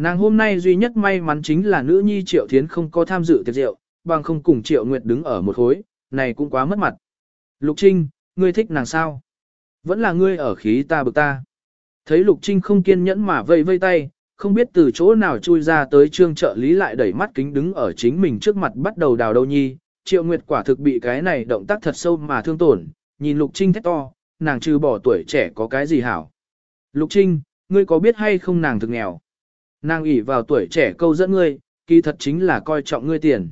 Nàng hôm nay duy nhất may mắn chính là nữ nhi Triệu Thiến không có tham dự tiệc rượu, bằng không cùng Triệu Nguyệt đứng ở một khối, này cũng quá mất mặt. Lục Trinh, ngươi thích nàng sao? Vẫn là ngươi ở khí ta bực ta. Thấy Lục Trinh không kiên nhẫn mà vây vây tay, không biết từ chỗ nào chui ra tới trương trợ lý lại đẩy mắt kính đứng ở chính mình trước mặt bắt đầu đào đâu nhi. Triệu Nguyệt quả thực bị cái này động tác thật sâu mà thương tổn, nhìn Lục Trinh thét to, nàng trừ bỏ tuổi trẻ có cái gì hảo. Lục Trinh, ngươi có biết hay không nàng thực nghèo? Nàng ủy vào tuổi trẻ câu dẫn ngươi, kỳ thật chính là coi trọng ngươi tiền.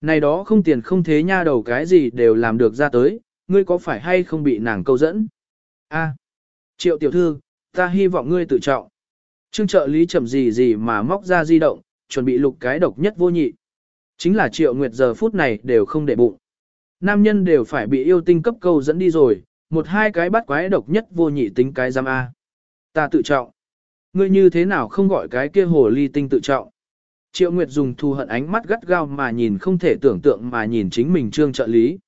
Này đó không tiền không thế nha đầu cái gì đều làm được ra tới, ngươi có phải hay không bị nàng câu dẫn? A, triệu tiểu thư, ta hy vọng ngươi tự trọng. Trương trợ lý chậm gì gì mà móc ra di động, chuẩn bị lục cái độc nhất vô nhị. Chính là triệu nguyệt giờ phút này đều không để bụng. Nam nhân đều phải bị yêu tinh cấp câu dẫn đi rồi, một hai cái bắt quái độc nhất vô nhị tính cái giam A. Ta tự trọng. Ngươi như thế nào không gọi cái kia hồ ly tinh tự trọng? Triệu Nguyệt dùng thù hận ánh mắt gắt gao mà nhìn không thể tưởng tượng mà nhìn chính mình trương trợ lý.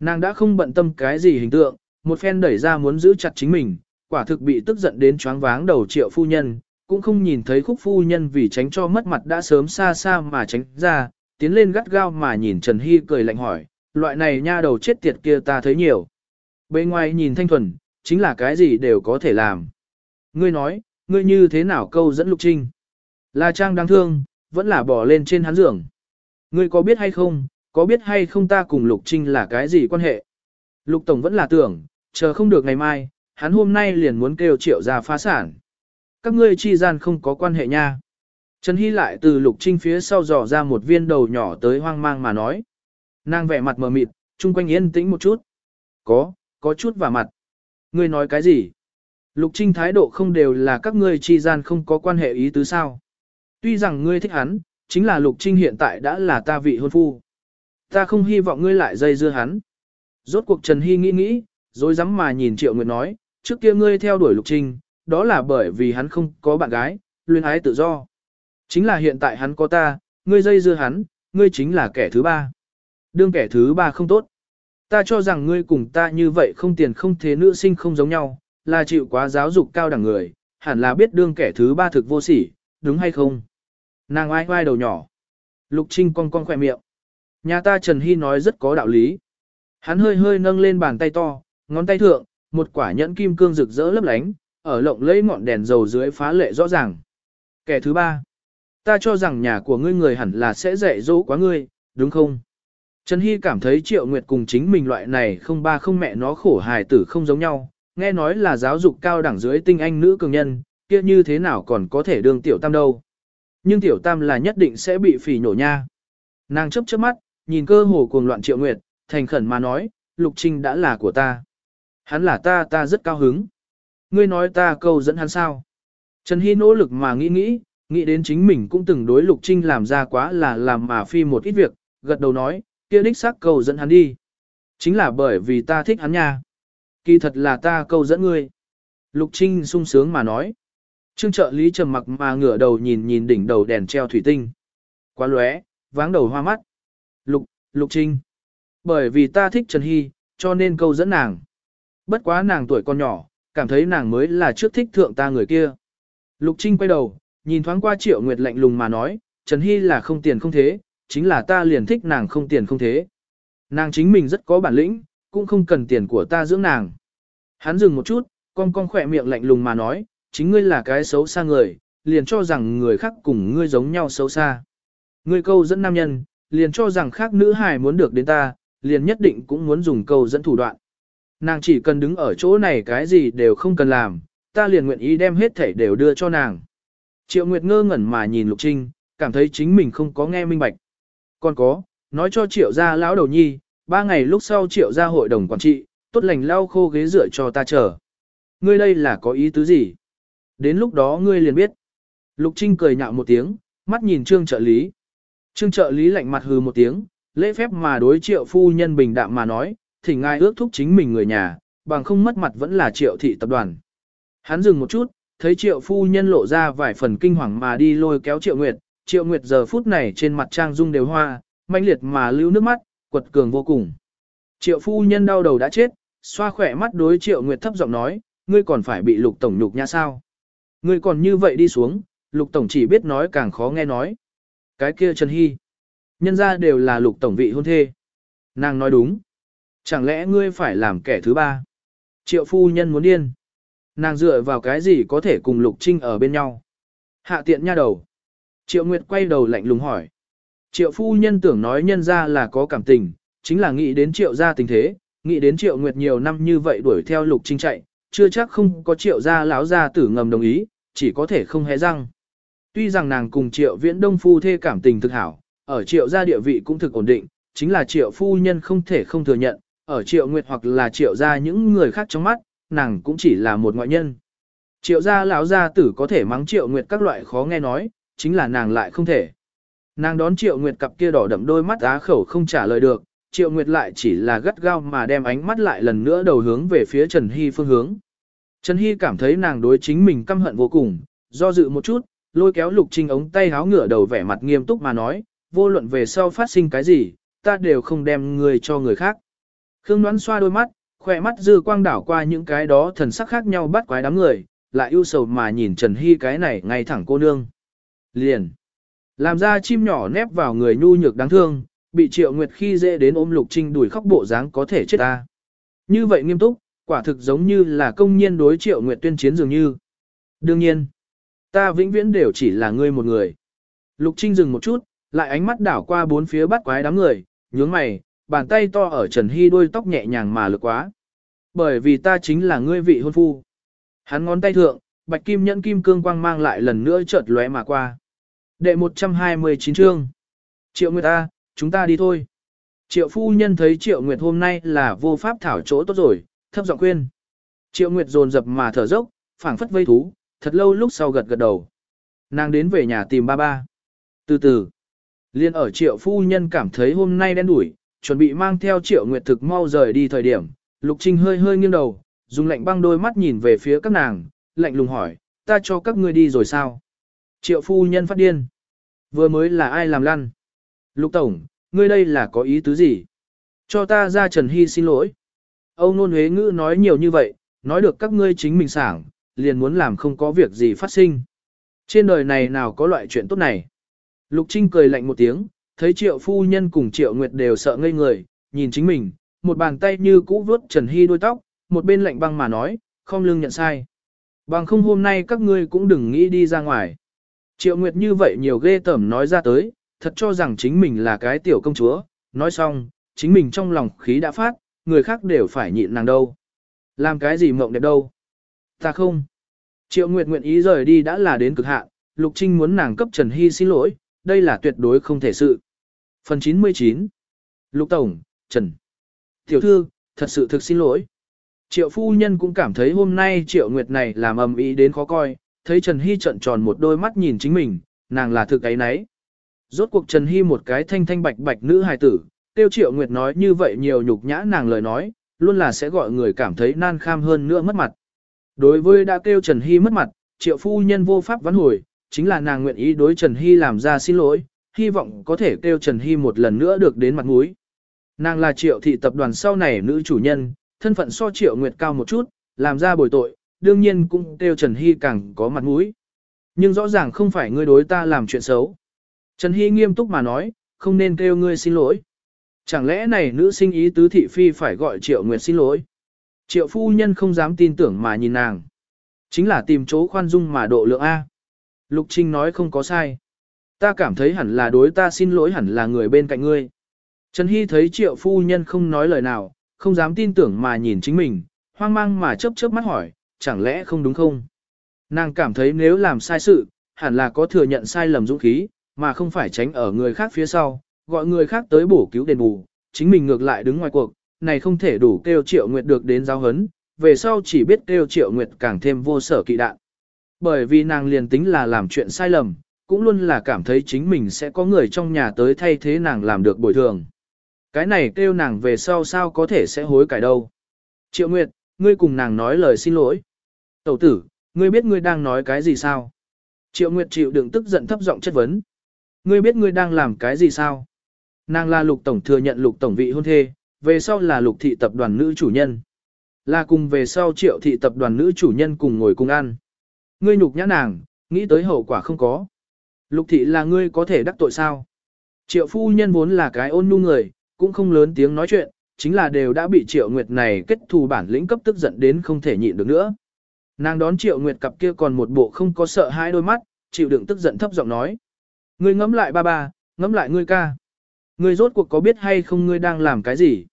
Nàng đã không bận tâm cái gì hình tượng, một phen đẩy ra muốn giữ chặt chính mình, quả thực bị tức giận đến choáng váng đầu triệu phu nhân, cũng không nhìn thấy khúc phu nhân vì tránh cho mất mặt đã sớm xa xa mà tránh ra, tiến lên gắt gao mà nhìn Trần Hy cười lạnh hỏi, loại này nha đầu chết tiệt kia ta thấy nhiều. Bên ngoài nhìn thanh thuần, chính là cái gì đều có thể làm. Ngươi nói, ngươi như thế nào câu dẫn Lục Trinh? Là Trang đáng thương, vẫn là bỏ lên trên hắn giường. Ngươi có biết hay không, có biết hay không ta cùng Lục Trinh là cái gì quan hệ? Lục Tổng vẫn là tưởng, chờ không được ngày mai, hắn hôm nay liền muốn kêu triệu ra phá sản. Các ngươi chi gian không có quan hệ nha. Trần Hy lại từ Lục Trinh phía sau dò ra một viên đầu nhỏ tới hoang mang mà nói. Nàng vẻ mặt mờ mịt, chung quanh yên tĩnh một chút. Có, có chút vào mặt. Ngươi nói cái gì? Lục Trinh thái độ không đều là các ngươi chi gian không có quan hệ ý tứ sao. Tuy rằng ngươi thích hắn, chính là Lục Trinh hiện tại đã là ta vị hôn phu. Ta không hy vọng ngươi lại dây dưa hắn. Rốt cuộc Trần Hy nghĩ nghĩ, rồi dám mà nhìn Triệu Nguyệt nói, trước kia ngươi theo đuổi Lục Trinh, đó là bởi vì hắn không có bạn gái, luyến ái tự do. Chính là hiện tại hắn có ta, ngươi dây dưa hắn, ngươi chính là kẻ thứ ba. Đương kẻ thứ ba không tốt. Ta cho rằng ngươi cùng ta như vậy không tiền không thế nữ sinh không giống nhau, là chịu quá giáo dục cao đẳng người, hẳn là biết đương kẻ thứ ba thực vô sỉ, đúng hay không? Nàng oai oai đầu nhỏ. Lục Trinh cong cong khỏe miệng. Nhà ta Trần Hy nói rất có đạo lý. Hắn hơi hơi nâng lên bàn tay to, ngón tay thượng, một quả nhẫn kim cương rực rỡ lấp lánh, ở lộng lấy ngọn đèn dầu dưới phá lệ rõ ràng. Kẻ thứ ba. Ta cho rằng nhà của ngươi người hẳn là sẽ dạy dỗ quá ngươi, đúng không? Trần Hy cảm thấy Triệu Nguyệt cùng chính mình loại này không ba không mẹ nó khổ hài tử không giống nhau, nghe nói là giáo dục cao đẳng dưới tinh anh nữ cường nhân, kia như thế nào còn có thể đương tiểu tam đâu. Nhưng tiểu tam là nhất định sẽ bị phỉ nhổ nha. Nàng chấp chớp mắt, nhìn cơ hồ cuồng loạn Triệu Nguyệt, thành khẩn mà nói, Lục Trinh đã là của ta. Hắn là ta ta rất cao hứng. Ngươi nói ta câu dẫn hắn sao? Trần Hy nỗ lực mà nghĩ nghĩ, nghĩ đến chính mình cũng từng đối Lục Trinh làm ra quá là làm mà phi một ít việc, gật đầu nói, kia đích xác câu dẫn hắn đi. Chính là bởi vì ta thích hắn nha. Kỳ thật là ta câu dẫn ngươi. Lục Trinh sung sướng mà nói. Trương trợ lý trầm mặc mà ngửa đầu nhìn nhìn đỉnh đầu đèn treo thủy tinh. Quá lóe, váng đầu hoa mắt. Lục, Lục Trinh. Bởi vì ta thích Trần Hy, cho nên câu dẫn nàng. Bất quá nàng tuổi còn nhỏ, cảm thấy nàng mới là trước thích thượng ta người kia. Lục Trinh quay đầu, nhìn thoáng qua Triệu Nguyệt lạnh lùng mà nói, Trần Hy là không tiền không thế, chính là ta liền thích nàng không tiền không thế. Nàng chính mình rất có bản lĩnh, cũng không cần tiền của ta dưỡng nàng. Hắn dừng một chút, con con khỏe miệng lạnh lùng mà nói, chính ngươi là cái xấu xa người, liền cho rằng người khác cùng ngươi giống nhau xấu xa. Ngươi câu dẫn nam nhân, liền cho rằng khác nữ hài muốn được đến ta, liền nhất định cũng muốn dùng câu dẫn thủ đoạn. Nàng chỉ cần đứng ở chỗ này cái gì đều không cần làm, ta liền nguyện ý đem hết thể đều đưa cho nàng. Triệu Nguyệt ngơ ngẩn mà nhìn Lục Trinh, cảm thấy chính mình không có nghe minh bạch. Còn có, nói cho Triệu gia lão đầu nhi, ba ngày lúc sau Triệu gia hội đồng quản trị, tốt lành lau khô ghế rửa cho ta chờ. Ngươi đây là có ý tứ gì? Đến lúc đó ngươi liền biết. Lục Trinh cười nhạo một tiếng, mắt nhìn trương trợ lý. Trương trợ lý lạnh mặt hừ một tiếng, lễ phép mà đối triệu phu nhân bình đạm mà nói, thỉnh ngài ước thúc chính mình người nhà, bằng không mất mặt vẫn là triệu thị tập đoàn. Hắn dừng một chút, thấy triệu phu nhân lộ ra vài phần kinh hoàng mà đi lôi kéo triệu nguyệt, triệu nguyệt giờ phút này trên mặt trang dung đều hoa, mãnh liệt mà lưu nước mắt, quật cường vô cùng. Triệu phu nhân đau đầu đã chết, xoa khỏe mắt đối triệu nguyệt thấp giọng nói, ngươi còn phải bị lục tổng nhục nha sao. Ngươi còn như vậy đi xuống, lục tổng chỉ biết nói càng khó nghe nói. Cái kia Trần Hy. Nhân ra đều là lục tổng vị hôn thê. Nàng nói đúng. Chẳng lẽ ngươi phải làm kẻ thứ ba? Triệu phu nhân muốn điên. Nàng dựa vào cái gì có thể cùng lục trinh ở bên nhau? Hạ tiện nha đầu. Triệu Nguyệt quay đầu lạnh lùng hỏi. Triệu phu nhân tưởng nói nhân ra là có cảm tình, chính là nghĩ đến triệu gia tình thế, nghĩ đến triệu Nguyệt nhiều năm như vậy đuổi theo lục trinh chạy, chưa chắc không có triệu gia lão gia tử ngầm đồng ý, chỉ có thể không hé răng. Tuy rằng nàng cùng triệu viễn đông phu thê cảm tình thực hảo, ở triệu gia địa vị cũng thực ổn định, chính là triệu phu nhân không thể không thừa nhận, ở triệu nguyệt hoặc là triệu gia những người khác trong mắt, nàng cũng chỉ là một ngoại nhân. Triệu gia lão gia tử có thể mắng triệu nguyệt các loại khó nghe nói, chính là nàng lại không thể. Nàng đón triệu nguyệt cặp kia đỏ đậm đôi mắt á khẩu không trả lời được, triệu nguyệt lại chỉ là gắt gao mà đem ánh mắt lại lần nữa đầu hướng về phía Trần Hy phương hướng. Trần Hy cảm thấy nàng đối chính mình căm hận vô cùng, do dự một chút, lôi kéo lục trinh ống tay háo ngửa đầu vẻ mặt nghiêm túc mà nói, vô luận về sau phát sinh cái gì, ta đều không đem người cho người khác. Khương đoán xoa đôi mắt, khỏe mắt dư quang đảo qua những cái đó thần sắc khác nhau bắt quái đám người, lại ưu sầu mà nhìn Trần Hy cái này ngay thẳng cô nương. Liền. Làm ra chim nhỏ nép vào người nhu nhược đáng thương, bị triệu nguyệt khi dễ đến ôm lục trinh đuổi khóc bộ dáng có thể chết ta. Như vậy nghiêm túc, quả thực giống như là công nhiên đối triệu nguyệt tuyên chiến dường như. Đương nhiên, ta vĩnh viễn đều chỉ là ngươi một người. Lục trinh dừng một chút, lại ánh mắt đảo qua bốn phía bắt quái đám người, nhướng mày, bàn tay to ở Trần Hy đôi tóc nhẹ nhàng mà lực quá. Bởi vì ta chính là ngươi vị hôn phu. Hắn ngón tay thượng, bạch kim nhẫn kim cương quang mang lại lần nữa chợt lóe mà qua. Đệ 129 chương. Triệu Nguyệt ta, chúng ta đi thôi. Triệu phu nhân thấy Triệu Nguyệt hôm nay là vô pháp thảo chỗ tốt rồi, thấp giọng khuyên. Triệu Nguyệt dồn dập mà thở dốc, phảng phất vây thú, thật lâu lúc sau gật gật đầu. Nàng đến về nhà tìm ba ba. Từ từ, liên ở Triệu phu nhân cảm thấy hôm nay đen đủi, chuẩn bị mang theo Triệu Nguyệt thực mau rời đi thời điểm, Lục Trinh hơi hơi nghiêng đầu, dùng lạnh băng đôi mắt nhìn về phía các nàng, lạnh lùng hỏi, ta cho các ngươi đi rồi sao? Triệu phu nhân phát điên. Vừa mới là ai làm lăn? Lục Tổng, ngươi đây là có ý tứ gì? Cho ta ra Trần Hy xin lỗi. Âu nôn huế ngữ nói nhiều như vậy, nói được các ngươi chính mình sảng, liền muốn làm không có việc gì phát sinh. Trên đời này nào có loại chuyện tốt này? Lục Trinh cười lạnh một tiếng, thấy triệu phu nhân cùng triệu nguyệt đều sợ ngây người, nhìn chính mình, một bàn tay như cũ vuốt Trần Hy đôi tóc, một bên lạnh băng mà nói, không lương nhận sai. Bằng không hôm nay các ngươi cũng đừng nghĩ đi ra ngoài. Triệu Nguyệt như vậy nhiều ghê tởm nói ra tới, thật cho rằng chính mình là cái tiểu công chúa, nói xong, chính mình trong lòng khí đã phát, người khác đều phải nhịn nàng đâu. Làm cái gì mộng đẹp đâu. Ta không. Triệu Nguyệt nguyện ý rời đi đã là đến cực hạn, Lục Trinh muốn nàng cấp Trần Hy xin lỗi, đây là tuyệt đối không thể sự. Phần 99 Lục Tổng, Trần Tiểu thư, thật sự thực xin lỗi. Triệu phu nhân cũng cảm thấy hôm nay Triệu Nguyệt này làm ầm ĩ đến khó coi, thấy Trần Hy trận tròn một đôi mắt nhìn chính mình, nàng là thực ấy nấy. Rốt cuộc Trần Hy một cái thanh thanh bạch bạch nữ hài tử, tiêu Triệu Nguyệt nói như vậy nhiều nhục nhã nàng lời nói, luôn là sẽ gọi người cảm thấy nan kham hơn nữa mất mặt. Đối với đã kêu Trần Hy mất mặt, Triệu phu nhân vô pháp vãn hồi, chính là nàng nguyện ý đối Trần Hy làm ra xin lỗi, hy vọng có thể kêu Trần Hy một lần nữa được đến mặt mũi. Nàng là triệu thị tập đoàn sau này nữ chủ nhân, thân phận so triệu nguyệt cao một chút, làm ra bồi tội, đương nhiên cũng kêu Trần Hy càng có mặt mũi. Nhưng rõ ràng không phải ngươi đối ta làm chuyện xấu. Trần Hy nghiêm túc mà nói, không nên kêu ngươi xin lỗi. Chẳng lẽ này nữ sinh ý tứ thị phi phải gọi triệu nguyệt xin lỗi. Triệu phu nhân không dám tin tưởng mà nhìn nàng. Chính là tìm chỗ khoan dung mà độ lượng A. Lục Trinh nói không có sai. Ta cảm thấy hẳn là đối ta xin lỗi hẳn là người bên cạnh ngươi. Trần Hy thấy triệu phu nhân không nói lời nào, không dám tin tưởng mà nhìn chính mình, hoang mang mà chớp chớp mắt hỏi, chẳng lẽ không đúng không? Nàng cảm thấy nếu làm sai sự, hẳn là có thừa nhận sai lầm dũng khí, mà không phải tránh ở người khác phía sau, gọi người khác tới bổ cứu đền bù, chính mình ngược lại đứng ngoài cuộc, này không thể đủ kêu triệu nguyệt được đến giáo hấn, về sau chỉ biết kêu triệu nguyệt càng thêm vô sở kỵ đạn. Bởi vì nàng liền tính là làm chuyện sai lầm, cũng luôn là cảm thấy chính mình sẽ có người trong nhà tới thay thế nàng làm được bồi thường. Cái này kêu nàng về sau sao có thể sẽ hối cải đâu. Triệu Nguyệt, ngươi cùng nàng nói lời xin lỗi. Tẩu tử, ngươi biết ngươi đang nói cái gì sao? Triệu Nguyệt chịu đựng tức giận thấp giọng chất vấn. Ngươi biết ngươi đang làm cái gì sao? Nàng là lục tổng thừa nhận lục tổng vị hôn thê, về sau là lục thị tập đoàn nữ chủ nhân. Là cùng về sau triệu thị tập đoàn nữ chủ nhân cùng ngồi cùng ăn. Ngươi nhục nhã nàng, Nghĩ tới hậu quả không có. Lục thị là ngươi có thể đắc tội sao? Triệu phu nhân vốn là cái ôn nhu người, cũng không lớn tiếng nói chuyện, chính là đều đã bị triệu nguyệt này kết thù bản lĩnh cấp tức giận đến không thể nhịn được nữa. Nàng đón triệu nguyệt cặp kia còn một bộ không có sợ hai đôi mắt, chịu đựng tức giận thấp giọng nói. Ngươi ngẫm lại ba ba, ngẫm lại ngươi ca. Ngươi rốt cuộc có biết hay không ngươi đang làm cái gì?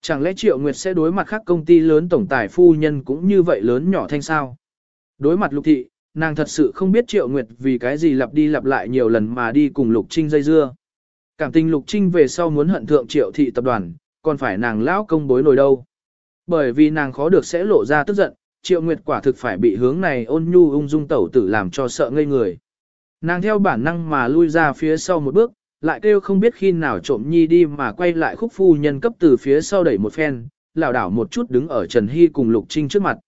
Chẳng lẽ triệu nguyệt sẽ đối mặt khác công ty lớn tổng tài phu nhân cũng như vậy lớn nhỏ thanh sao? Đối mặt lục thị, nàng thật sự không biết triệu nguyệt vì cái gì lặp đi lặp lại nhiều lần mà đi cùng lục trinh dây dưa. Cảm tình lục trinh về sau muốn hận thượng triệu thị tập đoàn, còn phải nàng lão công bối nổi đâu. Bởi vì nàng khó được sẽ lộ ra tức giận, triệu nguyệt quả thực phải bị hướng này ôn nhu ung dung tẩu tử làm cho sợ ngây người. Nàng theo bản năng mà lui ra phía sau một bước, lại kêu không biết khi nào trộm nhi đi mà quay lại khúc phu nhân cấp từ phía sau đẩy một phen, lảo đảo một chút đứng ở Trần Hy cùng Lục Trinh trước mặt.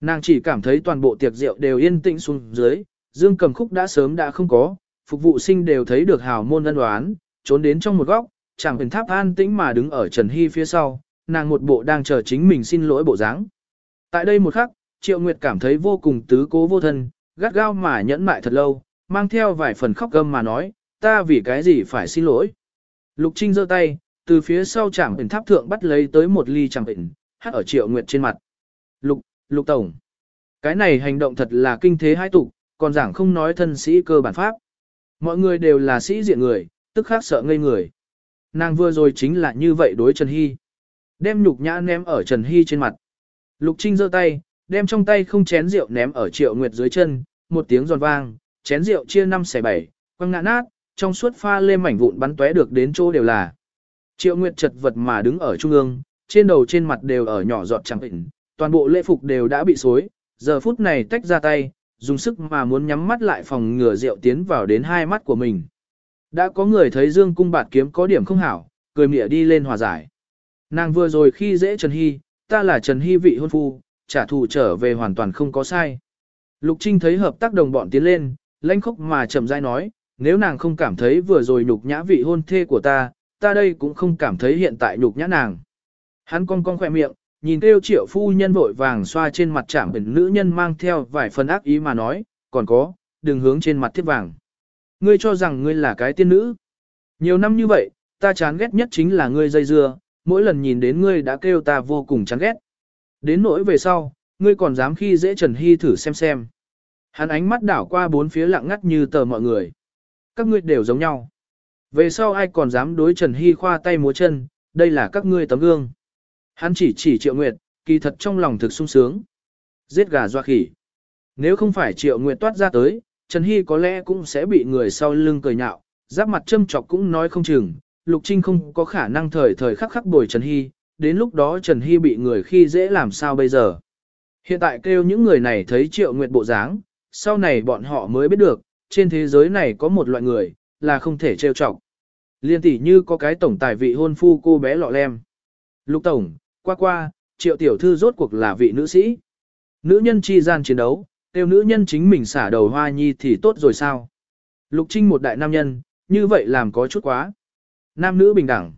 Nàng chỉ cảm thấy toàn bộ tiệc rượu đều yên tĩnh xuống dưới, dương cầm khúc đã sớm đã không có, phục vụ sinh đều thấy được hào môn ân đoán, trốn đến trong một góc, chẳng hình tháp an tĩnh mà đứng ở Trần Hy phía sau, nàng một bộ đang chờ chính mình xin lỗi bộ dáng. Tại đây một khắc, Triệu Nguyệt cảm thấy vô cùng tứ cố vô thân, gắt gao mà nhẫn mại thật lâu, mang theo vài phần khóc gâm mà nói, ta vì cái gì phải xin lỗi. Lục Trinh giơ tay, từ phía sau chẳng ẩn tháp thượng bắt lấy tới một ly chẳng ẩn, hát ở Triệu Nguyệt trên mặt. Lục, Lục Tổng. Cái này hành động thật là kinh thế hai tục, còn giảng không nói thân sĩ cơ bản pháp. Mọi người đều là sĩ diện người, tức khác sợ ngây người. Nàng vừa rồi chính là như vậy đối Trần Hy. Đem nhục nhã ném ở Trần Hy trên mặt. Lục Trinh giơ tay, đem trong tay không chén rượu ném ở Triệu Nguyệt dưới chân, một tiếng giòn vang, chén rượu chia năm xẻ bảy, quăng ngã nát, trong suốt pha lê mảnh vụn bắn tóe được đến chỗ đều là. Triệu Nguyệt chật vật mà đứng ở trung ương, trên đầu trên mặt đều ở nhỏ giọt chẳng bệnh, toàn bộ lễ phục đều đã bị xối, giờ phút này tách ra tay, dùng sức mà muốn nhắm mắt lại phòng ngừa rượu tiến vào đến hai mắt của mình. Đã có người thấy Dương cung bạt kiếm có điểm không hảo, cười mỉa đi lên hòa giải. Nàng vừa rồi khi dễ Trần Hy, ta là Trần Hy vị hôn phu, trả thù trở về hoàn toàn không có sai. Lục Trinh thấy hợp tác đồng bọn tiến lên, lãnh khốc mà chậm rãi nói, nếu nàng không cảm thấy vừa rồi nhục nhã vị hôn thê của ta, ta đây cũng không cảm thấy hiện tại nhục nhã nàng. Hắn cong cong khỏe miệng, nhìn kêu triệu phu nhân vội vàng xoa trên mặt chạm bình nữ nhân mang theo vài phần ác ý mà nói, còn có, đừng hướng trên mặt thiết vàng. Ngươi cho rằng ngươi là cái tiên nữ. Nhiều năm như vậy, ta chán ghét nhất chính là ngươi dây dưa, mỗi lần nhìn đến ngươi đã kêu ta vô cùng chán ghét. Đến nỗi về sau, ngươi còn dám khi dễ Trần Hy thử xem xem. Hắn ánh mắt đảo qua bốn phía lặng ngắt như tờ mọi người. Các ngươi đều giống nhau. Về sau ai còn dám đối Trần Hy khoa tay múa chân, đây là các ngươi tấm gương. Hắn chỉ chỉ Triệu Nguyệt, kỳ thật trong lòng thực sung sướng. Giết gà doa khỉ. Nếu không phải Triệu Nguyệt toát ra tới, Trần Hy có lẽ cũng sẽ bị người sau lưng cười nhạo, giáp mặt châm chọc cũng nói không chừng, Lục Trinh không có khả năng thời thời khắc khắc bồi Trần Hy, đến lúc đó Trần Hy bị người khi dễ làm sao bây giờ. Hiện tại kêu những người này thấy Triệu Nguyệt bộ dáng, sau này bọn họ mới biết được, trên thế giới này có một loại người, là không thể trêu chọc. Liên tỷ như có cái tổng tài vị hôn phu cô bé lọ lem. Lục Tổng, qua qua, Triệu Tiểu Thư rốt cuộc là vị nữ sĩ. Nữ nhân chi gian chiến đấu, tiêu nữ nhân chính mình xả đầu hoa nhi thì tốt rồi sao? Lục Trinh một đại nam nhân, như vậy làm có chút quá. Nam nữ bình đẳng.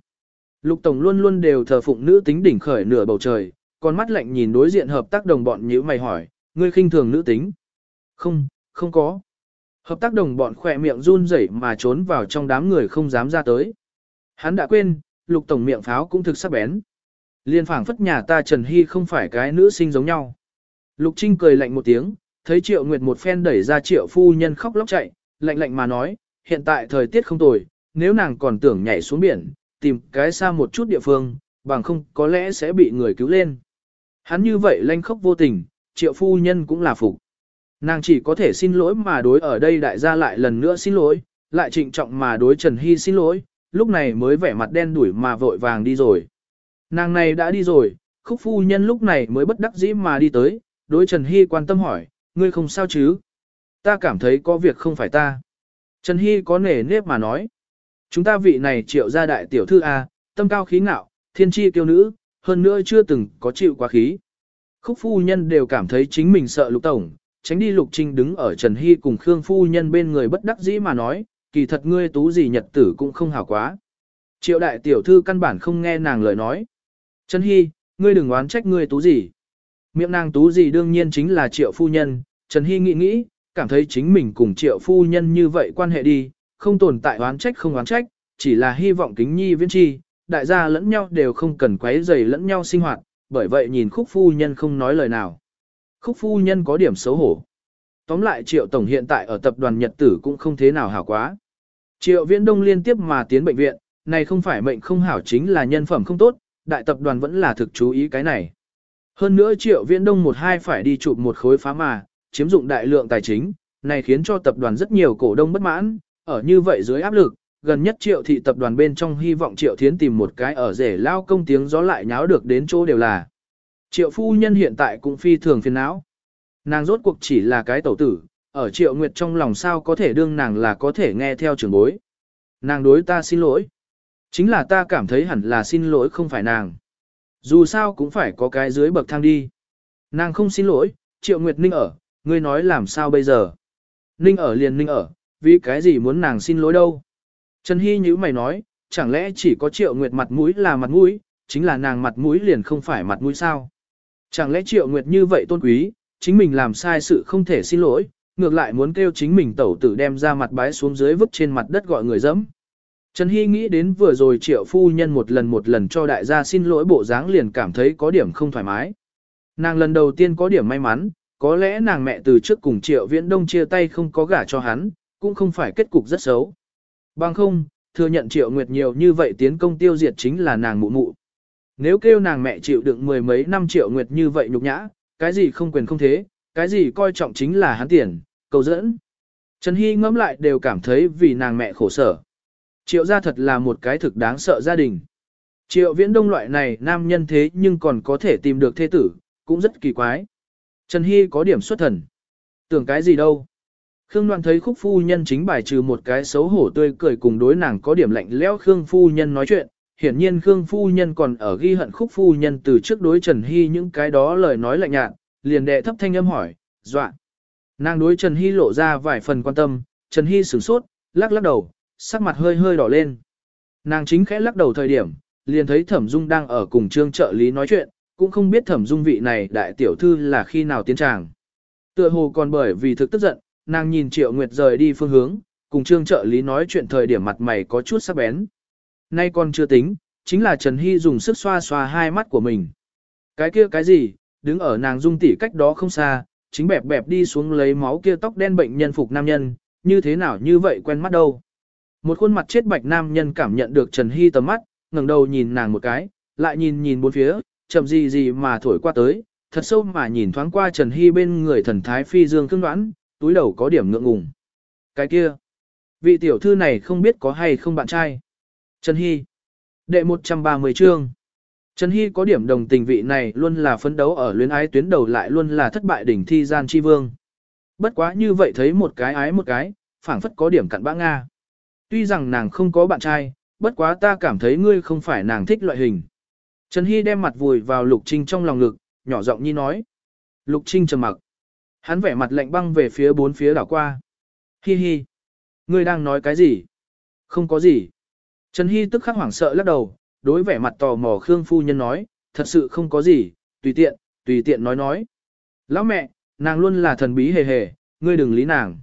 Lục Tổng luôn luôn đều thờ phụng nữ tính đỉnh khởi nửa bầu trời, con mắt lạnh nhìn đối diện hợp tác đồng bọn nhữ mày hỏi, ngươi khinh thường nữ tính. Không, không có. Hợp tác đồng bọn khỏe miệng run rẩy mà trốn vào trong đám người không dám ra tới. Hắn đã quên, lục tổng miệng pháo cũng thực sắc bén. Liên phảng phất nhà ta Trần Hy không phải cái nữ sinh giống nhau. Lục Trinh cười lạnh một tiếng, thấy Triệu Nguyệt một phen đẩy ra Triệu phu nhân khóc lóc chạy, lạnh lạnh mà nói, hiện tại thời tiết không tồi, nếu nàng còn tưởng nhảy xuống biển, tìm cái xa một chút địa phương, bằng không có lẽ sẽ bị người cứu lên. Hắn như vậy lanh khóc vô tình, Triệu phu nhân cũng là phục. Nàng chỉ có thể xin lỗi mà đối ở đây đại gia lại lần nữa xin lỗi, lại trịnh trọng mà đối Trần Hy xin lỗi, lúc này mới vẻ mặt đen đuổi mà vội vàng đi rồi. Nàng này đã đi rồi, khúc phu nhân lúc này mới bất đắc dĩ mà đi tới, đối Trần Hy quan tâm hỏi, ngươi không sao chứ? Ta cảm thấy có việc không phải ta. Trần Hy có nể nếp mà nói. Chúng ta vị này triệu gia đại tiểu thư A, tâm cao khí ngạo, thiên tri kiêu nữ, hơn nữa chưa từng có chịu quá khí. Khúc phu nhân đều cảm thấy chính mình sợ lục tổng, tránh đi lục trinh đứng ở Trần Hy cùng Khương phu nhân bên người bất đắc dĩ mà nói, kỳ thật ngươi tú gì nhật tử cũng không hảo quá. Triệu đại tiểu thư căn bản không nghe nàng lời nói. Trần Hy, ngươi đừng oán trách ngươi tú gì. Miệng nàng tú gì đương nhiên chính là triệu phu nhân, Trần Hy nghĩ nghĩ, cảm thấy chính mình cùng triệu phu nhân như vậy quan hệ đi, không tồn tại oán trách không oán trách, chỉ là hy vọng kính nhi viễn chi, đại gia lẫn nhau đều không cần quấy rầy lẫn nhau sinh hoạt, bởi vậy nhìn khúc phu nhân không nói lời nào. Khúc phu nhân có điểm xấu hổ. Tóm lại triệu tổng hiện tại ở tập đoàn Nhật Tử cũng không thế nào hảo quá. Triệu viễn đông liên tiếp mà tiến bệnh viện, này không phải mệnh không hảo chính là nhân phẩm không tốt, đại tập đoàn vẫn là thực chú ý cái này. Hơn nữa triệu viễn đông một hai phải đi chụp một khối phá mà, chiếm dụng đại lượng tài chính, này khiến cho tập đoàn rất nhiều cổ đông bất mãn, ở như vậy dưới áp lực, gần nhất triệu thị tập đoàn bên trong hy vọng triệu thiến tìm một cái ở rể lao công tiếng gió lại nháo được đến chỗ đều là. Triệu phu nhân hiện tại cũng phi thường phiền não. Nàng rốt cuộc chỉ là cái tẩu tử, ở triệu nguyệt trong lòng sao có thể đương nàng là có thể nghe theo trưởng bối. Nàng đối ta xin lỗi. Chính là ta cảm thấy hẳn là xin lỗi không phải nàng. Dù sao cũng phải có cái dưới bậc thang đi. Nàng không xin lỗi, triệu nguyệt ninh ở, ngươi nói làm sao bây giờ. Ninh ở liền ninh ở, vì cái gì muốn nàng xin lỗi đâu. Trần Hy như mày nói, chẳng lẽ chỉ có triệu nguyệt mặt mũi là mặt mũi, chính là nàng mặt mũi liền không phải mặt mũi sao. Chẳng lẽ triệu nguyệt như vậy tôn quý, chính mình làm sai sự không thể xin lỗi, ngược lại muốn kêu chính mình tẩu tử đem ra mặt bái xuống dưới vứt trên mặt đất gọi người dẫm. Trần Hy nghĩ đến vừa rồi triệu phu nhân một lần một lần cho đại gia xin lỗi bộ dáng liền cảm thấy có điểm không thoải mái. Nàng lần đầu tiên có điểm may mắn, có lẽ nàng mẹ từ trước cùng triệu viễn đông chia tay không có gả cho hắn, cũng không phải kết cục rất xấu. Bằng không, thừa nhận triệu nguyệt nhiều như vậy tiến công tiêu diệt chính là nàng mụ mụ. Nếu kêu nàng mẹ chịu đựng mười mấy năm triệu nguyệt như vậy nhục nhã, cái gì không quyền không thế, cái gì coi trọng chính là hắn tiền, cầu dẫn. Trần Hy ngẫm lại đều cảm thấy vì nàng mẹ khổ sở. Triệu gia thật là một cái thực đáng sợ gia đình. Triệu viễn đông loại này nam nhân thế nhưng còn có thể tìm được thế tử, cũng rất kỳ quái. Trần Hy có điểm xuất thần. Tưởng cái gì đâu. Khương Loan thấy khúc phu nhân chính bài trừ một cái xấu hổ tươi cười cùng đối nàng có điểm lạnh lẽo Khương phu nhân nói chuyện. Hiển nhiên Khương phu nhân còn ở ghi hận khúc phu nhân từ trước đối Trần Hy những cái đó lời nói lạnh nhạt, liền đệ thấp thanh âm hỏi, dọa. Nàng đối Trần Hy lộ ra vài phần quan tâm, Trần Hy sửng sốt, lắc lắc đầu, sắc mặt hơi hơi đỏ lên. Nàng chính khẽ lắc đầu thời điểm, liền thấy Thẩm Dung đang ở cùng trương trợ lý nói chuyện, cũng không biết Thẩm Dung vị này đại tiểu thư là khi nào tiến tràng. Tựa hồ còn bởi vì thực tức giận, nàng nhìn Triệu Nguyệt rời đi phương hướng, cùng trương trợ lý nói chuyện thời điểm mặt mày có chút sắc bén. Nay còn chưa tính, chính là Trần Hy dùng sức xoa xoa hai mắt của mình. Cái kia cái gì, đứng ở nàng dung tỉ cách đó không xa, chính bẹp bẹp đi xuống lấy máu kia tóc đen bệnh nhân phục nam nhân, như thế nào như vậy quen mắt đâu. Một khuôn mặt chết bạch nam nhân cảm nhận được Trần Hy tầm mắt, ngẩng đầu nhìn nàng một cái, lại nhìn nhìn bốn phía, chậm gì gì mà thổi qua tới, thật sâu mà nhìn thoáng qua Trần Hy bên người thần thái phi dương cương đoán, túi đầu có điểm ngượng ngùng. Cái kia, vị tiểu thư này không biết có hay không bạn trai. Trần Hy, đệ 130 chương. Trần Hy có điểm đồng tình vị này luôn là phấn đấu ở luyến ái tuyến đầu lại luôn là thất bại đỉnh thi gian chi vương. Bất quá như vậy thấy một cái ái một cái, phảng phất có điểm cặn bã Nga. Tuy rằng nàng không có bạn trai, bất quá ta cảm thấy ngươi không phải nàng thích loại hình. Trần Hy đem mặt vùi vào Lục Trinh trong lòng ngực, nhỏ giọng nhi nói. Lục Trinh trầm mặc. Hắn vẻ mặt lạnh băng về phía bốn phía đảo qua. Hi hi. Ngươi đang nói cái gì? Không có gì. Trần Hy tức khắc hoảng sợ lắc đầu, đối vẻ mặt tò mò Khương Phu Nhân nói, thật sự không có gì, tùy tiện, tùy tiện nói nói. Lão mẹ, nàng luôn là thần bí hề hề, ngươi đừng lý nàng.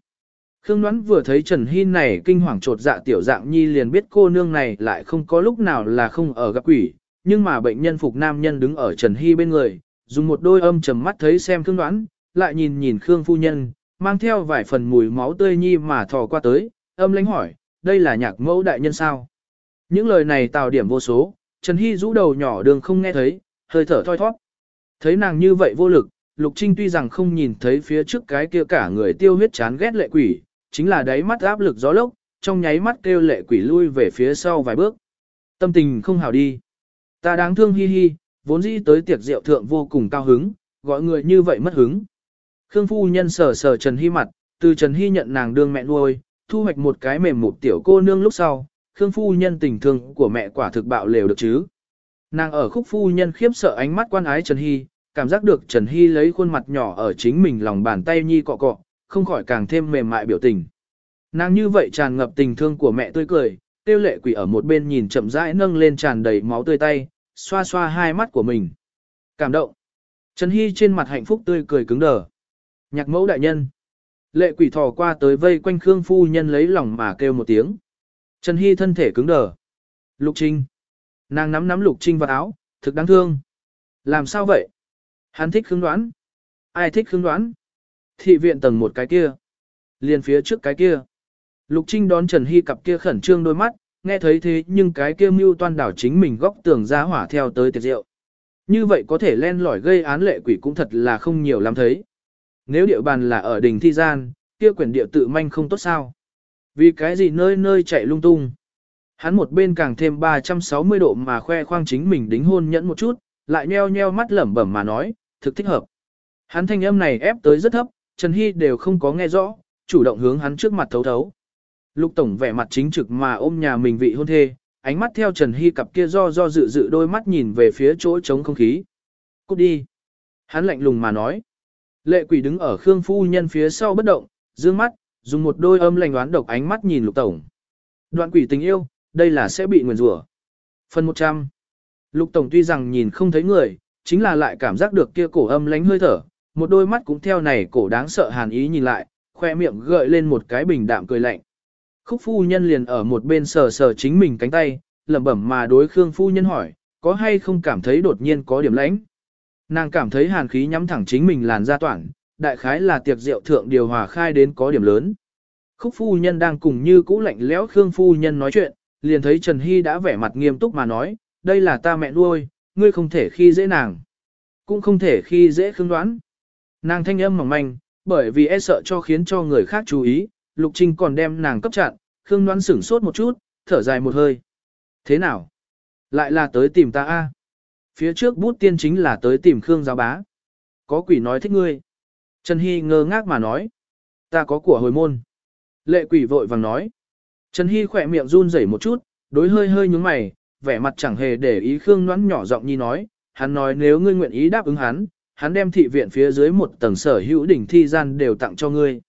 Khương Ngoãn vừa thấy Trần Hy này kinh hoàng trột dạ tiểu dạng nhi liền biết cô nương này lại không có lúc nào là không ở gặp quỷ, nhưng mà bệnh nhân phục nam nhân đứng ở Trần Hy bên người, dùng một đôi âm trầm mắt thấy xem Khương Ngoãn, lại nhìn nhìn Khương phu nhân, mang theo vài phần mùi máu tươi nhi mà thò qua tới, âm lãnh hỏi, đây là nhạc mẫu đại nhân sao? Những lời này tạo điểm vô số, Trần Hy rũ đầu nhỏ đường không nghe thấy, hơi thở thoi thoát. Thấy nàng như vậy vô lực, Lục Trinh tuy rằng không nhìn thấy phía trước cái kia cả người tiêu huyết chán ghét lệ quỷ, chính là đáy mắt áp lực gió lốc, trong nháy mắt kêu lệ quỷ lui về phía sau vài bước. Tâm tình không hảo đi. Ta đáng thương hi hi, vốn dĩ tới tiệc rượu thượng vô cùng cao hứng, gọi người như vậy mất hứng. Khương phu nhân sờ sờ Trần Hy mặt, từ Trần Hy nhận nàng đương mẹ nuôi, thu hoạch một cái mềm một tiểu cô nương lúc sau, Khương phu nhân tình thương của mẹ quả thực bạo lều được chứ. Nàng ở khúc phu nhân khiếp sợ ánh mắt quan ái Trần Hy, cảm giác được Trần Hy lấy khuôn mặt nhỏ ở chính mình lòng bàn tay nhi cọ cọ, không khỏi càng thêm mềm mại biểu tình. Nàng như vậy tràn ngập tình thương của mẹ tươi cười, tiêu lệ quỷ ở một bên nhìn chậm rãi nâng lên tràn đầy máu tươi tay, xoa xoa hai mắt của mình. Cảm động. Trần Hy trên mặt hạnh phúc tươi cười cứng đờ. Nhạc mẫu đại nhân. Lệ quỷ thò qua tới vây quanh Khương phu nhân lấy lòng mà kêu một tiếng. Trần Hy thân thể cứng đờ. Lục Trinh. Nàng nắm nắm Lục Trinh vào áo, thực đáng thương. Làm sao vậy? Hắn thích Khương đoán. Ai thích Khương đoán? Thị viện tầng một cái kia. Liền phía trước cái kia. Lục Trinh đón Trần Hy cặp kia khẩn trương đôi mắt, nghe thấy thế nhưng cái kia mưu toan đảo chính mình góc tường ra hỏa theo tới tiệc rượu. Như vậy có thể len lỏi gây án lệ quỷ cũng thật là không nhiều lắm thấy. Nếu địa bàn là ở đỉnh thi gian, kia quyển địa tự manh không tốt sao. Vì cái gì nơi nơi chạy lung tung. Hắn một bên càng thêm 360 độ mà khoe khoang chính mình đính hôn nhẫn một chút, lại nheo nheo mắt lẩm bẩm mà nói, thực thích hợp. Hắn thanh âm này ép tới rất thấp, Trần Hy đều không có nghe rõ, chủ động hướng hắn trước mặt thấu thấu. Lục Tổng vẻ mặt chính trực mà ôm nhà mình vị hôn thê, ánh mắt theo Trần Hy cặp kia do do dự dự đôi mắt nhìn về phía chỗ trống không khí. Cút đi. Hắn lạnh lùng mà nói. Lệ quỷ đứng ở Khương Phu Nhân phía sau bất động, dương mắt, dùng một đôi âm lành đoán độc ánh mắt nhìn Lục Tổng. Đoạn quỷ tình yêu, đây là sẽ bị nguyền rủa. Phần 100. Lục Tổng tuy rằng nhìn không thấy người, chính là lại cảm giác được kia cổ âm lánh hơi thở, một đôi mắt cũng theo này cổ đáng sợ hàn ý nhìn lại, khoe miệng gợi lên một cái bình đạm cười lạnh. Khúc phu nhân liền ở một bên sờ sờ chính mình cánh tay, lẩm bẩm mà đối Khương phu nhân hỏi, có hay không cảm thấy đột nhiên có điểm lãnh. Nàng cảm thấy hàn khí nhắm thẳng chính mình làn da toản, đại khái là tiệc rượu thượng điều hòa khai đến có điểm lớn. Khúc phu nhân đang cùng như cũ lạnh lẽo Khương phu nhân nói chuyện, liền thấy Trần Hy đã vẻ mặt nghiêm túc mà nói, đây là ta mẹ nuôi, ngươi không thể khi dễ nàng. Cũng không thể khi dễ Khương đoán. Nàng thanh âm mỏng manh, bởi vì e sợ cho khiến cho người khác chú ý, Lục Trinh còn đem nàng cấp chặn, Khương đoán sửng sốt một chút, thở dài một hơi. Thế nào? Lại là tới tìm ta a? Phía trước bút tiên chính là tới tìm Khương giáo bá. Có quỷ nói thích ngươi. Trần Hy ngơ ngác mà nói. Ta có của hồi môn. Lệ quỷ vội vàng nói. Trần Hy khỏe miệng run rẩy một chút, đối hơi hơi nhúng mày, vẻ mặt chẳng hề để ý Khương Ngoãn nhỏ giọng nhi nói, hắn nói nếu ngươi nguyện ý đáp ứng hắn, hắn đem thị viện phía dưới một tầng sở hữu đỉnh thi gian đều tặng cho ngươi.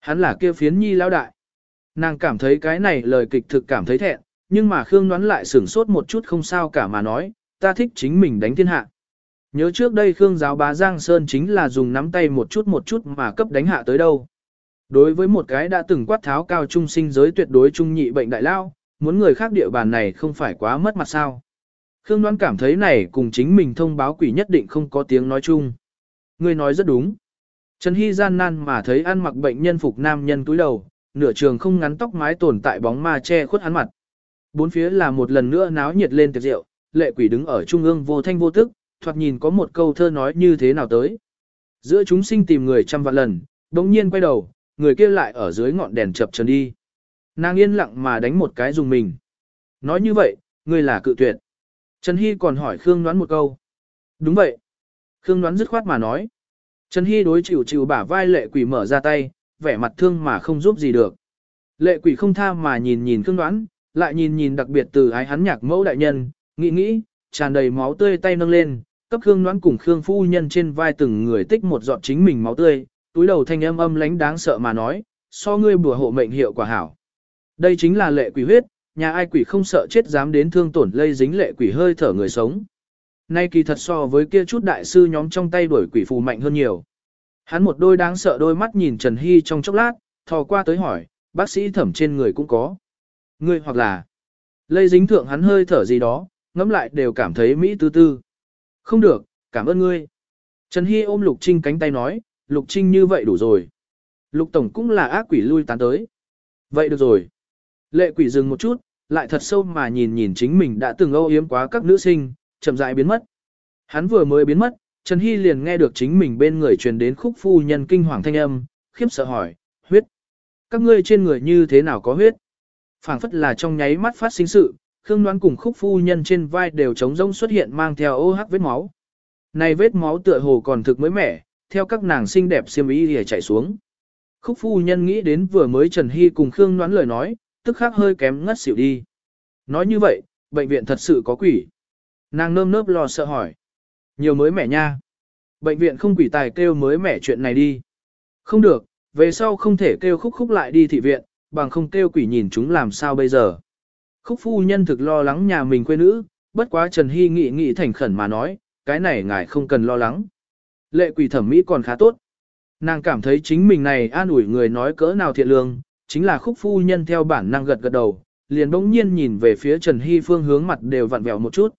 Hắn là kia phiến nhi lão đại. Nàng cảm thấy cái này lời kịch thực cảm thấy thẹn, nhưng mà Khương Ngoãn lại sửng sốt một chút không sao cả mà nói, ta thích chính mình đánh thiên hạ. Nhớ trước đây Khương giáo bá Giang Sơn chính là dùng nắm tay một chút một chút mà cấp đánh hạ tới đâu. Đối với một cái đã từng quát tháo cao trung sinh giới tuyệt đối trung nhị bệnh đại lao, muốn người khác địa bàn này không phải quá mất mặt sao. Khương Đoan cảm thấy này cùng chính mình thông báo quỷ nhất định không có tiếng nói chung. Người nói rất đúng. Trần Hy gian nan mà thấy ăn mặc bệnh nhân phục nam nhân túi đầu, nửa trường không ngắn tóc mái tồn tại bóng ma che khuất hắn mặt. Bốn phía là một lần nữa náo nhiệt lên tiệc rượu, lệ quỷ đứng ở trung ương vô thanh vô tức, thoạt nhìn có một câu thơ nói như thế nào tới. Giữa chúng sinh tìm người trăm vạn lần, đống nhiên quay đầu, người kia lại ở dưới ngọn đèn chập trần đi. Nàng yên lặng mà đánh một cái dùng mình. Nói như vậy, ngươi là cự tuyệt. Trần Hy còn hỏi Khương Ngoãn một câu. Đúng vậy. Khương Ngoãn dứt khoát mà nói. Trần Hy đối chịu chịu bả vai lệ quỷ mở ra tay, vẻ mặt thương mà không giúp gì được. Lệ quỷ không tha mà nhìn nhìn Khương Ngoãn, lại nhìn nhìn đặc biệt từ ái hắn nhạc mẫu đại nhân, nghĩ nghĩ, tràn đầy máu tươi tay nâng lên, cấp Khương Noãn cùng Khương phu nhân trên vai từng người tích một giọt chính mình máu tươi, túi đầu thanh âm âm lánh đáng sợ mà nói, so ngươi bùa hộ mệnh hiệu quả hảo. Đây chính là lệ quỷ huyết, nhà ai quỷ không sợ chết dám đến thương tổn lây dính lệ quỷ hơi thở người sống. Nay kỳ thật so với kia chút đại sư nhóm trong tay đuổi quỷ phù mạnh hơn nhiều. Hắn một đôi đáng sợ đôi mắt nhìn Trần Hy trong chốc lát, thò qua tới hỏi, bác sĩ thẩm trên người cũng có. Ngươi hoặc là, lây dính thượng hắn hơi thở gì đó, ngẫm lại đều cảm thấy Mỹ tư tư. Không được, cảm ơn ngươi. Trần Hy ôm Lục Trinh cánh tay nói, Lục Trinh như vậy đủ rồi. Lục Tổng cũng là ác quỷ lui tán tới. Vậy được rồi. Lệ quỷ dừng một chút, lại thật sâu mà nhìn nhìn chính mình đã từng âu yếm quá các nữ sinh, chậm rãi biến mất. Hắn vừa mới biến mất, Trần Hy liền nghe được chính mình bên người truyền đến khúc phu nhân kinh hoàng thanh âm, khiếp sợ hỏi, huyết. Các ngươi trên người như thế nào có huyết? phảng phất là trong nháy mắt phát sinh sự, Khương Loan cùng khúc phu nhân trên vai đều trống rỗng xuất hiện mang theo ô hắc vết máu. Này vết máu tựa hồ còn thực mới mẻ, theo các nàng xinh đẹp xiêm y lìa chạy xuống. Khúc phu nhân nghĩ đến vừa mới Trần Hy cùng Khương Loan lời nói, tức khắc hơi kém ngất xỉu đi. Nói như vậy, bệnh viện thật sự có quỷ. Nàng nơm nớp lo sợ hỏi. Nhiều mới mẻ nha. Bệnh viện không quỷ tài kêu mới mẻ chuyện này đi. Không được, về sau không thể kêu khúc khúc lại đi thị viện, bằng không kêu quỷ nhìn chúng làm sao bây giờ. Khúc phu nhân thực lo lắng nhà mình quê nữ, bất quá Trần Hy nghị nghị thành khẩn mà nói, cái này ngài không cần lo lắng. Lệ quỷ thẩm mỹ còn khá tốt. Nàng cảm thấy chính mình này an ủi người nói cỡ nào thiện lương, chính là khúc phu nhân theo bản năng gật gật đầu, liền bỗng nhiên nhìn về phía Trần Hy phương hướng mặt đều vặn vẹo một chút.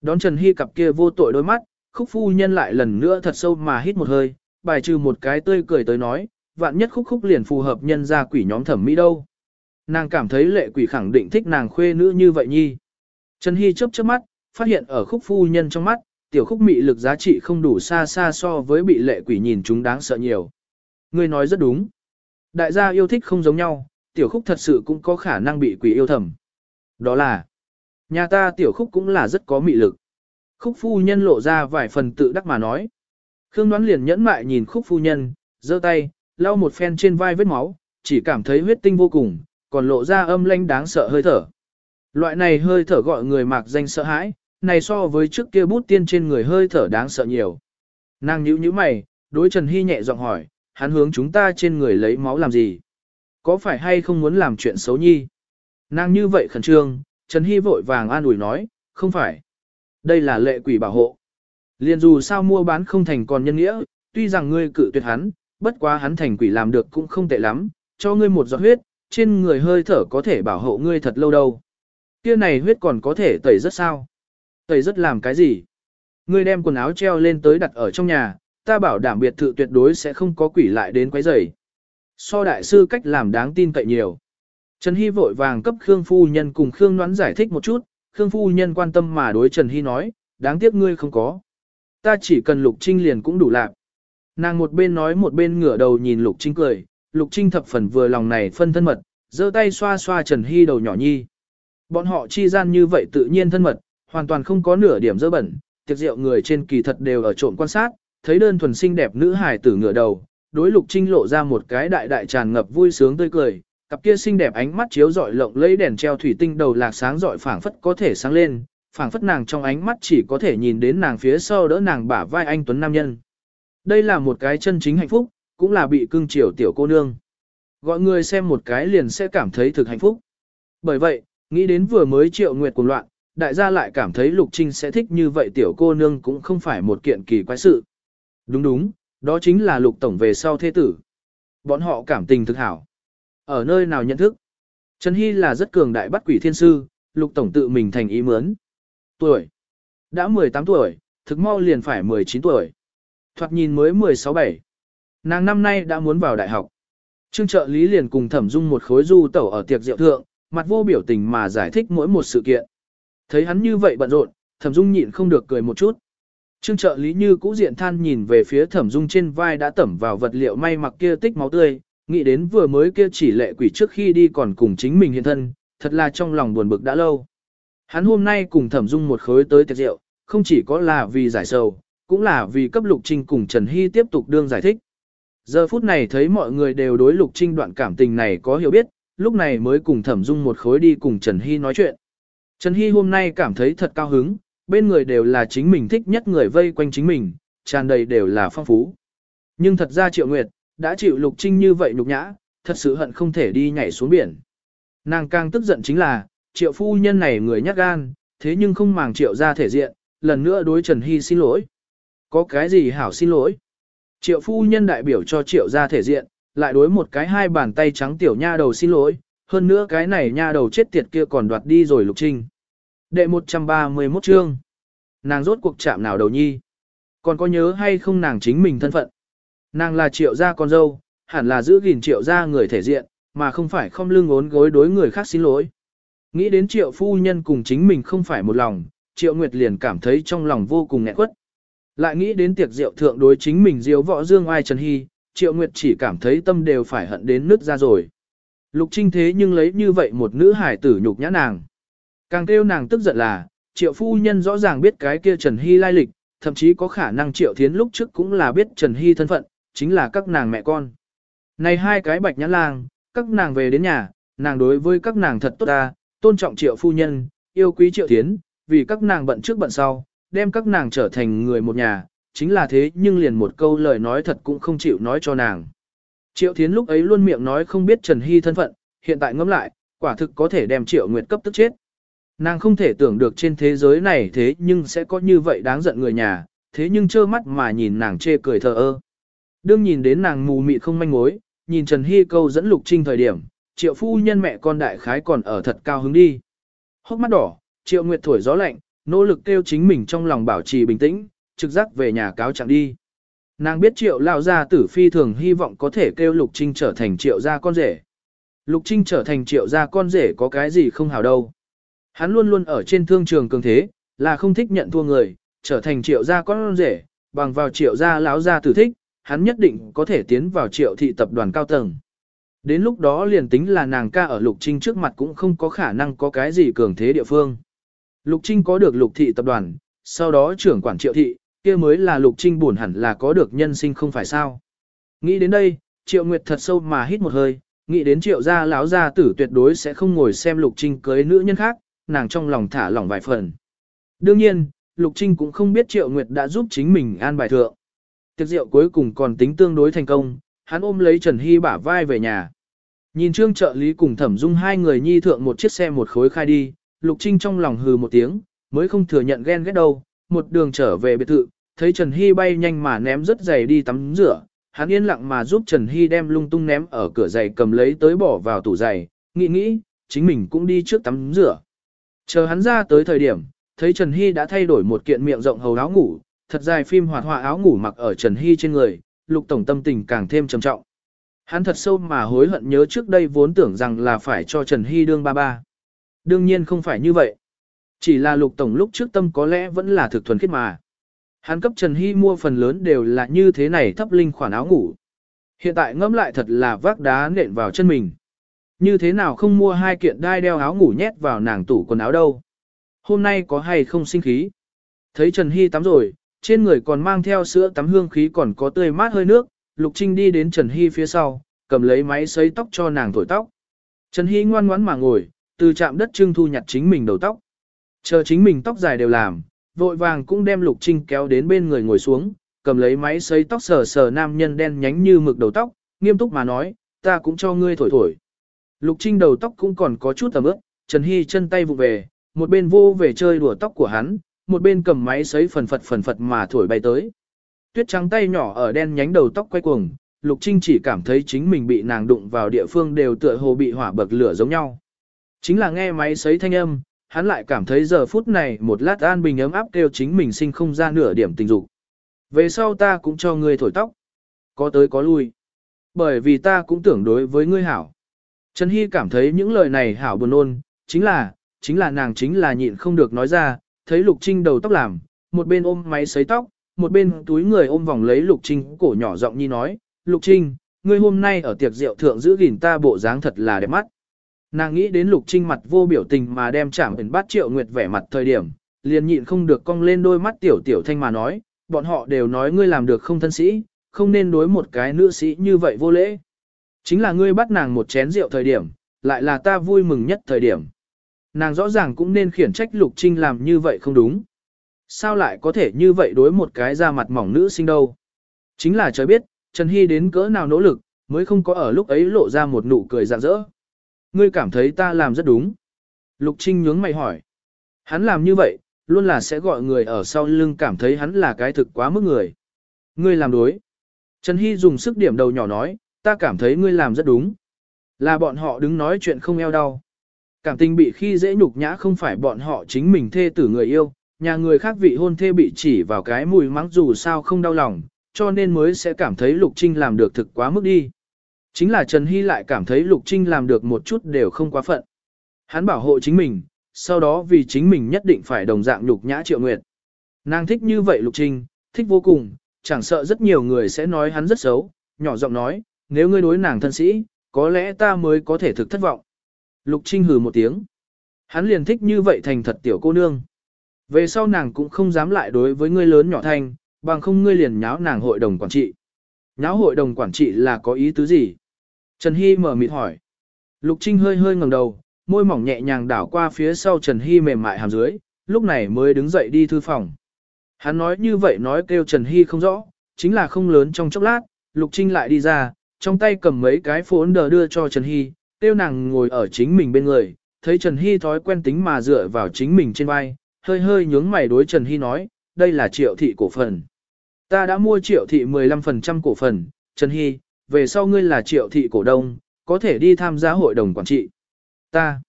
Đón Trần Hy cặp kia vô tội đôi mắt, khúc phu nhân lại lần nữa thật sâu mà hít một hơi, bài trừ một cái tươi cười tới nói, vạn nhất khúc khúc liền phù hợp nhân ra quỷ nhóm thẩm mỹ đâu. Nàng cảm thấy lệ quỷ khẳng định thích nàng khuê nữ như vậy nhi. Trần Hy chớp chớp mắt, phát hiện ở khúc phu nhân trong mắt, tiểu khúc mị lực giá trị không đủ xa xa so với bị lệ quỷ nhìn chúng đáng sợ nhiều. Ngươi nói rất đúng. Đại gia yêu thích không giống nhau, tiểu khúc thật sự cũng có khả năng bị quỷ yêu thầm. Đó là, nhà ta tiểu khúc cũng là rất có mị lực. Khúc phu nhân lộ ra vài phần tự đắc mà nói. Khương đoán liền nhẫn mại nhìn khúc phu nhân, giơ tay, lau một phen trên vai vết máu, chỉ cảm thấy huyết tinh vô cùng, còn lộ ra âm lanh đáng sợ hơi thở. Loại này hơi thở gọi người mạc danh sợ hãi, này so với trước kia bút tiên trên người hơi thở đáng sợ nhiều. Nàng nhíu nhíu mày, đối Trần Hy nhẹ giọng hỏi, hắn hướng chúng ta trên người lấy máu làm gì? Có phải hay không muốn làm chuyện xấu nhi? Nàng như vậy khẩn trương, Trần Hy vội vàng an ủi nói, không phải. Đây là lệ quỷ bảo hộ. Liền dù sao mua bán không thành còn nhân nghĩa, tuy rằng ngươi cự tuyệt hắn, bất quá hắn thành quỷ làm được cũng không tệ lắm, cho ngươi một giọt huyết, trên người hơi thở có thể bảo hộ ngươi thật lâu đâu. Kia này huyết còn có thể tẩy rất sao? Tẩy rất làm cái gì? Ngươi đem quần áo treo lên tới đặt ở trong nhà, ta bảo đảm biệt thự tuyệt đối sẽ không có quỷ lại đến quấy rầy. So đại sư cách làm đáng tin cậy nhiều. Trần Hy vội vàng cấp Khương Phu Nhân cùng Khương Ngoãn giải thích một chút, Khương Phu Nhân quan tâm mà đối Trần Hy nói, đáng tiếc ngươi không có. Ta chỉ cần Lục Trinh liền cũng đủ lạc. Nàng một bên nói một bên ngửa đầu nhìn Lục Trinh cười, Lục Trinh thập phần vừa lòng này phân thân mật, giơ tay xoa xoa Trần Hy đầu nhỏ nhi. Bọn họ chi gian như vậy tự nhiên thân mật, hoàn toàn không có nửa điểm dơ bẩn, tiệc rượu người trên kỳ thật đều ở trộm quan sát, thấy đơn thuần xinh đẹp nữ hài tử ngửa đầu, đối Lục Trinh lộ ra một cái đại đại tràn ngập vui sướng tươi cười, cặp kia xinh đẹp ánh mắt chiếu rọi lộng lấy đèn treo thủy tinh đầu lạc sáng rọi phảng phất có thể sáng lên, phảng phất nàng trong ánh mắt chỉ có thể nhìn đến nàng phía sau đỡ nàng bả vai anh tuấn nam nhân. Đây là một cái chân chính hạnh phúc, cũng là bị cưng chiều tiểu cô nương. Gọi người xem một cái liền sẽ cảm thấy thực hạnh phúc. Bởi vậy, nghĩ đến vừa mới triệu nguyệt cuồng loạn, đại gia lại cảm thấy Lục Trinh sẽ thích như vậy tiểu cô nương cũng không phải một kiện kỳ quái sự. Đúng đúng, đó chính là Lục Tổng về sau thế tử. Bọn họ cảm tình thực hảo. Ở nơi nào nhận thức? Trần Hy là rất cường đại bắt quỷ thiên sư, Lục Tổng tự mình thành ý mướn. Tuổi. Đã 18 tuổi, thực mau liền phải 19 tuổi. Thoạt nhìn mới 16-7. Nàng năm nay đã muốn vào đại học. Trương trợ lý liền cùng thẩm dung một khối du tẩu ở tiệc rượu thượng, mặt vô biểu tình mà giải thích mỗi một sự kiện. Thấy hắn như vậy bận rộn, thẩm dung nhịn không được cười một chút. Trương trợ lý như cũ diện than nhìn về phía thẩm dung trên vai đã tẩm vào vật liệu may mặc kia tích máu tươi, nghĩ đến vừa mới kia chỉ lệ quỷ trước khi đi còn cùng chính mình hiện thân, thật là trong lòng buồn bực đã lâu. Hắn hôm nay cùng thẩm dung một khối tới tiệc rượu, không chỉ có là vì giải sầu, cũng là vì cấp Lục Trinh cùng Trần Hy tiếp tục đương giải thích. Giờ phút này thấy mọi người đều đối Lục Trinh đoạn cảm tình này có hiểu biết, lúc này mới cùng thẩm dung một khối đi cùng Trần Hy nói chuyện. Trần Hy hôm nay cảm thấy thật cao hứng, bên người đều là chính mình thích nhất người vây quanh chính mình, tràn đầy đều là phong phú. Nhưng thật ra Triệu Nguyệt, đã chịu Lục Trinh như vậy nhục nhã, thật sự hận không thể đi nhảy xuống biển. Nàng càng tức giận chính là, Triệu phu nhân này người nhát gan, thế nhưng không màng Triệu ra thể diện, lần nữa đối Trần Hy xin lỗi. Có cái gì hảo xin lỗi? Triệu phu nhân đại biểu cho Triệu ra thể diện, lại đối một cái hai bàn tay trắng tiểu nha đầu xin lỗi, hơn nữa cái này nha đầu chết tiệt kia còn đoạt đi rồi Lục Trinh. Đệ 131 chương. Nàng rốt cuộc chạm nào đầu nhi? Còn có nhớ hay không nàng chính mình thân phận? Nàng là triệu gia con dâu, hẳn là giữ gìn triệu gia người thể diện, mà không phải không lưng ốn gối đối người khác xin lỗi. Nghĩ đến triệu phu nhân cùng chính mình không phải một lòng, triệu nguyệt liền cảm thấy trong lòng vô cùng nghẹn quất. Lại nghĩ đến tiệc rượu thượng đối chính mình diếu võ dương ai trần hy, triệu nguyệt chỉ cảm thấy tâm đều phải hận đến nứt ra rồi. Lục trinh thế nhưng lấy như vậy một nữ hải tử nhục nhã nàng. Càng kêu nàng tức giận là, triệu phu nhân rõ ràng biết cái kia Trần Hy lai lịch, thậm chí có khả năng triệu thiến lúc trước cũng là biết Trần Hy thân phận, chính là các nàng mẹ con. Này hai cái bạch nhãn lang, các nàng về đến nhà, nàng đối với các nàng thật tốt ta, tôn trọng triệu phu nhân, yêu quý triệu thiến, vì các nàng bận trước bận sau, đem các nàng trở thành người một nhà, chính là thế nhưng liền một câu lời nói thật cũng không chịu nói cho nàng. Triệu thiến lúc ấy luôn miệng nói không biết Trần Hy thân phận, hiện tại ngẫm lại, quả thực có thể đem triệu nguyệt cấp tức chết. Nàng không thể tưởng được trên thế giới này thế nhưng sẽ có như vậy đáng giận người nhà, thế nhưng trơ mắt mà nhìn nàng chê cười thờ ơ. Đương nhìn đến nàng mù mịt không manh mối, nhìn Trần Hy câu dẫn Lục Trinh thời điểm, triệu phu nhân mẹ con đại khái còn ở thật cao hứng đi. Hốc mắt đỏ, triệu nguyệt thổi gió lạnh, nỗ lực kêu chính mình trong lòng bảo trì bình tĩnh, trực giác về nhà cáo trạng đi. Nàng biết triệu lao gia tử phi thường hy vọng có thể kêu Lục Trinh trở thành triệu gia con rể. Lục Trinh trở thành triệu gia con rể có cái gì không hào đâu. Hắn luôn luôn ở trên thương trường cường thế, là không thích nhận thua người, trở thành triệu gia con rể, bằng vào triệu gia lão gia tử thích, hắn nhất định có thể tiến vào triệu thị tập đoàn cao tầng. Đến lúc đó liền tính là nàng ca ở Lục Trinh trước mặt cũng không có khả năng có cái gì cường thế địa phương. Lục Trinh có được Lục thị tập đoàn, sau đó trưởng quản triệu thị, kia mới là Lục Trinh buồn hẳn là có được nhân sinh không phải sao. Nghĩ đến đây, Triệu Nguyệt thật sâu mà hít một hơi, nghĩ đến Triệu gia lão gia tử tuyệt đối sẽ không ngồi xem Lục Trinh cưới nữ nhân khác, nàng trong lòng thả lỏng vài phần. Đương nhiên, Lục Trinh cũng không biết Triệu Nguyệt đã giúp chính mình an bài thượng. Tiệc rượu cuối cùng còn tính tương đối thành công, hắn ôm lấy Trần Hy bả vai về nhà. Nhìn trương trợ lý cùng thẩm dung hai người nhi thượng một chiếc xe một khối khai đi, Lục Trinh trong lòng hừ một tiếng, mới không thừa nhận ghen ghét đâu, một đường trở về biệt thự, thấy Trần Hy bay nhanh mà ném rất giày đi tắm rửa, hắn yên lặng mà giúp Trần Hy đem lung tung ném ở cửa giày cầm lấy tới bỏ vào tủ giày, nghĩ nghĩ, chính mình cũng đi trước tắm rửa. Chờ hắn ra tới thời điểm, thấy Trần Hy đã thay đổi một kiện miệng rộng hầu áo ngủ, thật dài phim hoạt họa áo ngủ mặc ở Trần Hy trên người, lục tổng tâm tình càng thêm trầm trọng. Hắn thật sâu mà hối hận nhớ trước đây vốn tưởng rằng là phải cho Trần Hy đương ba ba. Đương nhiên không phải như vậy. Chỉ là lục tổng lúc trước tâm có lẽ vẫn là thực thuần khiết mà. Hắn cấp Trần Hy mua phần lớn đều là như thế này thấp linh khoản áo ngủ. Hiện tại ngẫm lại thật là vác đá nện vào chân mình. Như thế nào không mua hai kiện đai đeo áo ngủ nhét vào nàng tủ quần áo đâu. Hôm nay có hay không sinh khí. Thấy Trần Hy tắm rồi, trên người còn mang theo sữa tắm hương khí còn có tươi mát hơi nước, Lục Trinh đi đến Trần Hy phía sau, cầm lấy máy sấy tóc cho nàng thổi tóc. Trần Hy ngoan ngoãn mà ngồi, từ chạm đất trưng thu nhặt chính mình đầu tóc. Chờ chính mình tóc dài đều làm, vội vàng cũng đem Lục Trinh kéo đến bên người ngồi xuống, cầm lấy máy sấy tóc sờ sờ nam nhân đen nhánh như mực đầu tóc, nghiêm túc mà nói, ta cũng cho ngươi thổi thổi. Lục Trinh đầu tóc cũng còn có chút tầm ướp, Trần Hy chân tay vụ về, một bên vô về chơi đùa tóc của hắn, một bên cầm máy sấy phần phật phần phật mà thổi bay tới. Tuyết trắng tay nhỏ ở đen nhánh đầu tóc quay cuồng, Lục Trinh chỉ cảm thấy chính mình bị nàng đụng vào địa phương đều tựa hồ bị hỏa bậc lửa giống nhau. Chính là nghe máy sấy thanh âm, hắn lại cảm thấy giờ phút này một lát an bình ấm áp kêu chính mình sinh không ra nửa điểm tình dục. Về sau ta cũng cho ngươi thổi tóc. Có tới có lui. Bởi vì ta cũng tưởng đối với ngươi hảo. Trần Hy cảm thấy những lời này hảo buồn ôn, chính là, chính là nàng chính là nhịn không được nói ra, thấy Lục Trinh đầu tóc làm, một bên ôm máy sấy tóc, một bên túi người ôm vòng lấy Lục Trinh cổ nhỏ giọng nhi nói, Lục Trinh, ngươi hôm nay ở tiệc rượu thượng giữ gìn ta bộ dáng thật là đẹp mắt. Nàng nghĩ đến Lục Trinh mặt vô biểu tình mà đem chạm ẩn bát triệu nguyệt vẻ mặt thời điểm, liền nhịn không được cong lên đôi mắt tiểu tiểu thanh mà nói, bọn họ đều nói ngươi làm được không thân sĩ, không nên đối một cái nữ sĩ như vậy vô lễ. Chính là ngươi bắt nàng một chén rượu thời điểm, lại là ta vui mừng nhất thời điểm. Nàng rõ ràng cũng nên khiển trách Lục Trinh làm như vậy không đúng. Sao lại có thể như vậy đối một cái da mặt mỏng nữ sinh đâu? Chính là trời biết, Trần Hy đến cỡ nào nỗ lực, mới không có ở lúc ấy lộ ra một nụ cười rạng rỡ. Ngươi cảm thấy ta làm rất đúng. Lục Trinh nhướng mày hỏi. Hắn làm như vậy, luôn là sẽ gọi người ở sau lưng cảm thấy hắn là cái thực quá mức người. Ngươi làm đối. Trần Hy dùng sức điểm đầu nhỏ nói, ta cảm thấy ngươi làm rất đúng. Là bọn họ đứng nói chuyện không eo đau. Cảm tình bị khi dễ nhục nhã không phải bọn họ chính mình thê tử người yêu, nhà người khác vị hôn thê bị chỉ vào cái mùi mắng dù sao không đau lòng, cho nên mới sẽ cảm thấy Lục Trinh làm được thực quá mức đi. Chính là Trần Hy lại cảm thấy Lục Trinh làm được một chút đều không quá phận. Hắn bảo hộ chính mình, sau đó vì chính mình nhất định phải đồng dạng nhục nhã triệu nguyệt. Nàng thích như vậy Lục Trinh, thích vô cùng, chẳng sợ rất nhiều người sẽ nói hắn rất xấu, nhỏ giọng nói, nếu ngươi đối nàng thân sĩ, có lẽ ta mới có thể thực thất vọng. Lục Trinh hừ một tiếng. Hắn liền thích như vậy thành thật tiểu cô nương. Về sau nàng cũng không dám lại đối với ngươi lớn nhỏ thanh, bằng không ngươi liền nháo nàng hội đồng quản trị. Nháo hội đồng quản trị là có ý tứ gì? Trần Hy mở mịt hỏi. Lục Trinh hơi hơi ngẩng đầu, môi mỏng nhẹ nhàng đảo qua phía sau Trần Hy mềm mại hàm dưới, lúc này mới đứng dậy đi thư phòng. Hắn nói như vậy nói kêu Trần Hy không rõ, chính là không lớn trong chốc lát, Lục Trinh lại đi ra, trong tay cầm mấy cái phốn đờ đưa cho Trần Hy, tiêu nàng ngồi ở chính mình bên người, thấy Trần Hy thói quen tính mà dựa vào chính mình trên vai, hơi hơi nhướng mày đối Trần Hy nói, đây là triệu thị cổ phần. Ta đã mua triệu thị 15% cổ phần, Trần Hy, về sau ngươi là triệu thị cổ đông, có thể đi tham gia hội đồng quản trị. Ta.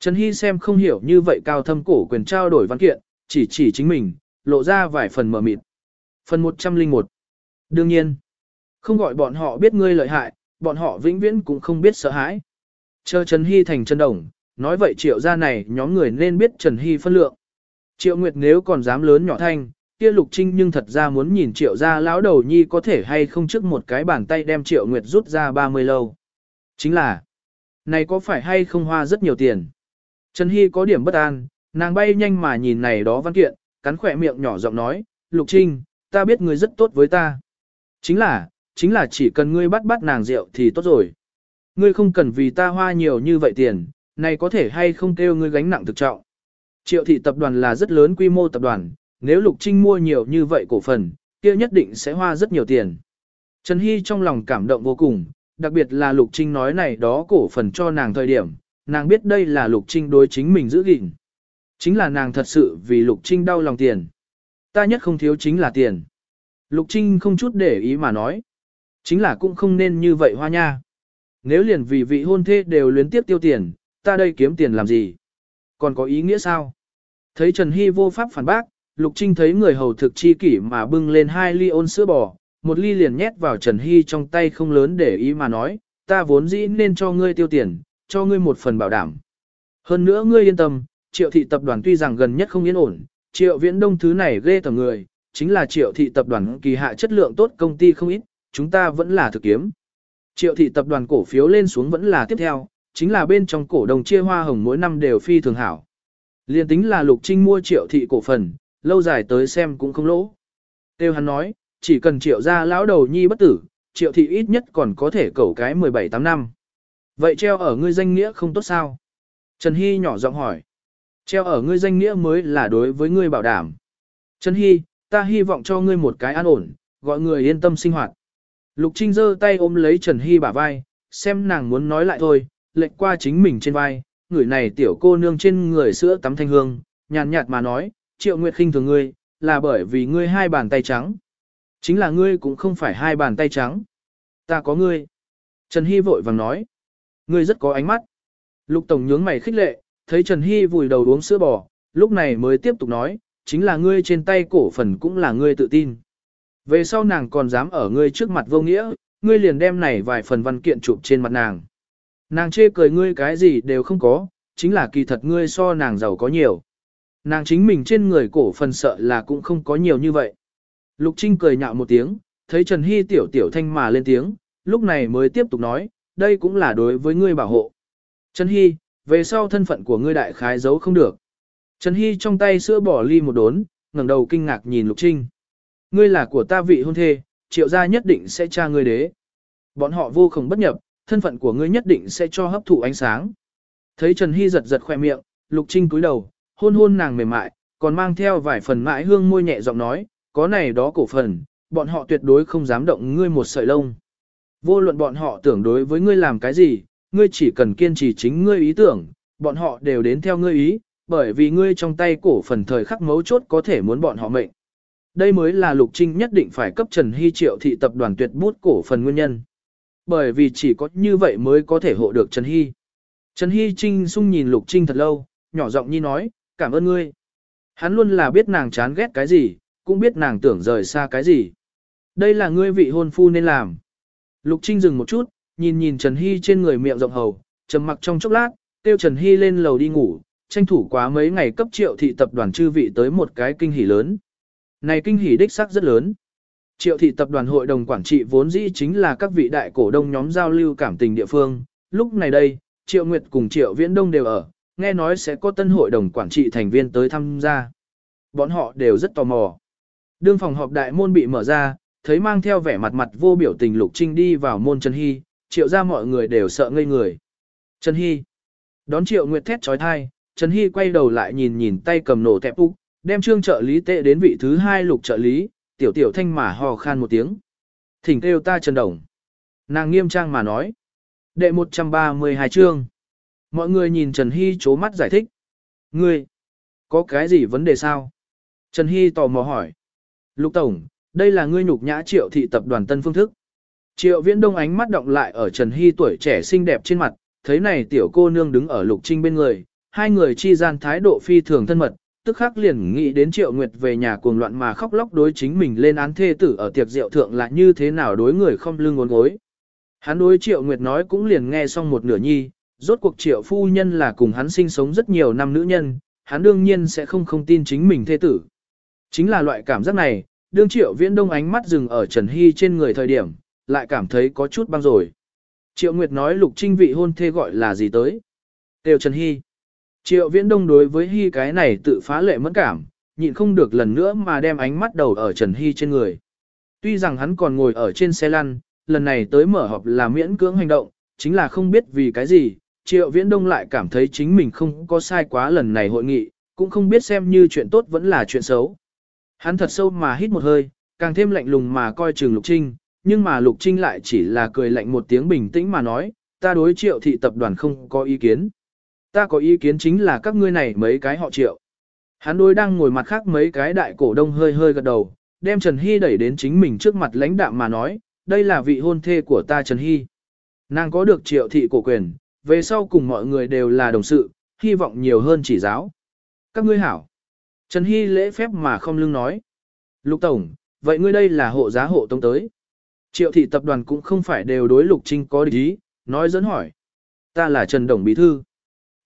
Trần Hy xem không hiểu như vậy cao thâm cổ quyền trao đổi văn kiện, chỉ chỉ chính mình, lộ ra vài phần mờ mịt. Phần 101. Đương nhiên, không gọi bọn họ biết ngươi lợi hại, bọn họ vĩnh viễn cũng không biết sợ hãi. Chờ Trần Hy thành Trần Đồng, nói vậy triệu gia này nhóm người nên biết Trần Hy phân lượng. Triệu Nguyệt nếu còn dám lớn nhỏ thanh, kia Lục Trinh nhưng thật ra muốn nhìn triệu gia lão đầu nhi có thể hay không trước một cái bàn tay đem triệu Nguyệt rút ra 30 lâu. Chính là, này có phải hay không hoa rất nhiều tiền. Trần Hy có điểm bất an, nàng bay nhanh mà nhìn này đó văn kiện, cắn khỏe miệng nhỏ giọng nói, Lục Trinh, ta biết ngươi rất tốt với ta. Chính là, chính là chỉ cần ngươi bắt bắt nàng rượu thì tốt rồi. Ngươi không cần vì ta hoa nhiều như vậy tiền, này có thể hay không kêu ngươi gánh nặng thực trọng. Triệu thị tập đoàn là rất lớn quy mô tập đoàn, nếu Lục Trinh mua nhiều như vậy cổ phần, kia nhất định sẽ hoa rất nhiều tiền. Trần Hy trong lòng cảm động vô cùng, đặc biệt là Lục Trinh nói này đó cổ phần cho nàng thời điểm, nàng biết đây là Lục Trinh đối chính mình giữ gìn. Chính là nàng thật sự vì Lục Trinh đau lòng tiền. Ta nhất không thiếu chính là tiền. Lục Trinh không chút để ý mà nói. Chính là cũng không nên như vậy hoa nha. Nếu liền vì vị hôn thê đều luyến tiếp tiêu tiền, ta đây kiếm tiền làm gì? Còn có ý nghĩa sao? Thấy Trần Hy vô pháp phản bác, Lục Trinh thấy người hầu thực chi kỷ mà bưng lên hai ly ôn sữa bò, một ly liền nhét vào Trần Hy trong tay không lớn để ý mà nói, ta vốn dĩ nên cho ngươi tiêu tiền, cho ngươi một phần bảo đảm. Hơn nữa ngươi yên tâm, triệu thị tập đoàn tuy rằng gần nhất không yên ổn, triệu viễn đông thứ này ghê tầm người, chính là triệu thị tập đoàn kỳ hạ chất lượng tốt công ty không ít, chúng ta vẫn là thực kiếm. Triệu thị tập đoàn cổ phiếu lên xuống vẫn là tiếp theo, chính là bên trong cổ đồng chia hoa hồng mỗi năm đều phi thường hảo. Liên tính là lục trinh mua triệu thị cổ phần, lâu dài tới xem cũng không lỗ. Têu hắn nói, chỉ cần triệu ra lão đầu nhi bất tử, triệu thị ít nhất còn có thể cầu cái 17-8 năm. Vậy treo ở ngươi danh nghĩa không tốt sao? Trần Hy nhỏ giọng hỏi. Treo ở ngươi danh nghĩa mới là đối với ngươi bảo đảm. Trần Hy, ta hy vọng cho ngươi một cái an ổn, gọi người yên tâm sinh hoạt. Lục Trinh giơ tay ôm lấy Trần Hy bả vai, xem nàng muốn nói lại thôi, lệnh qua chính mình trên vai, người này tiểu cô nương trên người sữa tắm thanh hương, nhàn nhạt mà nói, triệu nguyệt khinh thường ngươi, là bởi vì ngươi hai bàn tay trắng. Chính là ngươi cũng không phải hai bàn tay trắng. Ta có ngươi. Trần Hy vội vàng nói. Ngươi rất có ánh mắt. Lục Tổng nhướng mày khích lệ, thấy Trần Hy vùi đầu uống sữa bò, lúc này mới tiếp tục nói, chính là ngươi trên tay cổ phần cũng là ngươi tự tin. Về sau nàng còn dám ở ngươi trước mặt vô nghĩa, ngươi liền đem này vài phần văn kiện chụp trên mặt nàng. Nàng chê cười ngươi cái gì đều không có, chính là kỳ thật ngươi so nàng giàu có nhiều. Nàng chính mình trên người cổ phần sợ là cũng không có nhiều như vậy. Lục Trinh cười nhạo một tiếng, thấy Trần Hy tiểu tiểu thanh mà lên tiếng, lúc này mới tiếp tục nói, đây cũng là đối với ngươi bảo hộ. Trần Hy, về sau thân phận của ngươi đại khái giấu không được. Trần Hy trong tay sữa bỏ ly một đốn, ngẩng đầu kinh ngạc nhìn Lục Trinh. Ngươi là của ta vị hôn thê, triệu gia nhất định sẽ tra ngươi đế. Bọn họ vô cùng bất nhập, thân phận của ngươi nhất định sẽ cho hấp thụ ánh sáng. Thấy Trần Hy giật giật khoe miệng, Lục Trinh cúi đầu, hôn hôn nàng mềm mại, còn mang theo vài phần mãi hương môi nhẹ giọng nói, có này đó cổ phần, bọn họ tuyệt đối không dám động ngươi một sợi lông. Vô luận bọn họ tưởng đối với ngươi làm cái gì, ngươi chỉ cần kiên trì chính ngươi ý tưởng, bọn họ đều đến theo ngươi ý, bởi vì ngươi trong tay cổ phần thời khắc mấu chốt có thể muốn bọn họ mệnh. Đây mới là Lục Trinh nhất định phải cấp Trần Hy Triệu thị tập đoàn tuyệt bút cổ phần nguyên nhân. Bởi vì chỉ có như vậy mới có thể hộ được Trần Hy. Trần Hy Trinh sung nhìn Lục Trinh thật lâu, nhỏ giọng nhi nói, cảm ơn ngươi. Hắn luôn là biết nàng chán ghét cái gì, cũng biết nàng tưởng rời xa cái gì. Đây là ngươi vị hôn phu nên làm. Lục Trinh dừng một chút, nhìn nhìn Trần Hy trên người miệng rộng hầu, trầm mặc trong chốc lát, tiêu Trần Hy lên lầu đi ngủ, tranh thủ quá mấy ngày cấp triệu thị tập đoàn chư vị tới một cái kinh hỉ lớn. Này kinh hỉ đích sắc rất lớn. Triệu thị tập đoàn hội đồng quản trị vốn dĩ chính là các vị đại cổ đông nhóm giao lưu cảm tình địa phương. Lúc này đây, Triệu Nguyệt cùng Triệu Viễn Đông đều ở, nghe nói sẽ có tân hội đồng quản trị thành viên tới tham gia. Bọn họ đều rất tò mò. Đương phòng họp đại môn bị mở ra, thấy mang theo vẻ mặt mặt vô biểu tình Lục Trinh đi vào môn Trần Hy, triệu ra mọi người đều sợ ngây người. Trần Hy. Đón Triệu Nguyệt thét trói thai, Trần Hy quay đầu lại nhìn nhìn tay cầm nổ tẹp úc, đem trương trợ lý tệ đến vị thứ hai lục trợ lý, tiểu tiểu thanh mà hò khan một tiếng. Thỉnh kêu ta Trần Đồng. Nàng nghiêm trang mà nói. Đệ 132 chương. Mọi người nhìn Trần Hy chố mắt giải thích. Ngươi, có cái gì vấn đề sao? Trần Hy tò mò hỏi. Lục Tổng, đây là ngươi nhục nhã triệu thị tập đoàn tân phương thức. Triệu Viễn Đông ánh mắt động lại ở Trần Hy tuổi trẻ xinh đẹp trên mặt, thấy này tiểu cô nương đứng ở Lục Trinh bên người, hai người chi gian thái độ phi thường thân mật, tức khắc liền nghĩ đến Triệu Nguyệt về nhà cuồng loạn mà khóc lóc đối chính mình lên án thê tử ở tiệc rượu thượng là như thế nào đối người không lưng ngốn gối. Hắn đối Triệu Nguyệt nói cũng liền nghe xong một nửa nhi, rốt cuộc Triệu phu nhân là cùng hắn sinh sống rất nhiều năm nữ nhân, hắn đương nhiên sẽ không không tin chính mình thê tử. Chính là loại cảm giác này, đương Triệu Viễn Đông ánh mắt dừng ở Trần Hy trên người thời điểm, lại cảm thấy có chút băng rồi. Triệu Nguyệt nói Lục Trinh vị hôn thê gọi là gì tới? Tiêu Trần Hy. Triệu Viễn Đông đối với Hy cái này tự phá lệ mẫn cảm, nhịn không được lần nữa mà đem ánh mắt đầu ở Trần Hy trên người. Tuy rằng hắn còn ngồi ở trên xe lăn, lần này tới mở họp là miễn cưỡng hành động, chính là không biết vì cái gì, Triệu Viễn Đông lại cảm thấy chính mình không có sai quá lần này hội nghị, cũng không biết xem như chuyện tốt vẫn là chuyện xấu. Hắn thật sâu mà hít một hơi, càng thêm lạnh lùng mà coi chừng Lục Trinh, nhưng mà Lục Trinh lại chỉ là cười lạnh một tiếng bình tĩnh mà nói, ta đối triệu thị tập đoàn không có ý kiến. Ta có ý kiến chính là các ngươi này mấy cái họ triệu. Hắn đối đang ngồi mặt khác mấy cái đại cổ đông hơi hơi gật đầu, đem Trần Hy đẩy đến chính mình trước mặt lãnh đạm mà nói, đây là vị hôn thê của ta Trần Hy. Nàng có được triệu thị cổ quyền, về sau cùng mọi người đều là đồng sự, hy vọng nhiều hơn chỉ giáo. Các ngươi hảo. Trần Hy lễ phép mà không lưng nói. Lục Tổng, vậy ngươi đây là hộ giá hộ tông tới. Triệu thị tập đoàn cũng không phải đều đối Lục Trinh có địch ý, nói dẫn hỏi. Ta là Trần Đồng Bí Thư.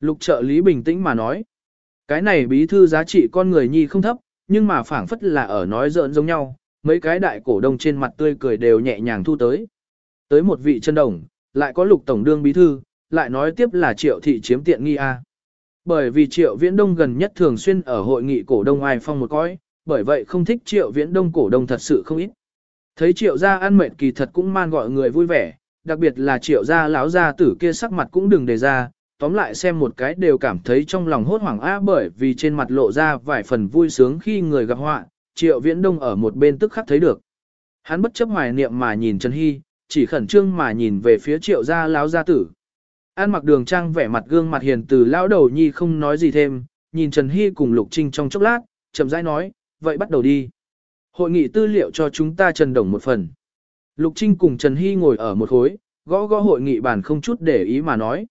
Lục trợ lý bình tĩnh mà nói. Cái này Bí Thư giá trị con người nhi không thấp, nhưng mà phảng phất là ở nói giỡn giống nhau, mấy cái đại cổ đông trên mặt tươi cười đều nhẹ nhàng thu tới. Tới một vị Trần Đồng, lại có Lục Tổng Đương Bí Thư, lại nói tiếp là Triệu thị chiếm tiện nghi A. Bởi vì Triệu Viễn Đông gần nhất thường xuyên ở hội nghị cổ đông ai phong một cõi, bởi vậy không thích Triệu Viễn Đông cổ đông thật sự không ít. Thấy triệu gia ăn mệt kỳ thật cũng man gọi người vui vẻ, đặc biệt là triệu gia lão gia tử kia sắc mặt cũng đừng đề ra, tóm lại xem một cái đều cảm thấy trong lòng hốt hoảng a bởi vì trên mặt lộ ra vài phần vui sướng khi người gặp họa, triệu viễn đông ở một bên tức khắc thấy được. Hắn bất chấp hoài niệm mà nhìn Trần Hy, chỉ khẩn trương mà nhìn về phía triệu gia lão gia tử. An mặc đường trang vẻ mặt gương mặt hiền từ lão đầu nhi không nói gì thêm, nhìn Trần Hy cùng Lục Trinh trong chốc lát, chậm rãi nói, vậy bắt đầu đi. Hội nghị tư liệu cho chúng ta Trần Đồng một phần. Lục Trinh cùng Trần Hy ngồi ở một khối, gõ gõ hội nghị bàn không chút để ý mà nói.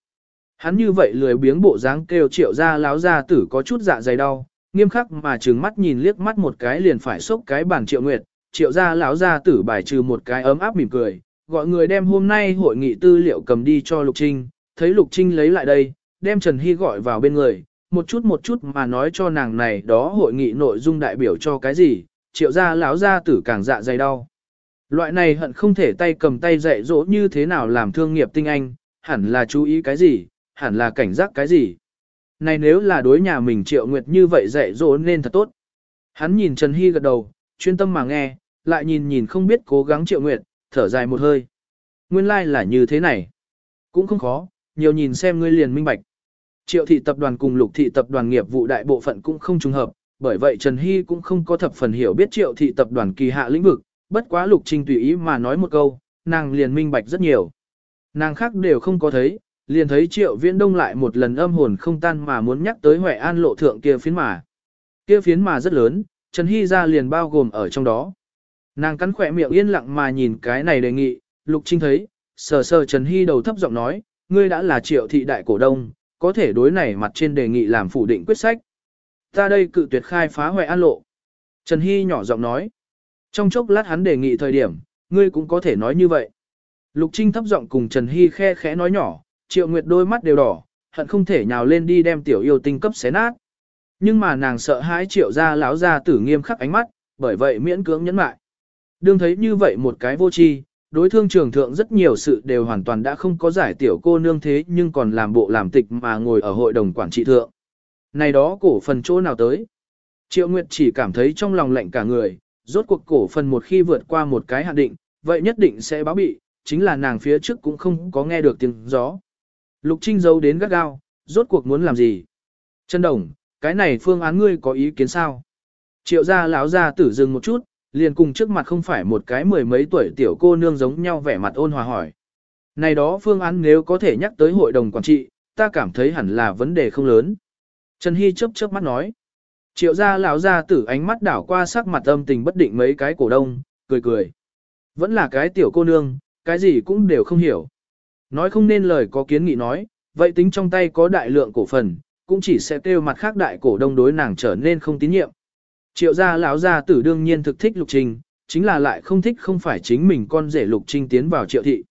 Hắn như vậy lười biếng bộ dáng kêu triệu ra láo ra tử có chút dạ dày đau, nghiêm khắc mà trừng mắt nhìn liếc mắt một cái liền phải xốc cái bàn triệu nguyệt, triệu ra láo ra tử bài trừ một cái ấm áp mỉm cười, gọi người đem hôm nay hội nghị tư liệu cầm đi cho Lục Trinh, thấy Lục Trinh lấy lại đây, đem Trần Hy gọi vào bên người, một chút một chút mà nói cho nàng này đó hội nghị nội dung đại biểu cho cái gì, triệu gia lão gia tử càng dạ dày đau. Loại này hận không thể tay cầm tay dạy dỗ như thế nào làm thương nghiệp tinh anh, hẳn là chú ý cái gì, hẳn là cảnh giác cái gì. Này nếu là đối nhà mình triệu nguyệt như vậy dạy dỗ nên thật tốt. Hắn nhìn Trần Hy gật đầu, chuyên tâm mà nghe, lại nhìn nhìn không biết cố gắng triệu nguyệt, thở dài một hơi. Nguyên lai like là như thế này. Cũng không khó, nhiều nhìn xem ngươi liền minh bạch. Triệu thị tập đoàn cùng lục thị tập đoàn nghiệp vụ đại bộ phận cũng không trùng hợp, bởi vậy Trần Hy cũng không có thập phần hiểu biết triệu thị tập đoàn kỳ hạ lĩnh vực, bất quá lục trình tùy ý mà nói một câu, nàng liền minh bạch rất nhiều. Nàng khác đều không có thấy, liền thấy triệu viễn đông lại một lần âm hồn không tan mà muốn nhắc tới Huệ An lộ thượng kia phiến mà. Kia phiến mà rất lớn, Trần Hy ra liền bao gồm ở trong đó. Nàng cắn khỏe miệng yên lặng mà nhìn cái này đề nghị, lục trinh thấy, sờ sờ Trần Hy đầu thấp giọng nói, ngươi đã là triệu thị đại cổ đông, có thể đối này mặt trên đề nghị làm phủ định quyết sách. Ta đây cự tuyệt khai phá hoại an lộ. Trần Hy nhỏ giọng nói. Trong chốc lát hắn đề nghị thời điểm, ngươi cũng có thể nói như vậy. Lục Trinh thấp giọng cùng Trần Hy khe khẽ nói nhỏ, Triệu Nguyệt đôi mắt đều đỏ, hận không thể nhào lên đi đem tiểu yêu tinh cấp xé nát. Nhưng mà nàng sợ hãi Triệu gia lão gia tử nghiêm khắc ánh mắt, bởi vậy miễn cưỡng nhẫn mại. Đương thấy như vậy một cái vô tri, đối thương trường thượng rất nhiều sự đều hoàn toàn đã không có giải tiểu cô nương thế nhưng còn làm bộ làm tịch mà ngồi ở hội đồng quản trị thượng. Này đó cổ phần chỗ nào tới? Triệu Nguyệt chỉ cảm thấy trong lòng lạnh cả người, rốt cuộc cổ phần một khi vượt qua một cái hạn định, vậy nhất định sẽ báo bị, chính là nàng phía trước cũng không có nghe được tiếng gió. Lục Trinh giấu đến gắt gao, rốt cuộc muốn làm gì? Trân Đồng, cái này phương án ngươi có ý kiến sao? Triệu gia lão gia tử dừng một chút, liền cùng trước mặt không phải một cái mười mấy tuổi tiểu cô nương giống nhau vẻ mặt ôn hòa hỏi. Này đó phương án nếu có thể nhắc tới hội đồng quản trị, ta cảm thấy hẳn là vấn đề không lớn. Trần Hy chớp chớp mắt nói. Triệu gia lão gia tử ánh mắt đảo qua sắc mặt âm tình bất định mấy cái cổ đông, cười cười. Vẫn là cái tiểu cô nương, cái gì cũng đều không hiểu. Nói không nên lời có kiến nghị nói, vậy tính trong tay có đại lượng cổ phần, cũng chỉ sẽ kêu mặt khác đại cổ đông đối nàng trở nên không tín nhiệm. Triệu gia lão gia tử đương nhiên thực thích Lục Trinh, chính là lại không thích không phải chính mình con rể Lục Trinh tiến vào triệu thị.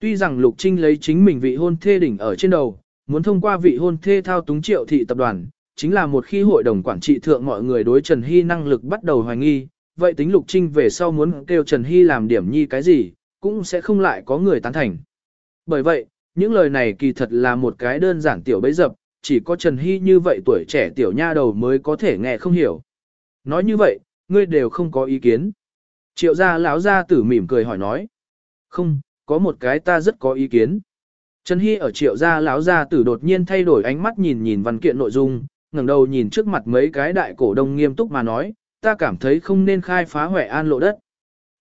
Tuy rằng Lục Trinh lấy chính mình vị hôn thê đỉnh ở trên đầu, muốn thông qua vị hôn thê thao túng triệu thị tập đoàn, chính là một khi hội đồng quản trị thượng mọi người đối Trần Hy năng lực bắt đầu hoài nghi, vậy tính Lục Trinh về sau muốn kêu Trần Hy làm điểm nhi cái gì, cũng sẽ không lại có người tán thành. Bởi vậy, những lời này kỳ thật là một cái đơn giản tiểu bấy dập, chỉ có Trần Hy như vậy tuổi trẻ tiểu nha đầu mới có thể nghe không hiểu. Nói như vậy, ngươi đều không có ý kiến. Triệu gia lão gia tử mỉm cười hỏi nói. Không, có một cái ta rất có ý kiến. Trần Hy ở triệu gia lão gia tử đột nhiên thay đổi ánh mắt nhìn nhìn văn kiện nội dung, ngẩng đầu nhìn trước mặt mấy cái đại cổ đông nghiêm túc mà nói, ta cảm thấy không nên khai phá Huệ An lộ đất.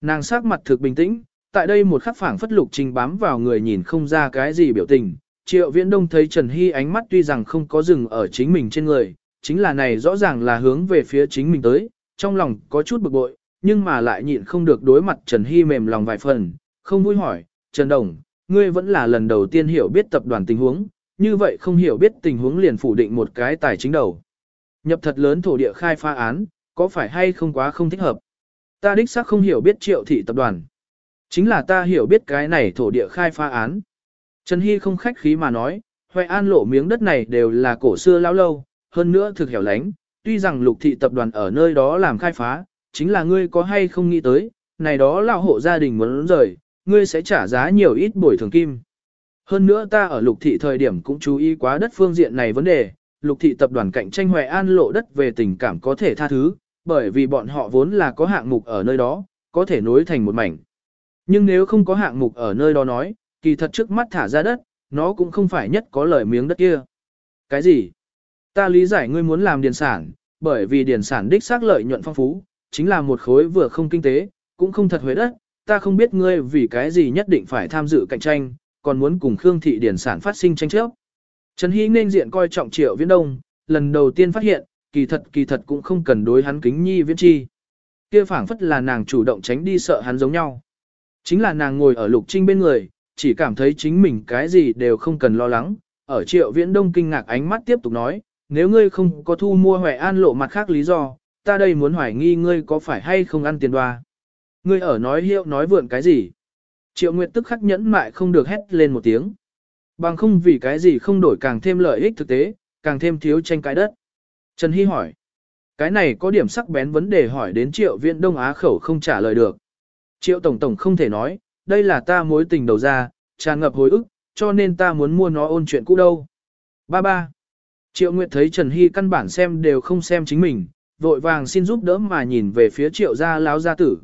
Nàng sắc mặt thực bình tĩnh, tại đây một khắc phảng phất lục trình bám vào người nhìn không ra cái gì biểu tình. Triệu Viễn Đông thấy Trần Hy ánh mắt tuy rằng không có dừng ở chính mình trên người, chính là này rõ ràng là hướng về phía chính mình tới, trong lòng có chút bực bội, nhưng mà lại nhịn không được đối mặt Trần Hy mềm lòng vài phần, không vui hỏi, Trần Đồng, ngươi vẫn là lần đầu tiên hiểu biết tập đoàn tình huống, như vậy không hiểu biết tình huống liền phủ định một cái tài chính đầu. Nhập thật lớn thổ địa khai phá án, có phải hay không quá không thích hợp? Ta đích xác không hiểu biết triệu thị tập đoàn. Chính là ta hiểu biết cái này thổ địa khai phá án. Trần Hy không khách khí mà nói, Hoài An lộ miếng đất này đều là cổ xưa lão lâu, hơn nữa thực hẻo lánh, tuy rằng lục thị tập đoàn ở nơi đó làm khai phá, chính là ngươi có hay không nghĩ tới, này đó lão hộ gia đình muốn rời, ngươi sẽ trả giá nhiều ít bồi thường kim. Hơn nữa ta ở lục thị thời điểm cũng chú ý quá đất phương diện này vấn đề, lục thị tập đoàn cạnh tranh Hoài An lộ đất về tình cảm có thể tha thứ, bởi vì bọn họ vốn là có hạng mục ở nơi đó, có thể nối thành một mảnh. Nhưng nếu không có hạng mục ở nơi đó nói, kỳ thật trước mắt thả ra đất, nó cũng không phải nhất có lời miếng đất kia. Cái gì? Ta lý giải ngươi muốn làm điền sản, bởi vì điền sản đích xác lợi nhuận phong phú, chính là một khối vừa không kinh tế, cũng không thật huế đất, ta không biết ngươi vì cái gì nhất định phải tham dự cạnh tranh, còn muốn cùng Khương thị điền sản phát sinh tranh chấp. Trần Hy nên diện coi trọng Triệu Viễn Đông, lần đầu tiên phát hiện, kỳ thật kỳ thật cũng không cần đối hắn kính nhi viễn chi. Kia phảng phất là nàng chủ động tránh đi sợ hắn giống nhau. Chính là nàng ngồi ở Lục Trinh bên người, chỉ cảm thấy chính mình cái gì đều không cần lo lắng. Ở Triệu Viễn Đông kinh ngạc ánh mắt tiếp tục nói, nếu ngươi không có thu mua Huệ An lộ mặt khác lý do, ta đây muốn hoài nghi ngươi có phải hay không ăn tiền đoa. Ngươi ở nói hiệu nói vượn cái gì? Triệu Nguyệt tức khắc nhẫn mại không được hét lên một tiếng. Bằng không vì cái gì không đổi càng thêm lợi ích thực tế, càng thêm thiếu tranh cái đất. Trần Hy hỏi. Cái này có điểm sắc bén vấn đề hỏi đến Triệu Viễn Đông Á khẩu không trả lời được. Triệu Tổng Tổng không thể nói, đây là ta mối tình đầu ra, tràn ngập hồi ức, cho nên ta muốn mua nó ôn chuyện cũ đâu. Ba ba. Triệu Nguyệt thấy Trần Hy căn bản xem đều không xem chính mình, vội vàng xin giúp đỡ mà nhìn về phía Triệu gia lão gia tử.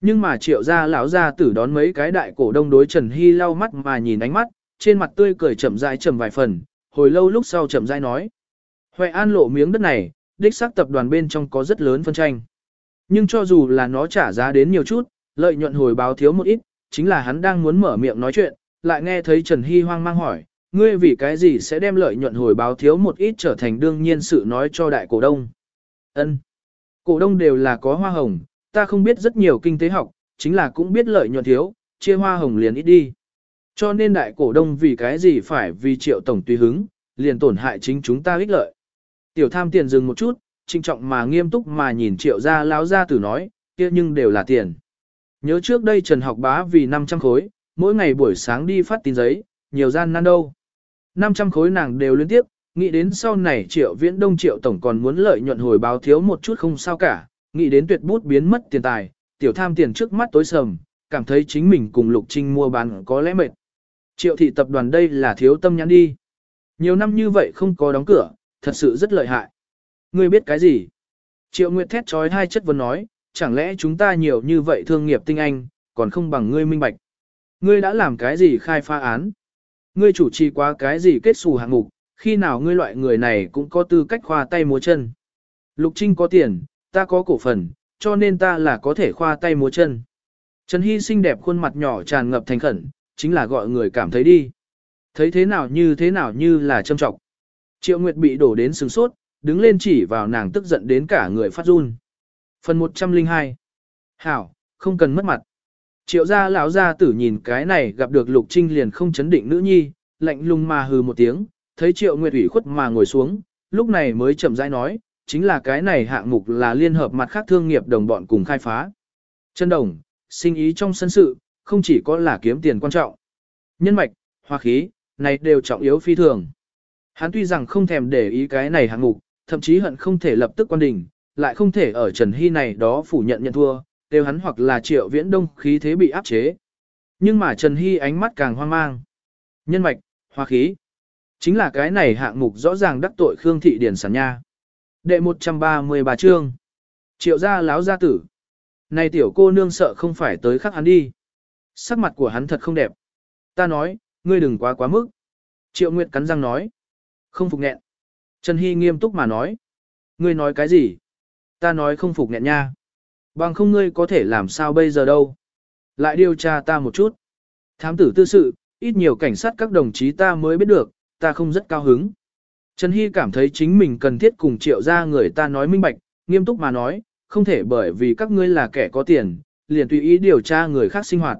Nhưng mà Triệu gia lão gia tử đón mấy cái đại cổ đông đối Trần Hy lau mắt mà nhìn ánh mắt, trên mặt tươi cười chậm rãi chậm vài phần, hồi lâu lúc sau chậm rãi nói: "Huệ An lộ miếng đất này, đích xác tập đoàn bên trong có rất lớn phân tranh. Nhưng cho dù là nó trả giá đến nhiều chút, lợi nhuận hồi báo thiếu một ít, chính là hắn đang muốn mở miệng nói chuyện, lại nghe thấy Trần Hy hoang mang hỏi, ngươi vì cái gì sẽ đem lợi nhuận hồi báo thiếu một ít trở thành đương nhiên sự nói cho đại cổ đông. Ân, Cổ đông đều là có hoa hồng, ta không biết rất nhiều kinh tế học, chính là cũng biết lợi nhuận thiếu, chia hoa hồng liền ít đi. Cho nên đại cổ đông vì cái gì phải vì triệu tổng tùy hứng, liền tổn hại chính chúng ta ích lợi. Tiểu tham tiền dừng một chút, trinh trọng mà nghiêm túc mà nhìn triệu ra láo ra tử nói, kia nhưng đều là tiền. Nhớ trước đây Trần học bá vì 500 khối, mỗi ngày buổi sáng đi phát tin giấy, nhiều gian nan đâu. 500 khối nàng đều liên tiếp, nghĩ đến sau này triệu viễn đông triệu tổng còn muốn lợi nhuận hồi báo thiếu một chút không sao cả, nghĩ đến tuyệt bút biến mất tiền tài, tiểu tham tiền trước mắt tối sầm, cảm thấy chính mình cùng Lục Trinh mua bán có lẽ mệt. Triệu thị tập đoàn đây là thiếu tâm nhãn đi. Nhiều năm như vậy không có đóng cửa, thật sự rất lợi hại. Ngươi biết cái gì? Triệu Nguyệt thét trói hai chất vấn nói, chẳng lẽ chúng ta nhiều như vậy thương nghiệp tinh anh, còn không bằng ngươi minh bạch. Ngươi đã làm cái gì khai phá án? Ngươi chủ trì quá cái gì kết xù hạng mục, khi nào ngươi loại người này cũng có tư cách khoa tay múa chân. Lục Trinh có tiền, ta có cổ phần, cho nên ta là có thể khoa tay múa chân. Trần Hy xinh đẹp khuôn mặt nhỏ tràn ngập thành khẩn, chính là gọi người cảm thấy đi. Thấy thế nào như thế nào như là châm trọng. Triệu Nguyệt bị đổ đến sừng sốt, đứng lên chỉ vào nàng tức giận đến cả người phát run. Phần 102 Hảo, không cần mất mặt. Triệu gia lão gia tử nhìn cái này gặp được Lục Trinh liền không chấn định nữ nhi, lạnh lùng mà hừ một tiếng, thấy Triệu Nguyệt ủy khuất mà ngồi xuống, lúc này mới chậm rãi nói, chính là cái này hạng mục là liên hợp mặt khác thương nghiệp đồng bọn cùng khai phá. Chân đồng, sinh ý trong sân sự, không chỉ có là kiếm tiền quan trọng. Nhân mạch, hoa khí, này đều trọng yếu phi thường. Hắn tuy rằng không thèm để ý cái này hạng mục, thậm chí hận không thể lập tức quan đình, lại không thể ở Trần Hy này đó phủ nhận nhận thua, đều hắn hoặc là triệu viễn đông khí thế bị áp chế. Nhưng mà Trần Hy ánh mắt càng hoang mang. Nhân mạch, hoa khí. Chính là cái này hạng mục rõ ràng đắc tội Khương Thị Điển sản nha. Đệ 133 chương. Triệu gia láo gia tử. Này tiểu cô nương sợ không phải tới khắc hắn đi. Sắc mặt của hắn thật không đẹp. Ta nói, ngươi đừng quá quá mức. Triệu Nguyệt cắn răng nói. Không phục nghẹn. Trần Hy nghiêm túc mà nói. Ngươi nói cái gì? Ta nói không phục nghẹn nha. Bằng không ngươi có thể làm sao bây giờ đâu. Lại điều tra ta một chút. Thám tử tư sự, ít nhiều cảnh sát các đồng chí ta mới biết được, ta không rất cao hứng. Trần Hy cảm thấy chính mình cần thiết cùng triệu ra người ta nói minh bạch, nghiêm túc mà nói, không thể bởi vì các ngươi là kẻ có tiền, liền tùy ý điều tra người khác sinh hoạt.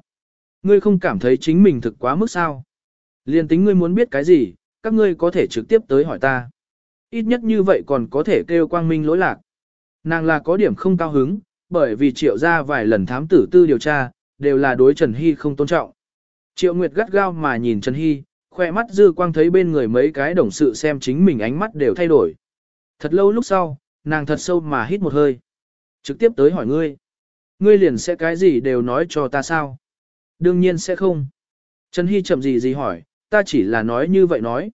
Ngươi không cảm thấy chính mình thực quá mức sao? Liền tính ngươi muốn biết cái gì, các ngươi có thể trực tiếp tới hỏi ta. Ít nhất như vậy còn có thể kêu quang minh lỗi lạc. Nàng là có điểm không cao hứng, bởi vì triệu ra vài lần thám tử tư điều tra, đều là đối Trần Hy không tôn trọng. Triệu Nguyệt gắt gao mà nhìn Trần Hy, khoe mắt dư quang thấy bên người mấy cái đồng sự xem chính mình ánh mắt đều thay đổi. Thật lâu lúc sau, nàng thật sâu mà hít một hơi. Trực tiếp tới hỏi ngươi. Ngươi liền sẽ cái gì đều nói cho ta sao? Đương nhiên sẽ không. Trần Hy chậm gì gì hỏi, ta chỉ là nói như vậy nói.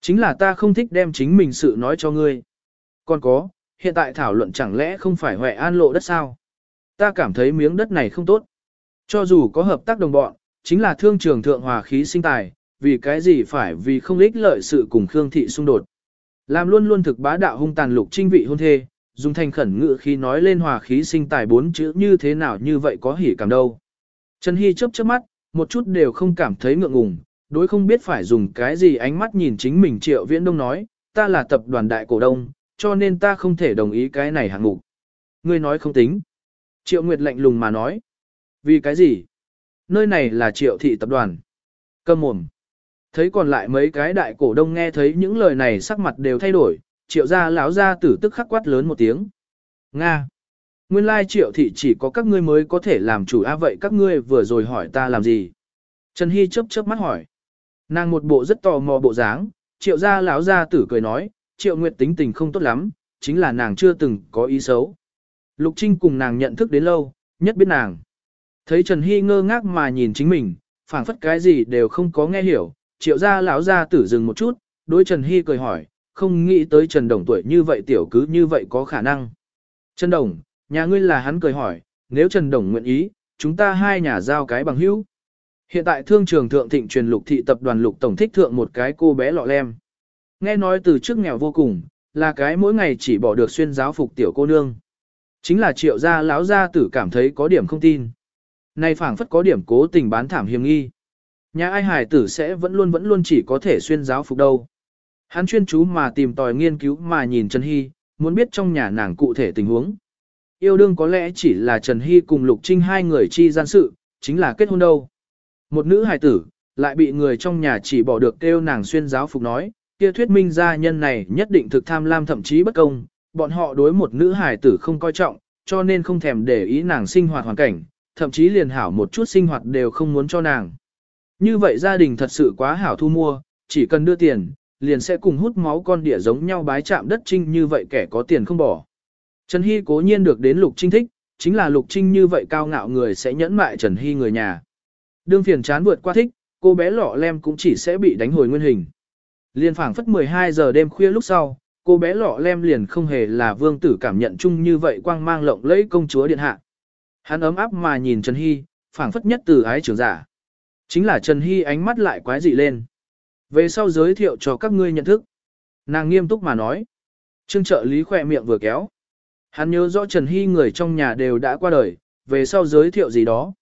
Chính là ta không thích đem chính mình sự nói cho ngươi. Còn có, hiện tại thảo luận chẳng lẽ không phải Huệ An lộ đất sao? Ta cảm thấy miếng đất này không tốt. Cho dù có hợp tác đồng bọn, chính là thương trường thượng hòa khí sinh tài, vì cái gì phải vì không ích lợi sự cùng Khương Thị xung đột. Làm luôn luôn thực bá đạo hung tàn lục trinh vị hôn thê, dùng thành khẩn ngữ khi nói lên hòa khí sinh tài bốn chữ như thế nào như vậy có hỉ cảm đâu. Trần Hy chớp chớp mắt, một chút đều không cảm thấy ngượng ngùng, đối không biết phải dùng cái gì ánh mắt nhìn chính mình Triệu Viễn Đông nói, ta là tập đoàn đại cổ đông, cho nên ta không thể đồng ý cái này hạng mục. Ngươi nói không tính. Triệu Nguyệt lạnh lùng mà nói. Vì cái gì? Nơi này là Triệu thị tập đoàn. Cầm mồm. Thấy còn lại mấy cái đại cổ đông nghe thấy những lời này sắc mặt đều thay đổi, triệu gia lão gia tử tức khắc quát lớn một tiếng. Nga! Nguyên lai triệu thị chỉ có các ngươi mới có thể làm chủ a vậy các ngươi vừa rồi hỏi ta làm gì? Trần Hy chớp chớp mắt hỏi. Nàng một bộ rất tò mò bộ dáng, triệu gia lão gia tử cười nói, triệu nguyệt tính tình không tốt lắm, chính là nàng chưa từng có ý xấu. Lục Trinh cùng nàng nhận thức đến lâu, nhất biết nàng. Thấy Trần Hy ngơ ngác mà nhìn chính mình, phảng phất cái gì đều không có nghe hiểu, triệu gia lão gia tử dừng một chút, đối Trần Hy cười hỏi, không nghĩ tới Trần Đồng tuổi như vậy tiểu cứ như vậy có khả năng. Trần Đồng, nhà ngươi là hắn cười hỏi, nếu Trần Đồng nguyện ý, chúng ta hai nhà giao cái bằng hữu. Hiện tại thương trường thượng thịnh truyền lục thị tập đoàn lục tổng thích thượng một cái cô bé lọ lem. Nghe nói từ trước nghèo vô cùng, là cái mỗi ngày chỉ bỏ được xuyên giáo phục tiểu cô nương. Chính là triệu gia lão gia tử cảm thấy có điểm không tin. Nay phảng phất có điểm cố tình bán thảm hiềm nghi. Nhà ai hải tử sẽ vẫn luôn vẫn luôn chỉ có thể xuyên giáo phục đâu. Hắn chuyên chú mà tìm tòi nghiên cứu mà nhìn Trần Hy, muốn biết trong nhà nàng cụ thể tình huống. Yêu đương có lẽ chỉ là Trần Hy cùng Lục Trinh hai người chi gian sự, chính là kết hôn đâu. Một nữ hài tử, lại bị người trong nhà chỉ bỏ được kêu nàng xuyên giáo phục nói, kia thuyết minh gia nhân này nhất định thực tham lam thậm chí bất công, bọn họ đối một nữ hài tử không coi trọng, cho nên không thèm để ý nàng sinh hoạt hoàn cảnh, thậm chí liền hảo một chút sinh hoạt đều không muốn cho nàng. Như vậy gia đình thật sự quá hảo thu mua, chỉ cần đưa tiền, liền sẽ cùng hút máu con đỉa giống nhau bái chạm đất trinh như vậy kẻ có tiền không bỏ. Trần Hy cố nhiên được đến Lục Trinh thích, chính là Lục Trinh như vậy cao ngạo người sẽ nhẫn mại Trần Hy người nhà. Đương phiền chán vượt qua thích, cô bé lọ lem cũng chỉ sẽ bị đánh hồi nguyên hình. Liên phảng phất 12 giờ đêm khuya lúc sau, cô bé lọ lem liền không hề là vương tử cảm nhận chung như vậy quang mang lộng lẫy công chúa điện hạ. Hắn ấm áp mà nhìn Trần Hy, phảng phất nhất từ ái trưởng giả. Chính là Trần Hy ánh mắt lại quái dị lên. Về sau giới thiệu cho các ngươi nhận thức. Nàng nghiêm túc mà nói. Trương trợ lý khỏe miệng vừa kéo. Hắn nhớ rõ Trần Hy người trong nhà đều đã qua đời, về sau giới thiệu gì đó.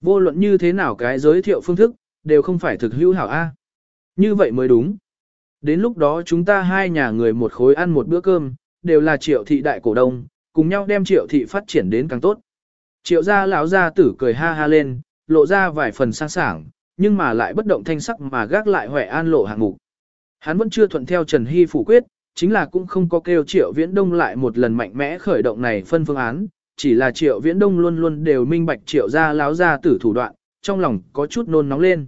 Vô luận như thế nào cái giới thiệu phương thức, đều không phải thực hữu hảo A. Như vậy mới đúng. Đến lúc đó chúng ta hai nhà người một khối ăn một bữa cơm, đều là triệu thị đại cổ đông, cùng nhau đem triệu thị phát triển đến càng tốt. Triệu gia lão gia tử cười ha ha lên, lộ ra vài phần sang sảng, nhưng mà lại bất động thanh sắc mà gác lại Huệ An lộ hạng mục. Hắn vẫn chưa thuận theo Trần Hy phủ quyết, chính là cũng không có kêu Triệu Viễn Đông lại một lần mạnh mẽ khởi động này phân phương án, chỉ là Triệu Viễn Đông luôn luôn đều minh bạch Triệu gia láo gia tử thủ đoạn, trong lòng có chút nôn nóng lên.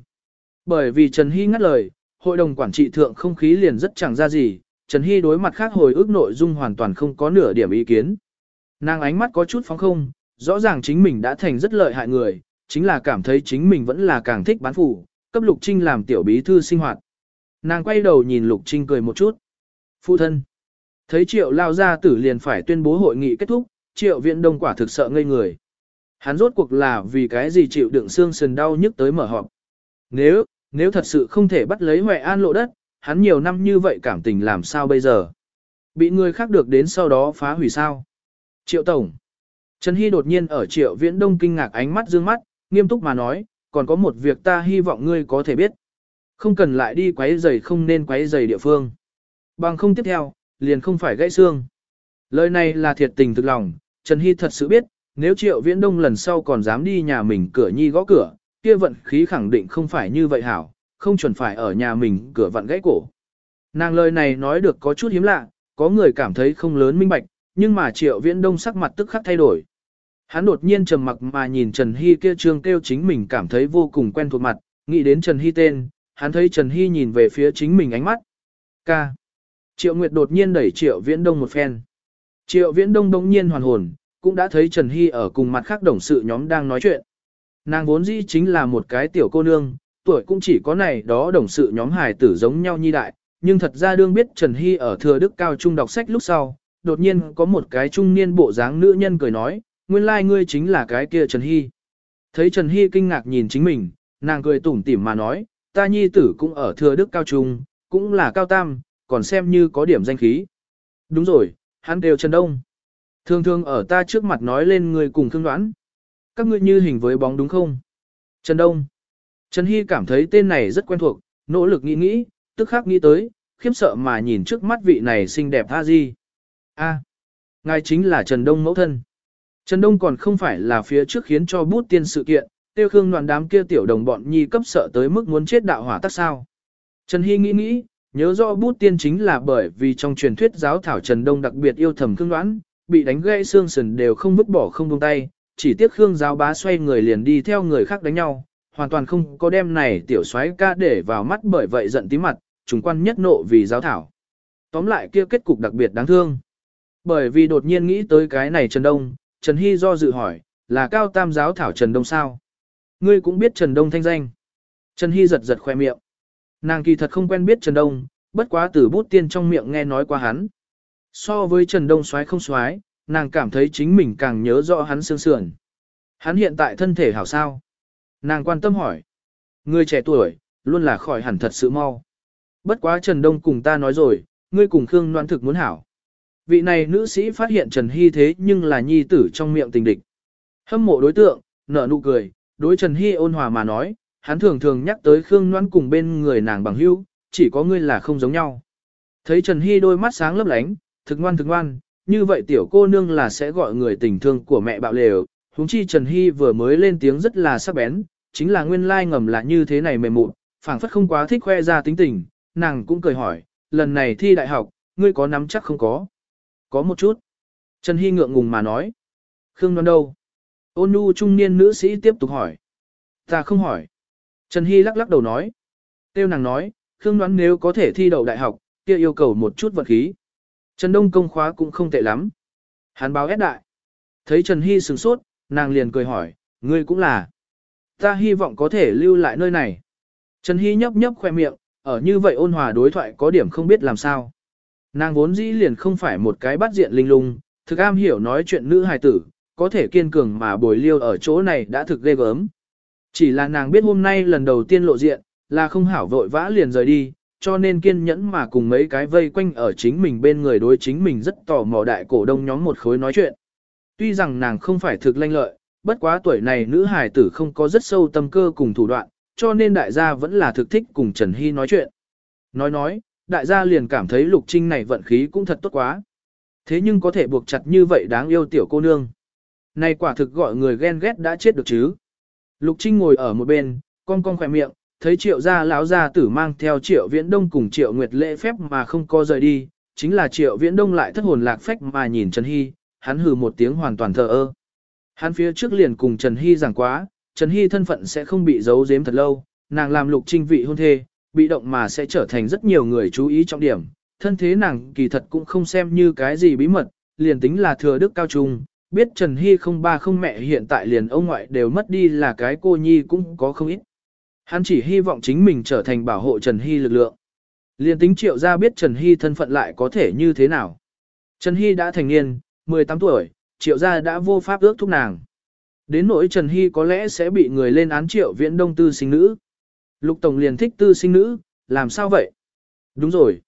Bởi vì Trần Hy ngắt lời, hội đồng quản trị thượng không khí liền rất chẳng ra gì, Trần Hy đối mặt khác hồi ức nội dung hoàn toàn không có nửa điểm ý kiến. Nàng ánh mắt có chút phóng không, rõ ràng chính mình đã thành rất lợi hại người, chính là cảm thấy chính mình vẫn là càng thích bán phủ, cấp Lục Trinh làm tiểu bí thư sinh hoạt. Nàng quay đầu nhìn Lục Trinh cười một chút. Phụ thân. Thấy triệu lao ra tử liền phải tuyên bố hội nghị kết thúc, triệu viện đông quả thực sợ ngây người. Hắn rốt cuộc là vì cái gì chịu đựng xương sườn đau nhức tới mở họp. Nếu, nếu thật sự không thể bắt lấy Huệ An lộ đất, hắn nhiều năm như vậy cảm tình làm sao bây giờ? Bị người khác được đến sau đó phá hủy sao? Triệu Tổng. Trần Hy đột nhiên ở Triệu Viễn Đông kinh ngạc ánh mắt dương mắt, nghiêm túc mà nói, còn có một việc ta hy vọng ngươi có thể biết. Không cần lại đi quấy giày không nên quấy giày địa phương. Bằng không tiếp theo, liền không phải gãy xương. Lời này là thiệt tình thực lòng, Trần Hy thật sự biết, nếu Triệu Viễn Đông lần sau còn dám đi nhà mình cửa nhi gõ cửa, kia vận khí khẳng định không phải như vậy hảo, không chuẩn phải ở nhà mình cửa vặn gãy cổ. Nàng lời này nói được có chút hiếm lạ, có người cảm thấy không lớn minh bạch, nhưng mà Triệu Viễn Đông sắc mặt tức khắc thay đổi. Hắn đột nhiên trầm mặc mà nhìn Trần Hy kia trương kêu chính mình cảm thấy vô cùng quen thuộc mặt, nghĩ đến Trần Hy tên, hắn thấy Trần Hy nhìn về phía chính mình ánh mắt. Ca. Triệu Nguyệt đột nhiên đẩy Triệu Viễn Đông một phen. Triệu Viễn Đông đông nhiên hoàn hồn, cũng đã thấy Trần Hy ở cùng mặt khác đồng sự nhóm đang nói chuyện. Nàng vốn dĩ chính là một cái tiểu cô nương, tuổi cũng chỉ có này đó đồng sự nhóm hài tử giống nhau nhi đại, nhưng thật ra đương biết Trần Hy ở thừa đức cao trung đọc sách lúc sau, đột nhiên có một cái trung niên bộ dáng nữ nhân cười nói, nguyên lai like ngươi chính là cái kia Trần Hy. Thấy Trần Hy kinh ngạc nhìn chính mình, nàng cười tủm tỉm mà nói, ta nhi tử cũng ở thừa đức cao trung, cũng là cao tam, còn xem như có điểm danh khí. Đúng rồi, hắn đều Trần Đông. Thường thường ở ta trước mặt nói lên người cùng thương đoán. Các ngươi như hình với bóng đúng không? Trần Đông. Trần Hy cảm thấy tên này rất quen thuộc, nỗ lực nghĩ nghĩ, tức khắc nghĩ tới, khiếp sợ mà nhìn trước mắt vị này xinh đẹp tha di. A, ngài chính là Trần Đông mẫu thân. Trần Đông còn không phải là phía trước khiến cho bút tiên sự kiện, tiêu khương đoàn đám kia tiểu đồng bọn nhi cấp sợ tới mức muốn chết đạo hỏa tắc sao. Trần Hy nghĩ nghĩ, nhớ rõ bút tiên chính là bởi vì trong truyền thuyết giáo thảo Trần Đông đặc biệt yêu thầm khương đoán, bị đánh gãy xương sườn đều không vứt bỏ không buông tay, chỉ tiếc khương giáo bá xoay người liền đi theo người khác đánh nhau, hoàn toàn không có đem này tiểu soái ca để vào mắt bởi vậy giận tí mặt, trùng quan nhất nộ vì giáo thảo. Tóm lại kia kết cục đặc biệt đáng thương. Bởi vì đột nhiên nghĩ tới cái này Trần Đông, Trần Hy do dự hỏi, là cao tam giáo thảo Trần Đông sao? Ngươi cũng biết Trần Đông thanh danh. Trần Hy giật giật khoe miệng. Nàng kỳ thật không quen biết Trần Đông, bất quá từ bút tiên trong miệng nghe nói qua hắn. So với Trần Đông xoái không xoái, nàng cảm thấy chính mình càng nhớ rõ hắn sương sườn. Hắn hiện tại thân thể hảo sao? Nàng quan tâm hỏi. người trẻ tuổi, luôn là khỏi hẳn thật sự mau. Bất quá Trần Đông cùng ta nói rồi, ngươi cùng Khương Loan thực muốn hảo. Vị này nữ sĩ phát hiện Trần Hy thế nhưng là nhi tử trong miệng tình địch. Hâm mộ đối tượng, nở nụ cười, đối Trần Hy ôn hòa mà nói, hắn thường thường nhắc tới Khương Loan cùng bên người nàng bằng hữu, chỉ có ngươi là không giống nhau. Thấy Trần Hy đôi mắt sáng lấp lánh, thực ngoan thực ngoan, như vậy tiểu cô nương là sẽ gọi người tình thương của mẹ bạo lều. Húng chi Trần Hy vừa mới lên tiếng rất là sắc bén, chính là nguyên lai ngầm là như thế này mềm mụn, phảng phất không quá thích khoe ra tính tình, nàng cũng cười hỏi, lần này thi đại học, ngươi có nắm chắc không có? Có một chút. Trần Hy ngượng ngùng mà nói. Khương đoán đâu? Ôn nhu trung niên nữ sĩ tiếp tục hỏi. Ta không hỏi. Trần Hy lắc lắc đầu nói. Tiêu nàng nói, Khương đoán nếu có thể thi đậu đại học, kia yêu cầu một chút vật khí. Trần Đông công khóa cũng không tệ lắm. Hắn báo ép đại. Thấy Trần Hy sửng sốt, nàng liền cười hỏi, ngươi cũng là. Ta hy vọng có thể lưu lại nơi này. Trần Hy nhấp nhấp khoe miệng, ở như vậy ôn hòa đối thoại có điểm không biết làm sao. Nàng vốn dĩ liền không phải một cái bắt diện linh lung, thực am hiểu nói chuyện nữ hài tử, có thể kiên cường mà bồi liêu ở chỗ này đã thực ghê gớm. Chỉ là nàng biết hôm nay lần đầu tiên lộ diện, là không hảo vội vã liền rời đi, cho nên kiên nhẫn mà cùng mấy cái vây quanh ở chính mình bên người đối chính mình rất tò mò đại cổ đông nhóm một khối nói chuyện. Tuy rằng nàng không phải thực lanh lợi, bất quá tuổi này nữ hài tử không có rất sâu tâm cơ cùng thủ đoạn, cho nên đại gia vẫn là thực thích cùng Trần Hy nói chuyện. Nói nói, đại gia liền cảm thấy lục trinh này vận khí cũng thật tốt quá. Thế nhưng có thể buộc chặt như vậy đáng yêu tiểu cô nương. Này quả thực gọi người ghen ghét đã chết được chứ. Lục Trinh ngồi ở một bên, con con khỏe miệng, thấy triệu gia lão gia tử mang theo triệu viễn đông cùng triệu nguyệt lễ phép mà không có rời đi, chính là triệu viễn đông lại thất hồn lạc phách mà nhìn Trần Hy, hắn hừ một tiếng hoàn toàn thờ ơ. Hắn phía trước liền cùng Trần Hy giảng quá, Trần Hy thân phận sẽ không bị giấu giếm thật lâu, nàng làm lục trinh vị hôn thê, bị động mà sẽ trở thành rất nhiều người chú ý trọng điểm. Thân thế nàng kỳ thật cũng không xem như cái gì bí mật, liền tính là thừa đức cao trung, biết Trần Hy không ba không mẹ hiện tại liền ông ngoại đều mất đi là cái cô nhi cũng có không ít. Hắn chỉ hy vọng chính mình trở thành bảo hộ Trần Hy lực lượng. Liên tính triệu ra biết Trần Hy thân phận lại có thể như thế nào. Trần Hy đã thành niên, 18 tuổi, triệu gia đã vô pháp ước thúc nàng. Đến nỗi Trần Hy có lẽ sẽ bị người lên án triệu viễn đông tư sinh nữ. Lục Tổng liền thích tư sinh nữ, làm sao vậy? Đúng rồi.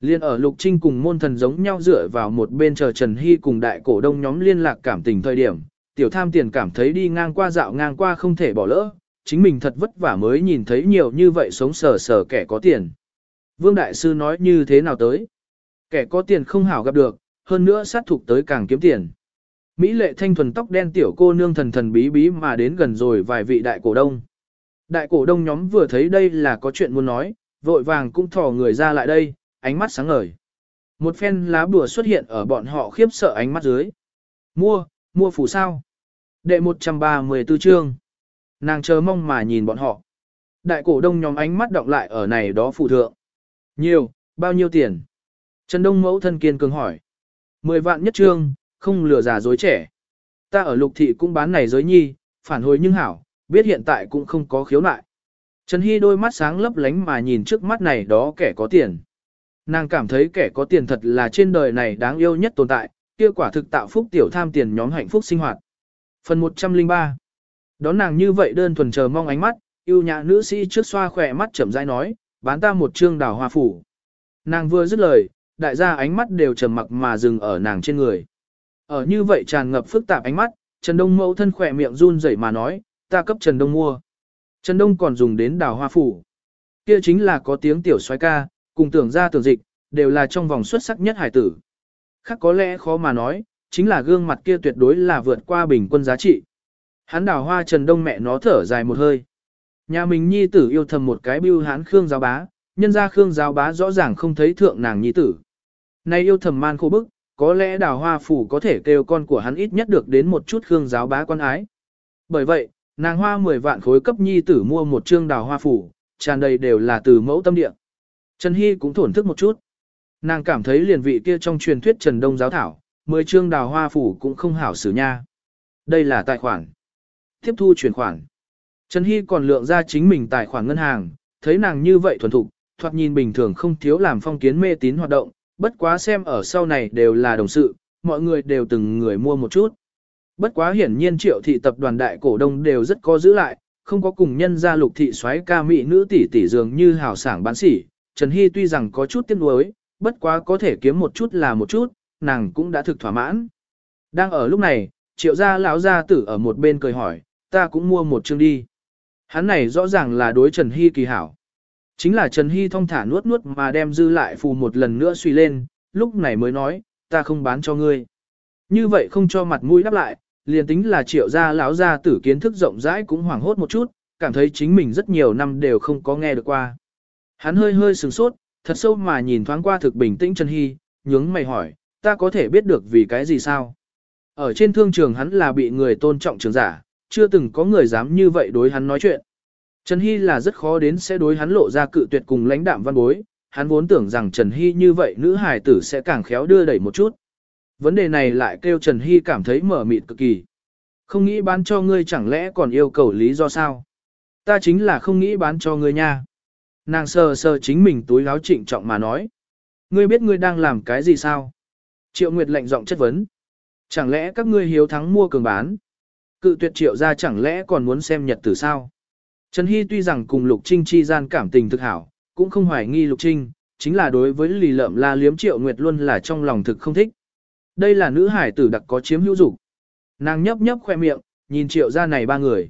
Liên ở Lục Trinh cùng môn thần giống nhau dựa vào một bên chờ Trần Hy cùng đại cổ đông nhóm liên lạc cảm tình thời điểm, tiểu tham tiền cảm thấy đi ngang qua dạo ngang qua không thể bỏ lỡ, chính mình thật vất vả mới nhìn thấy nhiều như vậy sống sờ sờ kẻ có tiền. Vương Đại Sư nói như thế nào tới? Kẻ có tiền không hảo gặp được, hơn nữa sát thục tới càng kiếm tiền. Mỹ lệ thanh thuần tóc đen tiểu cô nương thần thần bí bí mà đến gần rồi vài vị đại cổ đông. Đại cổ đông nhóm vừa thấy đây là có chuyện muốn nói, vội vàng cũng thò người ra lại đây, ánh mắt sáng ngời. Một phen lá bùa xuất hiện ở bọn họ khiếp sợ ánh mắt dưới. Mua, mua phủ sao. Đệ 134 chương. Nàng chờ mong mà nhìn bọn họ. Đại cổ đông nhóm ánh mắt động lại ở này đó phụ thượng. Nhiều, bao nhiêu tiền? Trần Đông mẫu thân kiên cường hỏi. Mười vạn nhất trương, không lừa già dối trẻ. Ta ở lục thị cũng bán này giới nhi, phản hồi nhưng hảo, biết hiện tại cũng không có khiếu nại. Trần Hy đôi mắt sáng lấp lánh mà nhìn trước mắt này đó kẻ có tiền. Nàng cảm thấy kẻ có tiền thật là trên đời này đáng yêu nhất tồn tại, kia quả thực tạo phúc tiểu tham tiền nhóm hạnh phúc sinh hoạt. Phần 103 Đón nàng như vậy đơn thuần chờ mong ánh mắt, yêu nhã nữ sĩ trước xoa khỏe mắt chậm rãi nói, bán ta một trương đào hoa phủ. Nàng vừa dứt lời, đại gia ánh mắt đều trầm mặc mà dừng ở nàng trên người. Ở như vậy tràn ngập phức tạp ánh mắt, Trần Đông mẫu thân khỏe miệng run rẩy mà nói, ta cấp Trần Đông mua. Trần Đông còn dùng đến đào hoa phủ. Kia chính là có tiếng tiểu soái ca, cùng tưởng ra tưởng dịch, đều là trong vòng xuất sắc nhất hải tử. Khác có lẽ khó mà nói, chính là gương mặt kia tuyệt đối là vượt qua bình quân giá trị. Hắn đào hoa Trần Đông mẹ nó thở dài một hơi. Nhà mình nhi tử yêu thầm một cái bưu hán Khương giáo bá, nhân ra Khương giáo bá rõ ràng không thấy thượng nàng nhi tử. Nay yêu thầm man khô bức, có lẽ đào hoa phủ có thể kêu con của hắn ít nhất được đến một chút Khương giáo bá quan ái. Bởi vậy, nàng hoa 10 vạn khối cấp nhi tử mua một trương đào hoa phủ, tràn đầy đều là từ mẫu tâm địa. Trần Hy cũng thổn thức một chút. Nàng cảm thấy liền vị kia trong truyền thuyết Trần Đông giáo thảo, 10 trương đào hoa phủ cũng không hảo xử nha. Đây là tài khoản. Tiếp thu chuyển khoản. Trần Hy còn lượng ra chính mình tài khoản ngân hàng, thấy nàng như vậy thuần thục, thoạt nhìn bình thường không thiếu làm phong kiến mê tín hoạt động, bất quá xem ở sau này đều là đồng sự, mọi người đều từng người mua một chút. Bất quá hiển nhiên triệu thị tập đoàn đại cổ đông đều rất có giữ lại, không có cùng nhân gia lục thị xoáy ca mỹ nữ tỷ tỷ dường như hào sảng bán sỉ. Trần Hy tuy rằng có chút tiếc nuối, bất quá có thể kiếm một chút là một chút, nàng cũng đã thực thỏa mãn. Đang ở lúc này, triệu gia lão gia tử ở một bên cười hỏi, ta cũng mua một chương đi. Hắn này rõ ràng là đối Trần Hy kỳ hảo. Chính là Trần Hy thong thả nuốt nuốt mà đem dư lại phù một lần nữa suy lên, lúc này mới nói, ta không bán cho ngươi. Như vậy không cho mặt mũi đáp lại, liền tính là triệu gia lão gia tử kiến thức rộng rãi cũng hoảng hốt một chút, cảm thấy chính mình rất nhiều năm đều không có nghe được qua. Hắn hơi hơi sừng sốt, thật sâu mà nhìn thoáng qua thực bình tĩnh Trần Hy, nhướng mày hỏi, ta có thể biết được vì cái gì sao? Ở trên thương trường hắn là bị người tôn trọng trường giả, chưa từng có người dám như vậy đối hắn nói chuyện. Trần Hy là rất khó đến sẽ đối hắn lộ ra cự tuyệt cùng lãnh đạm văn bối, hắn vốn tưởng rằng Trần Hy như vậy nữ hài tử sẽ càng khéo đưa đẩy một chút. Vấn đề này lại kêu Trần Hy cảm thấy mở mịt cực kỳ. Không nghĩ bán cho ngươi chẳng lẽ còn yêu cầu lý do sao? Ta chính là không nghĩ bán cho ngươi nha. Nàng sờ sờ chính mình túi láo trịnh trọng mà nói. Ngươi biết ngươi đang làm cái gì sao? Triệu Nguyệt lệnh giọng chất vấn. Chẳng lẽ các ngươi hiếu thắng mua cường bán? Cự tuyệt triệu ra chẳng lẽ còn muốn xem nhật tử sao? Trần Hy tuy rằng cùng Lục Trinh chi gian cảm tình thực hảo, cũng không hoài nghi Lục Trinh, chính là đối với lì lợm la liếm triệu nguyệt luôn là trong lòng thực không thích. Đây là nữ hải tử đặc có chiếm hữu dục Nàng nhấp nhấp khoe miệng, nhìn triệu gia này ba người.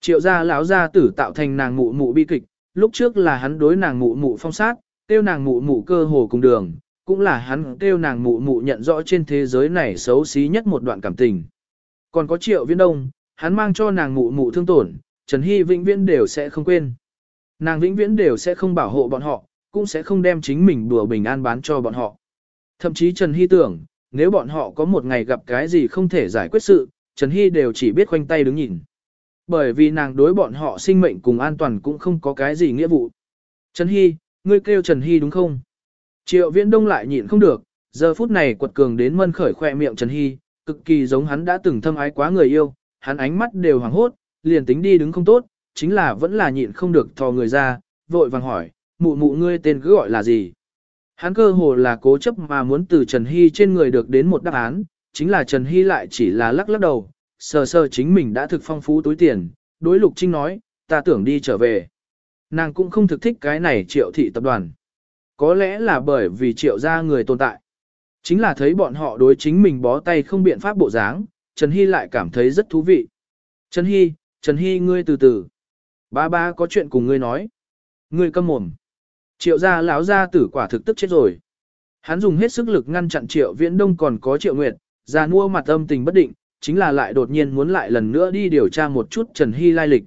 Triệu gia lão gia tử tạo thành nàng mụ mụ bi kịch, lúc trước là hắn đối nàng mụ mụ phong sát, tiêu nàng mụ mụ cơ hồ cùng đường, cũng là hắn tiêu nàng mụ mụ nhận rõ trên thế giới này xấu xí nhất một đoạn cảm tình. Còn có triệu viên đông, hắn mang cho nàng mụ mụ thương tổn, Trần Hy vĩnh viễn đều sẽ không quên. Nàng vĩnh viễn đều sẽ không bảo hộ bọn họ, cũng sẽ không đem chính mình đùa bình an bán cho bọn họ. Thậm chí Trần Hy tưởng, nếu bọn họ có một ngày gặp cái gì không thể giải quyết sự, Trần Hy đều chỉ biết khoanh tay đứng nhìn. Bởi vì nàng đối bọn họ sinh mệnh cùng an toàn cũng không có cái gì nghĩa vụ. Trần Hy, ngươi kêu Trần Hy đúng không? Triệu Viễn Đông lại nhịn không được, giờ phút này quật cường đến mân khởi khoe miệng Trần Hy, cực kỳ giống hắn đã từng thâm ái quá người yêu, hắn ánh mắt đều hoàng hốt, liền tính đi đứng không tốt, chính là vẫn là nhịn không được thò người ra, vội vàng hỏi, mụ mụ ngươi tên cứ gọi là gì? Hắn cơ hồ là cố chấp mà muốn từ Trần Hy trên người được đến một đáp án, chính là Trần Hy lại chỉ là lắc lắc đầu, sờ sờ chính mình đã thực phong phú túi tiền, đối Lục Trinh nói, ta tưởng đi trở về. Nàng cũng không thực thích cái này triệu thị tập đoàn. Có lẽ là bởi vì triệu gia người tồn tại. Chính là thấy bọn họ đối chính mình bó tay không biện pháp bộ dáng, Trần Hy lại cảm thấy rất thú vị. Trần Hy, Trần Hy ngươi từ từ. Ba ba có chuyện cùng ngươi nói. Ngươi câm mồm. Triệu gia lão gia tử quả thực tức chết rồi. Hắn dùng hết sức lực ngăn chặn triệu viễn đông còn có triệu nguyệt, ra mua mặt âm tình bất định, chính là lại đột nhiên muốn lại lần nữa đi điều tra một chút Trần Hy lai lịch.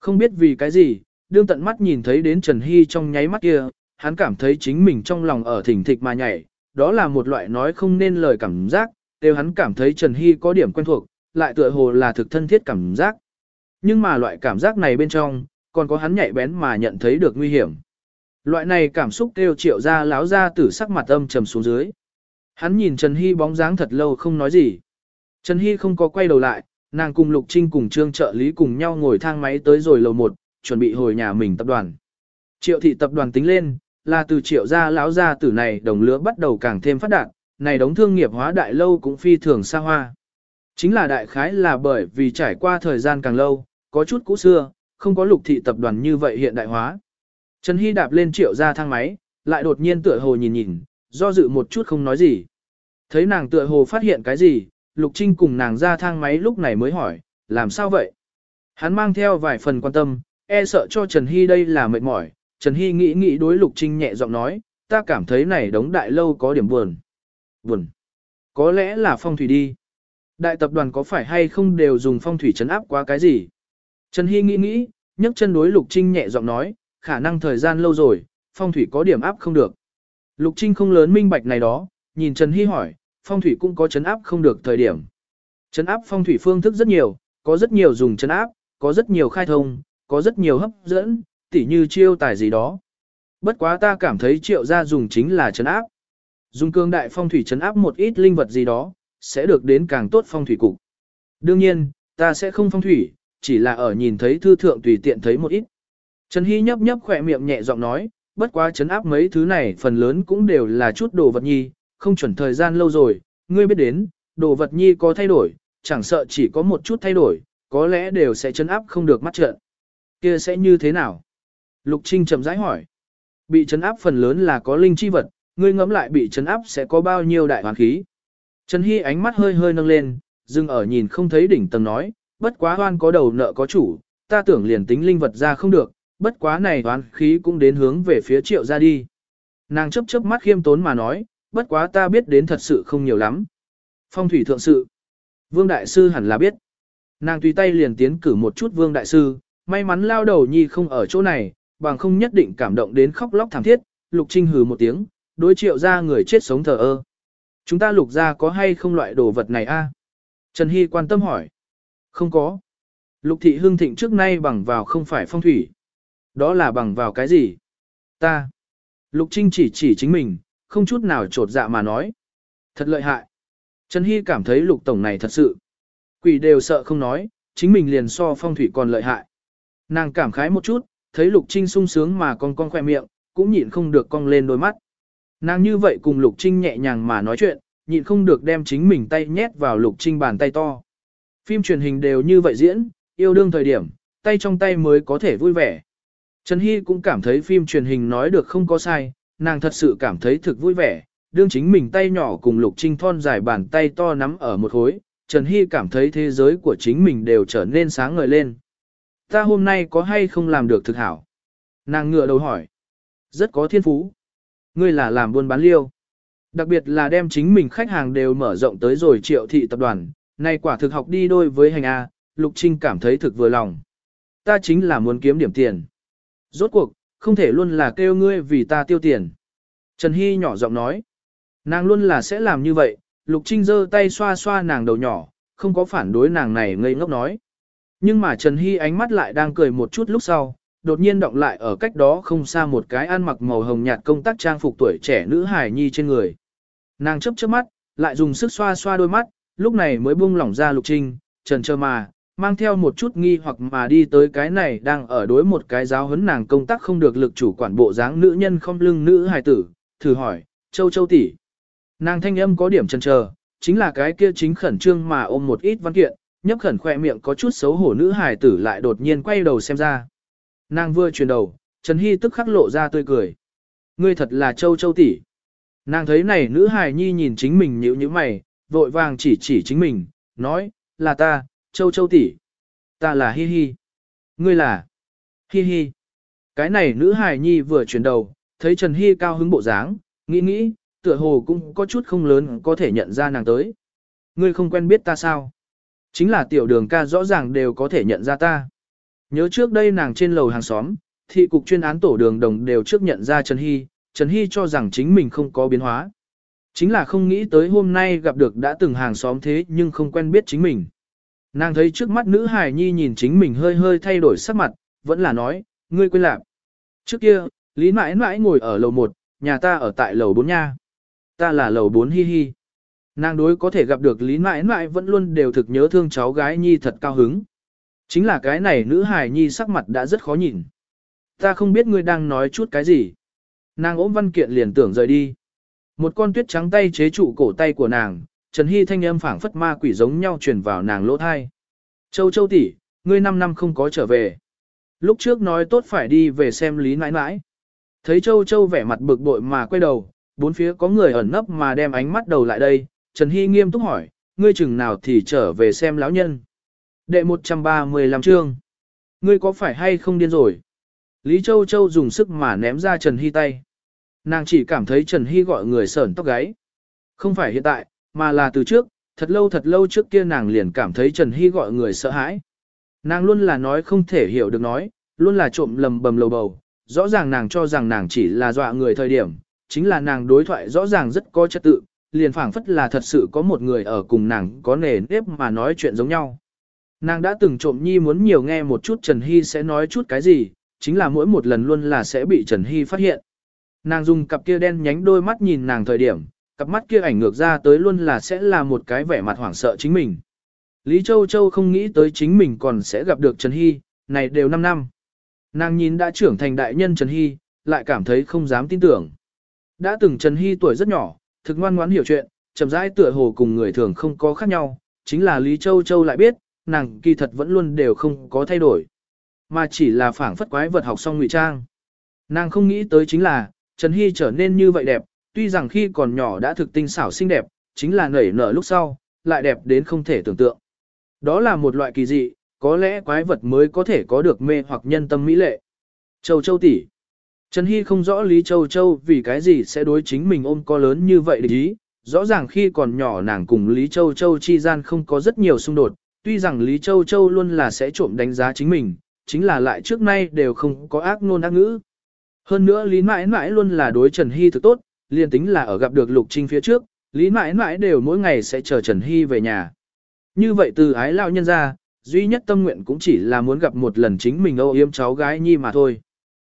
Không biết vì cái gì, đương tận mắt nhìn thấy đến Trần Hy trong nháy mắt kia, hắn cảm thấy chính mình trong lòng ở thỉnh thịch mà nhảy, đó là một loại nói không nên lời cảm giác, đều hắn cảm thấy Trần Hy có điểm quen thuộc, lại tựa hồ là thực thân thiết cảm giác. Nhưng mà loại cảm giác này bên trong, còn có hắn nhạy bén mà nhận thấy được nguy hiểm. Loại này cảm xúc kêu triệu ra láo ra tử sắc mặt âm trầm xuống dưới. Hắn nhìn Trần Hy bóng dáng thật lâu không nói gì. Trần Hy không có quay đầu lại, nàng cùng Lục Trinh cùng trương trợ lý cùng nhau ngồi thang máy tới rồi lầu một, chuẩn bị hồi nhà mình tập đoàn. Triệu thị tập đoàn tính lên, là từ triệu gia lão gia tử này đồng lứa bắt đầu càng thêm phát đạt, này đóng thương nghiệp hóa đại lâu cũng phi thường xa hoa. Chính là đại khái là bởi vì trải qua thời gian càng lâu, có chút cũ xưa, không có lục thị tập đoàn như vậy hiện đại hóa. Trần Hy đạp lên triệu gia thang máy, lại đột nhiên tựa hồ nhìn nhìn, do dự một chút không nói gì. Thấy nàng tựa hồ phát hiện cái gì, Lục Trinh cùng nàng ra thang máy lúc này mới hỏi, làm sao vậy? Hắn mang theo vài phần quan tâm, e sợ cho Trần Hy đây là mệt mỏi. Trần Hy nghĩ nghĩ đối Lục Trinh nhẹ giọng nói, ta cảm thấy này đống đại lâu có điểm buồn. Buồn. Có lẽ là phong thủy đi. Đại tập đoàn có phải hay không đều dùng phong thủy chấn áp qua cái gì? Trần Hy nghĩ nghĩ, nhấc chân đối Lục Trinh nhẹ giọng nói, khả năng thời gian lâu rồi, phong thủy có điểm áp không được. Lục Trinh không lớn minh bạch này đó, nhìn Trần Hy hỏi, phong thủy cũng có chấn áp không được thời điểm. Chấn áp phong thủy phương thức rất nhiều, có rất nhiều dùng chấn áp, có rất nhiều khai thông, có rất nhiều hấp dẫn, tỉ như chiêu tài gì đó. Bất quá ta cảm thấy triệu gia dùng chính là chấn áp. Dùng cương đại phong thủy chấn áp một ít linh vật gì đó, sẽ được đến càng tốt phong thủy cục. Đương nhiên, ta sẽ không phong thủy, chỉ là ở nhìn thấy thư thượng tùy tiện thấy một ít. Trần Hy nhấp nhấp khỏe miệng nhẹ giọng nói, bất quá chấn áp mấy thứ này phần lớn cũng đều là chút đồ vật nhi, không chuẩn thời gian lâu rồi, ngươi biết đến, đồ vật nhi có thay đổi, chẳng sợ chỉ có một chút thay đổi, có lẽ đều sẽ chấn áp không được mắt trợn. Kia sẽ như thế nào? Lục Trinh chậm rãi hỏi. Bị chấn áp phần lớn là có linh chi vật, ngươi ngẫm lại bị chấn áp sẽ có bao nhiêu đại hoàn khí. Trần Hy ánh mắt hơi hơi nâng lên, dừng ở nhìn không thấy đỉnh tầng nói, bất quá hoan có đầu nợ có chủ, ta tưởng liền tính linh vật ra không được, bất quá này toán khí cũng đến hướng về phía triệu ra đi. Nàng chấp chấp mắt khiêm tốn mà nói, bất quá ta biết đến thật sự không nhiều lắm. Phong thủy thượng sự. Vương Đại Sư hẳn là biết. Nàng tùy tay liền tiến cử một chút Vương Đại Sư, may mắn lao đầu nhi không ở chỗ này, bằng không nhất định cảm động đến khóc lóc thảm thiết, Lục Trinh hừ một tiếng, đối triệu ra người chết sống thờ ơ. Chúng ta lục ra có hay không loại đồ vật này a? Trần Hy quan tâm hỏi. Không có. Lục thị hương thịnh trước nay bằng vào không phải phong thủy. Đó là bằng vào cái gì? Ta. Lục Trinh chỉ chỉ chính mình, không chút nào trột dạ mà nói. Thật lợi hại. Trần Hy cảm thấy lục tổng này thật sự. Quỷ đều sợ không nói, chính mình liền so phong thủy còn lợi hại. Nàng cảm khái một chút, thấy lục trinh sung sướng mà con con khoe miệng, cũng nhịn không được cong lên đôi mắt. Nàng như vậy cùng lục trinh nhẹ nhàng mà nói chuyện, nhịn không được đem chính mình tay nhét vào lục trinh bàn tay to. Phim truyền hình đều như vậy diễn, yêu đương thời điểm, tay trong tay mới có thể vui vẻ. Trần Hy cũng cảm thấy phim truyền hình nói được không có sai, nàng thật sự cảm thấy thực vui vẻ, đương chính mình tay nhỏ cùng Lục Trinh thon dài bàn tay to nắm ở một khối, Trần Hy cảm thấy thế giới của chính mình đều trở nên sáng ngời lên. Ta hôm nay có hay không làm được thực hảo? Nàng ngựa đầu hỏi. Rất có thiên phú. Ngươi là làm buôn bán liêu. Đặc biệt là đem chính mình khách hàng đều mở rộng tới rồi triệu thị tập đoàn, này quả thực học đi đôi với hành A, Lục Trinh cảm thấy thực vừa lòng. Ta chính là muốn kiếm điểm tiền. Rốt cuộc, không thể luôn là kêu ngươi vì ta tiêu tiền. Trần Hy nhỏ giọng nói. Nàng luôn là sẽ làm như vậy, Lục Trinh giơ tay xoa xoa nàng đầu nhỏ, không có phản đối nàng này ngây ngốc nói. Nhưng mà Trần Hy ánh mắt lại đang cười một chút lúc sau, đột nhiên động lại ở cách đó không xa một cái ăn mặc màu hồng nhạt công tác trang phục tuổi trẻ nữ hài nhi trên người. Nàng chấp chớp mắt, lại dùng sức xoa xoa đôi mắt, lúc này mới buông lỏng ra Lục Trinh, trần trơ mà, mang theo một chút nghi hoặc mà đi tới cái này đang ở đối một cái giáo huấn nàng công tác không được lực chủ quản bộ dáng nữ nhân không lưng nữ hài tử, thử hỏi, châu châu tỷ Nàng thanh âm có điểm chần trờ, chính là cái kia chính khẩn trương mà ôm một ít văn kiện, nhấp khẩn khoe miệng có chút xấu hổ nữ hài tử lại đột nhiên quay đầu xem ra. Nàng vừa chuyển đầu, Trần Hy tức khắc lộ ra tươi cười. Ngươi thật là châu châu tỷ. Nàng thấy này nữ hài nhi nhìn chính mình nhíu nhíu mày, vội vàng chỉ chỉ chính mình, nói, là ta, châu châu tỷ. Ta là Hi Hi. Ngươi là Hi Hi. Cái này nữ hài nhi vừa chuyển đầu, thấy Trần Hy cao hứng bộ dáng, nghĩ nghĩ, tựa hồ cũng có chút không lớn có thể nhận ra nàng tới. Ngươi không quen biết ta sao? Chính là tiểu đường ca rõ ràng đều có thể nhận ra ta. Nhớ trước đây nàng trên lầu hàng xóm, thị cục chuyên án tổ đường đồng đều trước nhận ra Trần Hy, Trần Hy cho rằng chính mình không có biến hóa. Chính là không nghĩ tới hôm nay gặp được đã từng hàng xóm thế nhưng không quen biết chính mình. Nàng thấy trước mắt nữ hài nhi nhìn chính mình hơi hơi thay đổi sắc mặt, vẫn là nói, ngươi quên lạc. Trước kia, Lý mãi mãi ngồi ở lầu 1, nhà ta ở tại lầu 4 nha. Ta là lầu 4 hi hi. Nàng đối có thể gặp được Lý mãi mãi vẫn luôn đều thực nhớ thương cháu gái nhi thật cao hứng. Chính là cái này nữ hài nhi sắc mặt đã rất khó nhìn. Ta không biết ngươi đang nói chút cái gì. Nàng ôm văn kiện liền tưởng rời đi. Một con tuyết trắng tay chế trụ cổ tay của nàng, Trần Hy thanh âm phảng phất ma quỷ giống nhau truyền vào nàng lỗ thai. Châu châu tỷ, ngươi 5 năm không có trở về. Lúc trước nói tốt phải đi về xem Lý nãi nãi. Thấy châu châu vẻ mặt bực bội mà quay đầu, bốn phía có người ẩn nấp mà đem ánh mắt đầu lại đây, Trần Hy nghiêm túc hỏi, ngươi chừng nào thì trở về xem lão nhân. Đệ 135 chương. Ngươi có phải hay không điên rồi? Lý Châu Châu dùng sức mà ném ra Trần Hy tay. Nàng chỉ cảm thấy Trần Hy gọi người sởn tóc gáy. Không phải hiện tại, mà là từ trước, thật lâu thật lâu trước kia nàng liền cảm thấy Trần Hy gọi người sợ hãi. Nàng luôn là nói không thể hiểu được nói, luôn là trộm lầm bầm lầu bầu, rõ ràng nàng cho rằng nàng chỉ là dọa người thời điểm, chính là nàng đối thoại rõ ràng rất có trật tự, liền phảng phất là thật sự có một người ở cùng nàng có nề nếp mà nói chuyện giống nhau. Nàng đã từng trộm nhi muốn nhiều nghe một chút Trần Hy sẽ nói chút cái gì, chính là mỗi một lần luôn là sẽ bị Trần Hy phát hiện. Nàng dùng cặp kia đen nhánh đôi mắt nhìn nàng thời điểm, cặp mắt kia ảnh ngược ra tới luôn là sẽ là một cái vẻ mặt hoảng sợ chính mình. Lý Châu Châu không nghĩ tới chính mình còn sẽ gặp được Trần Hy, này đều 5 năm. Nàng nhìn đã trưởng thành đại nhân Trần Hy, lại cảm thấy không dám tin tưởng. Đã từng Trần Hy tuổi rất nhỏ, thực ngoan ngoãn hiểu chuyện, chậm rãi tựa hồ cùng người thường không có khác nhau, chính là Lý Châu Châu lại biết, nàng kỳ thật vẫn luôn đều không có thay đổi, mà chỉ là phảng phất quái vật học xong ngụy trang. Nàng không nghĩ tới chính là, Trần Hy trở nên như vậy đẹp, tuy rằng khi còn nhỏ đã thực tinh xảo xinh đẹp, chính là nảy nở lúc sau, lại đẹp đến không thể tưởng tượng. Đó là một loại kỳ dị, có lẽ quái vật mới có thể có được mê hoặc nhân tâm mỹ lệ. Châu Châu tỷ, Trần Hy không rõ Lý Châu Châu vì cái gì sẽ đối chính mình ôm co lớn như vậy để ý, rõ ràng khi còn nhỏ nàng cùng Lý Châu Châu chi gian không có rất nhiều xung đột, tuy rằng Lý Châu Châu luôn là sẽ trộm đánh giá chính mình, chính là lại trước nay đều không có ác nôn ác ngữ. Hơn nữa Lý mãi mãi luôn là đối Trần Hy thực tốt, liền tính là ở gặp được Lục Trinh phía trước, Lý mãi mãi đều mỗi ngày sẽ chờ Trần Hy về nhà. Như vậy từ ái lao nhân ra, duy nhất tâm nguyện cũng chỉ là muốn gặp một lần chính mình âu yếm cháu gái nhi mà thôi.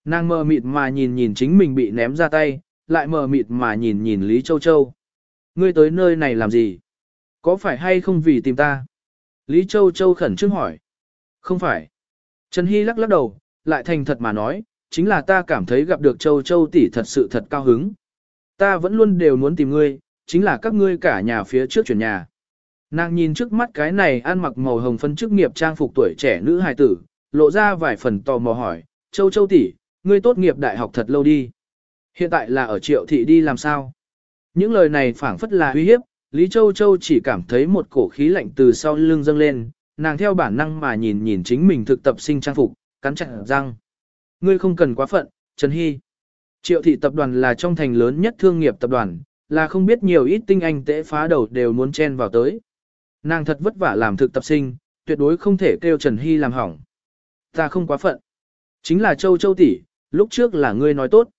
Nàng mờ mịt mà nhìn nhìn chính mình bị ném ra tay, lại mờ mịt mà nhìn nhìn Lý Châu Châu. Ngươi tới nơi này làm gì? Có phải hay không vì tìm ta? Lý Châu Châu khẩn trương hỏi. Không phải. Trần Hy lắc lắc đầu, lại thành thật mà nói, chính là ta cảm thấy gặp được Châu Châu tỷ thật sự thật cao hứng. Ta vẫn luôn đều muốn tìm ngươi, chính là các ngươi cả nhà phía trước chuyển nhà. Nàng nhìn trước mắt cái này ăn mặc màu hồng phân chức nghiệp trang phục tuổi trẻ nữ hài tử, lộ ra vài phần tò mò hỏi, Châu Châu tỷ, ngươi tốt nghiệp đại học thật lâu đi. Hiện tại là ở triệu thị đi làm sao? Những lời này phảng phất là uy hiếp, Lý Châu Châu chỉ cảm thấy một cổ khí lạnh từ sau lưng dâng lên, nàng theo bản năng mà nhìn nhìn chính mình thực tập sinh trang phục, cắn chặt răng. Ngươi không cần quá phận, Trần Hy. Triệu thị tập đoàn là trong thành lớn nhất thương nghiệp tập đoàn, là không biết nhiều ít tinh anh tễ phá đầu đều muốn chen vào tới. Nàng thật vất vả làm thực tập sinh, tuyệt đối không thể kêu Trần Hy làm hỏng. Ta không quá phận. Chính là châu châu tỷ, lúc trước là ngươi nói tốt.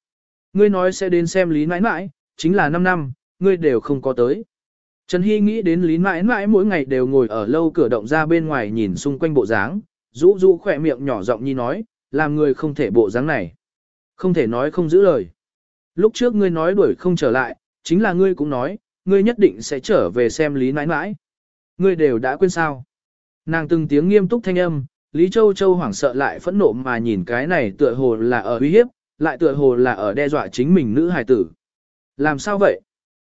Ngươi nói sẽ đến xem lý mãi mãi, chính là 5 năm, ngươi đều không có tới. Trần Hy nghĩ đến lý mãi mãi mỗi ngày đều ngồi ở lâu cửa động ra bên ngoài nhìn xung quanh bộ dáng, rũ rũ khỏe miệng nhỏ giọng nhi nói, làm người không thể bộ dáng này. Không thể nói không giữ lời. Lúc trước ngươi nói đuổi không trở lại, chính là ngươi cũng nói, ngươi nhất định sẽ trở về xem lý mãi mãi. Ngươi đều đã quên sao. Nàng từng tiếng nghiêm túc thanh âm, Lý Châu Châu hoảng sợ lại phẫn nộ mà nhìn cái này tựa hồ là ở uy hiếp, lại tựa hồ là ở đe dọa chính mình nữ hài tử. Làm sao vậy?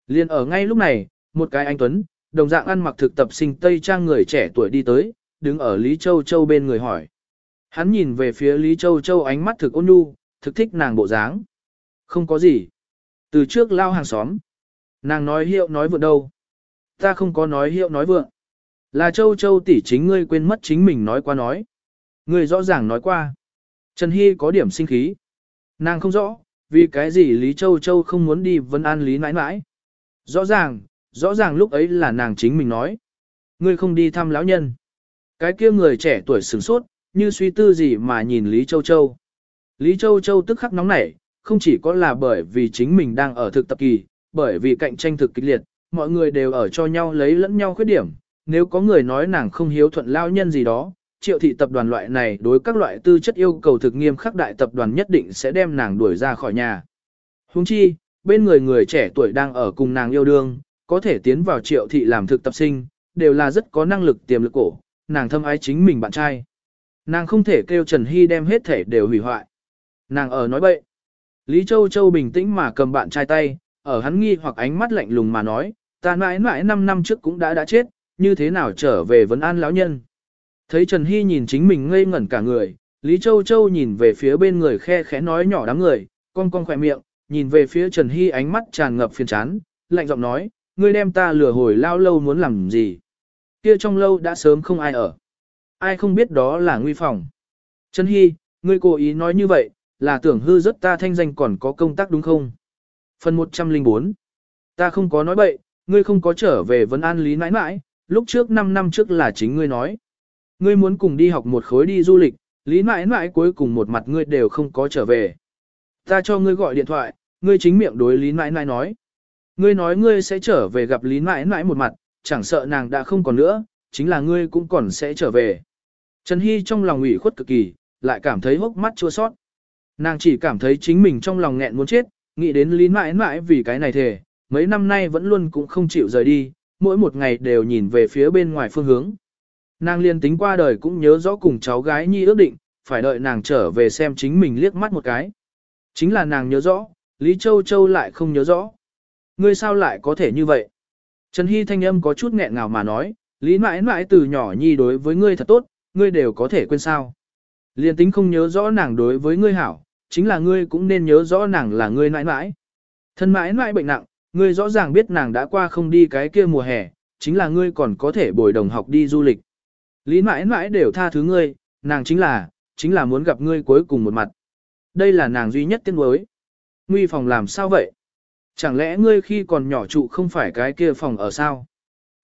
Liên ở ngay lúc này, một cái anh Tuấn, đồng dạng ăn mặc thực tập sinh Tây Trang người trẻ tuổi đi tới, đứng ở Lý Châu Châu bên người hỏi. Hắn nhìn về phía Lý Châu Châu ánh mắt thực ôn nhu, thực thích nàng bộ dáng. Không có gì. Từ trước lao hàng xóm. Nàng nói hiệu nói vượn đâu. Ta không có nói hiệu nói vượng. Là Châu Châu tỷ chính ngươi quên mất chính mình nói qua nói. Ngươi rõ ràng nói qua. Trần Hy có điểm sinh khí. Nàng không rõ, vì cái gì Lý Châu Châu không muốn đi vấn an Lý nãi nãi. Rõ ràng, rõ ràng lúc ấy là nàng chính mình nói. Ngươi không đi thăm lão nhân. Cái kia người trẻ tuổi sửng sốt, như suy tư gì mà nhìn Lý Châu Châu. Lý Châu Châu tức khắc nóng nảy, không chỉ có là bởi vì chính mình đang ở thực tập kỳ, bởi vì cạnh tranh thực kịch liệt, mọi người đều ở cho nhau lấy lẫn nhau khuyết điểm. Nếu có người nói nàng không hiếu thuận lao nhân gì đó, triệu thị tập đoàn loại này đối các loại tư chất yêu cầu thực nghiêm khắc đại tập đoàn nhất định sẽ đem nàng đuổi ra khỏi nhà. Huống chi, bên người người trẻ tuổi đang ở cùng nàng yêu đương, có thể tiến vào triệu thị làm thực tập sinh, đều là rất có năng lực tiềm lực cổ, nàng thâm ái chính mình bạn trai. Nàng không thể kêu Trần Hy đem hết thể đều hủy hoại. Nàng ở nói bậy. Lý Châu Châu bình tĩnh mà cầm bạn trai tay, ở hắn nghi hoặc ánh mắt lạnh lùng mà nói, ta mãi mãi 5 năm trước cũng đã đã chết, như thế nào trở về vấn an lão nhân. Thấy Trần Hy nhìn chính mình ngây ngẩn cả người, Lý Châu Châu nhìn về phía bên người khe khẽ nói nhỏ đám người, con con khỏe miệng, nhìn về phía Trần Hy ánh mắt tràn ngập phiền chán, lạnh giọng nói, ngươi đem ta lừa hồi lao lâu muốn làm gì. Kia trong lâu đã sớm không ai ở. Ai không biết đó là nguy phòng. Trần Hy, ngươi cố ý nói như vậy, là tưởng hư rất ta thanh danh còn có công tác đúng không? Phần 104 Ta không có nói bậy, ngươi không có trở về vấn an lý nãi nãi, lúc trước 5 năm trước là chính ngươi nói. Ngươi muốn cùng đi học một khối đi du lịch, lý mãi mãi cuối cùng một mặt ngươi đều không có trở về. Ta cho ngươi gọi điện thoại, ngươi chính miệng đối lý mãi mãi nói. Ngươi nói ngươi sẽ trở về gặp lý mãi mãi một mặt, chẳng sợ nàng đã không còn nữa, chính là ngươi cũng còn sẽ trở về. Trần Hy trong lòng ủy khuất cực kỳ, lại cảm thấy hốc mắt chua sót. Nàng chỉ cảm thấy chính mình trong lòng nghẹn muốn chết, nghĩ đến lý mãi mãi vì cái này thề, mấy năm nay vẫn luôn cũng không chịu rời đi, mỗi một ngày đều nhìn về phía bên ngoài phương hướng. Nàng liên tính qua đời cũng nhớ rõ cùng cháu gái nhi ước định, phải đợi nàng trở về xem chính mình liếc mắt một cái. Chính là nàng nhớ rõ, Lý Châu Châu lại không nhớ rõ. Ngươi sao lại có thể như vậy? Trần Hy thanh âm có chút nghẹn ngào mà nói, Lý mãi mãi từ nhỏ nhi đối với ngươi thật tốt, ngươi đều có thể quên sao. Liên tính không nhớ rõ nàng đối với ngươi hảo, chính là ngươi cũng nên nhớ rõ nàng là ngươi mãi mãi. Thân mãi mãi bệnh nặng, ngươi rõ ràng biết nàng đã qua không đi cái kia mùa hè, chính là ngươi còn có thể bồi đồng học đi du lịch. Lý mãi mãi đều tha thứ ngươi, nàng chính là, chính là muốn gặp ngươi cuối cùng một mặt. Đây là nàng duy nhất tiên đối. Nguy phòng làm sao vậy? Chẳng lẽ ngươi khi còn nhỏ trụ không phải cái kia phòng ở sao?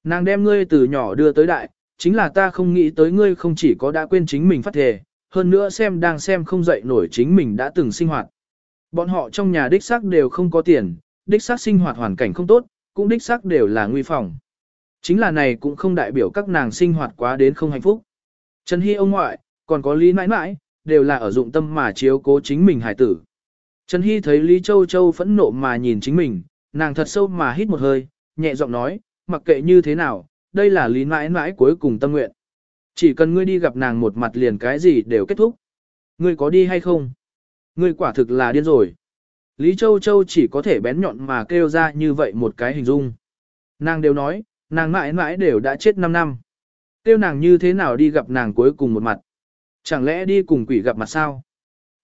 Nàng đem ngươi từ nhỏ đưa tới đại, chính là ta không nghĩ tới ngươi không chỉ có đã quên chính mình phát thề, hơn nữa xem đang xem không dậy nổi chính mình đã từng sinh hoạt. Bọn họ trong nhà đích xác đều không có tiền, đích xác sinh hoạt hoàn cảnh không tốt, cũng đích xác đều là nguy phòng. Chính là này cũng không đại biểu các nàng sinh hoạt quá đến không hạnh phúc. Trần Hy ông ngoại, còn có Lý mãi mãi, đều là ở dụng tâm mà chiếu cố chính mình hải tử. Trần Hy thấy Lý Châu Châu phẫn nộ mà nhìn chính mình, nàng thật sâu mà hít một hơi, nhẹ giọng nói, mặc kệ như thế nào, đây là Lý mãi mãi cuối cùng tâm nguyện. Chỉ cần ngươi đi gặp nàng một mặt liền cái gì đều kết thúc. Ngươi có đi hay không? Ngươi quả thực là điên rồi. Lý Châu Châu chỉ có thể bén nhọn mà kêu ra như vậy một cái hình dung. Nàng đều nói, nàng mãi mãi đều đã chết 5 năm. Tiêu nàng như thế nào đi gặp nàng cuối cùng một mặt? Chẳng lẽ đi cùng quỷ gặp mặt sao?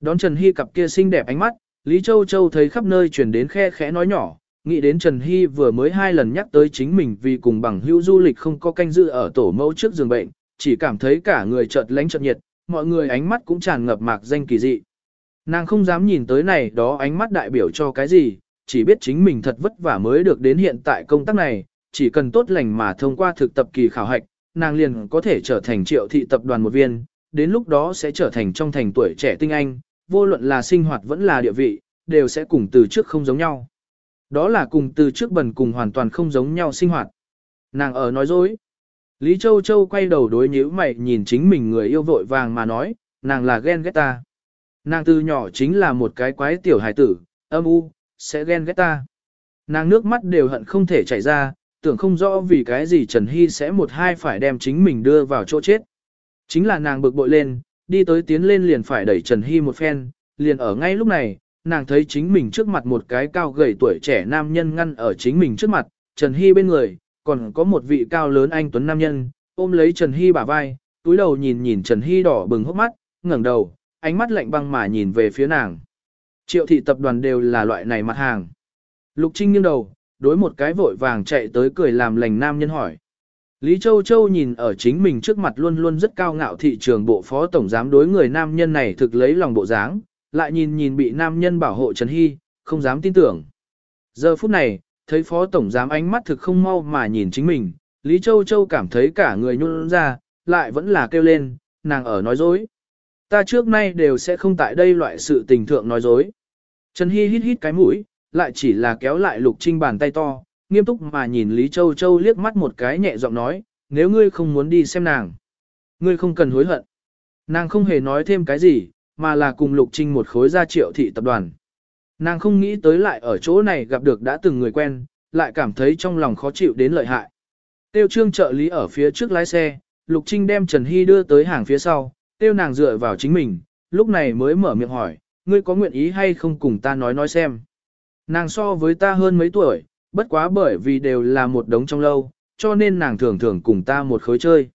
Đón Trần Hy cặp kia xinh đẹp ánh mắt, Lý Châu Châu thấy khắp nơi chuyển đến khe khẽ nói nhỏ, nghĩ đến Trần Hy vừa mới hai lần nhắc tới chính mình vì cùng bằng hữu du lịch không có canh dự ở tổ mẫu trước giường bệnh, chỉ cảm thấy cả người chợt lánh chợt nhiệt, mọi người ánh mắt cũng tràn ngập mạc danh kỳ dị. Nàng không dám nhìn tới này đó ánh mắt đại biểu cho cái gì, chỉ biết chính mình thật vất vả mới được đến hiện tại công tác này, chỉ cần tốt lành mà thông qua thực tập kỳ khảo hạch, nàng liền có thể trở thành triệu thị tập đoàn một viên, đến lúc đó sẽ trở thành trong thành tuổi trẻ tinh anh, vô luận là sinh hoạt vẫn là địa vị, đều sẽ cùng từ trước không giống nhau. Đó là cùng từ trước bần cùng hoàn toàn không giống nhau sinh hoạt. Nàng ở nói dối. Lý Châu Châu quay đầu đối nhíu mày nhìn chính mình người yêu vội vàng mà nói, nàng là ghen ghét ta. Nàng từ nhỏ chính là một cái quái tiểu hài tử, âm u, sẽ ghen ghét ta. Nàng nước mắt đều hận không thể chảy ra, tưởng không rõ vì cái gì Trần Hy sẽ một hai phải đem chính mình đưa vào chỗ chết. Chính là nàng bực bội lên, đi tới tiến lên liền phải đẩy Trần Hy một phen, liền ở ngay lúc này, nàng thấy chính mình trước mặt một cái cao gầy tuổi trẻ nam nhân ngăn ở chính mình trước mặt, Trần Hy bên người, còn có một vị cao lớn anh tuấn nam nhân, ôm lấy Trần Hy bả vai, túi đầu nhìn nhìn Trần Hy đỏ bừng hốc mắt, ngẩng đầu, ánh mắt lạnh băng mà nhìn về phía nàng. Triệu thị tập đoàn đều là loại này mặt hàng. Lục Trinh nghiêng đầu, đối một cái vội vàng chạy tới cười làm lành nam nhân hỏi. Lý Châu Châu nhìn ở chính mình trước mặt luôn luôn rất cao ngạo thị trường bộ phó tổng giám đối người nam nhân này thực lấy lòng bộ dáng, lại nhìn nhìn bị nam nhân bảo hộ Trần Hy, không dám tin tưởng. Giờ phút này, thấy phó tổng giám ánh mắt thực không mau mà nhìn chính mình, Lý Châu Châu cảm thấy cả người nhún ra, lại vẫn là kêu lên, nàng ở nói dối. Ta trước nay đều sẽ không tại đây loại sự tình thượng nói dối. Trần Hy hít hít cái mũi, lại chỉ là kéo lại Lục Trinh bàn tay to, nghiêm túc mà nhìn Lý Châu Châu liếc mắt một cái nhẹ giọng nói, nếu ngươi không muốn đi xem nàng, ngươi không cần hối hận. Nàng không hề nói thêm cái gì, mà là cùng Lục Trinh một khối ra triệu thị tập đoàn. Nàng không nghĩ tới lại ở chỗ này gặp được đã từng người quen, lại cảm thấy trong lòng khó chịu đến lợi hại. Tiêu trương trợ lý ở phía trước lái xe, Lục Trinh đem Trần Hy đưa tới hàng phía sau, tiêu nàng dựa vào chính mình, lúc này mới mở miệng hỏi, ngươi có nguyện ý hay không cùng ta nói nói xem. Nàng so với ta hơn mấy tuổi, bất quá bởi vì đều là một đống trong lâu, cho nên nàng thường thường cùng ta một khối chơi.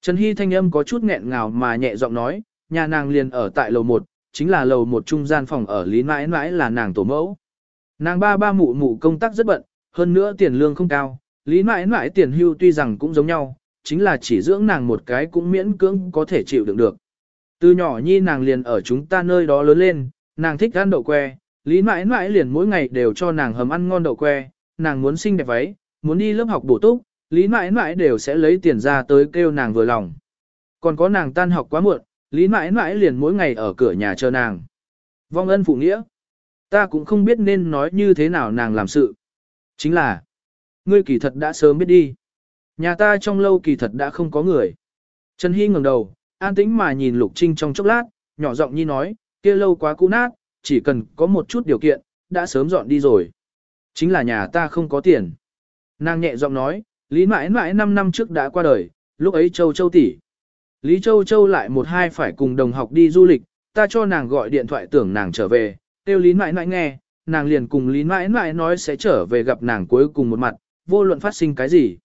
Trần Hy thanh âm có chút nghẹn ngào mà nhẹ giọng nói, nhà nàng liền ở tại lầu 1, chính là lầu một trung gian phòng ở lý mãi mãi là nàng tổ mẫu. Nàng ba ba mụ mụ công tác rất bận, hơn nữa tiền lương không cao, lý mãi mãi tiền hưu tuy rằng cũng giống nhau, chính là chỉ dưỡng nàng một cái cũng miễn cưỡng có thể chịu đựng được. Từ nhỏ nhi nàng liền ở chúng ta nơi đó lớn lên, nàng thích ăn đậu que, lý mãi mãi liền mỗi ngày đều cho nàng hầm ăn ngon đậu que, nàng muốn xinh đẹp váy, muốn đi lớp học bổ túc, lý mãi mãi đều sẽ lấy tiền ra tới kêu nàng vừa lòng. Còn có nàng tan học quá muộn, lý mãi mãi liền mỗi ngày ở cửa nhà chờ nàng. Vong ân phụ nghĩa. Ta cũng không biết nên nói như thế nào nàng làm sự. Chính là, ngươi kỳ thật đã sớm biết đi. Nhà ta trong lâu kỳ thật đã không có người. Trần Hy ngẩng đầu, an tĩnh mà nhìn Lục Trinh trong chốc lát, nhỏ giọng nhi nói, kia lâu quá cũ nát, chỉ cần có một chút điều kiện, đã sớm dọn đi rồi. Chính là nhà ta không có tiền. Nàng nhẹ giọng nói, Lý mãi mãi 5 năm trước đã qua đời, lúc ấy Châu Châu tỷ. Lý Châu Châu lại một hai phải cùng đồng học đi du lịch, ta cho nàng gọi điện thoại tưởng nàng trở về, tiêu Lý mãi mãi nghe, nàng liền cùng Lý mãi mãi nói sẽ trở về gặp nàng cuối cùng một mặt, vô luận phát sinh cái gì.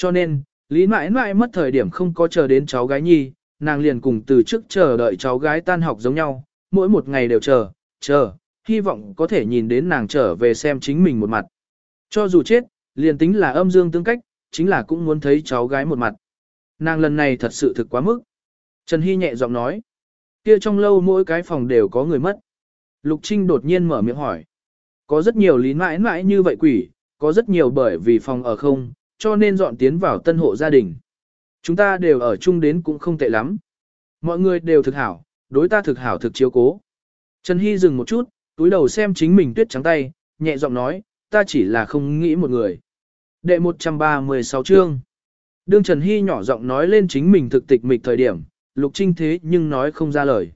Cho nên, Lý mãi mãi mất thời điểm không có chờ đến cháu gái nhi, nàng liền cùng từ trước chờ đợi cháu gái tan học giống nhau, mỗi một ngày đều chờ, chờ, hy vọng có thể nhìn đến nàng trở về xem chính mình một mặt. Cho dù chết, liền tính là âm dương tương cách, chính là cũng muốn thấy cháu gái một mặt. Nàng lần này thật sự thực quá mức. Trần Hy nhẹ giọng nói. Kia trong lâu mỗi cái phòng đều có người mất. Lục Trinh đột nhiên mở miệng hỏi. Có rất nhiều lý mãi mãi như vậy quỷ, có rất nhiều bởi vì phòng ở không, cho nên dọn tiến vào tân hộ gia đình. Chúng ta đều ở chung đến cũng không tệ lắm. Mọi người đều thực hảo, đối ta thực hảo thực chiếu cố. Trần Hy dừng một chút, túi đầu xem chính mình tuyết trắng tay, nhẹ giọng nói, ta chỉ là không nghĩ một người. Đệ 136 chương. Đương Trần Hy nhỏ giọng nói lên chính mình thực tịch mịch thời điểm, Lục Trinh thế nhưng nói không ra lời.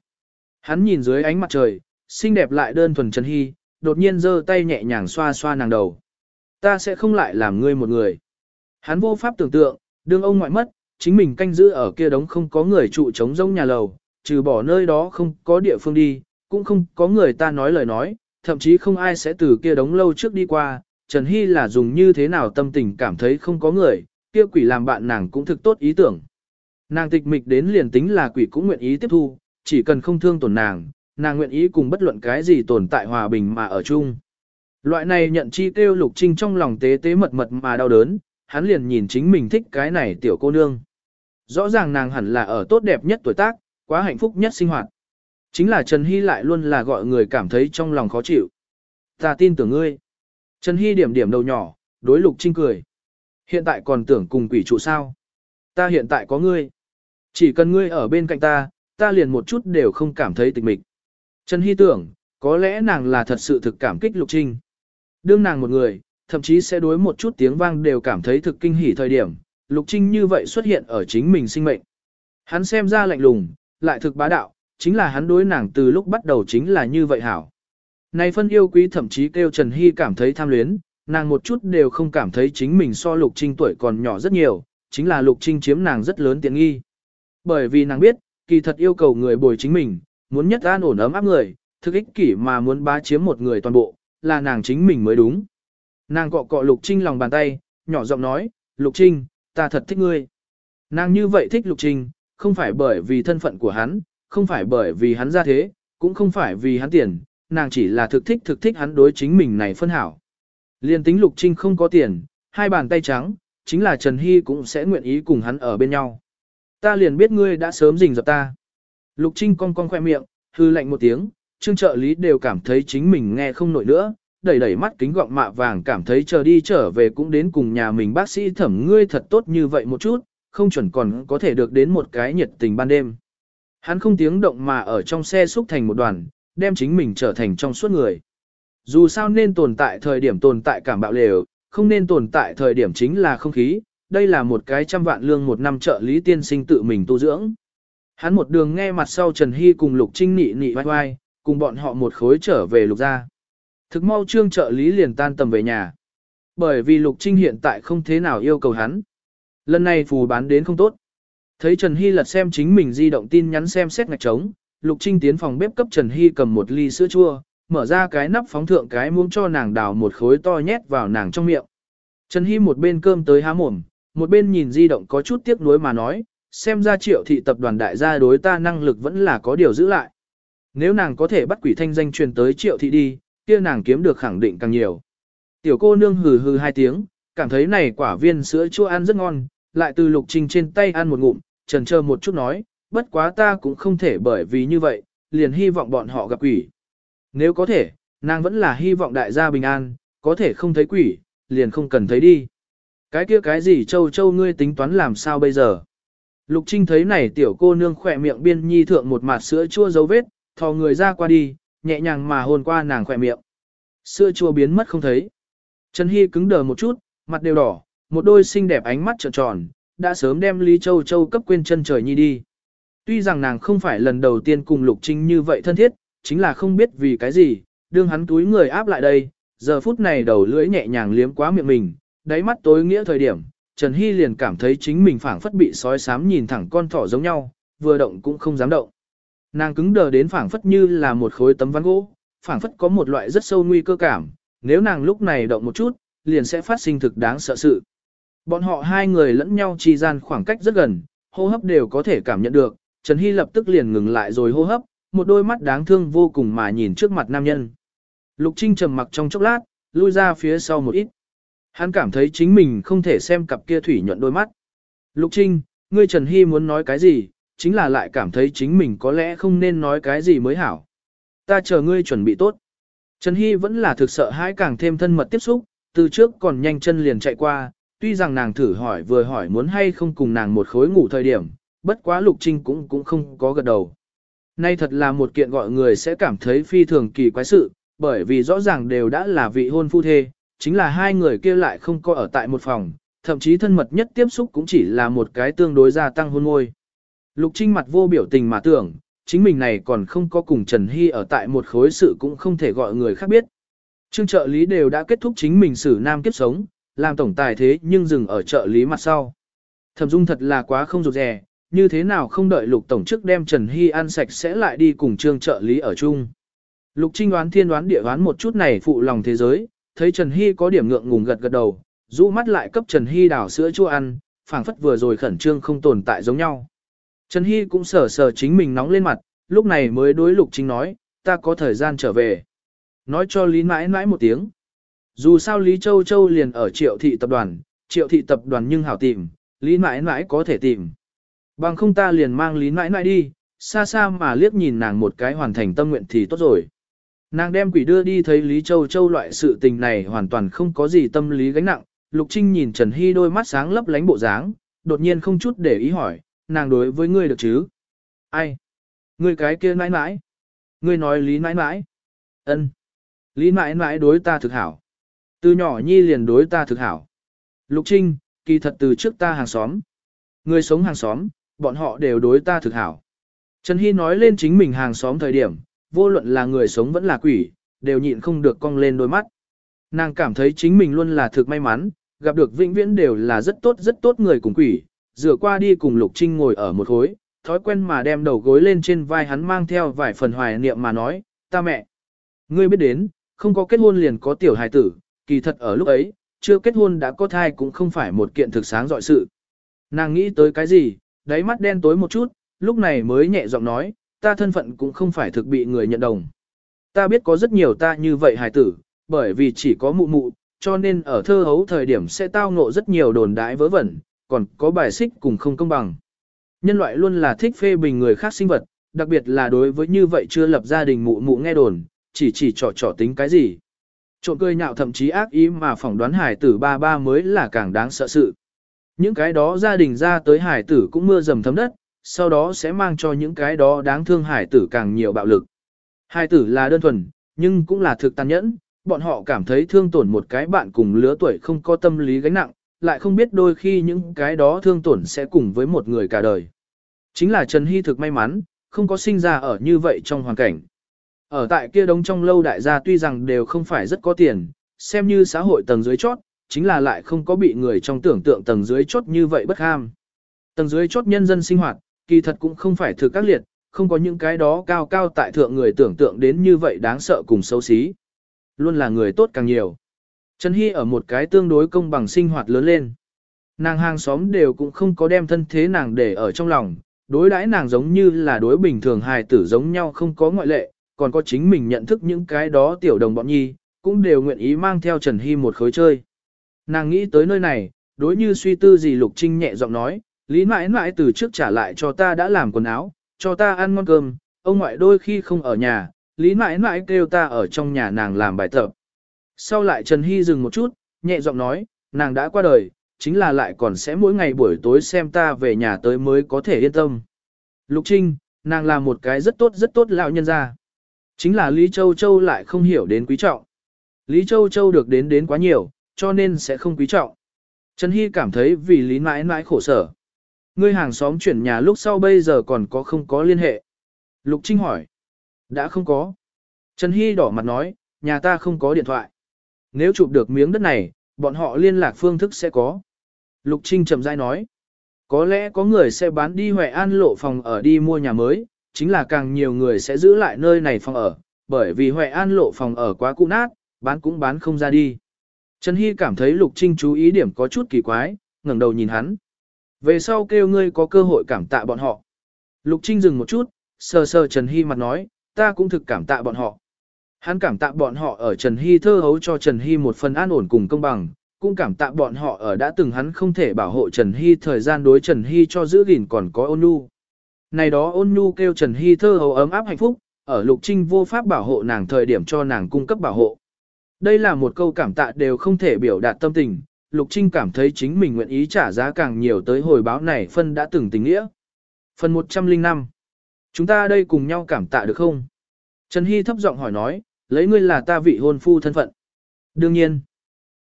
Hắn nhìn dưới ánh mặt trời, xinh đẹp lại đơn thuần Trần Hy, đột nhiên giơ tay nhẹ nhàng xoa xoa nàng đầu. Ta sẽ không lại làm ngươi một người. Hắn vô pháp tưởng tượng, đương ông ngoại mất, chính mình canh giữ ở kia đống không có người trụ chống rông nhà lầu, trừ bỏ nơi đó không có địa phương đi, cũng không có người ta nói lời nói, thậm chí không ai sẽ từ kia đống lâu trước đi qua, Trần Hy là dùng như thế nào tâm tình cảm thấy không có người, kia quỷ làm bạn nàng cũng thực tốt ý tưởng. Nàng tịch mịch đến liền tính là quỷ cũng nguyện ý tiếp thu, chỉ cần không thương tổn nàng, nàng nguyện ý cùng bất luận cái gì tồn tại hòa bình mà ở chung. Loại này nhận chi kêu lục trinh trong lòng tế tế mật mật mà đau đớn, hắn liền nhìn chính mình thích cái này tiểu cô nương. Rõ ràng nàng hẳn là ở tốt đẹp nhất tuổi tác, quá hạnh phúc nhất sinh hoạt. Chính là Trần Hy lại luôn là gọi người cảm thấy trong lòng khó chịu. Ta tin tưởng ngươi. Trần Hy điểm điểm đầu nhỏ, đối lục trinh cười. Hiện tại còn tưởng cùng quỷ trụ sao? Ta hiện tại có ngươi. Chỉ cần ngươi ở bên cạnh ta, ta liền một chút đều không cảm thấy tịch mịch. Trần Hy tưởng, có lẽ nàng là thật sự thực cảm kích Lục Trinh. Đương nàng một người, thậm chí sẽ đối một chút tiếng vang đều cảm thấy thực kinh hỉ thời điểm, Lục Trinh như vậy xuất hiện ở chính mình sinh mệnh. Hắn xem ra lạnh lùng, lại thực bá đạo, chính là hắn đối nàng từ lúc bắt đầu chính là như vậy hảo. Này phân yêu quý thậm chí kêu Trần Hy cảm thấy tham luyến, nàng một chút đều không cảm thấy chính mình so Lục Trinh tuổi còn nhỏ rất nhiều, chính là Lục Trinh chiếm nàng rất lớn tiện nghi. Bởi vì nàng biết, kỳ thật yêu cầu người bồi chính mình, muốn nhất an ổn ấm áp người, thực ích kỷ mà muốn bá chiếm một người toàn bộ, là nàng chính mình mới đúng. Nàng cọ cọ Lục Trinh lòng bàn tay, nhỏ giọng nói, Lục Trinh, ta thật thích ngươi. Nàng như vậy thích Lục Trinh, không phải bởi vì thân phận của hắn, không phải bởi vì hắn ra thế, cũng không phải vì hắn tiền, nàng chỉ là thực thích thực thích hắn đối chính mình này phân hảo. Liên tính Lục Trinh không có tiền, hai bàn tay trắng, chính là Trần Hy cũng sẽ nguyện ý cùng hắn ở bên nhau. Ta liền biết ngươi đã sớm rình dập ta. Lục Trinh cong cong khoe miệng, hư lạnh một tiếng, trương trợ lý đều cảm thấy chính mình nghe không nổi nữa, đẩy đẩy mắt kính gọng mạ vàng cảm thấy chờ đi trở về cũng đến cùng nhà mình bác sĩ thẩm ngươi thật tốt như vậy một chút, không chuẩn còn có thể được đến một cái nhiệt tình ban đêm. Hắn không tiếng động mà ở trong xe xúc thành một đoàn, đem chính mình trở thành trong suốt người. Dù sao nên tồn tại thời điểm tồn tại cảm bạo lều, không nên tồn tại thời điểm chính là không khí, đây là một cái trăm vạn lương một năm trợ lý tiên sinh tự mình tu dưỡng. Hắn một đường nghe mặt sau Trần Hy cùng Lục Trinh nị nị vai vai, cùng bọn họ một khối trở về Lục gia. Thực mau trương trợ lý liền tan tầm về nhà. Bởi vì Lục Trinh hiện tại không thế nào yêu cầu hắn. Lần này phù bán đến không tốt. Thấy Trần Hy lật xem chính mình di động tin nhắn xem xét ngạch trống, Lục Trinh tiến phòng bếp cấp Trần Hy cầm một ly sữa chua, mở ra cái nắp phóng thượng cái muỗng cho nàng đào một khối to nhét vào nàng trong miệng. Trần Hy một bên cơm tới há mồm, một bên nhìn di động có chút tiếc nuối mà nói, xem ra triệu thị tập đoàn đại gia đối ta năng lực vẫn là có điều giữ lại. Nếu nàng có thể bắt quỷ thanh danh truyền tới triệu thị đi, kia nàng kiếm được khẳng định càng nhiều. Tiểu cô nương hừ hừ hai tiếng, cảm thấy này quả viên sữa chua ăn rất ngon, lại từ lục trình trên tay ăn một ngụm, trần chờ một chút nói, bất quá ta cũng không thể bởi vì như vậy, liền hy vọng bọn họ gặp quỷ. Nếu có thể, nàng vẫn là hy vọng đại gia bình an, có thể không thấy quỷ, liền không cần thấy đi. Cái kia cái gì châu châu ngươi tính toán làm sao bây giờ? Lục Trinh thấy này tiểu cô nương khỏe miệng biên nhi thượng một mặt sữa chua dấu vết, thò người ra qua đi, nhẹ nhàng mà hôn qua nàng khỏe miệng. Sữa chua biến mất không thấy. Trần Hy cứng đờ một chút, mặt đều đỏ, một đôi xinh đẹp ánh mắt trợn tròn, đã sớm đem Lý Châu Châu cấp quên chân trời nhi đi. Tuy rằng nàng không phải lần đầu tiên cùng Lục Trinh như vậy thân thiết, chính là không biết vì cái gì, đương hắn túi người áp lại đây, giờ phút này đầu lưỡi nhẹ nhàng liếm quá miệng mình, đáy mắt tối nghĩa thời điểm, Trần Hy liền cảm thấy chính mình phảng phất bị sói sám nhìn thẳng con thỏ giống nhau, vừa động cũng không dám động. Nàng cứng đờ đến phảng phất như là một khối tấm ván gỗ, phảng phất có một loại rất sâu nguy cơ cảm, nếu nàng lúc này động một chút, liền sẽ phát sinh thực đáng sợ sự. Bọn họ hai người lẫn nhau chi gian khoảng cách rất gần, hô hấp đều có thể cảm nhận được, Trần Hy lập tức liền ngừng lại rồi hô hấp, một đôi mắt đáng thương vô cùng mà nhìn trước mặt nam nhân. Lục Trinh trầm mặc trong chốc lát, lui ra phía sau một ít. Hắn cảm thấy chính mình không thể xem cặp kia thủy nhuận đôi mắt. Lục Trinh, ngươi Trần Hy muốn nói cái gì, chính là lại cảm thấy chính mình có lẽ không nên nói cái gì mới hảo. Ta chờ ngươi chuẩn bị tốt. Trần Hy vẫn là thực sợ hãi càng thêm thân mật tiếp xúc, từ trước còn nhanh chân liền chạy qua, tuy rằng nàng thử hỏi vừa hỏi muốn hay không cùng nàng một khối ngủ thời điểm, bất quá Lục Trinh cũng cũng không có gật đầu. Nay thật là một kiện gọi người sẽ cảm thấy phi thường kỳ quái sự, bởi vì rõ ràng đều đã là vị hôn phu thê, chính là hai người kia lại không có ở tại một phòng, thậm chí thân mật nhất tiếp xúc cũng chỉ là một cái tương đối gia tăng hôn môi. Lục Trinh mặt vô biểu tình mà tưởng, chính mình này còn không có cùng Trần Hy ở tại một khối sự cũng không thể gọi người khác biết. Trương trợ lý đều đã kết thúc chính mình xử nam kiếp sống, làm tổng tài thế nhưng dừng ở trợ lý mặt sau. Thẩm Dung thật là quá không rụt rè, như thế nào không đợi Lục tổng chức đem Trần Hy ăn sạch sẽ lại đi cùng Trương trợ lý ở chung. Lục Trinh đoán thiên đoán địa đoán một chút này phụ lòng thế giới, thấy Trần Hy có điểm ngượng ngùng gật gật đầu, rũ mắt lại cấp Trần Hy đảo sữa chua ăn, phảng phất vừa rồi khẩn trương không tồn tại giống nhau. Trần Hy cũng sờ sờ chính mình nóng lên mặt, lúc này mới đối Lục Trinh nói, ta có thời gian trở về. Nói cho Lý mãi mãi một tiếng. Dù sao Lý Châu Châu liền ở triệu thị tập đoàn, triệu thị tập đoàn nhưng hảo tìm, Lý mãi mãi có thể tìm. Bằng không ta liền mang Lý mãi mãi đi, xa xa mà liếc nhìn nàng một cái hoàn thành tâm nguyện thì tốt rồi. Nàng đem quỷ đưa đi thấy Lý Châu Châu loại sự tình này hoàn toàn không có gì tâm lý gánh nặng, Lục Trinh nhìn Trần Hy đôi mắt sáng lấp lánh bộ dáng, đột nhiên không chút để ý hỏi, nàng đối với ngươi được chứ? Ai? Ngươi cái kia nãi nãi. Ngươi nói lý nãi nãi. ân Lý nãi nãi đối ta thực hảo. Từ nhỏ nhi liền đối ta thực hảo. Lục Trinh, kỳ thật từ trước ta hàng xóm. Người sống hàng xóm, bọn họ đều đối ta thực hảo. Trần Hy nói lên chính mình hàng xóm thời điểm, vô luận là người sống vẫn là quỷ, đều nhịn không được cong lên đôi mắt. Nàng cảm thấy chính mình luôn là thực may mắn, gặp được vĩnh viễn đều là rất tốt rất tốt người cùng quỷ, rửa qua đi cùng Lục Trinh ngồi ở một khối, thói quen mà đem đầu gối lên trên vai hắn mang theo vài phần hoài niệm mà nói, ta mẹ. Ngươi biết đến, không có kết hôn liền có tiểu hài tử, kỳ thật ở lúc ấy, chưa kết hôn đã có thai cũng không phải một kiện thực sáng dọi sự. Nàng nghĩ tới cái gì, đáy mắt đen tối một chút, lúc này mới nhẹ giọng nói, ta thân phận cũng không phải thực bị người nhận đồng. Ta biết có rất nhiều ta như vậy hài tử, bởi vì chỉ có mụ mụ, cho nên ở thơ hấu thời điểm sẽ tao ngộ rất nhiều đồn đãi vớ vẩn, còn có bài xích cùng không công bằng. Nhân loại luôn là thích phê bình người khác sinh vật, đặc biệt là đối với như vậy chưa lập gia đình mụ mụ nghe đồn, chỉ chỉ trò trò tính cái gì. Trộn cười nhạo thậm chí ác ý mà phỏng đoán hải tử ba ba mới là càng đáng sợ sự. Những cái đó gia đình ra tới hải tử cũng mưa dầm thấm đất, sau đó sẽ mang cho những cái đó đáng thương hải tử càng nhiều bạo lực. Hải tử là đơn thuần, nhưng cũng là thực tàn nhẫn, bọn họ cảm thấy thương tổn một cái bạn cùng lứa tuổi không có tâm lý gánh nặng, lại không biết đôi khi những cái đó thương tổn sẽ cùng với một người cả đời. Chính là Trần Hy thực may mắn, không có sinh ra ở như vậy trong hoàn cảnh. Ở tại kia đống trong lâu đại gia tuy rằng đều không phải rất có tiền, xem như xã hội tầng dưới chót, chính là lại không có bị người trong tưởng tượng tầng dưới chót như vậy bất ham. Tầng dưới chót nhân dân sinh hoạt, kỳ thật cũng không phải thực các liệt, không có những cái đó cao cao tại thượng người tưởng tượng đến như vậy đáng sợ cùng xấu xí. Luôn là người tốt càng nhiều. Trần Hy ở một cái tương đối công bằng sinh hoạt lớn lên. Nàng hàng xóm đều cũng không có đem thân thế nàng để ở trong lòng, đối đãi nàng giống như là đối bình thường hài tử giống nhau không có ngoại lệ, còn có chính mình nhận thức những cái đó tiểu đồng bọn nhi, cũng đều nguyện ý mang theo Trần Hy một khối chơi. Nàng nghĩ tới nơi này, đối như suy tư gì Lục Trinh nhẹ giọng nói, Lý mãi mãi từ trước trả lại cho ta đã làm quần áo, cho ta ăn ngon cơm, ông ngoại đôi khi không ở nhà, Lý mãi mãi kêu ta ở trong nhà nàng làm bài tập. Sau lại Trần Hy dừng một chút, nhẹ giọng nói, nàng đã qua đời, chính là lại còn sẽ mỗi ngày buổi tối xem ta về nhà tới mới có thể yên tâm. Lục Trinh, nàng là một cái rất tốt rất tốt lão nhân gia. Chính là Lý Châu Châu lại không hiểu đến quý trọng. Lý Châu Châu được đến đến quá nhiều, cho nên sẽ không quý trọng. Trần Hy cảm thấy vì Lý mãi mãi khổ sở. Ngươi hàng xóm chuyển nhà lúc sau bây giờ còn có không có liên hệ. Lục Trinh hỏi. Đã không có. Trần Hy đỏ mặt nói, nhà ta không có điện thoại. Nếu chụp được miếng đất này, bọn họ liên lạc phương thức sẽ có. Lục Trinh chậm rãi nói. Có lẽ có người sẽ bán đi Huệ An lộ phòng ở đi mua nhà mới, chính là càng nhiều người sẽ giữ lại nơi này phòng ở, bởi vì Huệ An lộ phòng ở quá cũ nát, bán cũng bán không ra đi. Trần Hy cảm thấy Lục Trinh chú ý điểm có chút kỳ quái, ngẩng đầu nhìn hắn. Về sau kêu ngươi có cơ hội cảm tạ bọn họ. Lục Trinh dừng một chút, sờ sờ Trần Hy mặt nói, ta cũng thực cảm tạ bọn họ. Hắn cảm tạ bọn họ ở Trần Hy thơ hấu cho Trần Hy một phần an ổn cùng công bằng, cũng cảm tạ bọn họ ở đã từng hắn không thể bảo hộ Trần Hy thời gian đối Trần Hy cho giữ gìn còn có ôn nhu. Này đó ôn nhu kêu Trần Hy thơ hấu ấm áp hạnh phúc, ở Lục Trinh vô pháp bảo hộ nàng thời điểm cho nàng cung cấp bảo hộ. Đây là một câu cảm tạ đều không thể biểu đạt tâm tình, Lục Trinh cảm thấy chính mình nguyện ý trả giá càng nhiều tới hồi báo này phân đã từng tình nghĩa. Phần 105 Chúng ta đây cùng nhau cảm tạ được không? Trần Hy thấp giọng hỏi nói, lấy ngươi là ta vị hôn phu thân phận. Đương nhiên.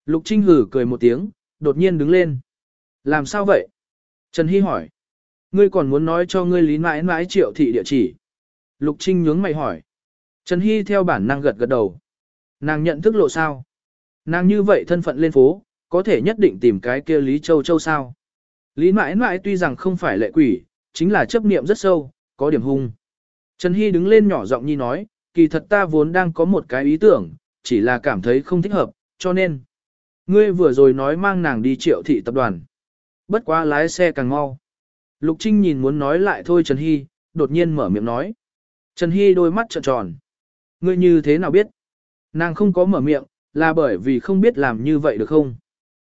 Lục Trinh hử cười một tiếng, đột nhiên đứng lên. Làm sao vậy? Trần Hy hỏi. Ngươi còn muốn nói cho ngươi lý mãi mãi triệu thị địa chỉ. Lục Trinh nhướng mày hỏi. Trần Hy theo bản năng gật gật đầu. Nàng nhận thức lộ sao? Nàng như vậy thân phận lên phố, có thể nhất định tìm cái kia Lý Châu Châu sao? Lý mãi mãi tuy rằng không phải lệ quỷ, chính là chấp niệm rất sâu, có điểm hung. Trần Hy đứng lên nhỏ giọng nhi nói, kỳ thật ta vốn đang có một cái ý tưởng, chỉ là cảm thấy không thích hợp, cho nên. Ngươi vừa rồi nói mang nàng đi triệu thị tập đoàn. Bất quá lái xe càng mau. Lục Trinh nhìn muốn nói lại thôi Trần Hy, đột nhiên mở miệng nói. Trần Hy đôi mắt trợn tròn. Ngươi như thế nào biết? Nàng không có mở miệng, là bởi vì không biết làm như vậy được không?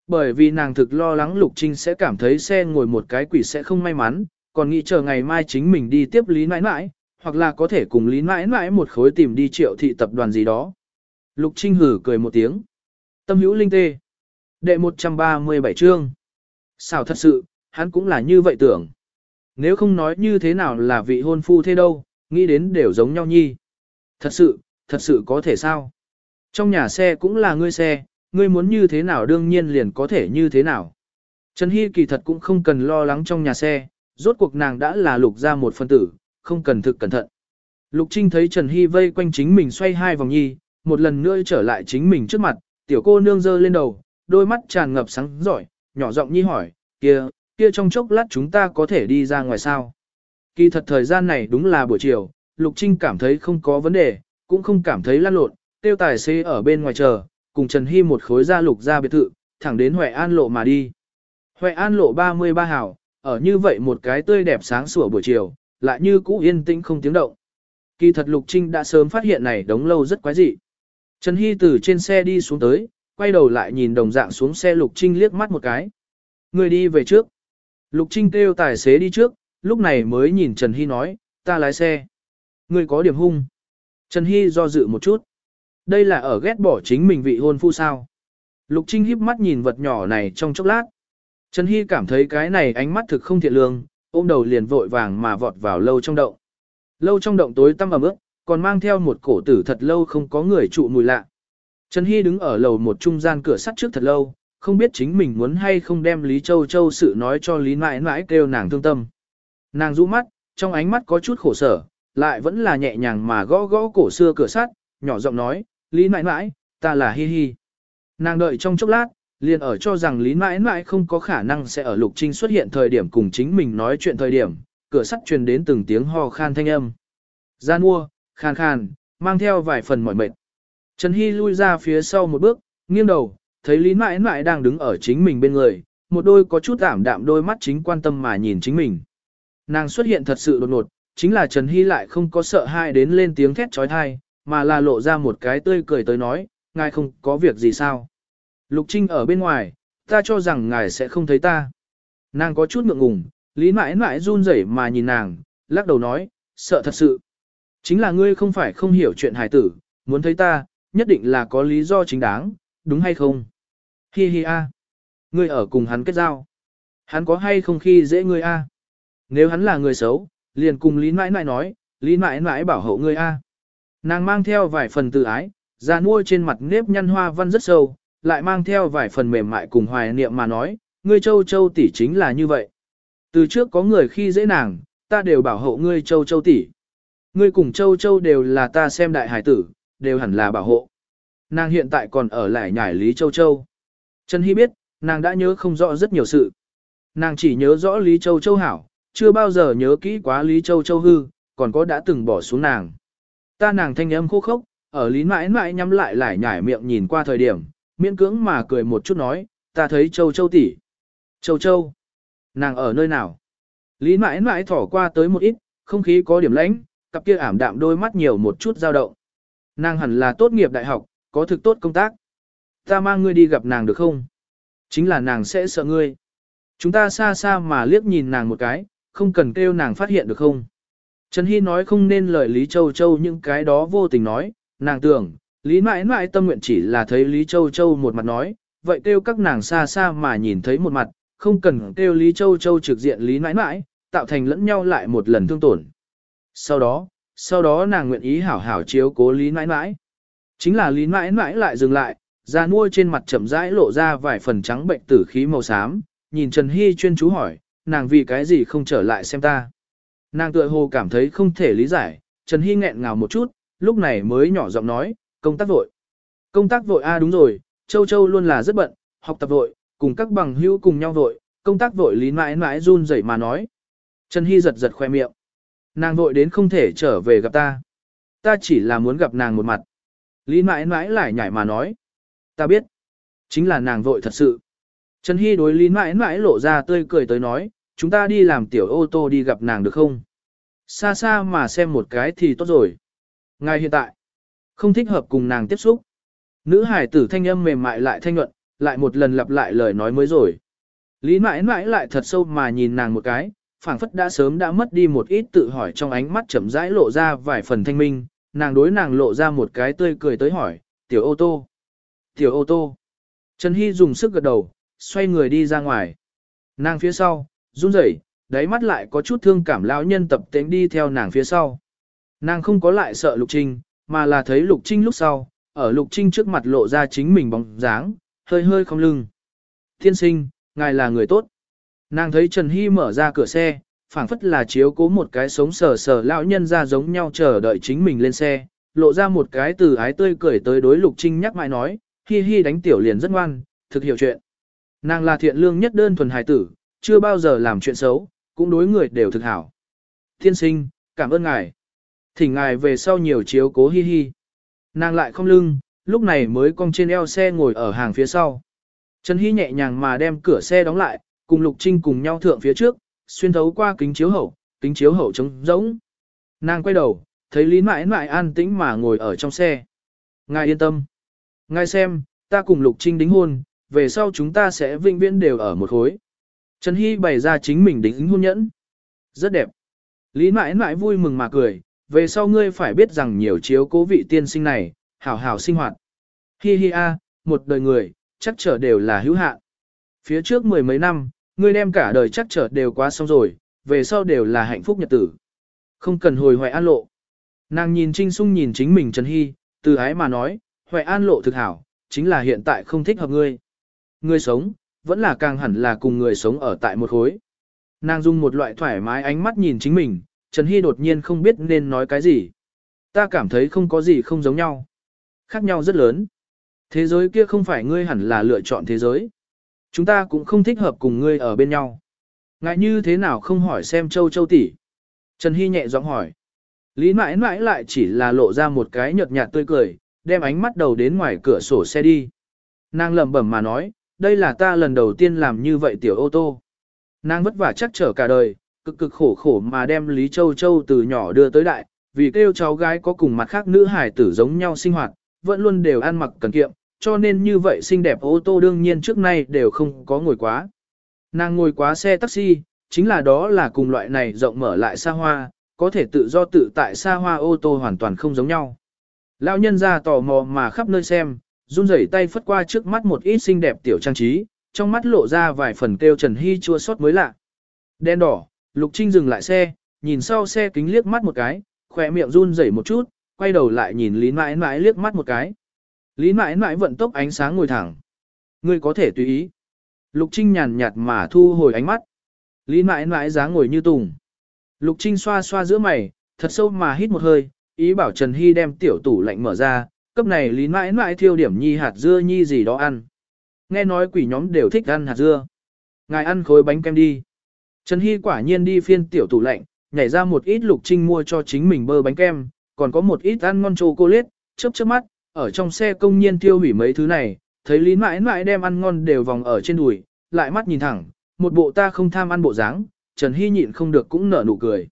Bởi vì nàng thực lo lắng Lục Trinh sẽ cảm thấy xe ngồi một cái quỷ sẽ không may mắn, còn nghĩ chờ ngày mai chính mình đi tiếp Lý Nãi Nãi, hoặc là có thể cùng Lý mãi mãi một khối tìm đi triệu thị tập đoàn gì đó. Lục Trinh hử cười một tiếng. Tâm hữu linh tê. Đệ 137 chương. Sao thật sự, hắn cũng là như vậy tưởng. Nếu không nói như thế nào là vị hôn phu thế đâu, nghĩ đến đều giống nhau nhi. Thật sự, thật sự có thể sao? Trong nhà xe cũng là ngươi xe, ngươi muốn như thế nào đương nhiên liền có thể như thế nào. Trần Hy kỳ thật cũng không cần lo lắng trong nhà xe, rốt cuộc nàng đã là lục ra một phân tử, không cần thực cẩn thận. Lục Trinh thấy Trần Hy vây quanh chính mình xoay hai vòng nhi, một lần nữa trở lại chính mình trước mặt, tiểu cô nương dơ lên đầu, đôi mắt tràn ngập sáng giỏi, nhỏ giọng nhi hỏi, kia, kia trong chốc lát chúng ta có thể đi ra ngoài sao. Kỳ thật thời gian này đúng là buổi chiều, Lục Trinh cảm thấy không có vấn đề, cũng không cảm thấy lăn lộn, tiêu tài xế ở bên ngoài chờ, cùng Trần Hy một khối ra lục ra biệt thự, thẳng đến Huệ An lộ mà đi. Huệ An lộ 33 hảo, ở như vậy một cái tươi đẹp sáng sủa buổi chiều, lại như cũ yên tĩnh không tiếng động. Kỳ thật Lục Trinh đã sớm phát hiện này đống lâu rất quái dị. Trần Hy từ trên xe đi xuống tới, quay đầu lại nhìn đồng dạng xuống xe Lục Trinh liếc mắt một cái. Người đi về trước. Lục Trinh kêu tài xế đi trước, lúc này mới nhìn Trần Hy nói, ta lái xe. Người có điểm hung. Trần Hy do dự một chút. Đây là ở ghét bỏ chính mình vị hôn phu sao. Lục Trinh híp mắt nhìn vật nhỏ này trong chốc lát. Trần Hy cảm thấy cái này ánh mắt thực không thiện lương, ôm đầu liền vội vàng mà vọt vào lâu trong động. Lâu trong động tối tăm ẩm ướt, còn mang theo một cổ tử thật lâu không có người trụ mùi lạ. Trần Hy đứng ở lầu một trung gian cửa sắt trước thật lâu, không biết chính mình muốn hay không đem Lý Châu Châu sự nói cho Lý mãi mãi kêu nàng thương tâm. Nàng rũ mắt, trong ánh mắt có chút khổ sở, lại vẫn là nhẹ nhàng mà gõ gõ cổ xưa cửa sắt, nhỏ giọng nói, Lý mãi mãi, ta là Hi Hi. Nàng đợi trong chốc lát, liền ở cho rằng Lý mãi mãi không có khả năng sẽ ở Lục Trinh xuất hiện thời điểm cùng chính mình nói chuyện thời điểm, cửa sắt truyền đến từng tiếng ho khan thanh âm. Gian mua, khan khan, mang theo vài phần mỏi mệt. Trần Hy lui ra phía sau một bước, nghiêng đầu, thấy Lý mãi mãi đang đứng ở chính mình bên người, một đôi có chút ảm đạm đôi mắt chính quan tâm mà nhìn chính mình. Nàng xuất hiện thật sự đột ngột, chính là Trần Hy lại không có sợ hai đến lên tiếng thét trói thai, mà là lộ ra một cái tươi cười tới nói, ngài không có việc gì sao. Lục Trinh ở bên ngoài, ta cho rằng ngài sẽ không thấy ta. Nàng có chút ngượng ngùng, Lý mãi mãi run rẩy mà nhìn nàng, lắc đầu nói, sợ thật sự. Chính là ngươi không phải không hiểu chuyện hài tử, muốn thấy ta, nhất định là có lý do chính đáng, đúng hay không? Hi hi a. Ngươi ở cùng hắn kết giao. Hắn có hay không khi dễ ngươi a? Nếu hắn là người xấu, liền cùng Lý mãi mãi nói, Lý mãi mãi bảo hộ ngươi a. Nàng mang theo vài phần tự ái, ra nuôi trên mặt nếp nhăn hoa văn rất sâu, lại mang theo vài phần mềm mại cùng hoài niệm mà nói, ngươi châu châu tỷ chính là như vậy. Từ trước có người khi dễ nàng, ta đều bảo hộ ngươi châu châu tỷ. Ngươi cùng châu châu đều là ta xem đại hải tử, đều hẳn là bảo hộ. Nàng hiện tại còn ở lại nhải Lý Châu Châu. Trần Hy biết, nàng đã nhớ không rõ rất nhiều sự. Nàng chỉ nhớ rõ Lý Châu Châu hảo, chưa bao giờ nhớ kỹ quá Lý Châu Châu hư, còn có đã từng bỏ xuống nàng. Ta nàng thanh âm khô khốc, ở Lý mãi mãi nhắm lại lại nhải miệng nhìn qua thời điểm, miễn cưỡng mà cười một chút nói, ta thấy Châu Châu tỷ. Châu Châu, nàng ở nơi nào? Lý mãi mãi thỏ qua tới một ít, không khí có điểm lãnh, cặp kia ảm đạm đôi mắt nhiều một chút dao động. Nàng hẳn là tốt nghiệp đại học, có thực tốt công tác. Ta mang ngươi đi gặp nàng được không? Chính là nàng sẽ sợ ngươi. Chúng ta xa xa mà liếc nhìn nàng một cái, không cần kêu nàng phát hiện được không? Trần Hy nói không nên lời Lý Châu Châu những cái đó vô tình nói, nàng tưởng, Lý mãi mãi tâm nguyện chỉ là thấy Lý Châu Châu một mặt nói, vậy kêu các nàng xa xa mà nhìn thấy một mặt, không cần kêu Lý Châu Châu trực diện Lý mãi mãi, tạo thành lẫn nhau lại một lần thương tổn. Sau đó, sau đó nàng nguyện ý hảo hảo chiếu cố Lý mãi mãi. Chính là Lý mãi mãi lại dừng lại, ra nuôi trên mặt chậm rãi lộ ra vài phần trắng bệnh tử khí màu xám, nhìn Trần Hy chuyên chú hỏi, nàng vì cái gì không trở lại xem ta. Nàng tựa hồ cảm thấy không thể lý giải, Trần Hy nghẹn ngào một chút, lúc này mới nhỏ giọng nói, công tác vội. Công tác vội a à đúng rồi, Châu Châu luôn là rất bận, học tập vội, cùng các bằng hữu cùng nhau vội, công tác vội lý mãi mãi run rẩy mà nói. Trần Hy giật giật khoe miệng. Nàng vội đến không thể trở về gặp ta. Ta chỉ là muốn gặp nàng một mặt. Lý mãi mãi lại nhảy mà nói. Ta biết. Chính là nàng vội thật sự. Trần Hy đối Lý mãi mãi lộ ra tươi cười tới nói, chúng ta đi làm tiểu ô tô đi gặp nàng được không? Xa xa mà xem một cái thì tốt rồi. Ngay hiện tại, không thích hợp cùng nàng tiếp xúc. Nữ hải tử thanh âm mềm mại lại thanh nhuận, lại một lần lặp lại lời nói mới rồi. Lý mãi mãi lại thật sâu mà nhìn nàng một cái, phảng phất đã sớm đã mất đi một ít tự hỏi trong ánh mắt chậm rãi lộ ra vài phần thanh minh, nàng đối nàng lộ ra một cái tươi cười tới hỏi, tiểu ô tô, tiểu ô tô. Trần Hy dùng sức gật đầu, xoay người đi ra ngoài. Nàng phía sau, run rẩy, đáy mắt lại có chút thương cảm lão nhân tập tính đi theo nàng phía sau. Nàng không có lại sợ Lục trình mà là thấy Lục Trinh lúc sau, ở Lục Trinh trước mặt lộ ra chính mình bóng dáng, hơi hơi không lưng. Thiên sinh, ngài là người tốt. Nàng thấy Trần Hy mở ra cửa xe, phảng phất là chiếu cố một cái sống sờ sờ lão nhân ra giống nhau chờ đợi chính mình lên xe, lộ ra một cái từ ái tươi cười tới đối Lục Trinh nhắc mãi nói, hi hi đánh tiểu liền rất ngoan, thực hiểu chuyện. Nàng là thiện lương nhất đơn thuần hài tử, chưa bao giờ làm chuyện xấu, cũng đối người đều thực hảo. Thiên sinh, cảm ơn ngài. Thỉnh ngài về sau nhiều chiếu cố hi hi. Nàng lại không lưng, lúc này mới cong trên eo xe ngồi ở hàng phía sau. Trần Hy nhẹ nhàng mà đem cửa xe đóng lại, cùng Lục Trinh cùng nhau thượng phía trước, xuyên thấu qua kính chiếu hậu, kính chiếu hậu trống rỗng. Nàng quay đầu, thấy Lý Mãi Mãi an tĩnh mà ngồi ở trong xe. Ngài yên tâm. Ngài xem, ta cùng Lục Trinh đính hôn, về sau chúng ta sẽ vinh viễn đều ở một khối. Trần Hy bày ra chính mình đính hôn nhẫn. Rất đẹp. Lý Mãi Mãi vui mừng mà cười, về sau ngươi phải biết rằng nhiều chiếu cố vị tiên sinh này, hảo hảo sinh hoạt. Hi hi a, một đời người, chắc trở đều là hữu hạn. Phía trước mười mấy năm, ngươi đem cả đời chắc trở đều quá xong rồi, về sau đều là hạnh phúc nhật tử. Không cần hồi hoài an lộ. Nàng nhìn Trinh Sung nhìn chính mình Trần Hy, từ ái mà nói, hoài an lộ thực hảo, chính là hiện tại không thích hợp ngươi. Ngươi sống, vẫn là càng hẳn là cùng người sống ở tại một khối. Nàng dùng một loại thoải mái ánh mắt nhìn chính mình, Trần Hy đột nhiên không biết nên nói cái gì. Ta cảm thấy không có gì không giống nhau. Khác nhau rất lớn. Thế giới kia không phải ngươi hẳn là lựa chọn thế giới. Chúng ta cũng không thích hợp cùng ngươi ở bên nhau. Ngại như thế nào không hỏi xem châu châu tỷ. Trần Hy nhẹ giọng hỏi. Lý mãi mãi lại chỉ là lộ ra một cái nhợt nhạt tươi cười, đem ánh mắt đầu đến ngoài cửa sổ xe đi. Nàng lẩm bẩm mà nói, đây là ta lần đầu tiên làm như vậy tiểu ô tô. Nàng vất vả chắc trở cả đời, cực cực khổ khổ mà đem Lý Châu Châu từ nhỏ đưa tới đại, vì kêu cháu gái có cùng mặt khác nữ hải tử giống nhau sinh hoạt, vẫn luôn đều ăn mặc cần kiệm, cho nên như vậy xinh đẹp ô tô đương nhiên trước nay đều không có ngồi quá. Nàng ngồi quá xe taxi, chính là đó là cùng loại này rộng mở lại xa hoa, có thể tự do tự tại xa hoa ô tô hoàn toàn không giống nhau. Lão nhân ra tò mò mà khắp nơi xem, run rẩy tay phất qua trước mắt một ít xinh đẹp tiểu trang trí, trong mắt lộ ra vài phần kêu Trần Hy chua xót mới lạ. Đen đỏ, Lục Trinh dừng lại xe, nhìn sau xe kính liếc mắt một cái, khỏe miệng run rẩy một chút, quay đầu lại nhìn Lý mãi mãi liếc mắt một cái. Lý mãi mãi vận tốc ánh sáng ngồi thẳng. Ngươi có thể tùy ý. Lục Trinh nhàn nhạt mà thu hồi ánh mắt. Lý mãi mãi dáng ngồi như tùng. Lục Trinh xoa xoa giữa mày, thật sâu mà hít một hơi, ý bảo Trần Hy đem tiểu tủ lạnh mở ra, cấp này Lý mãi mãi thiêu điểm nhi hạt dưa nhi gì đó ăn. Nghe nói quỷ nhóm đều thích ăn hạt dưa. Ngài ăn khối bánh kem đi. Trần Hy quả nhiên đi phiên tiểu tủ lạnh, nhảy ra một ít Lục Trinh mua cho chính mình bơ bánh kem, còn có một ít ăn ngon chocolate, chớp chớp mắt, ở trong xe công nhiên tiêu hủy mấy thứ này, thấy Lý mãi mãi đem ăn ngon đều vòng ở trên đùi, lại mắt nhìn thẳng, một bộ ta không tham ăn bộ dáng, Trần Hy nhịn không được cũng nở nụ cười.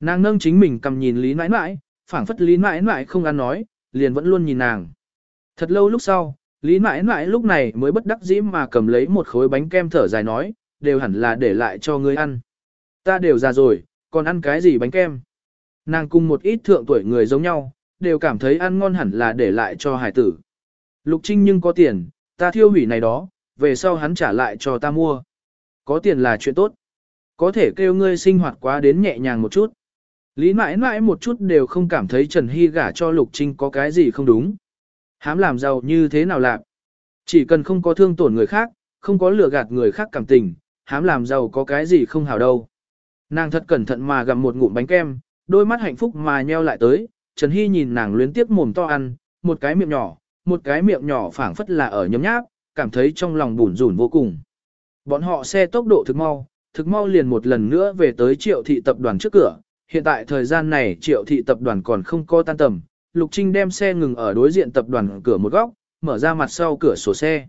Nàng nâng chính mình cầm nhìn Lý mãi mãi, phảng phất Lý mãi mãi không ăn nói, liền vẫn luôn nhìn nàng. Thật lâu lúc sau, Lý mãi mãi lúc này mới bất đắc dĩ mà cầm lấy một khối bánh kem thở dài nói, đều hẳn là để lại cho ngươi ăn. Ta đều già rồi, còn ăn cái gì bánh kem? Nàng cùng một ít thượng tuổi người giống nhau, đều cảm thấy ăn ngon hẳn là để lại cho hải tử. Lục Trinh nhưng có tiền, ta thiêu hủy này đó, về sau hắn trả lại cho ta mua. Có tiền là chuyện tốt. Có thể kêu ngươi sinh hoạt quá đến nhẹ nhàng một chút. Lý mãi mãi một chút đều không cảm thấy Trần Hy gả cho Lục Trinh có cái gì không đúng. Hám làm giàu như thế nào lạc. Chỉ cần không có thương tổn người khác, không có lừa gạt người khác cảm tình, hám làm giàu có cái gì không hảo đâu. Nàng thật cẩn thận mà gặm một ngụm bánh kem, đôi mắt hạnh phúc mà nheo lại tới, Trần Hy nhìn nàng luyến tiếp mồm to ăn, một cái miệng nhỏ, một cái miệng nhỏ phảng phất là ở nhấm nháp, cảm thấy trong lòng bùn rủn vô cùng. Bọn họ xe tốc độ thực mau, thực mau liền một lần nữa về tới triệu thị tập đoàn trước cửa. Hiện tại thời gian này triệu thị tập đoàn còn không có tan tầm, Lục Trinh đem xe ngừng ở đối diện tập đoàn cửa một góc, mở ra mặt sau cửa sổ xe.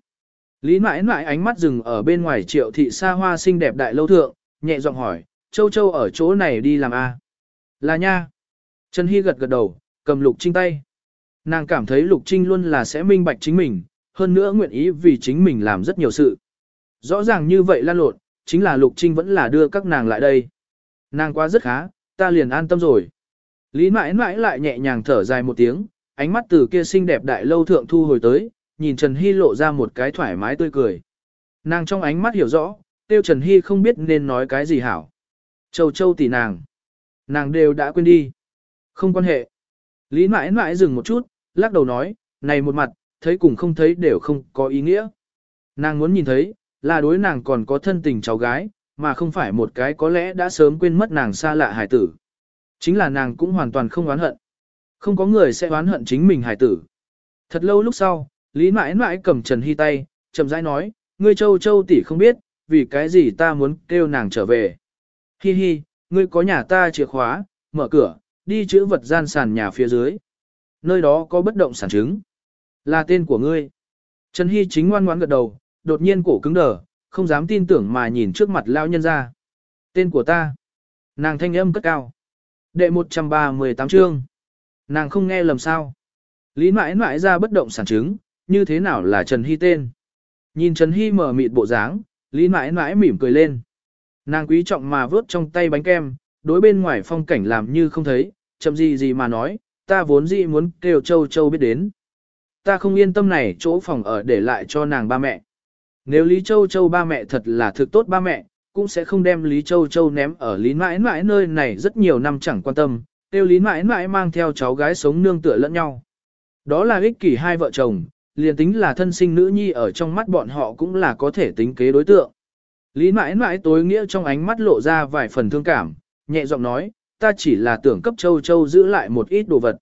Lý mãi mãi ánh mắt dừng ở bên ngoài triệu thị xa hoa xinh đẹp đại lâu thượng, nhẹ giọng hỏi, Châu Châu ở chỗ này đi làm a? À? Là nha. Trần Hy gật gật đầu, cầm Lục Trinh tay. Nàng cảm thấy Lục Trinh luôn là sẽ minh bạch chính mình, hơn nữa nguyện ý vì chính mình làm rất nhiều sự. Rõ ràng như vậy lan lộn, chính là Lục Trinh vẫn là đưa các nàng lại đây. Nàng quá rất khá, ta liền an tâm rồi. Lý mãi mãi lại nhẹ nhàng thở dài một tiếng, ánh mắt từ kia xinh đẹp đại lâu thượng thu hồi tới, nhìn Trần Hy lộ ra một cái thoải mái tươi cười. Nàng trong ánh mắt hiểu rõ, tiêu Trần Hy không biết nên nói cái gì hảo. Châu châu tỷ nàng. Nàng đều đã quên đi. Không quan hệ. Lý mãi mãi dừng một chút, lắc đầu nói, này một mặt, thấy cùng không thấy đều không có ý nghĩa. Nàng muốn nhìn thấy, là đối nàng còn có thân tình cháu gái, mà không phải một cái có lẽ đã sớm quên mất nàng xa lạ hải tử. Chính là nàng cũng hoàn toàn không oán hận. Không có người sẽ oán hận chính mình hải tử. Thật lâu lúc sau, Lý mãi mãi cầm Trần Hy tay, chậm rãi nói, ngươi châu châu tỷ không biết, vì cái gì ta muốn kêu nàng trở về. Hi hi, ngươi có nhà ta chìa khóa, mở cửa, đi chữ vật gian sàn nhà phía dưới. Nơi đó có bất động sản chứng. Là tên của ngươi. Trần Hy chính ngoan ngoãn gật đầu, đột nhiên cổ cứng đờ, không dám tin tưởng mà nhìn trước mặt lao nhân ra. Tên của ta. Nàng thanh âm cất cao. Đệ 138 chương. Nàng không nghe lầm sao. Lý mãi mãi ra bất động sản chứng, như thế nào là Trần Hy tên. Nhìn Trần Hy mở mịt bộ dáng, Lý mãi mãi mỉm cười lên. Nàng quý trọng mà vớt trong tay bánh kem, đối bên ngoài phong cảnh làm như không thấy, chậm gì gì mà nói, ta vốn gì muốn kêu châu châu biết đến. Ta không yên tâm này chỗ phòng ở để lại cho nàng ba mẹ. Nếu Lý Châu Châu ba mẹ thật là thực tốt ba mẹ, cũng sẽ không đem Lý Châu Châu ném ở Lý mãi mãi nơi này rất nhiều năm chẳng quan tâm, tiêu Lý mãi mãi mang theo cháu gái sống nương tựa lẫn nhau. Đó là ích kỷ hai vợ chồng, liền tính là thân sinh nữ nhi ở trong mắt bọn họ cũng là có thể tính kế đối tượng. Lý mãi mãi tối nghĩa trong ánh mắt lộ ra vài phần thương cảm, nhẹ giọng nói, ta chỉ là tưởng cấp Châu Châu giữ lại một ít đồ vật.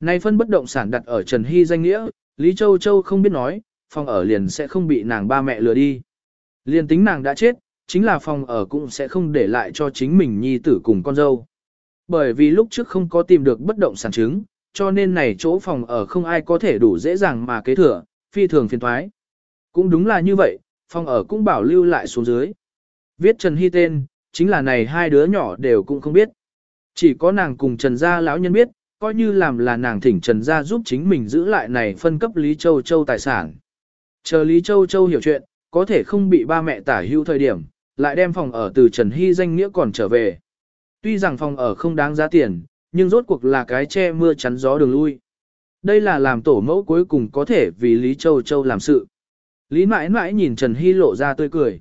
Này phân bất động sản đặt ở Trần Hy danh nghĩa, Lý Châu Châu không biết nói, phòng ở liền sẽ không bị nàng ba mẹ lừa đi. Liền tính nàng đã chết, chính là phòng ở cũng sẽ không để lại cho chính mình nhi tử cùng con dâu. Bởi vì lúc trước không có tìm được bất động sản chứng, cho nên này chỗ phòng ở không ai có thể đủ dễ dàng mà kế thừa, phi thường phiền thoái. Cũng đúng là như vậy, phòng ở cũng bảo lưu lại xuống dưới. Viết Trần Hy tên, chính là này hai đứa nhỏ đều cũng không biết. Chỉ có nàng cùng Trần Gia lão nhân biết, coi như làm là nàng thỉnh Trần Gia giúp chính mình giữ lại này phân cấp Lý Châu Châu tài sản. Chờ Lý Châu Châu hiểu chuyện, có thể không bị ba mẹ tả hưu thời điểm, lại đem phòng ở từ Trần Hy danh nghĩa còn trở về. Tuy rằng phòng ở không đáng giá tiền, nhưng rốt cuộc là cái che mưa chắn gió đường lui. Đây là làm tổ mẫu cuối cùng có thể vì Lý Châu Châu làm sự. Lý mãi mãi nhìn Trần Hy lộ ra tươi cười.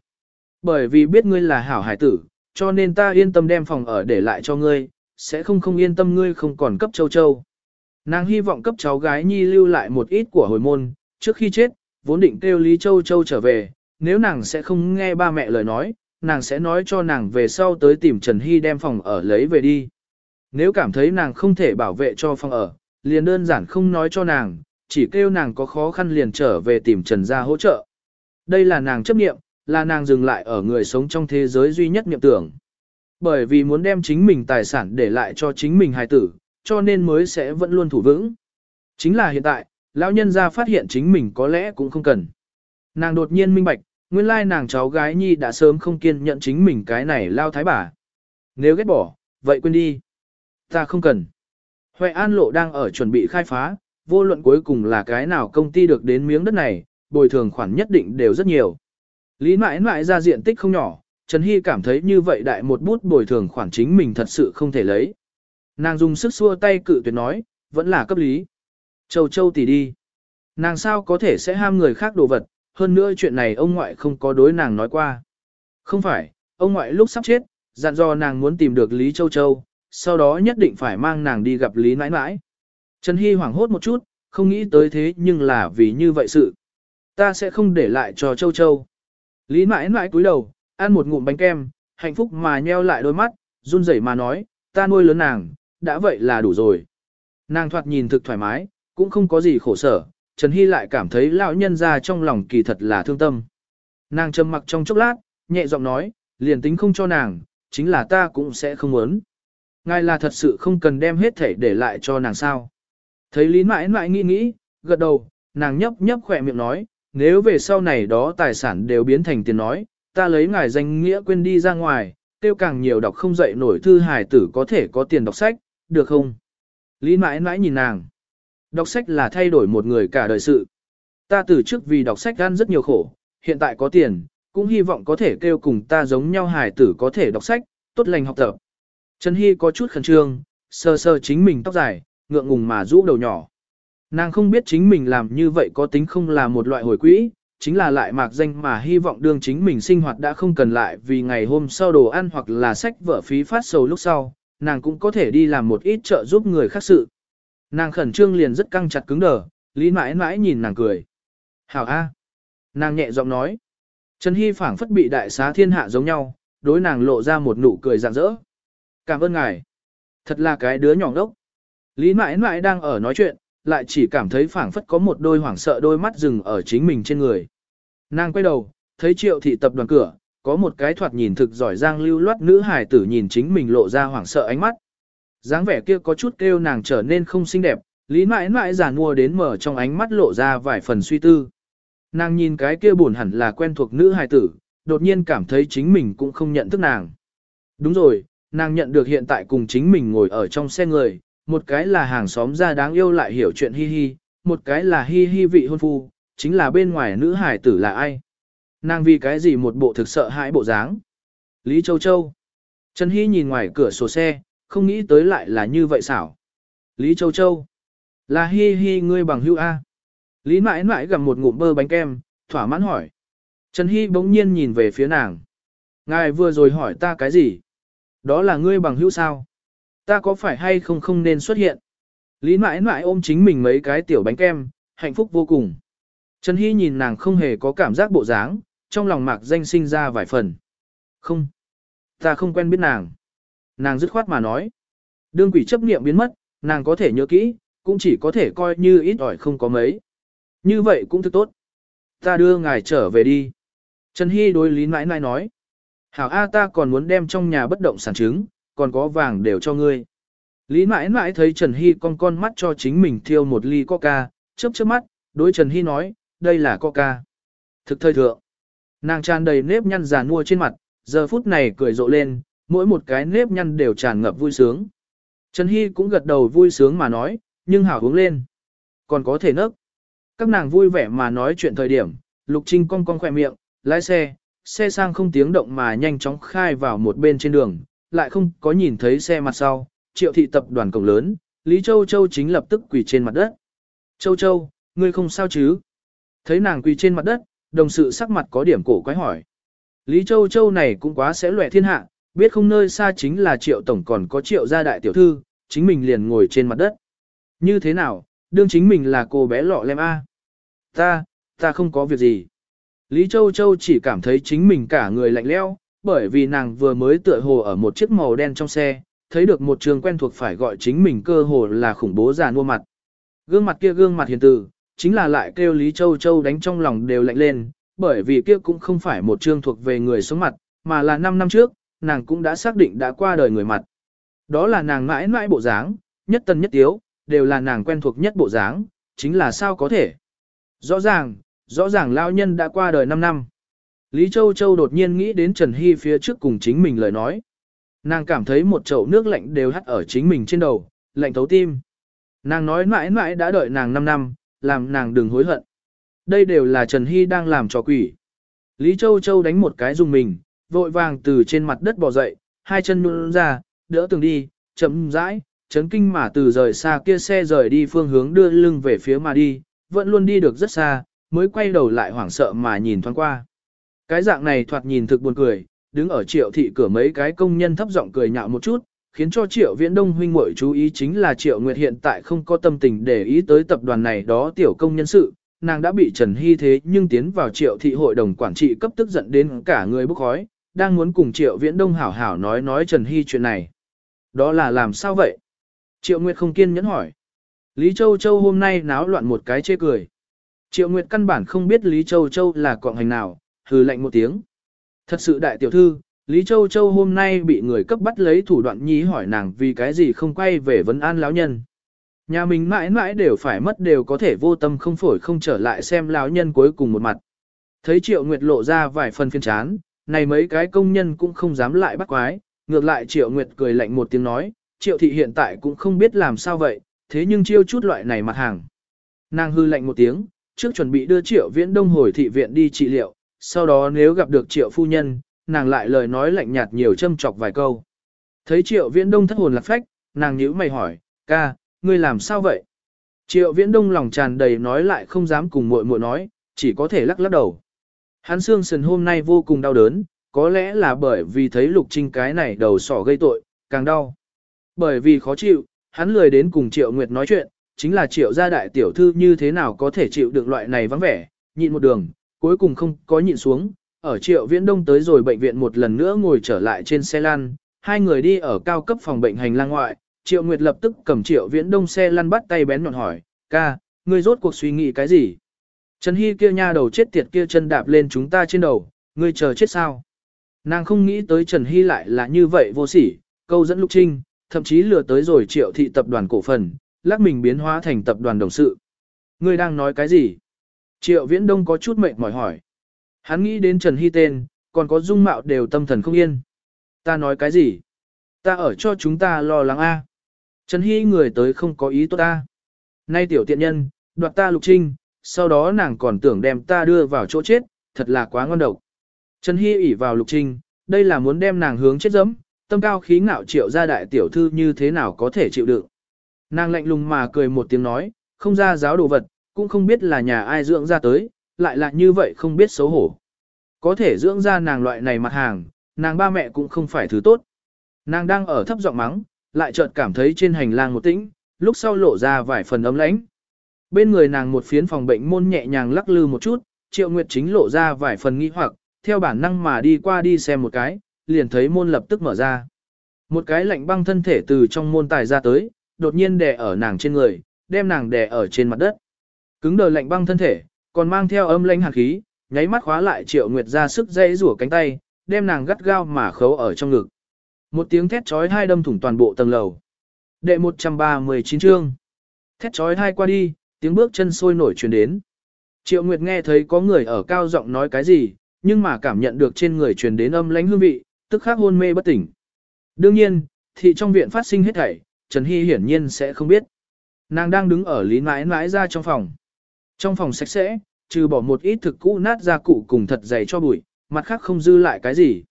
Bởi vì biết ngươi là hảo hải tử, cho nên ta yên tâm đem phòng ở để lại cho ngươi, sẽ không không yên tâm ngươi không còn cấp Châu Châu. Nàng hy vọng cấp cháu gái Nhi lưu lại một ít của hồi môn, trước khi chết, vốn định kêu Lý Châu Châu trở về, nếu nàng sẽ không nghe ba mẹ lời nói, nàng sẽ nói cho nàng về sau tới tìm Trần Hy đem phòng ở lấy về đi. Nếu cảm thấy nàng không thể bảo vệ cho phòng ở, liền đơn giản không nói cho nàng, chỉ kêu nàng có khó khăn liền trở về tìm Trần gia hỗ trợ. Đây là nàng chấp nghiệm, là nàng dừng lại ở người sống trong thế giới duy nhất niệm tưởng. Bởi vì muốn đem chính mình tài sản để lại cho chính mình hài tử, cho nên mới sẽ vẫn luôn thủ vững. Chính là hiện tại, lão nhân gia phát hiện chính mình có lẽ cũng không cần. Nàng đột nhiên minh bạch, nguyên lai nàng cháu gái nhi đã sớm không kiên nhận chính mình cái này lao thái bà. Nếu ghét bỏ, vậy quên đi. Ta không cần. Huệ An Lộ đang ở chuẩn bị khai phá, vô luận cuối cùng là cái nào công ty được đến miếng đất này, bồi thường khoản nhất định đều rất nhiều. Lý mãi mãi ra diện tích không nhỏ, Trần Hy cảm thấy như vậy đại một bút bồi thường khoản chính mình thật sự không thể lấy. Nàng dùng sức xua tay cự tuyệt nói, vẫn là cấp lý. Châu châu tỷ đi. Nàng sao có thể sẽ ham người khác đồ vật, hơn nữa chuyện này ông ngoại không có đối nàng nói qua. Không phải, ông ngoại lúc sắp chết, dặn dò nàng muốn tìm được Lý Châu Châu, sau đó nhất định phải mang nàng đi gặp Lý nãi nãi. Trần Hy hoảng hốt một chút, không nghĩ tới thế nhưng là vì như vậy sự. Ta sẽ không để lại cho Châu Châu. Lý nãi nãi cúi đầu, ăn một ngụm bánh kem, hạnh phúc mà nheo lại đôi mắt, run rẩy mà nói, ta nuôi lớn nàng, đã vậy là đủ rồi. Nàng thoạt nhìn thực thoải mái, cũng không có gì khổ sở, Trần Hy lại cảm thấy lão nhân ra trong lòng kỳ thật là thương tâm. Nàng trầm mặc trong chốc lát, nhẹ giọng nói, liền tính không cho nàng, chính là ta cũng sẽ không muốn. Ngài là thật sự không cần đem hết thể để lại cho nàng sao. Thấy Lý mãi mãi nghĩ nghĩ, gật đầu, nàng nhấp nhấp khỏe miệng nói, nếu về sau này đó tài sản đều biến thành tiền nói, ta lấy ngài danh nghĩa quên đi ra ngoài, tiêu càng nhiều đọc không dậy nổi thư hài tử có thể có tiền đọc sách, được không? Lý mãi mãi nhìn nàng. Đọc sách là thay đổi một người cả đời sự. Ta từ trước vì đọc sách ăn rất nhiều khổ, hiện tại có tiền, cũng hy vọng có thể kêu cùng ta giống nhau hài tử có thể đọc sách, tốt lành học tập. Trần Hy có chút khẩn trương, sơ sơ chính mình tóc dài, ngượng ngùng mà rũ đầu nhỏ. Nàng không biết chính mình làm như vậy có tính không là một loại hồi quỹ, chính là lại mạc danh mà hy vọng đương chính mình sinh hoạt đã không cần lại vì ngày hôm sau đồ ăn hoặc là sách vở phí phát sầu lúc sau, nàng cũng có thể đi làm một ít trợ giúp người khác sự. Nàng khẩn trương liền rất căng chặt cứng đờ, Lý mãi mãi nhìn nàng cười. Hảo A. Nàng nhẹ giọng nói. Trần Hy phảng phất bị đại xá thiên hạ giống nhau, đối nàng lộ ra một nụ cười rạng rỡ. Cảm ơn ngài. Thật là cái đứa nhỏ đốc. Lý mãi mãi đang ở nói chuyện, lại chỉ cảm thấy phảng phất có một đôi hoảng sợ đôi mắt dừng ở chính mình trên người. Nàng quay đầu, thấy triệu thị tập đoàn cửa, có một cái thoạt nhìn thực giỏi giang lưu loát nữ hài tử nhìn chính mình lộ ra hoảng sợ ánh mắt. dáng vẻ kia có chút kêu nàng trở nên không xinh đẹp, lý mãi mãi giả mua đến mở trong ánh mắt lộ ra vài phần suy tư. Nàng nhìn cái kia buồn hẳn là quen thuộc nữ hài tử, đột nhiên cảm thấy chính mình cũng không nhận thức nàng. Đúng rồi, nàng nhận được hiện tại cùng chính mình ngồi ở trong xe người, một cái là hàng xóm ra đáng yêu lại hiểu chuyện hi hi, một cái là hi hi vị hôn phu, chính là bên ngoài nữ hải tử là ai. Nàng vì cái gì một bộ thực sợ hãi bộ dáng. Lý Châu Châu. Trần Hy nhìn ngoài cửa sổ xe, không nghĩ tới lại là như vậy xảo. Lý Châu Châu. Là hi hi ngươi bằng hữu A. Lý mãi mãi gặm một ngụm bơ bánh kem, thỏa mãn hỏi. Trần Hy bỗng nhiên nhìn về phía nàng. Ngài vừa rồi hỏi ta cái gì? Đó là ngươi bằng hữu sao? Ta có phải hay không không nên xuất hiện? Lý mãi mãi ôm chính mình mấy cái tiểu bánh kem, hạnh phúc vô cùng. Trần Hy nhìn nàng không hề có cảm giác bộ dáng, trong lòng mạc danh sinh ra vài phần. Không, ta không quen biết nàng. Nàng dứt khoát mà nói. Đương quỷ chấp niệm biến mất, nàng có thể nhớ kỹ, cũng chỉ có thể coi như ít ỏi không có mấy. Như vậy cũng thức tốt. Ta đưa ngài trở về đi. Trần Hy đối lý Mãi Mãi nói. Hảo A ta còn muốn đem trong nhà bất động sản chứng, còn có vàng đều cho ngươi. Lý mãi mãi thấy Trần Hy con con mắt cho chính mình thiêu một ly coca, chớp chớp mắt, đối Trần Hy nói, đây là coca. Thực thời thượng. Nàng tràn đầy nếp nhăn già nua trên mặt, giờ phút này cười rộ lên, mỗi một cái nếp nhăn đều tràn ngập vui sướng. Trần Hy cũng gật đầu vui sướng mà nói, nhưng hảo uống lên. Còn có thể nấc. Các nàng vui vẻ mà nói chuyện thời điểm, Lục Trinh cong cong khỏe miệng, lái xe, xe sang không tiếng động mà nhanh chóng khai vào một bên trên đường, lại không có nhìn thấy xe mặt sau, triệu thị tập đoàn cổng lớn, Lý Châu Châu chính lập tức quỳ trên mặt đất. Châu Châu, ngươi không sao chứ? Thấy nàng quỳ trên mặt đất, đồng sự sắc mặt có điểm cổ quái hỏi. Lý Châu Châu này cũng quá sẽ lệ thiên hạ, biết không nơi xa chính là triệu tổng còn có triệu gia đại tiểu thư, chính mình liền ngồi trên mặt đất. Như thế nào, đương chính mình là cô bé lọ lem A. Ta, ta không có việc gì. Lý Châu Châu chỉ cảm thấy chính mình cả người lạnh leo, bởi vì nàng vừa mới tựa hồ ở một chiếc màu đen trong xe, thấy được một trường quen thuộc phải gọi chính mình cơ hồ là khủng bố già nua mặt. Gương mặt kia gương mặt hiền từ, chính là lại kêu Lý Châu Châu đánh trong lòng đều lạnh lên, bởi vì kia cũng không phải một trường thuộc về người sống mặt, mà là 5 năm trước, nàng cũng đã xác định đã qua đời người mặt. Đó là nàng mãi mãi bộ dáng, nhất tân nhất tiếu, đều là nàng quen thuộc nhất bộ dáng, chính là sao có thể. Rõ ràng, rõ ràng lao nhân đã qua đời 5 năm. Lý Châu Châu đột nhiên nghĩ đến Trần Hy phía trước cùng chính mình lời nói. Nàng cảm thấy một chậu nước lạnh đều hắt ở chính mình trên đầu, lạnh thấu tim. Nàng nói mãi mãi đã đợi nàng 5 năm, làm nàng đừng hối hận. Đây đều là Trần Hy đang làm trò quỷ. Lý Châu Châu đánh một cái dùng mình, vội vàng từ trên mặt đất bò dậy, hai chân nhún ra, đỡ tường đi, chậm rãi, chấn kinh mà từ rời xa kia xe rời đi phương hướng đưa lưng về phía mà đi, vẫn luôn đi được rất xa, mới quay đầu lại hoảng sợ mà nhìn thoáng qua. Cái dạng này thoạt nhìn thực buồn cười, đứng ở triệu thị cửa mấy cái công nhân thấp giọng cười nhạo một chút, khiến cho triệu viễn đông huynh muội chú ý chính là triệu nguyệt hiện tại không có tâm tình để ý tới tập đoàn này đó tiểu công nhân sự, nàng đã bị Trần Hy thế nhưng tiến vào triệu thị hội đồng quản trị cấp tức giận đến cả người bốc khói, đang muốn cùng triệu viễn đông hảo hảo nói nói Trần Hy chuyện này. Đó là làm sao vậy? Triệu Nguyệt không kiên nhẫn hỏi. Lý Châu Châu hôm nay náo loạn một cái chê cười. Triệu Nguyệt căn bản không biết Lý Châu Châu là quạng hành nào, hừ lạnh một tiếng. Thật sự đại tiểu thư, Lý Châu Châu hôm nay bị người cấp bắt lấy thủ đoạn nhí hỏi nàng vì cái gì không quay về vấn an lão nhân. Nhà mình mãi mãi đều phải mất đều có thể vô tâm không phổi không trở lại xem lão nhân cuối cùng một mặt. Thấy Triệu Nguyệt lộ ra vài phần phiên chán, này mấy cái công nhân cũng không dám lại bắt quái, ngược lại Triệu Nguyệt cười lạnh một tiếng nói, Triệu thị hiện tại cũng không biết làm sao vậy, thế nhưng chiêu chút loại này mặt hàng. Nàng hư lạnh một tiếng, trước chuẩn bị đưa Triệu Viễn Đông hồi thị viện đi trị liệu, sau đó nếu gặp được Triệu phu nhân, nàng lại lời nói lạnh nhạt nhiều châm chọc vài câu. Thấy Triệu Viễn Đông thất hồn lạc phách, nàng nhíu mày hỏi, ca, ngươi làm sao vậy? Triệu Viễn Đông lòng tràn đầy nói lại không dám cùng muội muội nói, chỉ có thể lắc lắc đầu. Hắn xương sườn hôm nay vô cùng đau đớn, có lẽ là bởi vì thấy Lục Trinh cái này đầu sỏ gây tội, càng đau. Bởi vì khó chịu, hắn lười đến cùng Triệu Nguyệt nói chuyện, chính là Triệu gia đại tiểu thư như thế nào có thể chịu được loại này vắng vẻ, nhịn một đường, cuối cùng không có nhịn xuống, ở Triệu Viễn Đông tới rồi bệnh viện một lần nữa ngồi trở lại trên xe lăn, hai người đi ở cao cấp phòng bệnh hành lang ngoại, Triệu Nguyệt lập tức cầm Triệu Viễn Đông xe lăn bắt tay bén nhọn hỏi, ca, ngươi rốt cuộc suy nghĩ cái gì? Trần Hy kia nha đầu chết tiệt kia chân đạp lên chúng ta trên đầu, ngươi chờ chết sao? Nàng không nghĩ tới Trần Hy lại là như vậy vô sỉ, câu dẫn Lục Trinh, thậm chí lừa tới rồi triệu thị tập đoàn cổ phần, lắc mình biến hóa thành tập đoàn đồng sự. Ngươi đang nói cái gì? Triệu Viễn Đông có chút mệt mỏi hỏi. Hắn nghĩ đến Trần Hy tên, còn có dung mạo đều tâm thần không yên. Ta nói cái gì? Ta ở cho chúng ta lo lắng a. Trần Hy người tới không có ý tốt ta. Nay tiểu tiện nhân, đoạt ta lục trinh, sau đó nàng còn tưởng đem ta đưa vào chỗ chết, thật là quá ngon độc. Trần Hy ỉ vào lục trinh, đây là muốn đem nàng hướng chết dẫm, tâm cao khí ngạo triệu ra đại tiểu thư như thế nào có thể chịu đựng. Nàng lạnh lùng mà cười một tiếng nói, không ra giáo đồ vật, cũng không biết là nhà ai dưỡng ra tới, lại là như vậy không biết xấu hổ. Có thể dưỡng ra nàng loại này mặt hàng, nàng ba mẹ cũng không phải thứ tốt. Nàng đang ở thấp giọng mắng, lại chợt cảm thấy trên hành lang một tĩnh, lúc sau lộ ra vài phần ấm lãnh. Bên người nàng một phiến phòng bệnh môn nhẹ nhàng lắc lư một chút, Triệu Nguyệt chính lộ ra vài phần nghi hoặc, theo bản năng mà đi qua đi xem một cái, liền thấy môn lập tức mở ra. Một cái lạnh băng thân thể từ trong môn tài ra tới, đột nhiên đè ở nàng trên người, đem nàng đè ở trên mặt đất. Cứng đờ lạnh băng thân thể, còn mang theo âm lãnh hàn khí, nháy mắt khóa lại Triệu Nguyệt ra sức dây rủa cánh tay, đem nàng gắt gao mà khấu ở trong ngực. Một tiếng thét chói hai đâm thủng toàn bộ tầng lầu. Đệ 139 chương. Thét chói hai qua đi, tiếng bước chân sôi nổi truyền đến. Triệu Nguyệt nghe thấy có người ở cao giọng nói cái gì, nhưng mà cảm nhận được trên người truyền đến âm lãnh hương vị, tức khắc hôn mê bất tỉnh. Đương nhiên, thị trong viện phát sinh hết thảy, Trần Hy hiển nhiên sẽ không biết. Nàng đang đứng ở lý mãi mãi ra trong phòng. Trong phòng sạch sẽ, trừ bỏ một ít thực cũ nát ra cụ cùng thật dày cho bụi, mặt khác không dư lại cái gì.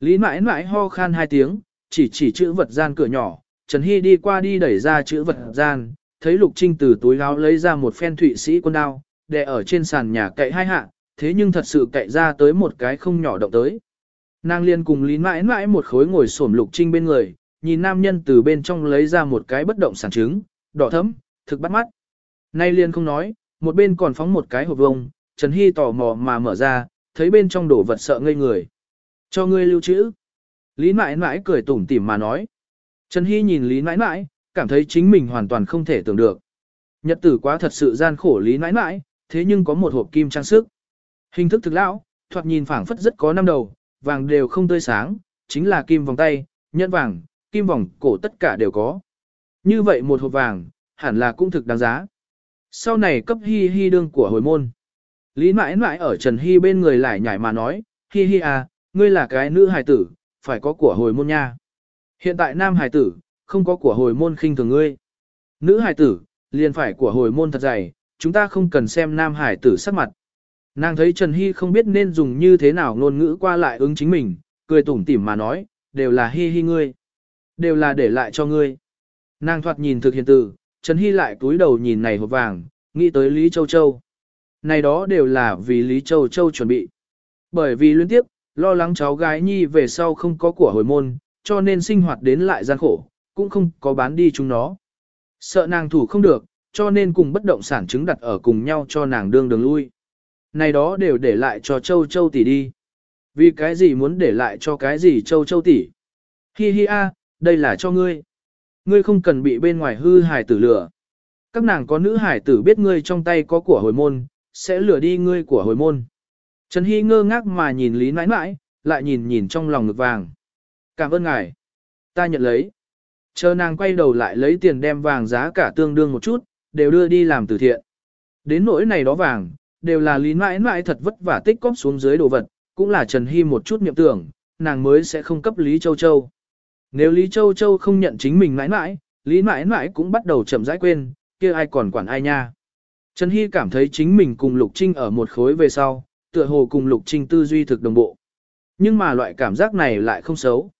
Lý mãi mãi ho khan hai tiếng, chỉ chỉ chữ vật gian cửa nhỏ, Trần Hy đi qua đi đẩy ra chữ vật gian, thấy Lục Trinh từ túi áo lấy ra một phen thụy sĩ quân đao, đè ở trên sàn nhà cậy hai hạ, thế nhưng thật sự cậy ra tới một cái không nhỏ động tới. Nàng liên cùng Lý mãi mãi một khối ngồi xổm Lục Trinh bên người, nhìn nam nhân từ bên trong lấy ra một cái bất động sản trứng, đỏ thấm, thực bắt mắt. Nay liền không nói, một bên còn phóng một cái hộp vông, Trần Hy tò mò mà mở ra, thấy bên trong đổ vật sợ ngây người. Cho ngươi lưu trữ. Lý mãi mãi cười tủm tỉm mà nói. Trần Hy nhìn Lý mãi mãi, cảm thấy chính mình hoàn toàn không thể tưởng được. Nhật tử quá thật sự gian khổ Lý mãi mãi, thế nhưng có một hộp kim trang sức. Hình thức thực lão, thoạt nhìn phảng phất rất có năm đầu, vàng đều không tươi sáng, chính là kim vòng tay, nhẫn vàng, kim vòng cổ tất cả đều có. Như vậy một hộp vàng, hẳn là cũng thực đáng giá. Sau này cấp hi hi đương của hồi môn. Lý mãi mãi ở Trần Hi bên người lại nhảy mà nói, hi hi à, ngươi là cái nữ hài tử, phải có của hồi môn nha. Hiện tại nam hài tử, không có của hồi môn khinh thường ngươi. Nữ hài tử, liền phải của hồi môn thật dày, chúng ta không cần xem nam hài tử sắc mặt. Nàng thấy Trần Hi không biết nên dùng như thế nào ngôn ngữ qua lại ứng chính mình, cười tủm tỉm mà nói, đều là hi hi ngươi. Đều là để lại cho ngươi. Nàng thoạt nhìn thực hiện tử, Trần Hy lại cúi đầu nhìn này hộp vàng, nghĩ tới Lý Châu Châu. Này đó đều là vì Lý Châu Châu chuẩn bị. Bởi vì liên tiếp, lo lắng cháu gái nhi về sau không có của hồi môn, cho nên sinh hoạt đến lại gian khổ, cũng không có bán đi chúng nó. Sợ nàng thủ không được, cho nên cùng bất động sản chứng đặt ở cùng nhau cho nàng đương đường lui. Này đó đều để lại cho châu châu tỷ đi. Vì cái gì muốn để lại cho cái gì châu châu tỷ? Hi hi a, đây là cho ngươi. Ngươi không cần bị bên ngoài hư hài tử lửa. Các nàng có nữ hải tử biết ngươi trong tay có của hồi môn, sẽ lừa đi ngươi của hồi môn. Trần Hy ngơ ngác mà nhìn Lý nãi nãi, lại nhìn nhìn trong lòng ngực vàng. Cảm ơn ngài. Ta nhận lấy. Chờ nàng quay đầu lại lấy tiền đem vàng giá cả tương đương một chút, đều đưa đi làm từ thiện. Đến nỗi này đó vàng, đều là Lý nãi nãi thật vất vả tích cóp xuống dưới đồ vật, cũng là Trần Hy một chút niệm tưởng, nàng mới sẽ không cấp Lý Châu Châu. Nếu Lý Châu Châu không nhận chính mình nãi nãi, Lý Mãi nãi cũng bắt đầu chậm rãi quên, kia ai còn quản ai nha. Trần Hy cảm thấy chính mình cùng Lục Trinh ở một khối về sau, tựa hồ cùng Lục Trinh tư duy thực đồng bộ. Nhưng mà loại cảm giác này lại không xấu.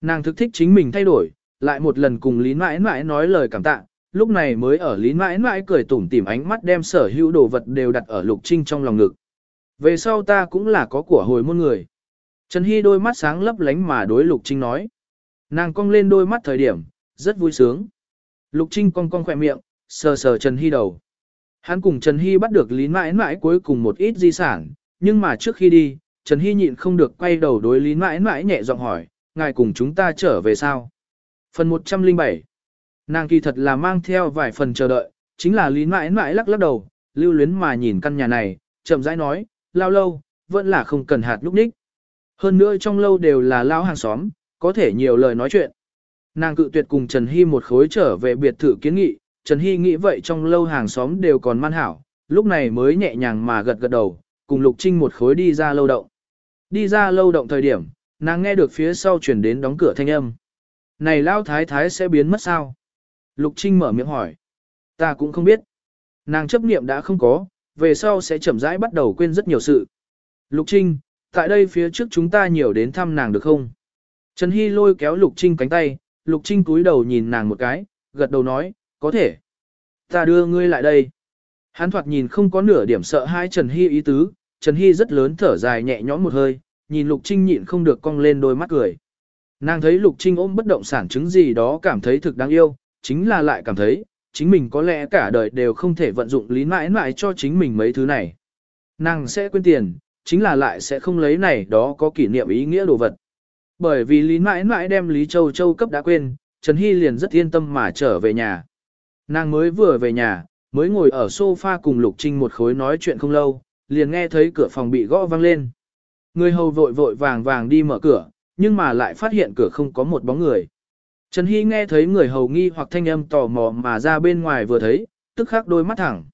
Nàng thực thích chính mình thay đổi, lại một lần cùng Lý Mãi Mãi nói lời cảm tạ, lúc này mới ở Lý Mãi Mãi cười tủm tỉm ánh mắt đem sở hữu đồ vật đều đặt ở Lục Trinh trong lòng ngực. Về sau ta cũng là có của hồi môn người. Trần Hy đôi mắt sáng lấp lánh mà đối Lục Trinh nói. Nàng cong lên đôi mắt thời điểm, rất vui sướng. Lục Trinh cong cong khỏe miệng, sờ sờ Trần Hy đầu. Hắn cùng Trần Hy bắt được Lý mãi mãi cuối cùng một ít di sản, nhưng mà trước khi đi, Trần Hy nhịn không được quay đầu đối Lý mãi mãi nhẹ giọng hỏi, ngài cùng chúng ta trở về sao? Phần 107 Nàng kỳ thật là mang theo vài phần chờ đợi, chính là Lý mãi mãi lắc lắc đầu, lưu luyến mà nhìn căn nhà này, chậm rãi nói, lao lâu, vẫn là không cần hạt lúc ních. Hơn nữa trong lâu đều là lao hàng xóm, có thể nhiều lời nói chuyện. Nàng cự tuyệt cùng Trần Hy một khối trở về biệt thự kiến nghị, Trần Hy nghĩ vậy trong lâu hàng xóm đều còn man hảo, lúc này mới nhẹ nhàng mà gật gật đầu, cùng Lục Trinh một khối đi ra lâu động. Đi ra lâu động thời điểm, nàng nghe được phía sau chuyển đến đóng cửa thanh âm. Này lao thái thái sẽ biến mất sao? Lục Trinh mở miệng hỏi. Ta cũng không biết. Nàng chấp niệm đã không có, về sau sẽ chậm rãi bắt đầu quên rất nhiều sự. Lục Trinh, tại đây phía trước chúng ta nhiều đến thăm nàng được không? Trần Hy lôi kéo Lục Trinh cánh tay, Lục Trinh cúi đầu nhìn nàng một cái, gật đầu nói, có thể. Ta đưa ngươi lại đây. Hắn thoạt nhìn không có nửa điểm sợ hai Trần Hy ý tứ, Trần Hy rất lớn thở dài nhẹ nhõm một hơi, nhìn Lục Trinh nhịn không được cong lên đôi mắt cười. Nàng thấy Lục Trinh ôm bất động sản chứng gì đó cảm thấy thực đáng yêu, chính là lại cảm thấy, chính mình có lẽ cả đời đều không thể vận dụng lý mãi mãi cho chính mình mấy thứ này. Nàng sẽ quên tiền, chính là lại sẽ không lấy này đó có kỷ niệm ý nghĩa đồ vật. Bởi vì lý mãi mãi đem Lý Châu Châu cấp đã quên, Trần Hy liền rất yên tâm mà trở về nhà. Nàng mới vừa về nhà, mới ngồi ở sofa cùng Lục Trinh một khối nói chuyện không lâu, liền nghe thấy cửa phòng bị gõ vang lên. Người hầu vội vội vàng vàng đi mở cửa, nhưng mà lại phát hiện cửa không có một bóng người. Trần Hy nghe thấy người hầu nghi hoặc thanh âm tò mò mà ra bên ngoài vừa thấy, tức khắc đôi mắt thẳng.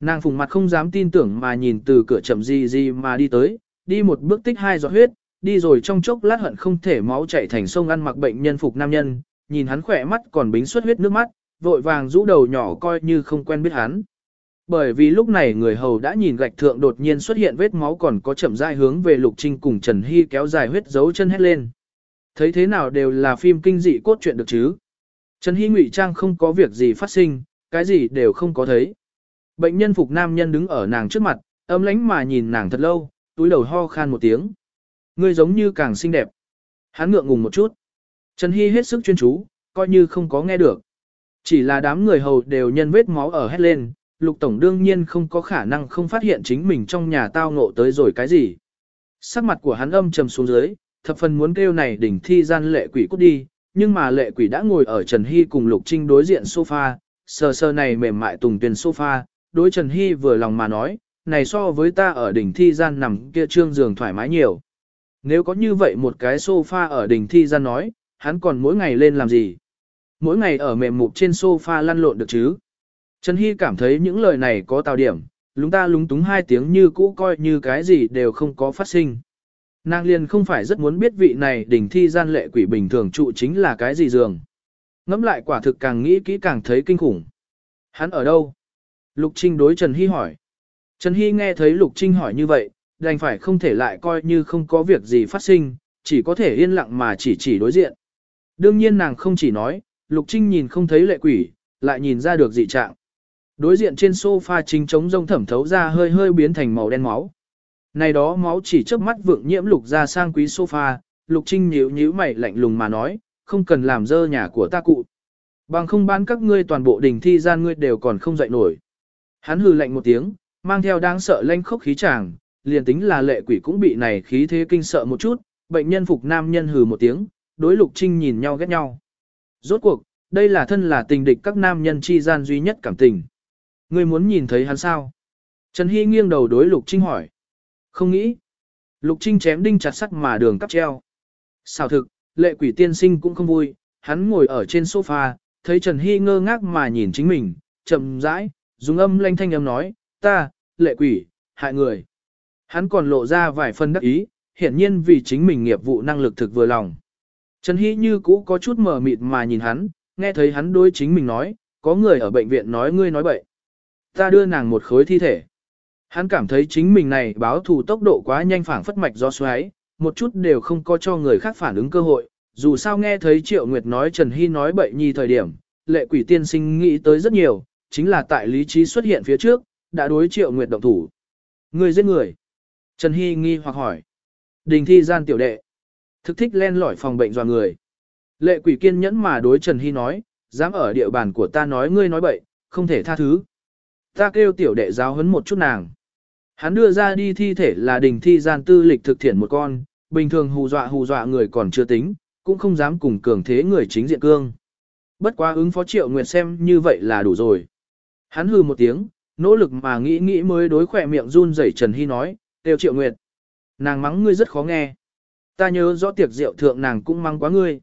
Nàng phùng mặt không dám tin tưởng mà nhìn từ cửa chậm gì gì mà đi tới, đi một bước tích hai giọt huyết, đi rồi trong chốc lát hận không thể máu chảy thành sông ăn mặc bệnh nhân phục nam nhân, nhìn hắn khỏe mắt còn bính xuất huyết nước mắt, vội vàng rũ đầu nhỏ coi như không quen biết hắn. Bởi vì lúc này người hầu đã nhìn gạch thượng đột nhiên xuất hiện vết máu còn có chậm rãi hướng về Lục Trinh cùng Trần Hy kéo dài huyết dấu chân hết lên. Thấy thế nào đều là phim kinh dị cốt truyện được chứ. Trần Hy ngụy trang không có việc gì phát sinh, cái gì đều không có thấy. Bệnh nhân phục nam nhân đứng ở nàng trước mặt, ấm lánh mà nhìn nàng thật lâu, túi đầu ho khan một tiếng. Ngươi giống như càng xinh đẹp. Hắn ngượng ngùng một chút. Trần Hy hết sức chuyên chú, coi như không có nghe được. Chỉ là đám người hầu đều nhân vết máu ở hết lên, lục tổng đương nhiên không có khả năng không phát hiện chính mình trong nhà tao ngộ tới rồi cái gì. Sắc mặt của hắn âm trầm xuống dưới, thập phần muốn kêu này đỉnh thi gian lệ quỷ cút đi, nhưng mà lệ quỷ đã ngồi ở Trần Hy cùng Lục Trinh đối diện sofa, sờ sờ này mềm mại tùng tiền sofa, đối Trần Hy vừa lòng mà nói, này so với ta ở đỉnh thi gian nằm kia trương giường thoải mái nhiều. Nếu có như vậy một cái sofa ở đỉnh thi gian nói, hắn còn mỗi ngày lên làm gì? Mỗi ngày ở mềm mục trên sofa lăn lộn được chứ? Trần Hy cảm thấy những lời này có tào điểm, lúng ta lúng túng hai tiếng như cũ coi như cái gì đều không có phát sinh. Nàng liền không phải rất muốn biết vị này đỉnh thi gian lệ quỷ bình thường trụ chính là cái gì dường. Ngắm lại quả thực càng nghĩ kỹ càng thấy kinh khủng. Hắn ở đâu? Lục Trinh đối Trần Hy hỏi. Trần Hy nghe thấy Lục Trinh hỏi như vậy, đành phải không thể lại coi như không có việc gì phát sinh, chỉ có thể yên lặng mà chỉ chỉ đối diện. Đương nhiên nàng không chỉ nói, Lục Trinh nhìn không thấy lệ quỷ, lại nhìn ra được dị trạng. Đối diện trên sofa chính trống rông thẩm thấu ra hơi hơi biến thành màu đen máu. Này đó máu chỉ chớp mắt vượng nhiễm lục ra sang quý sofa, lục trinh nhíu nhíu mày lạnh lùng mà nói, không cần làm dơ nhà của ta cụ. Bằng không bán các ngươi toàn bộ đình thi gian ngươi đều còn không dậy nổi. Hắn hừ lạnh một tiếng, mang theo đáng sợ lanh khốc khí chàng, liền tính là lệ quỷ cũng bị này khí thế kinh sợ một chút, bệnh nhân phục nam nhân hừ một tiếng, đối lục trinh nhìn nhau ghét nhau. Rốt cuộc, đây là thân là tình địch các nam nhân chi gian duy nhất cảm tình. Ngươi muốn nhìn thấy hắn sao? Trần Hy nghiêng đầu đối lục trinh hỏi. Không nghĩ. Lục Trinh chém đinh chặt sắt mà đường cắp treo. Xào thực, lệ quỷ tiên sinh cũng không vui, hắn ngồi ở trên sofa, thấy Trần Hy ngơ ngác mà nhìn chính mình, chậm rãi, dùng âm lanh thanh âm nói, ta, lệ quỷ, hại người. Hắn còn lộ ra vài phần đắc ý, hiển nhiên vì chính mình nghiệp vụ năng lực thực vừa lòng. Trần Hy như cũ có chút mờ mịt mà nhìn hắn, nghe thấy hắn đối chính mình nói, có người ở bệnh viện nói ngươi nói bậy. Ta đưa nàng một khối thi thể. Hắn cảm thấy chính mình này báo thù tốc độ quá nhanh phảng phất mạch do xoáy, một chút đều không có cho người khác phản ứng cơ hội. Dù sao nghe thấy Triệu Nguyệt nói Trần Hy nói bậy nhi thời điểm, lệ quỷ tiên sinh nghĩ tới rất nhiều, chính là tại lý trí xuất hiện phía trước, đã đối Triệu Nguyệt động thủ. Người giết người. Trần Hy nghi hoặc hỏi. Đình thi gian tiểu đệ. Thực thích len lỏi phòng bệnh dò người. Lệ quỷ kiên nhẫn mà đối Trần Hy nói, dám ở địa bàn của ta nói ngươi nói bậy, không thể tha thứ. Ta kêu tiểu đệ giáo huấn một chút nàng. Hắn đưa ra đi thi thể là đình thi gian tư lịch thực thiện một con, bình thường hù dọa hù dọa người còn chưa tính, cũng không dám cùng cường thế người chính diện cương. Bất quá ứng phó triệu nguyệt xem như vậy là đủ rồi. Hắn hừ một tiếng, nỗ lực mà nghĩ nghĩ mới đối khỏe miệng run rẩy Trần Hy nói, tiêu triệu nguyệt. Nàng mắng ngươi rất khó nghe. Ta nhớ rõ tiệc rượu thượng nàng cũng mắng quá ngươi.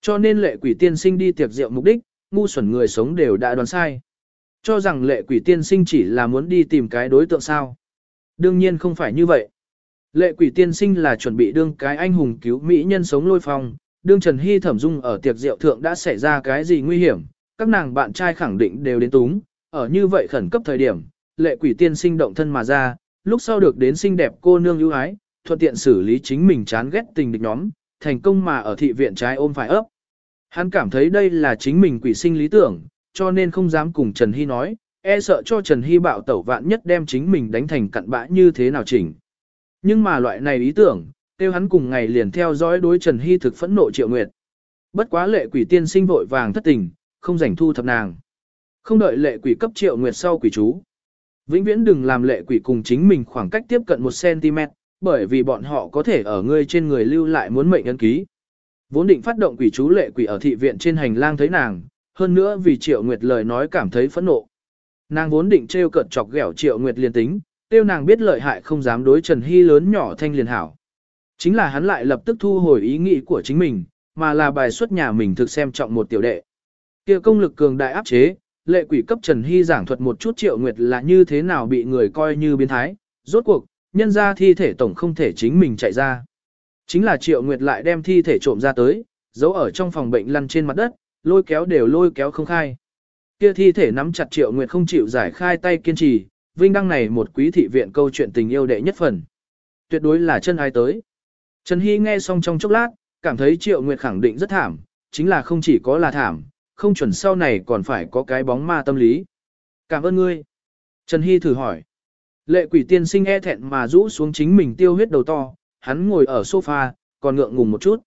Cho nên lệ quỷ tiên sinh đi tiệc rượu mục đích, ngu xuẩn người sống đều đã đoán sai. Cho rằng lệ quỷ tiên sinh chỉ là muốn đi tìm cái đối tượng sao. Đương nhiên không phải như vậy. Lệ quỷ tiên sinh là chuẩn bị đương cái anh hùng cứu mỹ nhân sống lôi phong, đương Trần Hy thẩm dung ở tiệc rượu thượng đã xảy ra cái gì nguy hiểm, các nàng bạn trai khẳng định đều đến túng, ở như vậy khẩn cấp thời điểm, lệ quỷ tiên sinh động thân mà ra, lúc sau được đến xinh đẹp cô nương ưu ái, thuận tiện xử lý chính mình chán ghét tình địch nhóm, thành công mà ở thị viện trái ôm phải ấp. Hắn cảm thấy đây là chính mình quỷ sinh lý tưởng, cho nên không dám cùng Trần Hy nói, e sợ cho Trần Hy bạo tẩu vạn nhất đem chính mình đánh thành cặn bã như thế nào chỉnh. Nhưng mà loại này ý tưởng, tiêu hắn cùng ngày liền theo dõi đối Trần Hy thực phẫn nộ triệu nguyệt. Bất quá lệ quỷ tiên sinh vội vàng thất tình, không rảnh thu thập nàng. Không đợi lệ quỷ cấp triệu nguyệt sau quỷ chú. Vĩnh viễn đừng làm lệ quỷ cùng chính mình khoảng cách tiếp cận 1cm, bởi vì bọn họ có thể ở ngươi trên người lưu lại muốn mệnh ấn ký. Vốn định phát động quỷ chú lệ quỷ ở thị viện trên hành lang thấy nàng, hơn nữa vì triệu nguyệt lời nói cảm thấy phẫn nộ. Nàng vốn định trêu cợt chọc ghẹo triệu nguyệt liền tính, tiêu nàng biết lợi hại không dám đối Trần Hy lớn nhỏ thanh liền hảo. Chính là hắn lại lập tức thu hồi ý nghĩ của chính mình, mà là bài xuất nhà mình thực xem trọng một tiểu đệ. kia công lực cường đại áp chế, lệ quỷ cấp Trần Hy giảng thuật một chút triệu nguyệt là như thế nào bị người coi như biến thái, rốt cuộc, nhân ra thi thể tổng không thể chính mình chạy ra. Chính là triệu nguyệt lại đem thi thể trộm ra tới, giấu ở trong phòng bệnh lăn trên mặt đất, lôi kéo đều lôi kéo không khai. Kia thi thể nắm chặt triệu nguyệt không chịu giải khai tay kiên trì, vinh đăng này một quý thị viện câu chuyện tình yêu đệ nhất phần. Tuyệt đối là chân ai tới. Trần Hy nghe xong trong chốc lát, cảm thấy triệu nguyệt khẳng định rất thảm, chính là không chỉ có là thảm, không chuẩn sau này còn phải có cái bóng ma tâm lý. Cảm ơn ngươi. Trần Hy thử hỏi. Lệ quỷ tiên sinh e thẹn mà rũ xuống chính mình tiêu huyết đầu to, hắn ngồi ở sofa, còn ngượng ngùng một chút.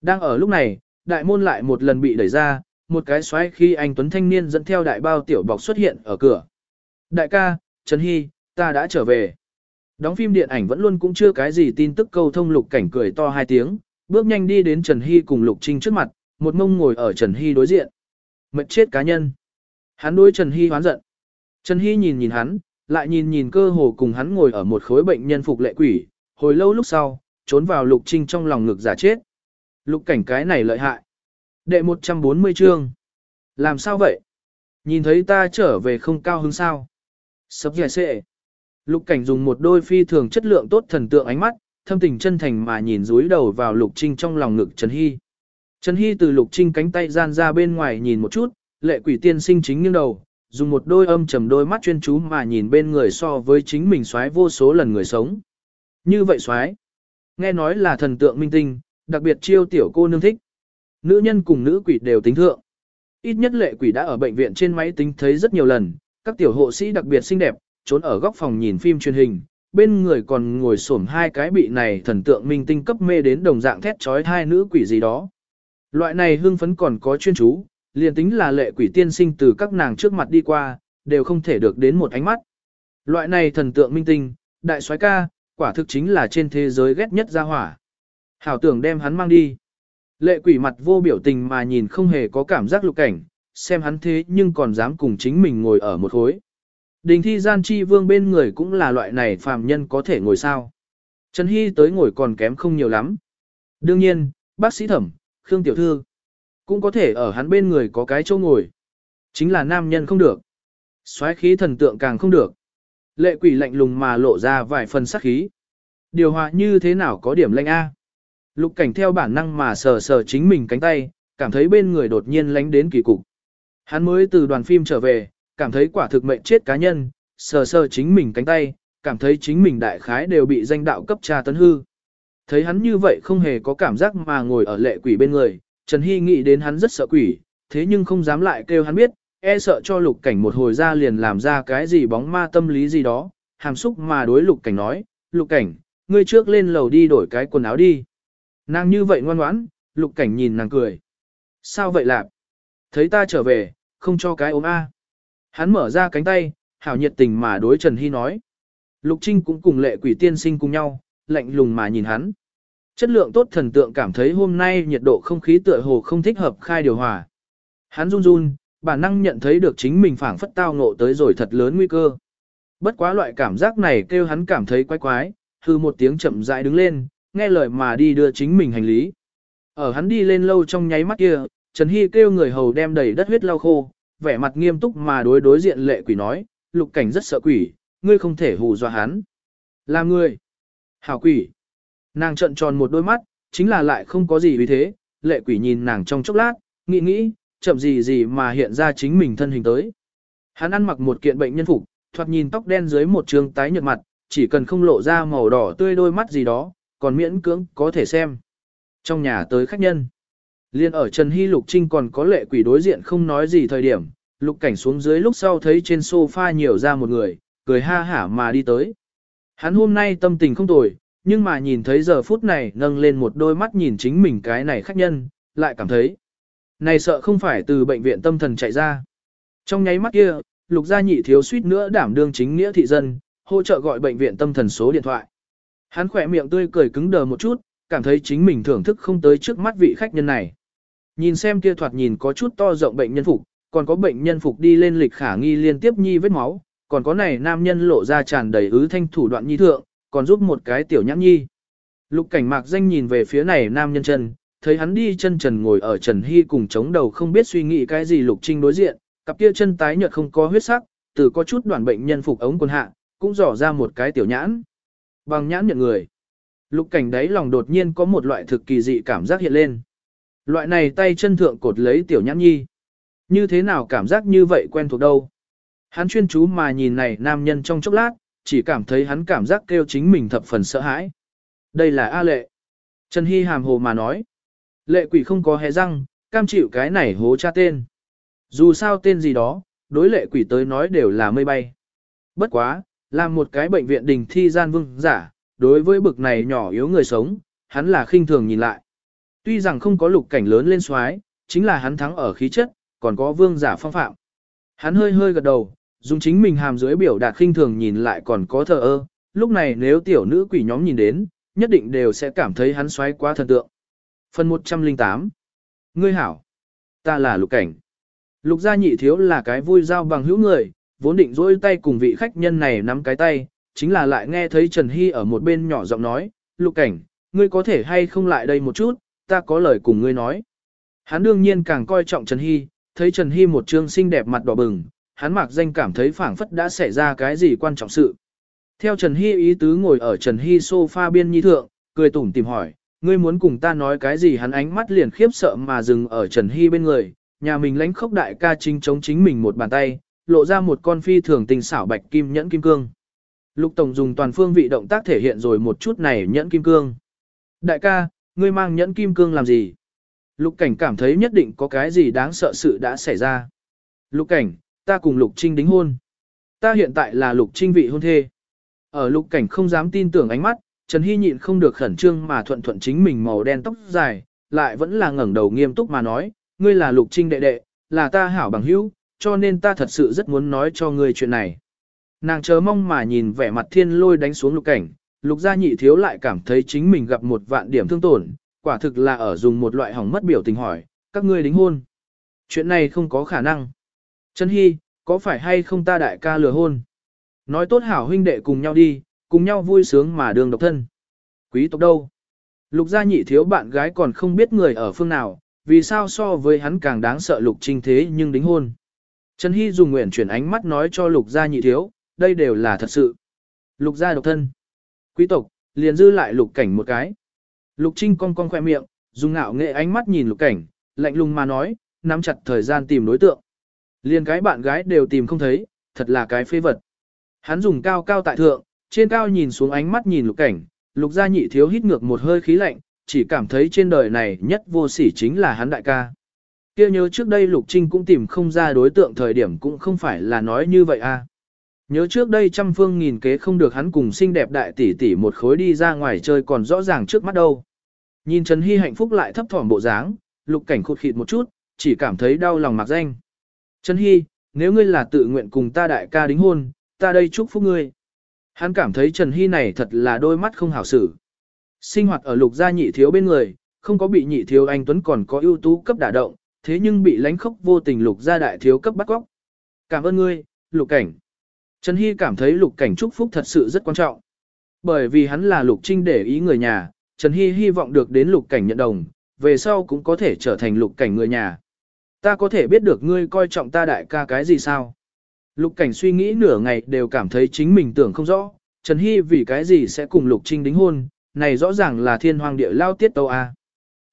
Đang ở lúc này, đại môn lại một lần bị đẩy ra, một cái xoáy khi anh Tuấn Thanh Niên dẫn theo đại bao tiểu bọc xuất hiện ở cửa. Đại ca, Trần Hy, ta đã trở về. Đóng phim điện ảnh vẫn luôn cũng chưa cái gì tin tức câu thông lục cảnh cười to hai tiếng, bước nhanh đi đến Trần Hy cùng Lục Trinh trước mặt, một mông ngồi ở Trần Hy đối diện. Mệt chết cá nhân. Hắn đối Trần Hy hoán giận. Trần Hy nhìn nhìn hắn, lại nhìn nhìn cơ hồ cùng hắn ngồi ở một khối bệnh nhân phục lệ quỷ, hồi lâu lúc sau, trốn vào Lục Trinh trong lòng ngực giả chết. Lục cảnh cái này lợi hại. Đệ 140 chương. Làm sao vậy? Nhìn thấy ta trở về không cao hứng sao? Sập giải xệ. Lục cảnh dùng một đôi phi thường chất lượng tốt thần tượng ánh mắt, thâm tình chân thành mà nhìn dúi đầu vào Lục Trinh trong lòng ngực Trần Hy. Trần Hy từ Lục Trinh cánh tay gian ra bên ngoài nhìn một chút, lệ quỷ tiên sinh chính nghiêng đầu, dùng một đôi âm trầm đôi mắt chuyên chú mà nhìn bên người so với chính mình xoái vô số lần người sống. Như vậy xoái, nghe nói là thần tượng minh tinh, đặc biệt chiêu tiểu cô nương thích. Nữ nhân cùng nữ quỷ đều tính thượng. Ít nhất lệ quỷ đã ở bệnh viện trên máy tính thấy rất nhiều lần, các tiểu hộ sĩ đặc biệt xinh đẹp, trốn ở góc phòng nhìn phim truyền hình, bên người còn ngồi xổm hai cái bị này thần tượng minh tinh cấp mê đến đồng dạng thét trói hai nữ quỷ gì đó. Loại này hưng phấn còn có chuyên chú, liền tính là lệ quỷ tiên sinh từ các nàng trước mặt đi qua, đều không thể được đến một ánh mắt. Loại này thần tượng minh tinh, đại soái ca, quả thực chính là trên thế giới ghét nhất ra hỏa. Hảo tưởng đem hắn mang đi. Lệ quỷ mặt vô biểu tình mà nhìn không hề có cảm giác lục cảnh, xem hắn thế nhưng còn dám cùng chính mình ngồi ở một khối. Đình thi gian chi vương bên người cũng là loại này phàm nhân có thể ngồi sao. Trần Hy tới ngồi còn kém không nhiều lắm. Đương nhiên, bác sĩ thẩm, Khương Tiểu Thư, cũng có thể ở hắn bên người có cái chỗ ngồi. Chính là nam nhân không được. soái khí thần tượng càng không được. Lệ quỷ lạnh lùng mà lộ ra vài phần sắc khí. Điều hòa như thế nào có điểm lạnh A. Lục cảnh theo bản năng mà sờ sờ chính mình cánh tay, cảm thấy bên người đột nhiên lánh đến kỳ cục. Hắn mới từ đoàn phim trở về, cảm thấy quả thực mệnh chết cá nhân, sờ sờ chính mình cánh tay, cảm thấy chính mình đại khái đều bị danh đạo cấp tra tấn hư. Thấy hắn như vậy không hề có cảm giác mà ngồi ở lệ quỷ bên người, Trần Hy nghĩ đến hắn rất sợ quỷ, thế nhưng không dám lại kêu hắn biết, e sợ cho lục cảnh một hồi ra liền làm ra cái gì bóng ma tâm lý gì đó, hàm xúc mà đối lục cảnh nói, lục cảnh, ngươi trước lên lầu đi đổi cái quần áo đi. Nàng như vậy ngoan ngoãn, lục cảnh nhìn nàng cười. Sao vậy lạc? Thấy ta trở về, không cho cái ốm A. Hắn mở ra cánh tay, hảo nhiệt tình mà đối Trần Hy nói. Lục Trinh cũng cùng lệ quỷ tiên sinh cùng nhau, lạnh lùng mà nhìn hắn. Chất lượng tốt thần tượng cảm thấy hôm nay nhiệt độ không khí tựa hồ không thích hợp khai điều hòa. Hắn run run, bản năng nhận thấy được chính mình phảng phất tao ngộ tới rồi thật lớn nguy cơ. Bất quá loại cảm giác này kêu hắn cảm thấy quái quái, hư một tiếng chậm rãi đứng lên, nghe lời mà đi đưa chính mình hành lý. Ở hắn đi lên lâu trong nháy mắt kia, Trần Hy kêu người hầu đem đầy đất huyết lau khô, vẻ mặt nghiêm túc mà đối đối diện lệ quỷ nói, lục cảnh rất sợ quỷ, ngươi không thể hù dọa hắn. Là ngươi. Hảo quỷ. Nàng trận tròn một đôi mắt, chính là lại không có gì vì thế, lệ quỷ nhìn nàng trong chốc lát, nghĩ nghĩ, chậm gì gì mà hiện ra chính mình thân hình tới. Hắn ăn mặc một kiện bệnh nhân phục, thoạt nhìn tóc đen dưới một trường tái nhợt mặt, chỉ cần không lộ ra màu đỏ tươi đôi mắt gì đó, còn miễn cưỡng có thể xem. Trong nhà tới khách nhân, liên ở Trần Hy Lục Trinh còn có lệ quỷ đối diện không nói gì thời điểm, lục cảnh xuống dưới lúc sau thấy trên sofa nhiều ra một người, cười ha hả mà đi tới. Hắn hôm nay tâm tình không tồi, nhưng mà nhìn thấy giờ phút này nâng lên một đôi mắt nhìn chính mình cái này khách nhân, lại cảm thấy. Này sợ không phải từ bệnh viện tâm thần chạy ra. Trong nháy mắt kia, lục gia nhị thiếu suýt nữa đảm đương chính nghĩa thị dân, hỗ trợ gọi bệnh viện tâm thần số điện thoại. Hắn khỏe miệng tươi cười cứng đờ một chút, cảm thấy chính mình thưởng thức không tới trước mắt vị khách nhân này. Nhìn xem kia thoạt nhìn có chút to rộng bệnh nhân phục, còn có bệnh nhân phục đi lên lịch khả nghi liên tiếp nhi vết máu, còn có này nam nhân lộ ra tràn đầy ứ thanh thủ đoạn nhi thượng, còn giúp một cái tiểu nhãn nhi. Lục cảnh mạc danh nhìn về phía này nam nhân chân, thấy hắn đi chân trần ngồi ở Trần Hy cùng chống đầu không biết suy nghĩ cái gì lục trinh đối diện, cặp kia chân tái nhợt không có huyết sắc, từ có chút đoạn bệnh nhân phục ống quần hạ, cũng dò ra một cái tiểu nhãn. Bằng nhãn nhận người. Lục cảnh đấy lòng đột nhiên có một loại thực kỳ dị cảm giác hiện lên. Loại này tay chân thượng cột lấy tiểu nhãn nhi. Như thế nào cảm giác như vậy quen thuộc đâu. Hắn chuyên chú mà nhìn này nam nhân trong chốc lát, chỉ cảm thấy hắn cảm giác kêu chính mình thập phần sợ hãi. Đây là A lệ. Trần Hy hàm hồ mà nói. Lệ quỷ không có hé răng, cam chịu cái này hố cha tên. Dù sao tên gì đó, đối lệ quỷ tới nói đều là mây bay. Bất quá, làm một cái bệnh viện đình thi gian vương giả, đối với bực này nhỏ yếu người sống, hắn là khinh thường nhìn lại. Tuy rằng không có lục cảnh lớn lên xoái, chính là hắn thắng ở khí chất, còn có vương giả phong phạm. Hắn hơi hơi gật đầu, dùng chính mình hàm dưới biểu đạt khinh thường nhìn lại còn có thờ ơ, lúc này nếu tiểu nữ quỷ nhóm nhìn đến, nhất định đều sẽ cảm thấy hắn xoáy quá thần tượng. Phần 108 Ngươi hảo, ta là lục cảnh. Lục gia nhị thiếu là cái vui giao bằng hữu người, vốn định dỗi tay cùng vị khách nhân này nắm cái tay, chính là lại nghe thấy Trần Hy ở một bên nhỏ giọng nói, lục cảnh, ngươi có thể hay không lại đây một chút, ta có lời cùng ngươi nói. Hắn đương nhiên càng coi trọng Trần Hy, thấy Trần Hy một trương xinh đẹp mặt đỏ bừng, hắn mặc danh cảm thấy phảng phất đã xảy ra cái gì quan trọng sự. Theo Trần Hy ý tứ ngồi ở Trần Hy sofa biên nhi thượng, cười tủm tìm hỏi, ngươi muốn cùng ta nói cái gì hắn ánh mắt liền khiếp sợ mà dừng ở Trần Hy bên người, nhà mình lãnh khốc đại ca chính chống chính mình một bàn tay, lộ ra một con phi thường tình xảo bạch kim nhẫn kim cương. Lục Tổng dùng toàn phương vị động tác thể hiện rồi một chút này nhẫn kim cương. Đại ca, ngươi mang nhẫn kim cương làm gì? Lục cảnh cảm thấy nhất định có cái gì đáng sợ sự đã xảy ra. Lục cảnh, ta cùng Lục Trinh đính hôn. Ta hiện tại là Lục Trinh vị hôn thê. Ở Lục cảnh không dám tin tưởng ánh mắt, Trần Hy nhịn không được khẩn trương mà thuận thuận chính mình màu đen tóc dài, lại vẫn là ngẩng đầu nghiêm túc mà nói, ngươi là Lục Trinh đệ đệ, là ta hảo bằng hữu, cho nên ta thật sự rất muốn nói cho ngươi chuyện này. Nàng chờ mong mà nhìn vẻ mặt thiên lôi đánh xuống lục cảnh, lục gia nhị thiếu lại cảm thấy chính mình gặp một vạn điểm thương tổn, quả thực là ở dùng một loại hỏng mất biểu tình hỏi, các ngươi đính hôn. Chuyện này không có khả năng. Trần Hy, có phải hay không ta đại ca lừa hôn? Nói tốt hảo huynh đệ cùng nhau đi, cùng nhau vui sướng mà đường độc thân. Quý tộc đâu? Lục gia nhị thiếu bạn gái còn không biết người ở phương nào, vì sao so với hắn càng đáng sợ lục trinh thế nhưng đính hôn. Trần Hy dùng nguyện chuyển ánh mắt nói cho lục gia nhị thiếu, đây đều là thật sự. Lục gia độc thân. Quý tộc, liền dư lại lục cảnh một cái. Lục Trinh cong cong khoe miệng, dùng ngạo nghệ ánh mắt nhìn lục cảnh, lạnh lùng mà nói, nắm chặt thời gian tìm đối tượng. Liền cái bạn gái đều tìm không thấy, thật là cái phê vật. Hắn dùng cao cao tại thượng, trên cao nhìn xuống ánh mắt nhìn lục cảnh, lục gia nhị thiếu hít ngược một hơi khí lạnh, chỉ cảm thấy trên đời này nhất vô sỉ chính là hắn đại ca. kia nhớ trước đây lục trinh cũng tìm không ra đối tượng thời điểm cũng không phải là nói như vậy à. Nhớ trước đây trăm phương nghìn kế không được hắn cùng xinh đẹp đại tỷ tỷ một khối đi ra ngoài chơi còn rõ ràng trước mắt đâu. Nhìn Trần Hy hạnh phúc lại thấp thỏm bộ dáng, lục cảnh khụt khịt một chút, chỉ cảm thấy đau lòng mặc danh. Trần Hy, nếu ngươi là tự nguyện cùng ta đại ca đính hôn, ta đây chúc phúc ngươi. Hắn cảm thấy Trần Hy này thật là đôi mắt không hảo xử. Sinh hoạt ở lục gia nhị thiếu bên người, không có bị nhị thiếu anh Tuấn còn có ưu tú cấp đả động, thế nhưng bị lánh khốc vô tình lục gia đại thiếu cấp bắt góc. Cảm ơn ngươi, lục cảnh. Trần Hy cảm thấy lục cảnh chúc phúc thật sự rất quan trọng. Bởi vì hắn là lục trinh để ý người nhà, Trần Hy hy vọng được đến lục cảnh nhận đồng, về sau cũng có thể trở thành lục cảnh người nhà. Ta có thể biết được ngươi coi trọng ta đại ca cái gì sao? Lục cảnh suy nghĩ nửa ngày đều cảm thấy chính mình tưởng không rõ, Trần Hy vì cái gì sẽ cùng lục trinh đính hôn, này rõ ràng là thiên hoàng địa lao tiết tâu a.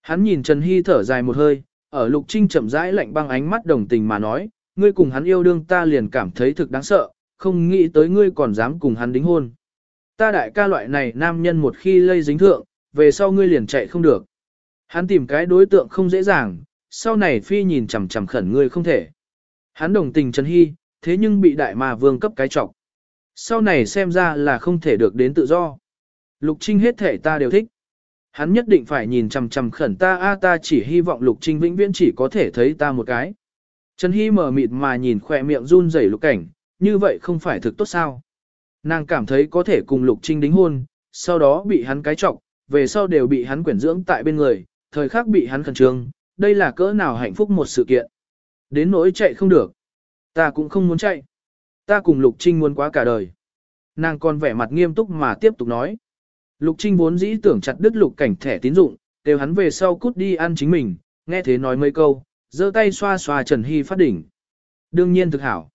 Hắn nhìn Trần Hy thở dài một hơi, ở lục trinh chậm rãi lạnh băng ánh mắt đồng tình mà nói, ngươi cùng hắn yêu đương ta liền cảm thấy thực đáng sợ, không nghĩ tới ngươi còn dám cùng hắn đính hôn. Ta đại ca loại này nam nhân một khi lây dính thượng, về sau ngươi liền chạy không được. Hắn tìm cái đối tượng không dễ dàng, sau này phi nhìn chằm chằm khẩn ngươi không thể. Hắn đồng tình Trần Hy, thế nhưng bị đại ma vương cấp cái trọc. Sau này xem ra là không thể được đến tự do. Lục Trinh hết thể ta đều thích. Hắn nhất định phải nhìn chằm chằm khẩn ta a ta chỉ hy vọng Lục Trinh vĩnh viễn chỉ có thể thấy ta một cái. Trần Hy mở mịt mà nhìn khỏe miệng run rẩy lục cảnh, như vậy không phải thực tốt sao. Nàng cảm thấy có thể cùng Lục Trinh đính hôn, sau đó bị hắn cái trọc, về sau đều bị hắn quyển dưỡng tại bên người, thời khắc bị hắn khẩn trương, đây là cỡ nào hạnh phúc một sự kiện. Đến nỗi chạy không được. Ta cũng không muốn chạy. Ta cùng Lục Trinh muốn quá cả đời. Nàng còn vẻ mặt nghiêm túc mà tiếp tục nói. Lục Trinh vốn dĩ tưởng chặt đứt lục cảnh thẻ tín dụng, đều hắn về sau cút đi ăn chính mình, nghe thế nói mấy câu, giơ tay xoa xoa Trần Hy phát đỉnh. Đương nhiên thực hảo.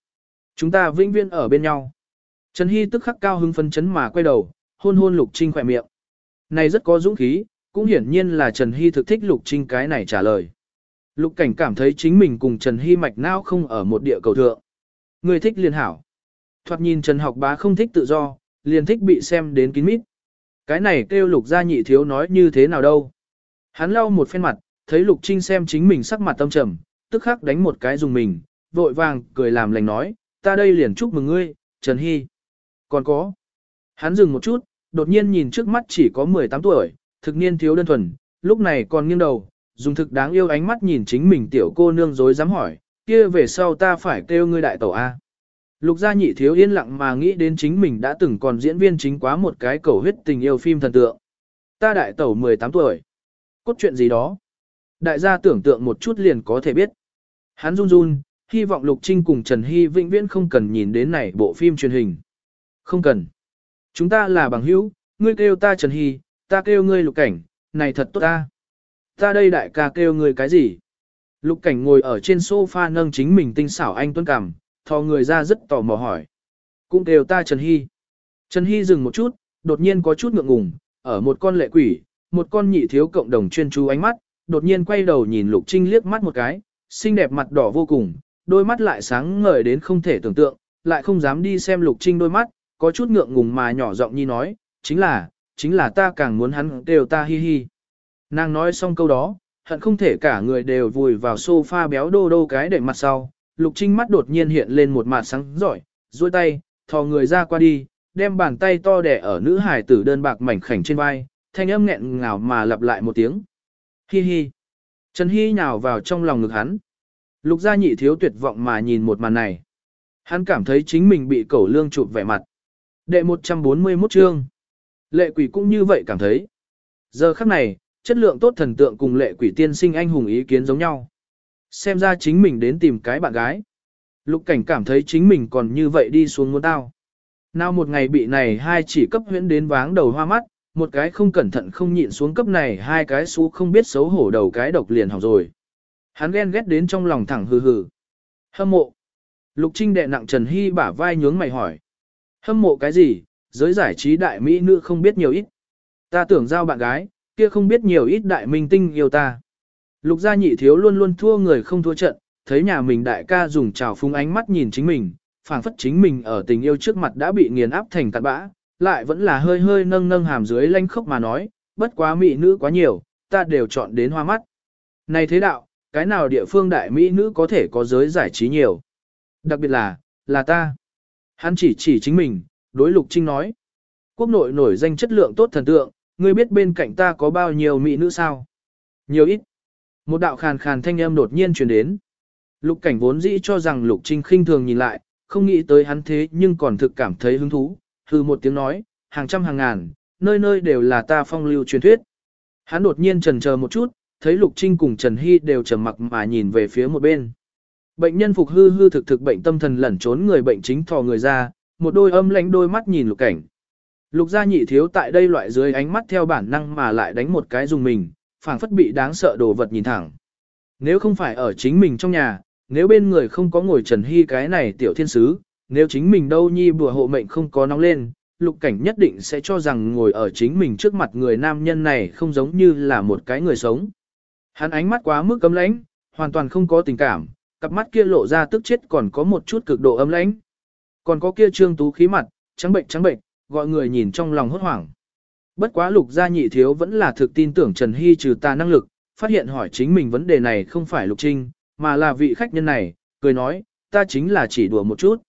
Chúng ta vĩnh viễn ở bên nhau. Trần Hy tức khắc cao hứng phấn chấn mà quay đầu, hôn hôn Lục Trinh khỏe miệng. Này rất có dũng khí, cũng hiển nhiên là Trần Hy thực thích Lục Trinh cái này trả lời. Lục cảnh cảm thấy chính mình cùng Trần Hy mạch não không ở một địa cầu thượng. Người thích liền hảo. Thoạt nhìn Trần học bá không thích tự do, liền thích bị xem đến kín mít. Cái này kêu lục gia nhị thiếu nói như thế nào đâu. Hắn lau một phen mặt, thấy lục trinh xem chính mình sắc mặt tâm trầm, tức khắc đánh một cái dùng mình, vội vàng cười làm lành nói, ta đây liền chúc mừng ngươi, Trần Hy. Còn có. Hắn dừng một chút, đột nhiên nhìn trước mắt chỉ có 18 tuổi, thực niên thiếu đơn thuần, lúc này còn nghiêng đầu, dùng thực đáng yêu ánh mắt nhìn chính mình tiểu cô nương dối dám hỏi, kia về sau ta phải kêu ngươi đại tổ A. Lục gia nhị thiếu yên lặng mà nghĩ đến chính mình đã từng còn diễn viên chính quá một cái cầu huyết tình yêu phim thần tượng. Ta đại tẩu 18 tuổi. Cốt chuyện gì đó. Đại gia tưởng tượng một chút liền có thể biết. Hắn run run, hy vọng Lục Trinh cùng Trần Hy vĩnh viễn không cần nhìn đến này bộ phim truyền hình. Không cần. Chúng ta là bằng hữu, ngươi kêu ta Trần Hy, ta kêu ngươi Lục Cảnh, này thật tốt ta. Ta đây đại ca kêu ngươi cái gì? Lục Cảnh ngồi ở trên sofa nâng chính mình tinh xảo anh tuấn cảm, thò người ra rất tò mò hỏi. Cũng đều ta Trần Hy. Trần Hy dừng một chút, đột nhiên có chút ngượng ngùng, ở một con lệ quỷ, một con nhị thiếu cộng đồng chuyên chú ánh mắt, đột nhiên quay đầu nhìn Lục Trinh liếc mắt một cái, xinh đẹp mặt đỏ vô cùng, đôi mắt lại sáng ngời đến không thể tưởng tượng, lại không dám đi xem Lục Trinh đôi mắt, có chút ngượng ngùng mà nhỏ giọng nhi nói, chính là, chính là ta càng muốn hắn đều ta hi hi. Nàng nói xong câu đó, hận không thể cả người đều vùi vào sofa béo đô đô cái để mặt sau, Lục Trinh mắt đột nhiên hiện lên một mặt sáng giỏi, duỗi tay, thò người ra qua đi, đem bàn tay to đẻ ở nữ hải tử đơn bạc mảnh khảnh trên vai, thanh âm nghẹn ngào mà lặp lại một tiếng. Hi hi. Trần Hi nhào vào trong lòng ngực hắn. Lục gia nhị thiếu tuyệt vọng mà nhìn một màn này. Hắn cảm thấy chính mình bị cẩu lương chụp vẻ mặt. Đệ 141 chương. Lệ quỷ cũng như vậy cảm thấy. Giờ khắc này, chất lượng tốt thần tượng cùng lệ quỷ tiên sinh anh hùng ý kiến giống nhau. Xem ra chính mình đến tìm cái bạn gái. Lục cảnh cảm thấy chính mình còn như vậy đi xuống muốn tao. Nào một ngày bị này hai chỉ cấp huyễn đến váng đầu hoa mắt, một cái không cẩn thận không nhịn xuống cấp này hai cái xú không biết xấu hổ đầu cái độc liền hỏng rồi. Hắn ghen ghét đến trong lòng thẳng hừ hừ. Hâm mộ. Lục Trinh đệ nặng Trần Hy bả vai nhướng mày hỏi. Hâm mộ cái gì, giới giải trí đại mỹ nữ không biết nhiều ít. Ta tưởng giao bạn gái, kia không biết nhiều ít đại minh tinh yêu ta. Lục gia nhị thiếu luôn luôn thua người không thua trận, thấy nhà mình đại ca dùng trào phúng ánh mắt nhìn chính mình, phảng phất chính mình ở tình yêu trước mặt đã bị nghiền áp thành cặn bã, lại vẫn là hơi hơi nâng nâng hàm dưới lanh khốc mà nói, bất quá mỹ nữ quá nhiều, ta đều chọn đến hoa mắt. Này thế đạo, cái nào địa phương đại mỹ nữ có thể có giới giải trí nhiều? Đặc biệt là, là ta. Hắn chỉ chỉ chính mình, đối lục trinh nói. Quốc nội nổi danh chất lượng tốt thần tượng, ngươi biết bên cạnh ta có bao nhiêu mỹ nữ sao? Nhiều ít. Một đạo khàn khàn thanh âm đột nhiên truyền đến. Lục cảnh vốn dĩ cho rằng lục trinh khinh thường nhìn lại, không nghĩ tới hắn thế nhưng còn thực cảm thấy hứng thú, Hừ một tiếng nói, hàng trăm hàng ngàn, nơi nơi đều là ta phong lưu truyền thuyết. Hắn đột nhiên trần chờ một chút, thấy lục trinh cùng Trần Hy đều trầm mặc mà nhìn về phía một bên. Bệnh nhân phục hư hư thực thực bệnh tâm thần lẩn trốn người bệnh chính thò người ra, một đôi âm lãnh đôi mắt nhìn lục cảnh. Lục gia nhị thiếu tại đây loại dưới ánh mắt theo bản năng mà lại đánh một cái dùng mình, phảng phất bị đáng sợ đồ vật nhìn thẳng. Nếu không phải ở chính mình trong nhà, nếu bên người không có ngồi Trần Hy cái này tiểu thiên sứ, nếu chính mình đâu nhi bùa hộ mệnh không có nóng lên, lục cảnh nhất định sẽ cho rằng ngồi ở chính mình trước mặt người nam nhân này không giống như là một cái người sống. Hắn ánh mắt quá mức cấm lãnh, hoàn toàn không có tình cảm, cặp mắt kia lộ ra tức chết còn có một chút cực độ ấm lãnh. Còn có kia trương tú khí mặt, trắng bệnh trắng bệnh, gọi người nhìn trong lòng hốt hoảng. Bất quá lục gia nhị thiếu vẫn là thực tin tưởng Trần Hy trừ ta năng lực, phát hiện hỏi chính mình vấn đề này không phải lục trinh, mà là vị khách nhân này, cười nói, ta chính là chỉ đùa một chút.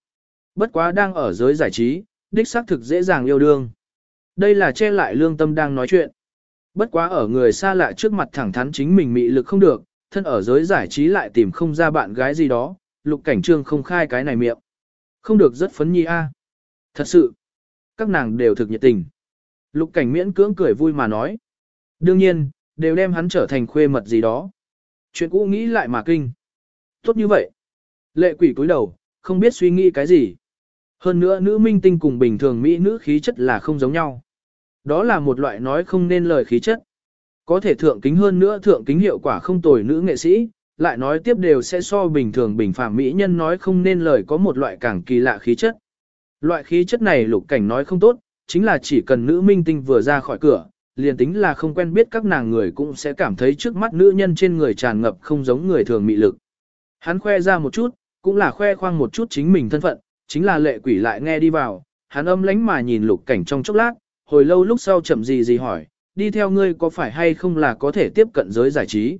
Bất quá đang ở giới giải trí, đích xác thực dễ dàng yêu đương. Đây là che lại lương tâm đang nói chuyện. Bất quá ở người xa lạ trước mặt thẳng thắn chính mình mị lực không được, thân ở giới giải trí lại tìm không ra bạn gái gì đó, lục cảnh trương không khai cái này miệng. Không được rất phấn nhi a. Thật sự, các nàng đều thực nhiệt tình. Lục cảnh miễn cưỡng cười vui mà nói. Đương nhiên, đều đem hắn trở thành khuê mật gì đó. Chuyện cũ nghĩ lại mà kinh. Tốt như vậy. Lệ quỷ cúi đầu, không biết suy nghĩ cái gì. Hơn nữa nữ minh tinh cùng bình thường mỹ nữ khí chất là không giống nhau. Đó là một loại nói không nên lời khí chất. Có thể thượng kính hơn nữa thượng kính hiệu quả không tồi nữ nghệ sĩ, lại nói tiếp đều sẽ so bình thường bình phàm mỹ nhân nói không nên lời có một loại càng kỳ lạ khí chất. Loại khí chất này lục cảnh nói không tốt, chính là chỉ cần nữ minh tinh vừa ra khỏi cửa, liền tính là không quen biết các nàng người cũng sẽ cảm thấy trước mắt nữ nhân trên người tràn ngập không giống người thường mị lực. Hắn khoe ra một chút, cũng là khoe khoang một chút chính mình thân phận, chính là lệ quỷ lại nghe đi vào, hắn âm lánh mà nhìn lục cảnh trong chốc lát, hồi lâu lúc sau chậm gì gì hỏi, đi theo ngươi có phải hay không là có thể tiếp cận giới giải trí.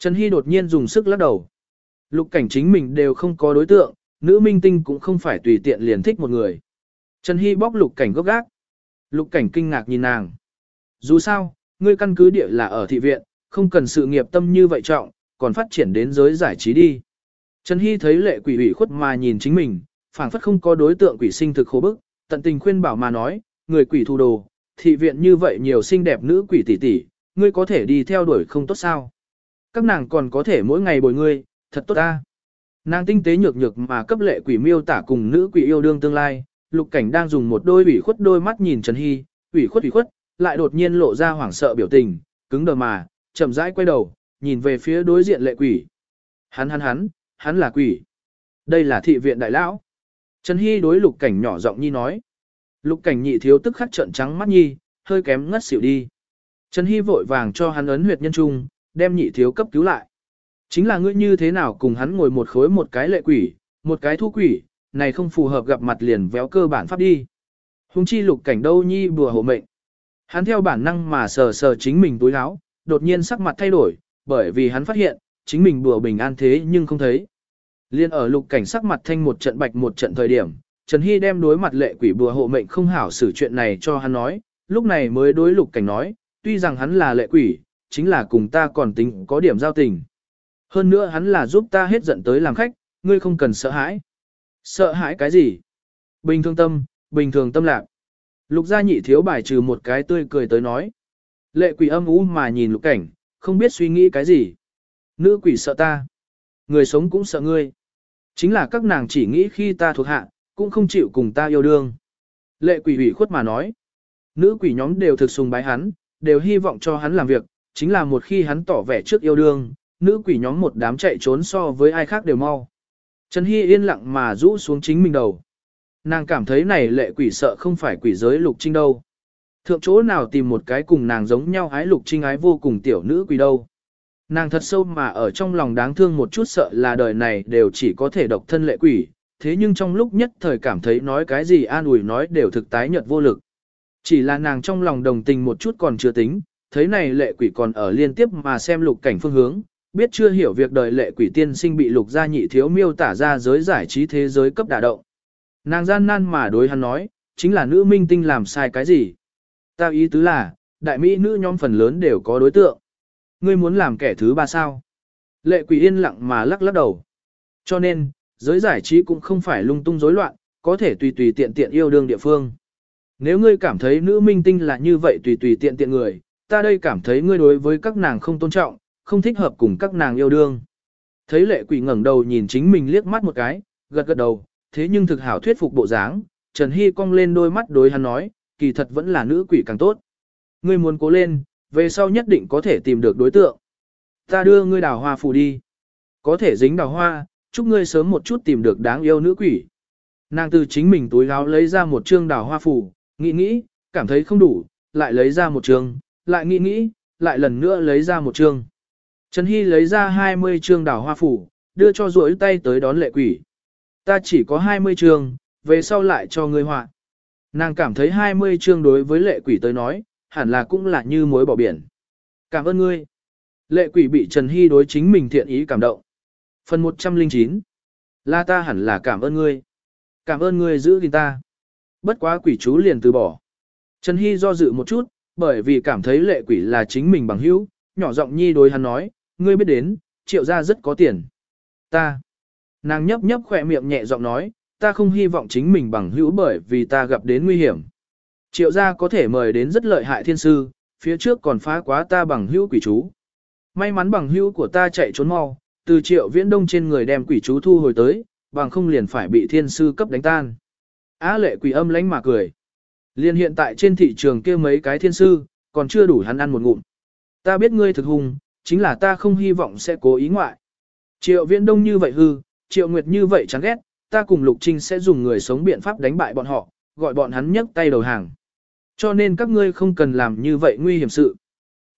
Trần Hy đột nhiên dùng sức lắc đầu. Lục cảnh chính mình đều không có đối tượng, nữ minh tinh cũng không phải tùy tiện liền thích một người. Trần Hy bóc lục cảnh gốc gác. Lục cảnh kinh ngạc nhìn nàng. Dù sao, ngươi căn cứ địa là ở thị viện, không cần sự nghiệp tâm như vậy trọng, còn phát triển đến giới giải trí đi. Trần Hy thấy lệ quỷ ủy khuất mà nhìn chính mình, phảng phất không có đối tượng quỷ sinh thực khổ bức, tận tình khuyên bảo mà nói, người quỷ thu đồ, thị viện như vậy nhiều xinh đẹp nữ quỷ tỷ tỷ, ngươi có thể đi theo đuổi không tốt sao? Các nàng còn có thể mỗi ngày bồi ngươi, thật tốt ta. Nàng tinh tế nhược nhược mà cấp lệ quỷ miêu tả cùng nữ quỷ yêu đương tương lai, lục cảnh đang dùng một đôi ủy khuất đôi mắt nhìn Trần Hy, ủy khuất ủy khuất, lại đột nhiên lộ ra hoảng sợ biểu tình, cứng đờ mà, chậm rãi quay đầu, nhìn về phía đối diện lệ quỷ. Hắn hắn hắn, hắn là quỷ. Đây là thị viện đại lão. Trần Hy đối lục cảnh nhỏ giọng nhi nói. Lục cảnh nhị thiếu tức khắc trợn trắng mắt nhi, hơi kém ngất xỉu đi. Trần Hy vội vàng cho hắn ấn huyệt nhân trung, đem nhị thiếu cấp cứu lại. Chính là ngươi như thế nào cùng hắn ngồi một khối một cái lệ quỷ, một cái thu quỷ, này không phù hợp gặp mặt liền véo cơ bản pháp đi. Hùng chi lục cảnh đâu nhi bùa hộ mệnh. Hắn theo bản năng mà sờ sờ chính mình túi áo, đột nhiên sắc mặt thay đổi, bởi vì hắn phát hiện, chính mình bùa bình an thế nhưng không thấy. Liên ở lục cảnh sắc mặt thanh một trận bạch một trận thời điểm, Trần Hy đem đối mặt lệ quỷ bùa hộ mệnh không hảo xử chuyện này cho hắn nói, lúc này mới đối lục cảnh nói, tuy rằng hắn là lệ quỷ, chính là cùng ta còn tính có điểm giao tình. Hơn nữa hắn là giúp ta hết giận tới làm khách, ngươi không cần sợ hãi. Sợ hãi cái gì? Bình thường tâm, bình thường tâm lạc. Lục gia nhị thiếu bài trừ một cái tươi cười tới nói. Lệ quỷ âm u mà nhìn lục cảnh, không biết suy nghĩ cái gì. Nữ quỷ sợ ta. Người sống cũng sợ ngươi. Chính là các nàng chỉ nghĩ khi ta thuộc hạ, cũng không chịu cùng ta yêu đương. Lệ quỷ ủy khuất mà nói. Nữ quỷ nhóm đều thực sùng bái hắn, đều hy vọng cho hắn làm việc, chính là một khi hắn tỏ vẻ trước yêu đương, nữ quỷ nhóm một đám chạy trốn so với ai khác đều mau. Trần Hy yên lặng mà rũ xuống chính mình đầu. Nàng cảm thấy này lệ quỷ sợ không phải quỷ giới lục trinh đâu. Thượng chỗ nào tìm một cái cùng nàng giống nhau ái lục trinh ái vô cùng tiểu nữ quỷ đâu. Nàng thật sâu mà ở trong lòng đáng thương một chút sợ là đời này đều chỉ có thể độc thân lệ quỷ, thế nhưng trong lúc nhất thời cảm thấy nói cái gì an ủi nói đều thực tái nhợt vô lực. Chỉ là nàng trong lòng đồng tình một chút còn chưa tính, thấy này lệ quỷ còn ở liên tiếp mà xem lục cảnh phương hướng, biết chưa hiểu việc đời lệ quỷ tiên sinh bị lục gia nhị thiếu miêu tả ra giới giải trí thế giới cấp đả động. Nàng gian nan mà đối hắn nói, chính là nữ minh tinh làm sai cái gì. Tao ý tứ là, đại mỹ nữ nhóm phần lớn đều có đối tượng. ngươi muốn làm kẻ thứ ba sao? Lệ quỷ yên lặng mà lắc lắc đầu. Cho nên, giới giải trí cũng không phải lung tung rối loạn, có thể tùy tùy tiện tiện yêu đương địa phương. Nếu ngươi cảm thấy nữ minh tinh là như vậy tùy tùy tiện tiện người, ta đây cảm thấy ngươi đối với các nàng không tôn trọng, không thích hợp cùng các nàng yêu đương. Thấy lệ quỷ ngẩng đầu nhìn chính mình liếc mắt một cái, gật gật đầu, thế nhưng thực hảo thuyết phục bộ dáng, Trần Hy cong lên đôi mắt đối hắn nói, kỳ thật vẫn là nữ quỷ càng tốt. Ngươi muốn cố lên, về sau nhất định có thể tìm được đối tượng. Ta đưa ngươi đào hoa phù đi. Có thể dính đào hoa, chúc ngươi sớm một chút tìm được đáng yêu nữ quỷ. Nàng từ chính mình túi gáo lấy ra một trương đào hoa phù, nghĩ nghĩ, cảm thấy không đủ, lại lấy ra một trương, lại nghĩ nghĩ, lại lần nữa lấy ra một trương. Trần Hy lấy ra 20 trương đào hoa phủ, đưa cho duỗi tay tới đón lệ quỷ. Ta chỉ có 20 trương, về sau lại cho ngươi họa. Nàng cảm thấy 20 chương đối với lệ quỷ tới nói, hẳn là cũng là như mối bỏ biển. Cảm ơn ngươi. Lệ quỷ bị Trần Hy đối chính mình thiện ý cảm động. Phần 109. La ta hẳn là cảm ơn ngươi. Cảm ơn ngươi giữ gìn ta. Bất quá quỷ chú liền từ bỏ. Trần Hy do dự một chút, bởi vì cảm thấy lệ quỷ là chính mình bằng hữu, nhỏ giọng nhi đối hắn nói, ngươi biết đến, triệu gia rất có tiền. Ta. Nàng nhấp nhấp khỏe miệng nhẹ giọng nói, ta không hy vọng chính mình bằng hữu bởi vì ta gặp đến nguy hiểm. Triệu gia có thể mời đến rất lợi hại thiên sư, phía trước còn phá quá ta bằng hữu quỷ chú. May mắn bằng hữu của ta chạy trốn mau, từ triệu viễn đông trên người đem quỷ chú thu hồi tới, bằng không liền phải bị thiên sư cấp đánh tan. Á lệ quỷ âm lánh mà cười. Liên hiện tại trên thị trường kia mấy cái thiên sư, còn chưa đủ hắn ăn một ngụm. Ta biết ngươi thực hùng, chính là ta không hy vọng sẽ cố ý ngoại. Triệu viễn đông như vậy hư, triệu nguyệt như vậy chán ghét, ta cùng Lục Trinh sẽ dùng người sống biện pháp đánh bại bọn họ, gọi bọn hắn nhấc tay đầu hàng. Cho nên các ngươi không cần làm như vậy nguy hiểm sự.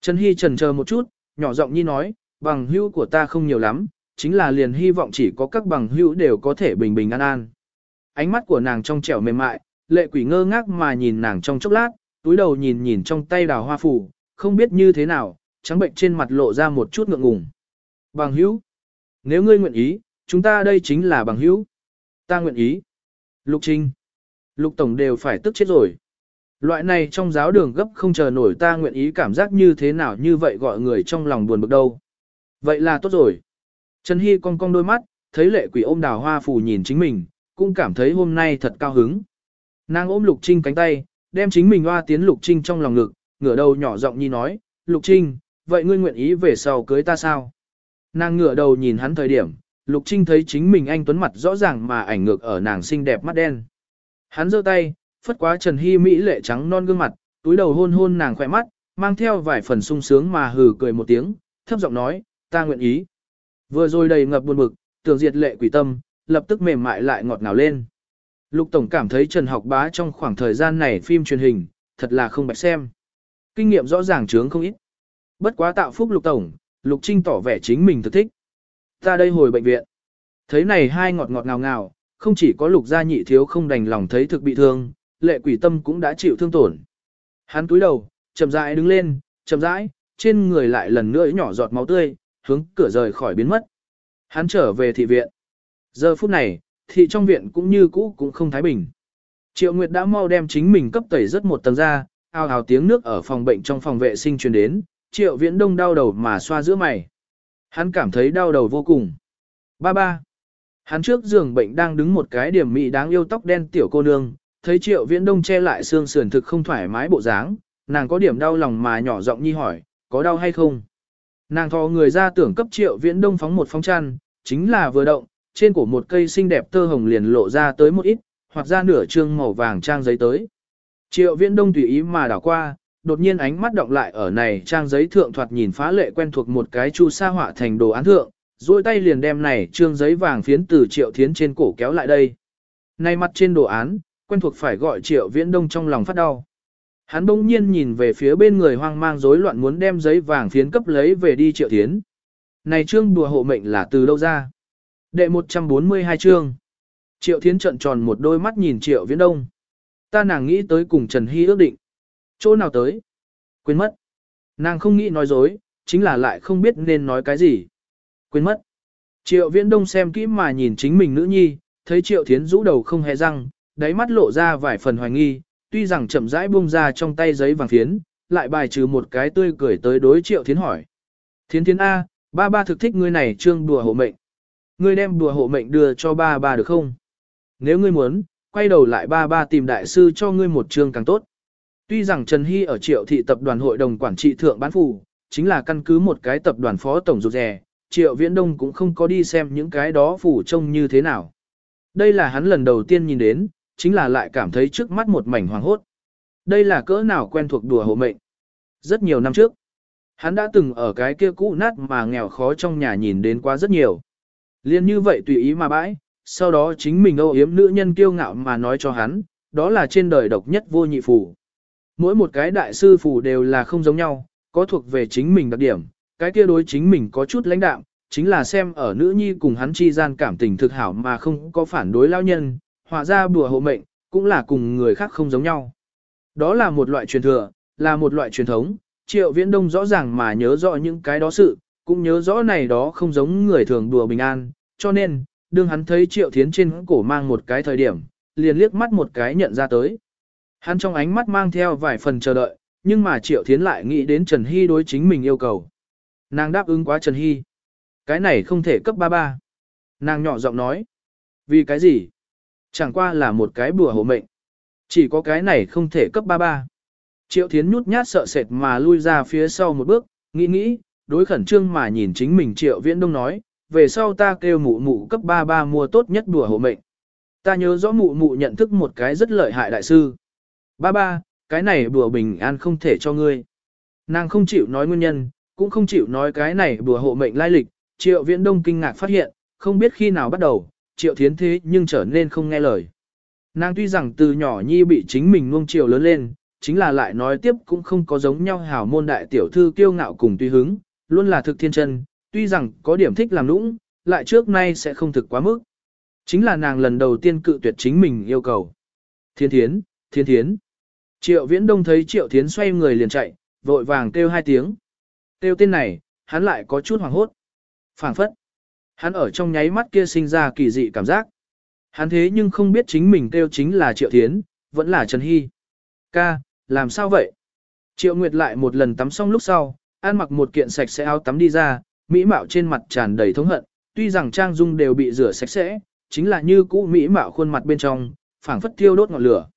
Trần Hy trần chờ một chút, nhỏ giọng nhi nói, bằng hữu của ta không nhiều lắm, chính là liền hy vọng chỉ có các bằng hữu đều có thể bình bình an an. Ánh mắt của nàng trong trẻo mềm mại, lệ quỷ ngơ ngác mà nhìn nàng trong chốc lát, túi đầu nhìn nhìn trong tay đào hoa phủ, không biết như thế nào, trắng bệnh trên mặt lộ ra một chút ngượng ngùng. Bằng hữu, nếu ngươi nguyện ý, chúng ta đây chính là bằng hữu. Ta nguyện ý. Lục Trinh. Lục Tổng đều phải tức chết rồi. Loại này trong giáo đường gấp không chờ nổi ta nguyện ý cảm giác như thế nào như vậy gọi người trong lòng buồn bực đâu. Vậy là tốt rồi. Trần Hy cong cong đôi mắt, thấy lệ quỷ ôm đào hoa phù nhìn chính mình, cũng cảm thấy hôm nay thật cao hứng. Nàng ôm Lục Trinh cánh tay, đem chính mình hoa tiến Lục Trinh trong lòng ngực, ngửa đầu nhỏ giọng nhi nói, Lục Trinh, vậy ngươi nguyện ý về sau cưới ta sao? Nàng ngửa đầu nhìn hắn thời điểm, Lục Trinh thấy chính mình anh tuấn mặt rõ ràng mà ảnh ngược ở nàng xinh đẹp mắt đen. Hắn giơ tay, phất quá Trần Hy Mỹ lệ trắng non gương mặt, túi đầu hôn hôn nàng khỏe mắt, mang theo vài phần sung sướng mà hừ cười một tiếng, thấp giọng nói, ta nguyện ý. Vừa rồi đầy ngập buồn bực, tưởng diệt lệ quỷ tâm, lập tức mềm mại lại ngọt ngào lên. Lục Tổng cảm thấy Trần Học Bá trong khoảng thời gian này phim truyền hình, thật là không bạch xem. Kinh nghiệm rõ ràng chướng không ít. Bất quá tạo phúc Lục Tổng, Lục Trinh tỏ vẻ chính mình thực thích. Ta đây hồi bệnh viện. Thấy này hai ngọt ngọt ngào ngào, không chỉ có lục gia nhị thiếu không đành lòng thấy thực bị thương, lệ quỷ tâm cũng đã chịu thương tổn. Hắn túi đầu, chậm rãi đứng lên, chậm rãi, trên người lại lần nữa nhỏ giọt máu tươi, hướng cửa rời khỏi biến mất. Hắn trở về thị viện. Giờ phút này, thị trong viện cũng như cũ cũng không thái bình. Triệu Nguyệt đã mau đem chính mình cấp tẩy rất một tầng ra, Ao ào tiếng nước ở phòng bệnh trong phòng vệ sinh truyền đến, Triệu Viễn Đông đau đầu mà xoa giữa mày. Hắn cảm thấy đau đầu vô cùng. Ba ba. Hắn trước giường bệnh đang đứng một cái điểm mị đáng yêu tóc đen tiểu cô nương, thấy triệu viễn đông che lại xương sườn thực không thoải mái bộ dáng, nàng có điểm đau lòng mà nhỏ giọng nhi hỏi, có đau hay không? Nàng thò người ra tưởng cấp triệu viễn đông phóng một phóng chăn, chính là vừa động, trên cổ một cây xinh đẹp tơ hồng liền lộ ra tới một ít, hoặc ra nửa trương màu vàng trang giấy tới. Triệu viễn đông tùy ý mà đảo qua, đột nhiên ánh mắt động lại ở này trang giấy thượng thoạt nhìn phá lệ quen thuộc một cái chu sa họa thành đồ án thượng, duỗi tay liền đem này trương giấy vàng phiến từ triệu thiến trên cổ kéo lại đây. Này mặt trên đồ án, quen thuộc phải gọi triệu viễn đông trong lòng phát đau. Hắn bỗng nhiên nhìn về phía bên người hoang mang rối loạn muốn đem giấy vàng phiến cấp lấy về đi triệu thiến. Này trương đùa hộ mệnh là từ đâu ra? Đệ 142 chương. Triệu thiến trận tròn một đôi mắt nhìn triệu viễn đông. Ta nàng nghĩ tới cùng Trần Hy ước định. Chỗ nào tới? Quên mất. Nàng không nghĩ nói dối, chính là lại không biết nên nói cái gì. Quên mất. Triệu viễn đông xem kỹ mà nhìn chính mình nữ nhi, thấy triệu thiến rũ đầu không hề răng, đáy mắt lộ ra vài phần hoài nghi, tuy rằng chậm rãi buông ra trong tay giấy vàng phiến, lại bài trừ một cái tươi cười tới đối triệu thiến hỏi. Thiến thiến A, ba ba thực thích ngươi này trương đùa hộ mệnh. Ngươi đem đùa hộ mệnh đưa cho ba ba được không? Nếu ngươi muốn, quay đầu lại ba ba tìm đại sư cho ngươi một trường càng tốt. Tuy rằng Trần Hy ở triệu thị tập đoàn hội đồng quản trị thượng bán phủ, chính là căn cứ một cái tập đoàn phó tổng rụt rè, triệu viễn đông cũng không có đi xem những cái đó phủ trông như thế nào. Đây là hắn lần đầu tiên nhìn đến, chính là lại cảm thấy trước mắt một mảnh hoàng hốt. Đây là cỡ nào quen thuộc đùa hộ mệnh. Rất nhiều năm trước, hắn đã từng ở cái kia cũ nát mà nghèo khó trong nhà nhìn đến quá rất nhiều. Liên như vậy tùy ý mà bãi, sau đó chính mình âu yếm nữ nhân kiêu ngạo mà nói cho hắn, đó là trên đời độc nhất vô nhị phù. Mỗi một cái đại sư phù đều là không giống nhau, có thuộc về chính mình đặc điểm, cái kia đối chính mình có chút lãnh đạm, chính là xem ở nữ nhi cùng hắn chi gian cảm tình thực hảo mà không có phản đối lao nhân, họa ra bùa hộ mệnh, cũng là cùng người khác không giống nhau. Đó là một loại truyền thừa, là một loại truyền thống, triệu viễn đông rõ ràng mà nhớ rõ những cái đó sự, cũng nhớ rõ này đó không giống người thường đùa bình an, cho nên, đương hắn thấy triệu thiến trên cổ mang một cái thời điểm, liền liếc mắt một cái nhận ra tới. Hắn trong ánh mắt mang theo vài phần chờ đợi, nhưng mà triệu thiến lại nghĩ đến Trần Hy đối chính mình yêu cầu. Nàng đáp ứng quá Trần Hy. Cái này không thể cấp ba ba. Nàng nhỏ giọng nói. Vì cái gì? Chẳng qua là một cái bùa hộ mệnh. Chỉ có cái này không thể cấp ba ba. Triệu thiến nhút nhát sợ sệt mà lui ra phía sau một bước, nghĩ nghĩ, đối khẩn trương mà nhìn chính mình triệu viễn đông nói, về sau ta kêu mụ mụ cấp ba ba mua tốt nhất đùa hộ mệnh. Ta nhớ rõ mụ mụ nhận thức một cái rất lợi hại đại sư. Ba ba, cái này đùa bình an không thể cho ngươi. Nàng không chịu nói nguyên nhân, cũng không chịu nói cái này đùa hộ mệnh lai lịch, triệu viễn đông kinh ngạc phát hiện, không biết khi nào bắt đầu, triệu thiến thế nhưng trở nên không nghe lời. Nàng tuy rằng từ nhỏ nhi bị chính mình nuông chiều lớn lên, chính là lại nói tiếp cũng không có giống nhau hào môn đại tiểu thư kiêu ngạo cùng tùy hứng, luôn là thực thiên chân, tuy rằng có điểm thích làm nũng, lại trước nay sẽ không thực quá mức. Chính là nàng lần đầu tiên cự tuyệt chính mình yêu cầu. Thiên thiến, thiên thiến. Triệu viễn đông thấy triệu thiến xoay người liền chạy, vội vàng kêu hai tiếng. Kêu tên này, hắn lại có chút hoảng hốt. phảng phất. Hắn ở trong nháy mắt kia sinh ra kỳ dị cảm giác. Hắn thế nhưng không biết chính mình kêu chính là triệu thiến, vẫn là Trần Hy. Ca, làm sao vậy? Triệu Nguyệt lại một lần tắm xong lúc sau, ăn mặc một kiện sạch sẽ áo tắm đi ra, mỹ mạo trên mặt tràn đầy thống hận, tuy rằng trang dung đều bị rửa sạch sẽ, chính là như cũ mỹ mạo khuôn mặt bên trong, phảng phất thiêu đốt ngọn lửa.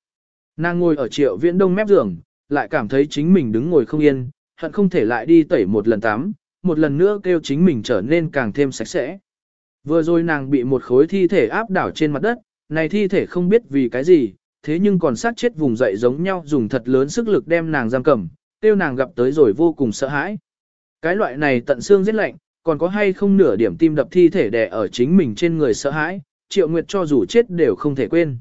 Nàng ngồi ở triệu viễn đông mép giường, lại cảm thấy chính mình đứng ngồi không yên, hận không thể lại đi tẩy một lần tắm, một lần nữa kêu chính mình trở nên càng thêm sạch sẽ. Vừa rồi nàng bị một khối thi thể áp đảo trên mặt đất, này thi thể không biết vì cái gì, thế nhưng còn sát chết vùng dậy giống nhau dùng thật lớn sức lực đem nàng giam cầm, tiêu nàng gặp tới rồi vô cùng sợ hãi. Cái loại này tận xương giết lạnh, còn có hay không nửa điểm tim đập thi thể đè ở chính mình trên người sợ hãi, triệu nguyệt cho dù chết đều không thể quên.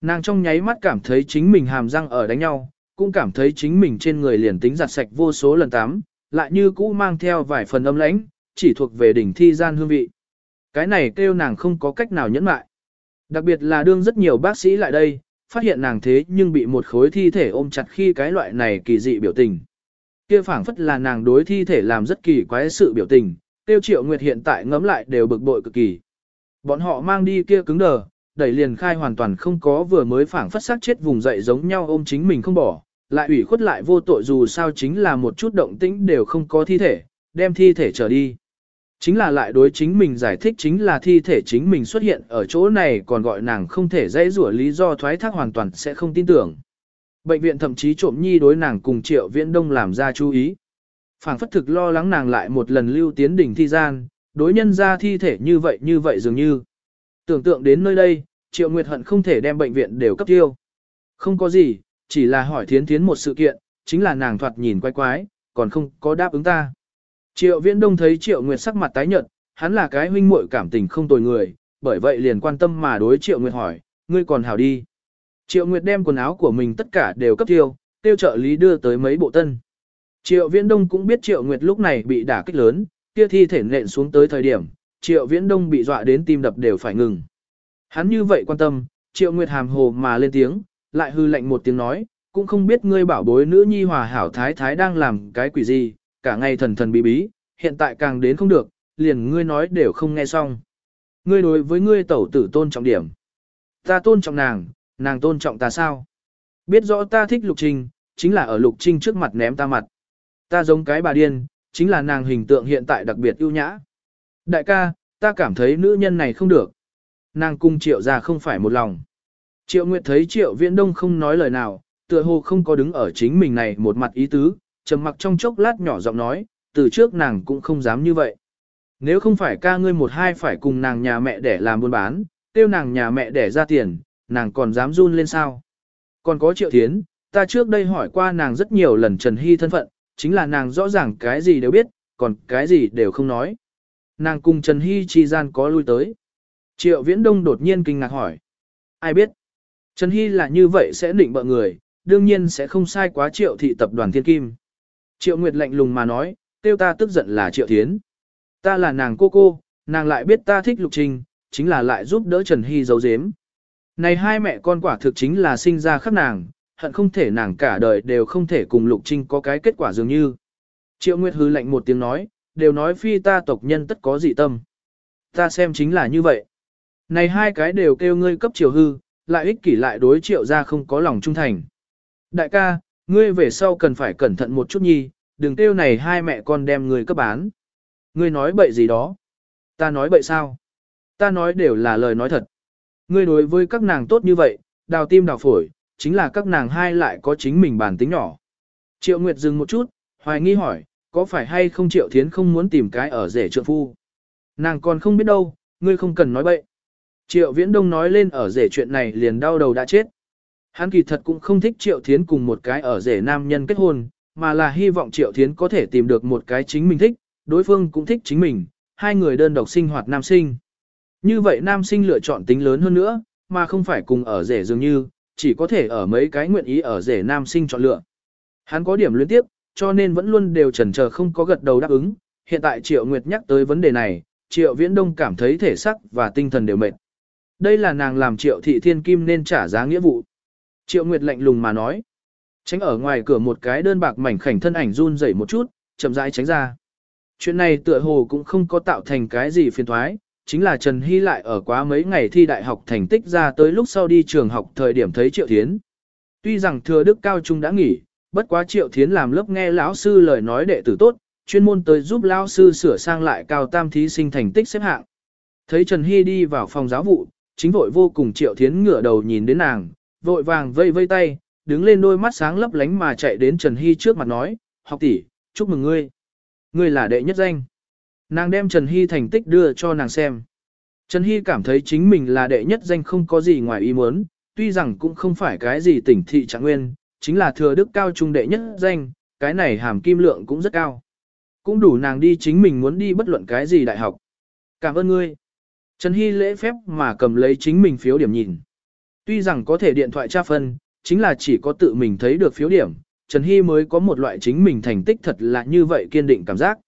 Nàng trong nháy mắt cảm thấy chính mình hàm răng ở đánh nhau, cũng cảm thấy chính mình trên người liền tính giặt sạch vô số lần tắm, lại như cũ mang theo vài phần âm lãnh, chỉ thuộc về đỉnh thi gian hương vị. Cái này kêu nàng không có cách nào nhẫn lại. Đặc biệt là đương rất nhiều bác sĩ lại đây, phát hiện nàng thế nhưng bị một khối thi thể ôm chặt khi cái loại này kỳ dị biểu tình. Kia phảng phất là nàng đối thi thể làm rất kỳ quái sự biểu tình, tiêu triệu nguyệt hiện tại ngấm lại đều bực bội cực kỳ. Bọn họ mang đi kia cứng đờ, đẩy liền khai hoàn toàn không có vừa mới phảng phất xác chết vùng dậy giống nhau ôm chính mình không bỏ, lại ủy khuất lại vô tội dù sao chính là một chút động tĩnh đều không có thi thể, đem thi thể trở đi. Chính là lại đối chính mình giải thích chính là thi thể chính mình xuất hiện ở chỗ này còn gọi nàng không thể dễ rủa lý do thoái thác hoàn toàn sẽ không tin tưởng. Bệnh viện thậm chí trộm nhi đối nàng cùng triệu viễn đông làm ra chú ý. phảng phất thực lo lắng nàng lại một lần lưu tiến đỉnh thi gian, đối nhân ra thi thể như vậy như vậy dường như. Tưởng tượng đến nơi đây, triệu nguyệt hận không thể đem bệnh viện đều cấp tiêu. Không có gì, chỉ là hỏi thiến thiến một sự kiện, chính là nàng thoạt nhìn quái quái, còn không có đáp ứng ta. Triệu Viễn Đông thấy Triệu Nguyệt sắc mặt tái nhợt, hắn là cái huynh muội cảm tình không tồi người, bởi vậy liền quan tâm mà đối Triệu Nguyệt hỏi, ngươi còn hảo đi. Triệu Nguyệt đem quần áo của mình tất cả đều cấp tiêu, tiêu trợ lý đưa tới mấy bộ tân. Triệu Viễn Đông cũng biết Triệu Nguyệt lúc này bị đả kích lớn, kia thi thể nện xuống tới thời điểm, Triệu Viễn Đông bị dọa đến tim đập đều phải ngừng. Hắn như vậy quan tâm, Triệu Nguyệt hàm hồ mà lên tiếng, lại hư lạnh một tiếng nói, cũng không biết ngươi bảo bối nữ nhi hòa hảo thái thái đang làm cái quỷ gì, cả ngày thần thần bí bí, hiện tại càng đến không được, liền ngươi nói đều không nghe xong. Ngươi đối với ngươi tẩu tử tôn trọng điểm. Ta tôn trọng nàng, nàng tôn trọng ta sao? Biết rõ ta thích lục trinh, chính là ở lục trinh trước mặt ném ta mặt. Ta giống cái bà điên, chính là nàng hình tượng hiện tại đặc biệt ưu nhã. Đại ca, ta cảm thấy nữ nhân này không được. Nàng cung triệu ra không phải một lòng. Triệu Nguyệt thấy triệu viễn đông không nói lời nào, tựa hồ không có đứng ở chính mình này một mặt ý tứ, trầm mặc trong chốc lát nhỏ giọng nói, từ trước nàng cũng không dám như vậy. Nếu không phải ca ngươi một hai phải cùng nàng nhà mẹ để làm buôn bán, tiêu nàng nhà mẹ để ra tiền, nàng còn dám run lên sao. Còn có triệu thiến, ta trước đây hỏi qua nàng rất nhiều lần Trần Hy thân phận, chính là nàng rõ ràng cái gì đều biết, còn cái gì đều không nói. Nàng cùng Trần Hy chi gian có lui tới. Triệu Viễn Đông đột nhiên kinh ngạc hỏi. Ai biết? Trần Hy là như vậy sẽ định bợ người, đương nhiên sẽ không sai quá triệu thị tập đoàn thiên kim. Triệu Nguyệt lạnh lùng mà nói, tiêu ta tức giận là triệu thiến. Ta là nàng cô cô, nàng lại biết ta thích lục trình, chính là lại giúp đỡ Trần Hy giấu giếm. Này hai mẹ con quả thực chính là sinh ra khắp nàng, hận không thể nàng cả đời đều không thể cùng lục trinh có cái kết quả dường như. Triệu Nguyệt hư lạnh một tiếng nói, đều nói phi ta tộc nhân tất có dị tâm. Ta xem chính là như vậy. Này hai cái đều kêu ngươi cấp triều hư, lại ích kỷ lại đối triệu ra không có lòng trung thành. Đại ca, ngươi về sau cần phải cẩn thận một chút nhi, đừng kêu này hai mẹ con đem ngươi cấp bán. Ngươi nói bậy gì đó? Ta nói bậy sao? Ta nói đều là lời nói thật. Ngươi đối với các nàng tốt như vậy, đào tim đào phổi, chính là các nàng hai lại có chính mình bản tính nhỏ. Triệu Nguyệt dừng một chút, hoài nghi hỏi, có phải hay không Triệu Thiến không muốn tìm cái ở rể trượng phu? Nàng còn không biết đâu, ngươi không cần nói bậy. Triệu Viễn Đông nói lên ở rể chuyện này liền đau đầu đã chết. Hắn kỳ thật cũng không thích Triệu Thiến cùng một cái ở rể nam nhân kết hôn, mà là hy vọng Triệu Thiến có thể tìm được một cái chính mình thích, đối phương cũng thích chính mình, hai người đơn độc sinh hoạt nam sinh. Như vậy nam sinh lựa chọn tính lớn hơn nữa, mà không phải cùng ở rể dường như, chỉ có thể ở mấy cái nguyện ý ở rể nam sinh chọn lựa. Hắn có điểm liên tiếp, cho nên vẫn luôn đều chần chờ không có gật đầu đáp ứng. Hiện tại Triệu Nguyệt nhắc tới vấn đề này, Triệu Viễn Đông cảm thấy thể sắc và tinh thần đều mệt. Đây là nàng làm Triệu Thị Thiên Kim nên trả giá nghĩa vụ. Triệu Nguyệt lạnh lùng mà nói. Tránh ở ngoài cửa một cái đơn bạc mảnh khảnh thân ảnh run rẩy một chút, chậm rãi tránh ra. Chuyện này tựa hồ cũng không có tạo thành cái gì phiền thoái, chính là Trần Hy lại ở quá mấy ngày thi đại học thành tích ra tới lúc sau đi trường học thời điểm thấy Triệu Thiến. Tuy rằng thừa đức cao trung đã nghỉ, bất quá Triệu Thiến làm lớp nghe lão sư lời nói đệ tử tốt, chuyên môn tới giúp lão sư sửa sang lại cao tam thí sinh thành tích xếp hạng. Thấy Trần Hy đi vào phòng giáo vụ, chính vội vô cùng Triệu Thiến ngửa đầu nhìn đến nàng, vội vàng vây vây tay, đứng lên đôi mắt sáng lấp lánh mà chạy đến Trần Hy trước mặt nói, học tỷ, chúc mừng ngươi. Ngươi là đệ nhất danh. Nàng đem Trần Hy thành tích đưa cho nàng xem. Trần Hy cảm thấy chính mình là đệ nhất danh không có gì ngoài ý muốn, tuy rằng cũng không phải cái gì tỉnh thị trạng nguyên, chính là thừa đức cao trung đệ nhất danh, cái này hàm kim lượng cũng rất cao. Cũng đủ nàng đi chính mình muốn đi bất luận cái gì đại học. Cảm ơn ngươi. Trần Hy lễ phép mà cầm lấy chính mình phiếu điểm nhìn. Tuy rằng có thể điện thoại tra phân, chính là chỉ có tự mình thấy được phiếu điểm, Trần Hy mới có một loại chính mình thành tích thật là như vậy kiên định cảm giác.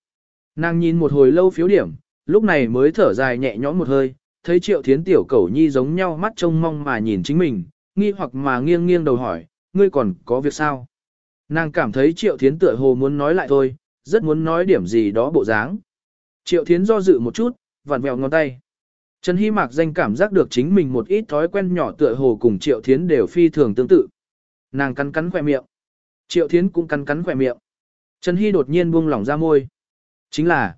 Nàng nhìn một hồi lâu phiếu điểm, lúc này mới thở dài nhẹ nhõm một hơi, thấy triệu thiến tiểu cẩu nhi giống nhau mắt trông mong mà nhìn chính mình, nghi hoặc mà nghiêng nghiêng đầu hỏi, ngươi còn có việc sao? Nàng cảm thấy triệu thiến tựa hồ muốn nói lại thôi, rất muốn nói điểm gì đó bộ dáng. Triệu thiến do dự một chút, vặn vẹo ngón tay. Trần Hy Mạc danh cảm giác được chính mình một ít thói quen nhỏ tựa hồ cùng Triệu Thiến đều phi thường tương tự. Nàng cắn cắn khỏe miệng. Triệu Thiến cũng cắn cắn khỏe miệng. Trần Hy đột nhiên buông lỏng ra môi. Chính là,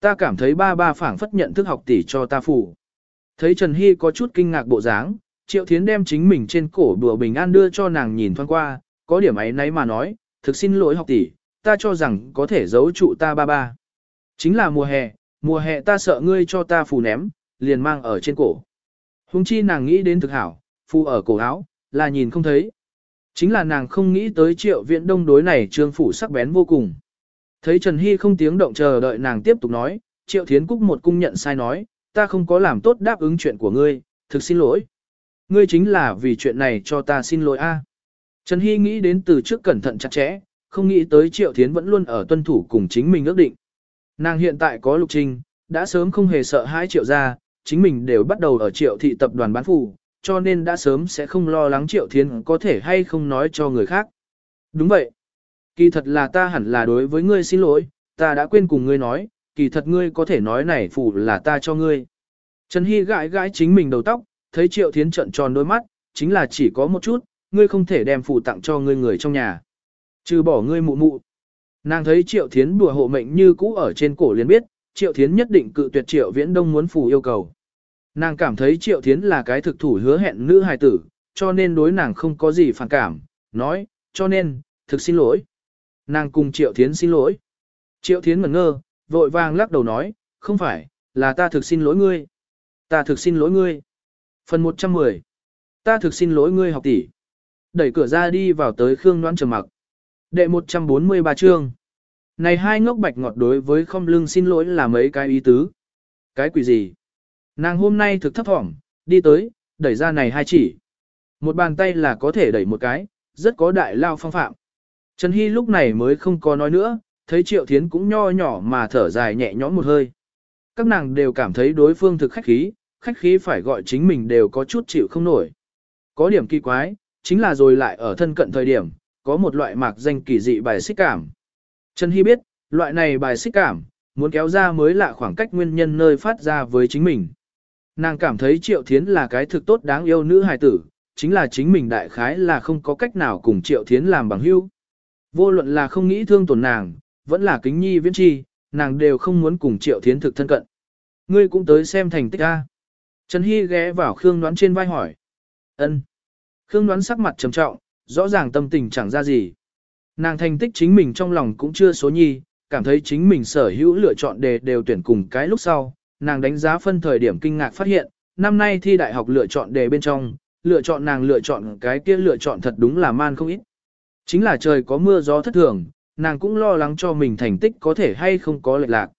ta cảm thấy ba ba phảng phất nhận thức học tỷ cho ta phủ. Thấy Trần Hy có chút kinh ngạc bộ dáng, Triệu Thiến đem chính mình trên cổ đùa bình an đưa cho nàng nhìn thoáng qua, có điểm ấy nấy mà nói, thực xin lỗi học tỷ, ta cho rằng có thể giấu trụ ta ba ba. Chính là mùa hè, mùa hè ta sợ ngươi cho ta phù ném, liền mang ở trên cổ. Hùng chi nàng nghĩ đến thực hảo, phu ở cổ áo, là nhìn không thấy. Chính là nàng không nghĩ tới triệu viện đông đối này trương phủ sắc bén vô cùng. Thấy Trần Hy không tiếng động chờ đợi nàng tiếp tục nói, Triệu Thiến Cúc một cung nhận sai nói, ta không có làm tốt đáp ứng chuyện của ngươi, thực xin lỗi. Ngươi chính là vì chuyện này cho ta xin lỗi a. Trần Hy nghĩ đến từ trước cẩn thận chặt chẽ, không nghĩ tới Triệu Thiến vẫn luôn ở tuân thủ cùng chính mình ước định. Nàng hiện tại có lục trình, đã sớm không hề sợ hãi Triệu ra, chính mình đều bắt đầu ở Triệu thị tập đoàn bán phủ, cho nên đã sớm sẽ không lo lắng Triệu Thiến có thể hay không nói cho người khác. Đúng vậy. Kỳ thật là ta hẳn là đối với ngươi xin lỗi, ta đã quên cùng ngươi nói, kỳ thật ngươi có thể nói này phủ là ta cho ngươi. Trần Hy gãi gãi chính mình đầu tóc, thấy Triệu Thiến trận tròn đôi mắt, chính là chỉ có một chút, ngươi không thể đem phủ tặng cho ngươi người trong nhà. Trừ bỏ ngươi mụ mụ. Nàng thấy Triệu Thiến đùa hộ mệnh như cũ ở trên cổ liền biết, Triệu Thiến nhất định cự tuyệt Triệu Viễn Đông muốn phủ yêu cầu. Nàng cảm thấy Triệu Thiến là cái thực thủ hứa hẹn nữ hài tử, cho nên đối nàng không có gì phản cảm, nói, cho nên, thực xin lỗi. Nàng cùng Triệu Thiến xin lỗi. Triệu Thiến ngẩn ngơ, vội vàng lắc đầu nói, không phải, là ta thực xin lỗi ngươi. Ta thực xin lỗi ngươi. Phần 110. Ta thực xin lỗi ngươi học tỷ. Đẩy cửa ra đi vào tới Khương Noãn trầm mặc. Đệ 143 chương. Này hai ngốc bạch ngọt đối với không lưng xin lỗi là mấy cái ý tứ. Cái quỷ gì? Nàng hôm nay thực thấp thỏm, đi tới, đẩy ra này hai chỉ. Một bàn tay là có thể đẩy một cái, rất có đại lao phong phạm. Trần Hy lúc này mới không có nói nữa, thấy Triệu Thiến cũng nho nhỏ mà thở dài nhẹ nhõm một hơi. Các nàng đều cảm thấy đối phương thực khách khí, khách khí phải gọi chính mình đều có chút chịu không nổi. Có điểm kỳ quái, chính là rồi lại ở thân cận thời điểm, có một loại mạc danh kỳ dị bài xích cảm. Trần Hy biết, loại này bài xích cảm, muốn kéo ra mới lạ khoảng cách nguyên nhân nơi phát ra với chính mình. Nàng cảm thấy Triệu Thiến là cái thực tốt đáng yêu nữ hài tử, chính là chính mình đại khái là không có cách nào cùng Triệu Thiến làm bằng hữu. Vô luận là không nghĩ thương tổn nàng, vẫn là kính nhi viễn chi, nàng đều không muốn cùng Triệu Thiến thực thân cận. Ngươi cũng tới xem thành tích A. Trần Hy ghé vào Khương Đoán trên vai hỏi. ân Khương Đoán sắc mặt trầm trọng, rõ ràng tâm tình chẳng ra gì. Nàng thành tích chính mình trong lòng cũng chưa số nhi, cảm thấy chính mình sở hữu lựa chọn đề đều tuyển cùng cái lúc sau. Nàng đánh giá phân thời điểm kinh ngạc phát hiện, năm nay thi đại học lựa chọn đề bên trong, lựa chọn nàng lựa chọn cái kia lựa chọn thật đúng là man không ít. Chính là trời có mưa gió thất thường, nàng cũng lo lắng cho mình thành tích có thể hay không có lệch lạc.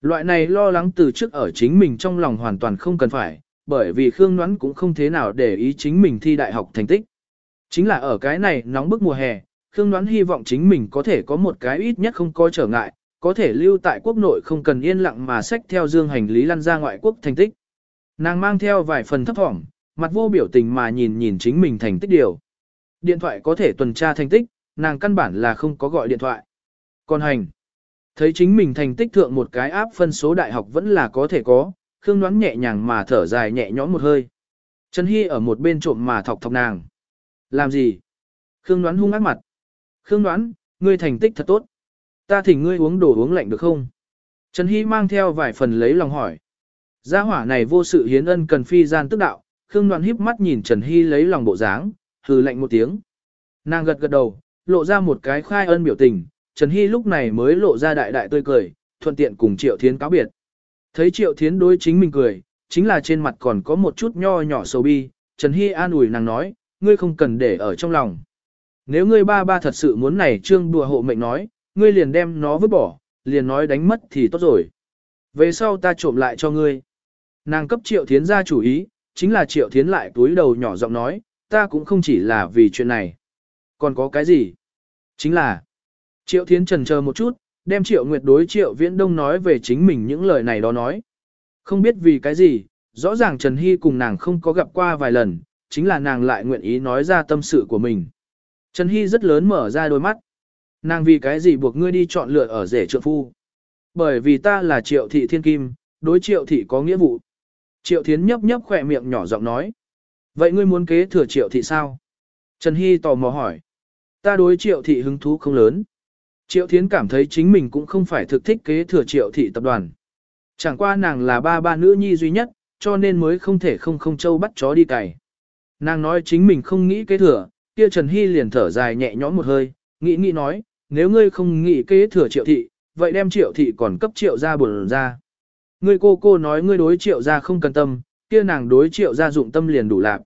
Loại này lo lắng từ trước ở chính mình trong lòng hoàn toàn không cần phải, bởi vì Khương Ngoãn cũng không thế nào để ý chính mình thi đại học thành tích. Chính là ở cái này nóng bức mùa hè, Khương Ngoãn hy vọng chính mình có thể có một cái ít nhất không có trở ngại, có thể lưu tại quốc nội không cần yên lặng mà xách theo dương hành lý lăn ra ngoại quốc thành tích. Nàng mang theo vài phần thấp thỏm, mặt vô biểu tình mà nhìn nhìn chính mình thành tích điều. Điện thoại có thể tuần tra thành tích, nàng căn bản là không có gọi điện thoại. Còn hành, thấy chính mình thành tích thượng một cái áp phân số đại học vẫn là có thể có, Khương đoán nhẹ nhàng mà thở dài nhẹ nhõm một hơi. Trần Hy ở một bên trộm mà thọc thọc nàng. Làm gì? Khương đoán hung ác mặt. Khương đoán, ngươi thành tích thật tốt. Ta thỉnh ngươi uống đồ uống lạnh được không? Trần Hy mang theo vài phần lấy lòng hỏi. Gia hỏa này vô sự hiến ân cần phi gian tức đạo, Khương đoán híp mắt nhìn Trần Hy lấy lòng bộ dáng, hừ lạnh một tiếng. Nàng gật gật đầu, lộ ra một cái khai ân biểu tình, Trần Hy lúc này mới lộ ra đại đại tươi cười, thuận tiện cùng Triệu Thiến cáo biệt. Thấy Triệu Thiến đối chính mình cười, chính là trên mặt còn có một chút nho nhỏ sầu bi, Trần Hy an ủi nàng nói, ngươi không cần để ở trong lòng. Nếu ngươi ba ba thật sự muốn này trương đùa hộ mệnh nói, ngươi liền đem nó vứt bỏ, liền nói đánh mất thì tốt rồi. Về sau ta trộm lại cho ngươi. Nàng cấp Triệu Thiến ra chủ ý, chính là Triệu Thiến lại túi đầu nhỏ giọng nói, ta cũng không chỉ là vì chuyện này. Còn có cái gì? Chính là, Triệu Thiến trần chờ một chút, đem Triệu Nguyệt đối Triệu Viễn Đông nói về chính mình những lời này đó nói. Không biết vì cái gì, rõ ràng Trần Hy cùng nàng không có gặp qua vài lần, chính là nàng lại nguyện ý nói ra tâm sự của mình. Trần Hy rất lớn mở ra đôi mắt. Nàng vì cái gì buộc ngươi đi chọn lựa ở rể trượng phu? Bởi vì ta là Triệu Thị Thiên Kim, đối Triệu Thị có nghĩa vụ. Triệu Thiến nhấp nhấp khỏe miệng nhỏ giọng nói. Vậy ngươi muốn kế thừa Triệu Thị sao? Trần Hy tò mò hỏi. Ta đối Triệu Thị hứng thú không lớn. Triệu Thiến cảm thấy chính mình cũng không phải thực thích kế thừa Triệu Thị tập đoàn. Chẳng qua nàng là ba ba nữ nhi duy nhất, cho nên mới không thể không không châu bắt chó đi cày. Nàng nói chính mình không nghĩ kế thừa, kia Trần Hy liền thở dài nhẹ nhõm một hơi, nghĩ nghĩ nói, nếu ngươi không nghĩ kế thừa triệu thị, vậy đem triệu thị còn cấp triệu gia buồn ra. Ngươi cô cô nói ngươi đối triệu gia không cần tâm, kia nàng đối triệu gia dụng tâm liền đủ lạc.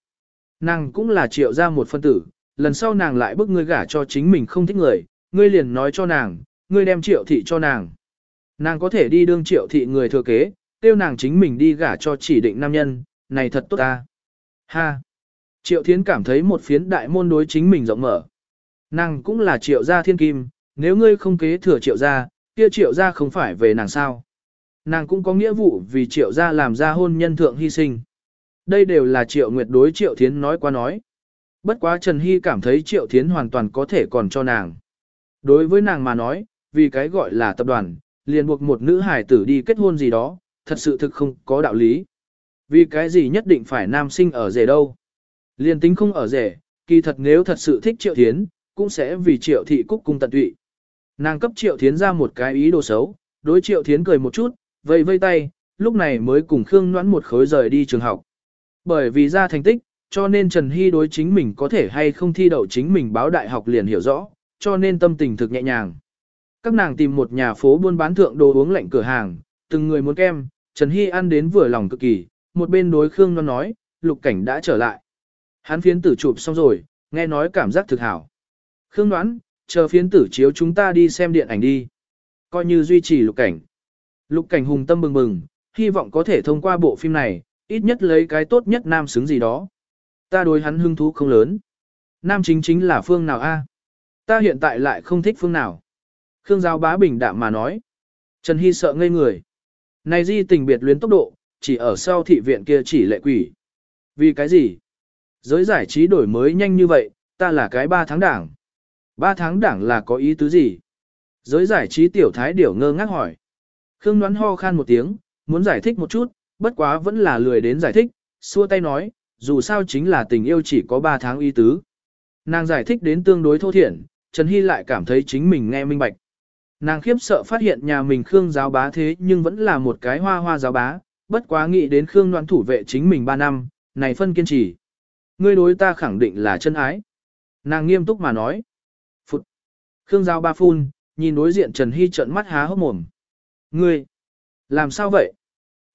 Nàng cũng là triệu gia một phân tử, lần sau nàng lại bức ngươi gả cho chính mình không thích người, ngươi liền nói cho nàng, ngươi đem triệu thị cho nàng. Nàng có thể đi đương triệu thị người thừa kế, tiêu nàng chính mình đi gả cho chỉ định nam nhân, này thật tốt ta. Ha! Triệu Thiến cảm thấy một phiến đại môn đối chính mình rộng mở. Nàng cũng là triệu gia thiên kim, nếu ngươi không kế thừa triệu gia, kia triệu gia không phải về nàng sao. Nàng cũng có nghĩa vụ vì triệu gia làm ra hôn nhân thượng hy sinh. Đây đều là triệu nguyệt đối triệu thiến nói qua nói. Bất quá Trần Hy cảm thấy triệu thiến hoàn toàn có thể còn cho nàng. Đối với nàng mà nói, vì cái gọi là tập đoàn, liền buộc một nữ hải tử đi kết hôn gì đó, thật sự thực không có đạo lý. Vì cái gì nhất định phải nam sinh ở rể đâu. Liền tính không ở rể, kỳ thật nếu thật sự thích triệu thiến, cũng sẽ vì triệu thị cúc cung tận tụy. Nàng cấp Triệu Thiến ra một cái ý đồ xấu, đối Triệu Thiến cười một chút, vây vây tay, lúc này mới cùng Khương Noãn một khối rời đi trường học. Bởi vì ra thành tích, cho nên Trần Hy đối chính mình có thể hay không thi đậu chính mình báo đại học liền hiểu rõ, cho nên tâm tình thực nhẹ nhàng. Các nàng tìm một nhà phố buôn bán thượng đồ uống lạnh cửa hàng, từng người muốn kem, Trần Hy ăn đến vừa lòng cực kỳ, một bên đối Khương Noãn nói, lục cảnh đã trở lại. Hắn phiến tử chụp xong rồi, nghe nói cảm giác thực hảo. Khương Noãn, chờ phiến tử chiếu chúng ta đi xem điện ảnh đi. Coi như duy trì lục cảnh. Lục cảnh hùng tâm bừng bừng, hy vọng có thể thông qua bộ phim này, ít nhất lấy cái tốt nhất nam xứng gì đó. Ta đối hắn hứng thú không lớn. Nam chính chính là phương nào a? Ta hiện tại lại không thích phương nào. Khương Giao bá bình đạm mà nói. Trần Hy sợ ngây người. Này di tình biệt luyến tốc độ, chỉ ở sau thị viện kia chỉ lệ quỷ. Vì cái gì? Giới giải trí đổi mới nhanh như vậy, ta là cái ba tháng đảng. Ba tháng đảng là có ý tứ gì? Giới giải trí tiểu thái điểu ngơ ngác hỏi. Khương đoán ho khan một tiếng, muốn giải thích một chút, bất quá vẫn là lười đến giải thích, xua tay nói, dù sao chính là tình yêu chỉ có ba tháng ý tứ. Nàng giải thích đến tương đối thô thiển, Trần Hy lại cảm thấy chính mình nghe minh bạch. Nàng khiếp sợ phát hiện nhà mình Khương giáo bá thế nhưng vẫn là một cái hoa hoa giáo bá, bất quá nghĩ đến Khương đoán thủ vệ chính mình ba năm, này phân kiên trì. Ngươi đối ta khẳng định là chân ái. Nàng nghiêm túc mà nói. Khương Giao ba phun, nhìn đối diện Trần Hy trợn mắt há hốc mồm. Ngươi, làm sao vậy?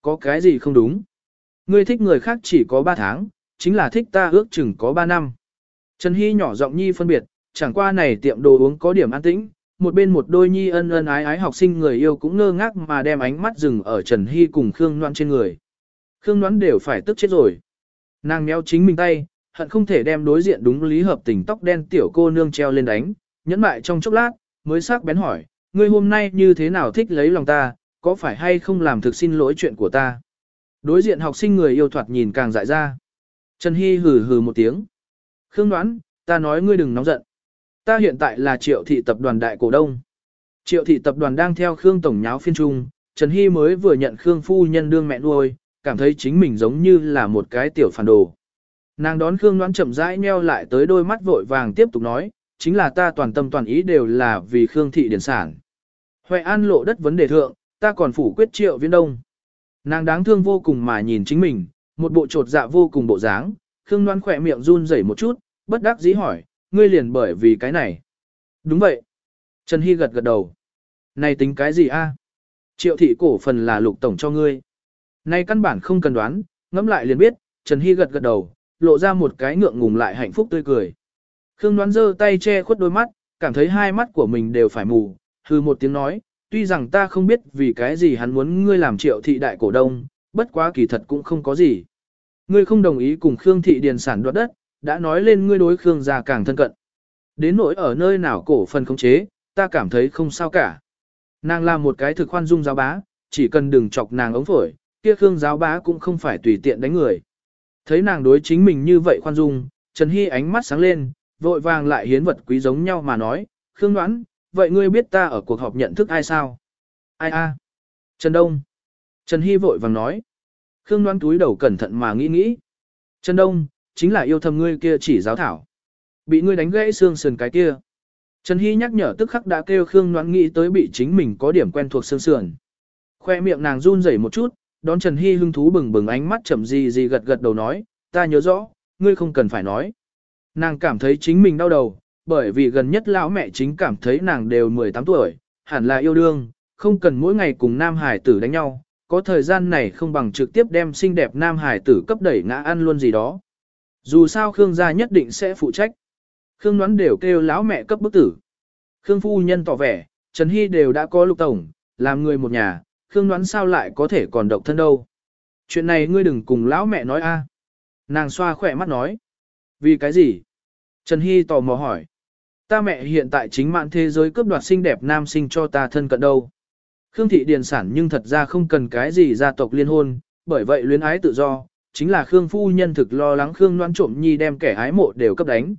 Có cái gì không đúng? Ngươi thích người khác chỉ có 3 tháng, chính là thích ta ước chừng có 3 năm. Trần Hy nhỏ giọng nhi phân biệt, chẳng qua này tiệm đồ uống có điểm an tĩnh, một bên một đôi nhi ân ân ái ái học sinh người yêu cũng ngơ ngác mà đem ánh mắt dừng ở Trần Hy cùng Khương Noan trên người. Khương Noan đều phải tức chết rồi. Nàng méo chính mình tay, hận không thể đem đối diện đúng lý hợp tình tóc đen tiểu cô nương treo lên đánh, nhẫn mại trong chốc lát, mới sắc bén hỏi, ngươi hôm nay như thế nào thích lấy lòng ta, có phải hay không làm thực xin lỗi chuyện của ta? Đối diện học sinh người yêu thoạt nhìn càng dại ra. Trần Hy hừ hừ một tiếng. Khương đoán, ta nói ngươi đừng nóng giận. Ta hiện tại là triệu thị tập đoàn đại cổ đông. Triệu thị tập đoàn đang theo Khương Tổng nháo phiên trung, Trần Hy mới vừa nhận Khương Phu Nhân đương mẹ nuôi, cảm thấy chính mình giống như là một cái tiểu phản đồ. Nàng đón Khương đoán chậm rãi meo lại tới đôi mắt vội vàng tiếp tục nói, chính là ta toàn tâm toàn ý đều là vì Khương thị điển sản. Huệ An lộ đất vấn đề thượng, ta còn phủ quyết triệu viên đông. Nàng đáng thương vô cùng mà nhìn chính mình, một bộ trột dạ vô cùng bộ dáng, Khương Loan khỏe miệng run rẩy một chút, bất đắc dĩ hỏi, ngươi liền bởi vì cái này. Đúng vậy. Trần Hy gật gật đầu. Này tính cái gì a? Triệu thị cổ phần là lục tổng cho ngươi. Này căn bản không cần đoán, ngẫm lại liền biết, Trần Hy gật gật đầu, lộ ra một cái ngượng ngùng lại hạnh phúc tươi cười. Khương đoán giơ tay che khuất đôi mắt, cảm thấy hai mắt của mình đều phải mù, hư một tiếng nói, tuy rằng ta không biết vì cái gì hắn muốn ngươi làm triệu thị đại cổ đông, bất quá kỳ thật cũng không có gì. Ngươi không đồng ý cùng Khương thị điền sản đoạt đất, đã nói lên ngươi đối Khương gia càng thân cận. Đến nỗi ở nơi nào cổ phần khống chế, ta cảm thấy không sao cả. Nàng làm một cái thực khoan dung giáo bá, chỉ cần đừng chọc nàng ống phổi, kia Khương giáo bá cũng không phải tùy tiện đánh người. Thấy nàng đối chính mình như vậy khoan dung, Trần Hy ánh mắt sáng lên, vội vàng lại hiến vật quý giống nhau mà nói, Khương Ngoãn, vậy ngươi biết ta ở cuộc họp nhận thức ai sao? Ai a? Trần Đông. Trần Hy vội vàng nói. Khương Ngoãn túi đầu cẩn thận mà nghĩ nghĩ. Trần Đông, chính là yêu thầm ngươi kia chỉ giáo thảo. Bị ngươi đánh gãy xương sườn cái kia. Trần Hy nhắc nhở tức khắc đã kêu Khương Ngoãn nghĩ tới bị chính mình có điểm quen thuộc xương sườn. Khoe miệng nàng run rẩy một chút, đón Trần Hy hưng thú bừng bừng ánh mắt chậm gì gì gật gật đầu nói, ta nhớ rõ, ngươi không cần phải nói. Nàng cảm thấy chính mình đau đầu, bởi vì gần nhất lão mẹ chính cảm thấy nàng đều 18 tuổi, hẳn là yêu đương, không cần mỗi ngày cùng nam hải tử đánh nhau, có thời gian này không bằng trực tiếp đem xinh đẹp nam hải tử cấp đẩy ngã ăn luôn gì đó. Dù sao Khương gia nhất định sẽ phụ trách. Khương đoán đều kêu lão mẹ cấp bức tử. Khương phu nhân tỏ vẻ, Trần Hy đều đã có lục tổng, làm người một nhà, Khương đoán sao lại có thể còn độc thân đâu. Chuyện này ngươi đừng cùng lão mẹ nói a. Nàng xoa khỏe mắt nói. Vì cái gì? Trần Hy tò mò hỏi. Ta mẹ hiện tại chính mạng thế giới cướp đoạt xinh đẹp nam sinh cho ta thân cận đâu. Khương thị điền sản nhưng thật ra không cần cái gì gia tộc liên hôn, bởi vậy luyến ái tự do, chính là Khương phu nhân thực lo lắng Khương noan trộm nhi đem kẻ ái mộ đều cấp đánh.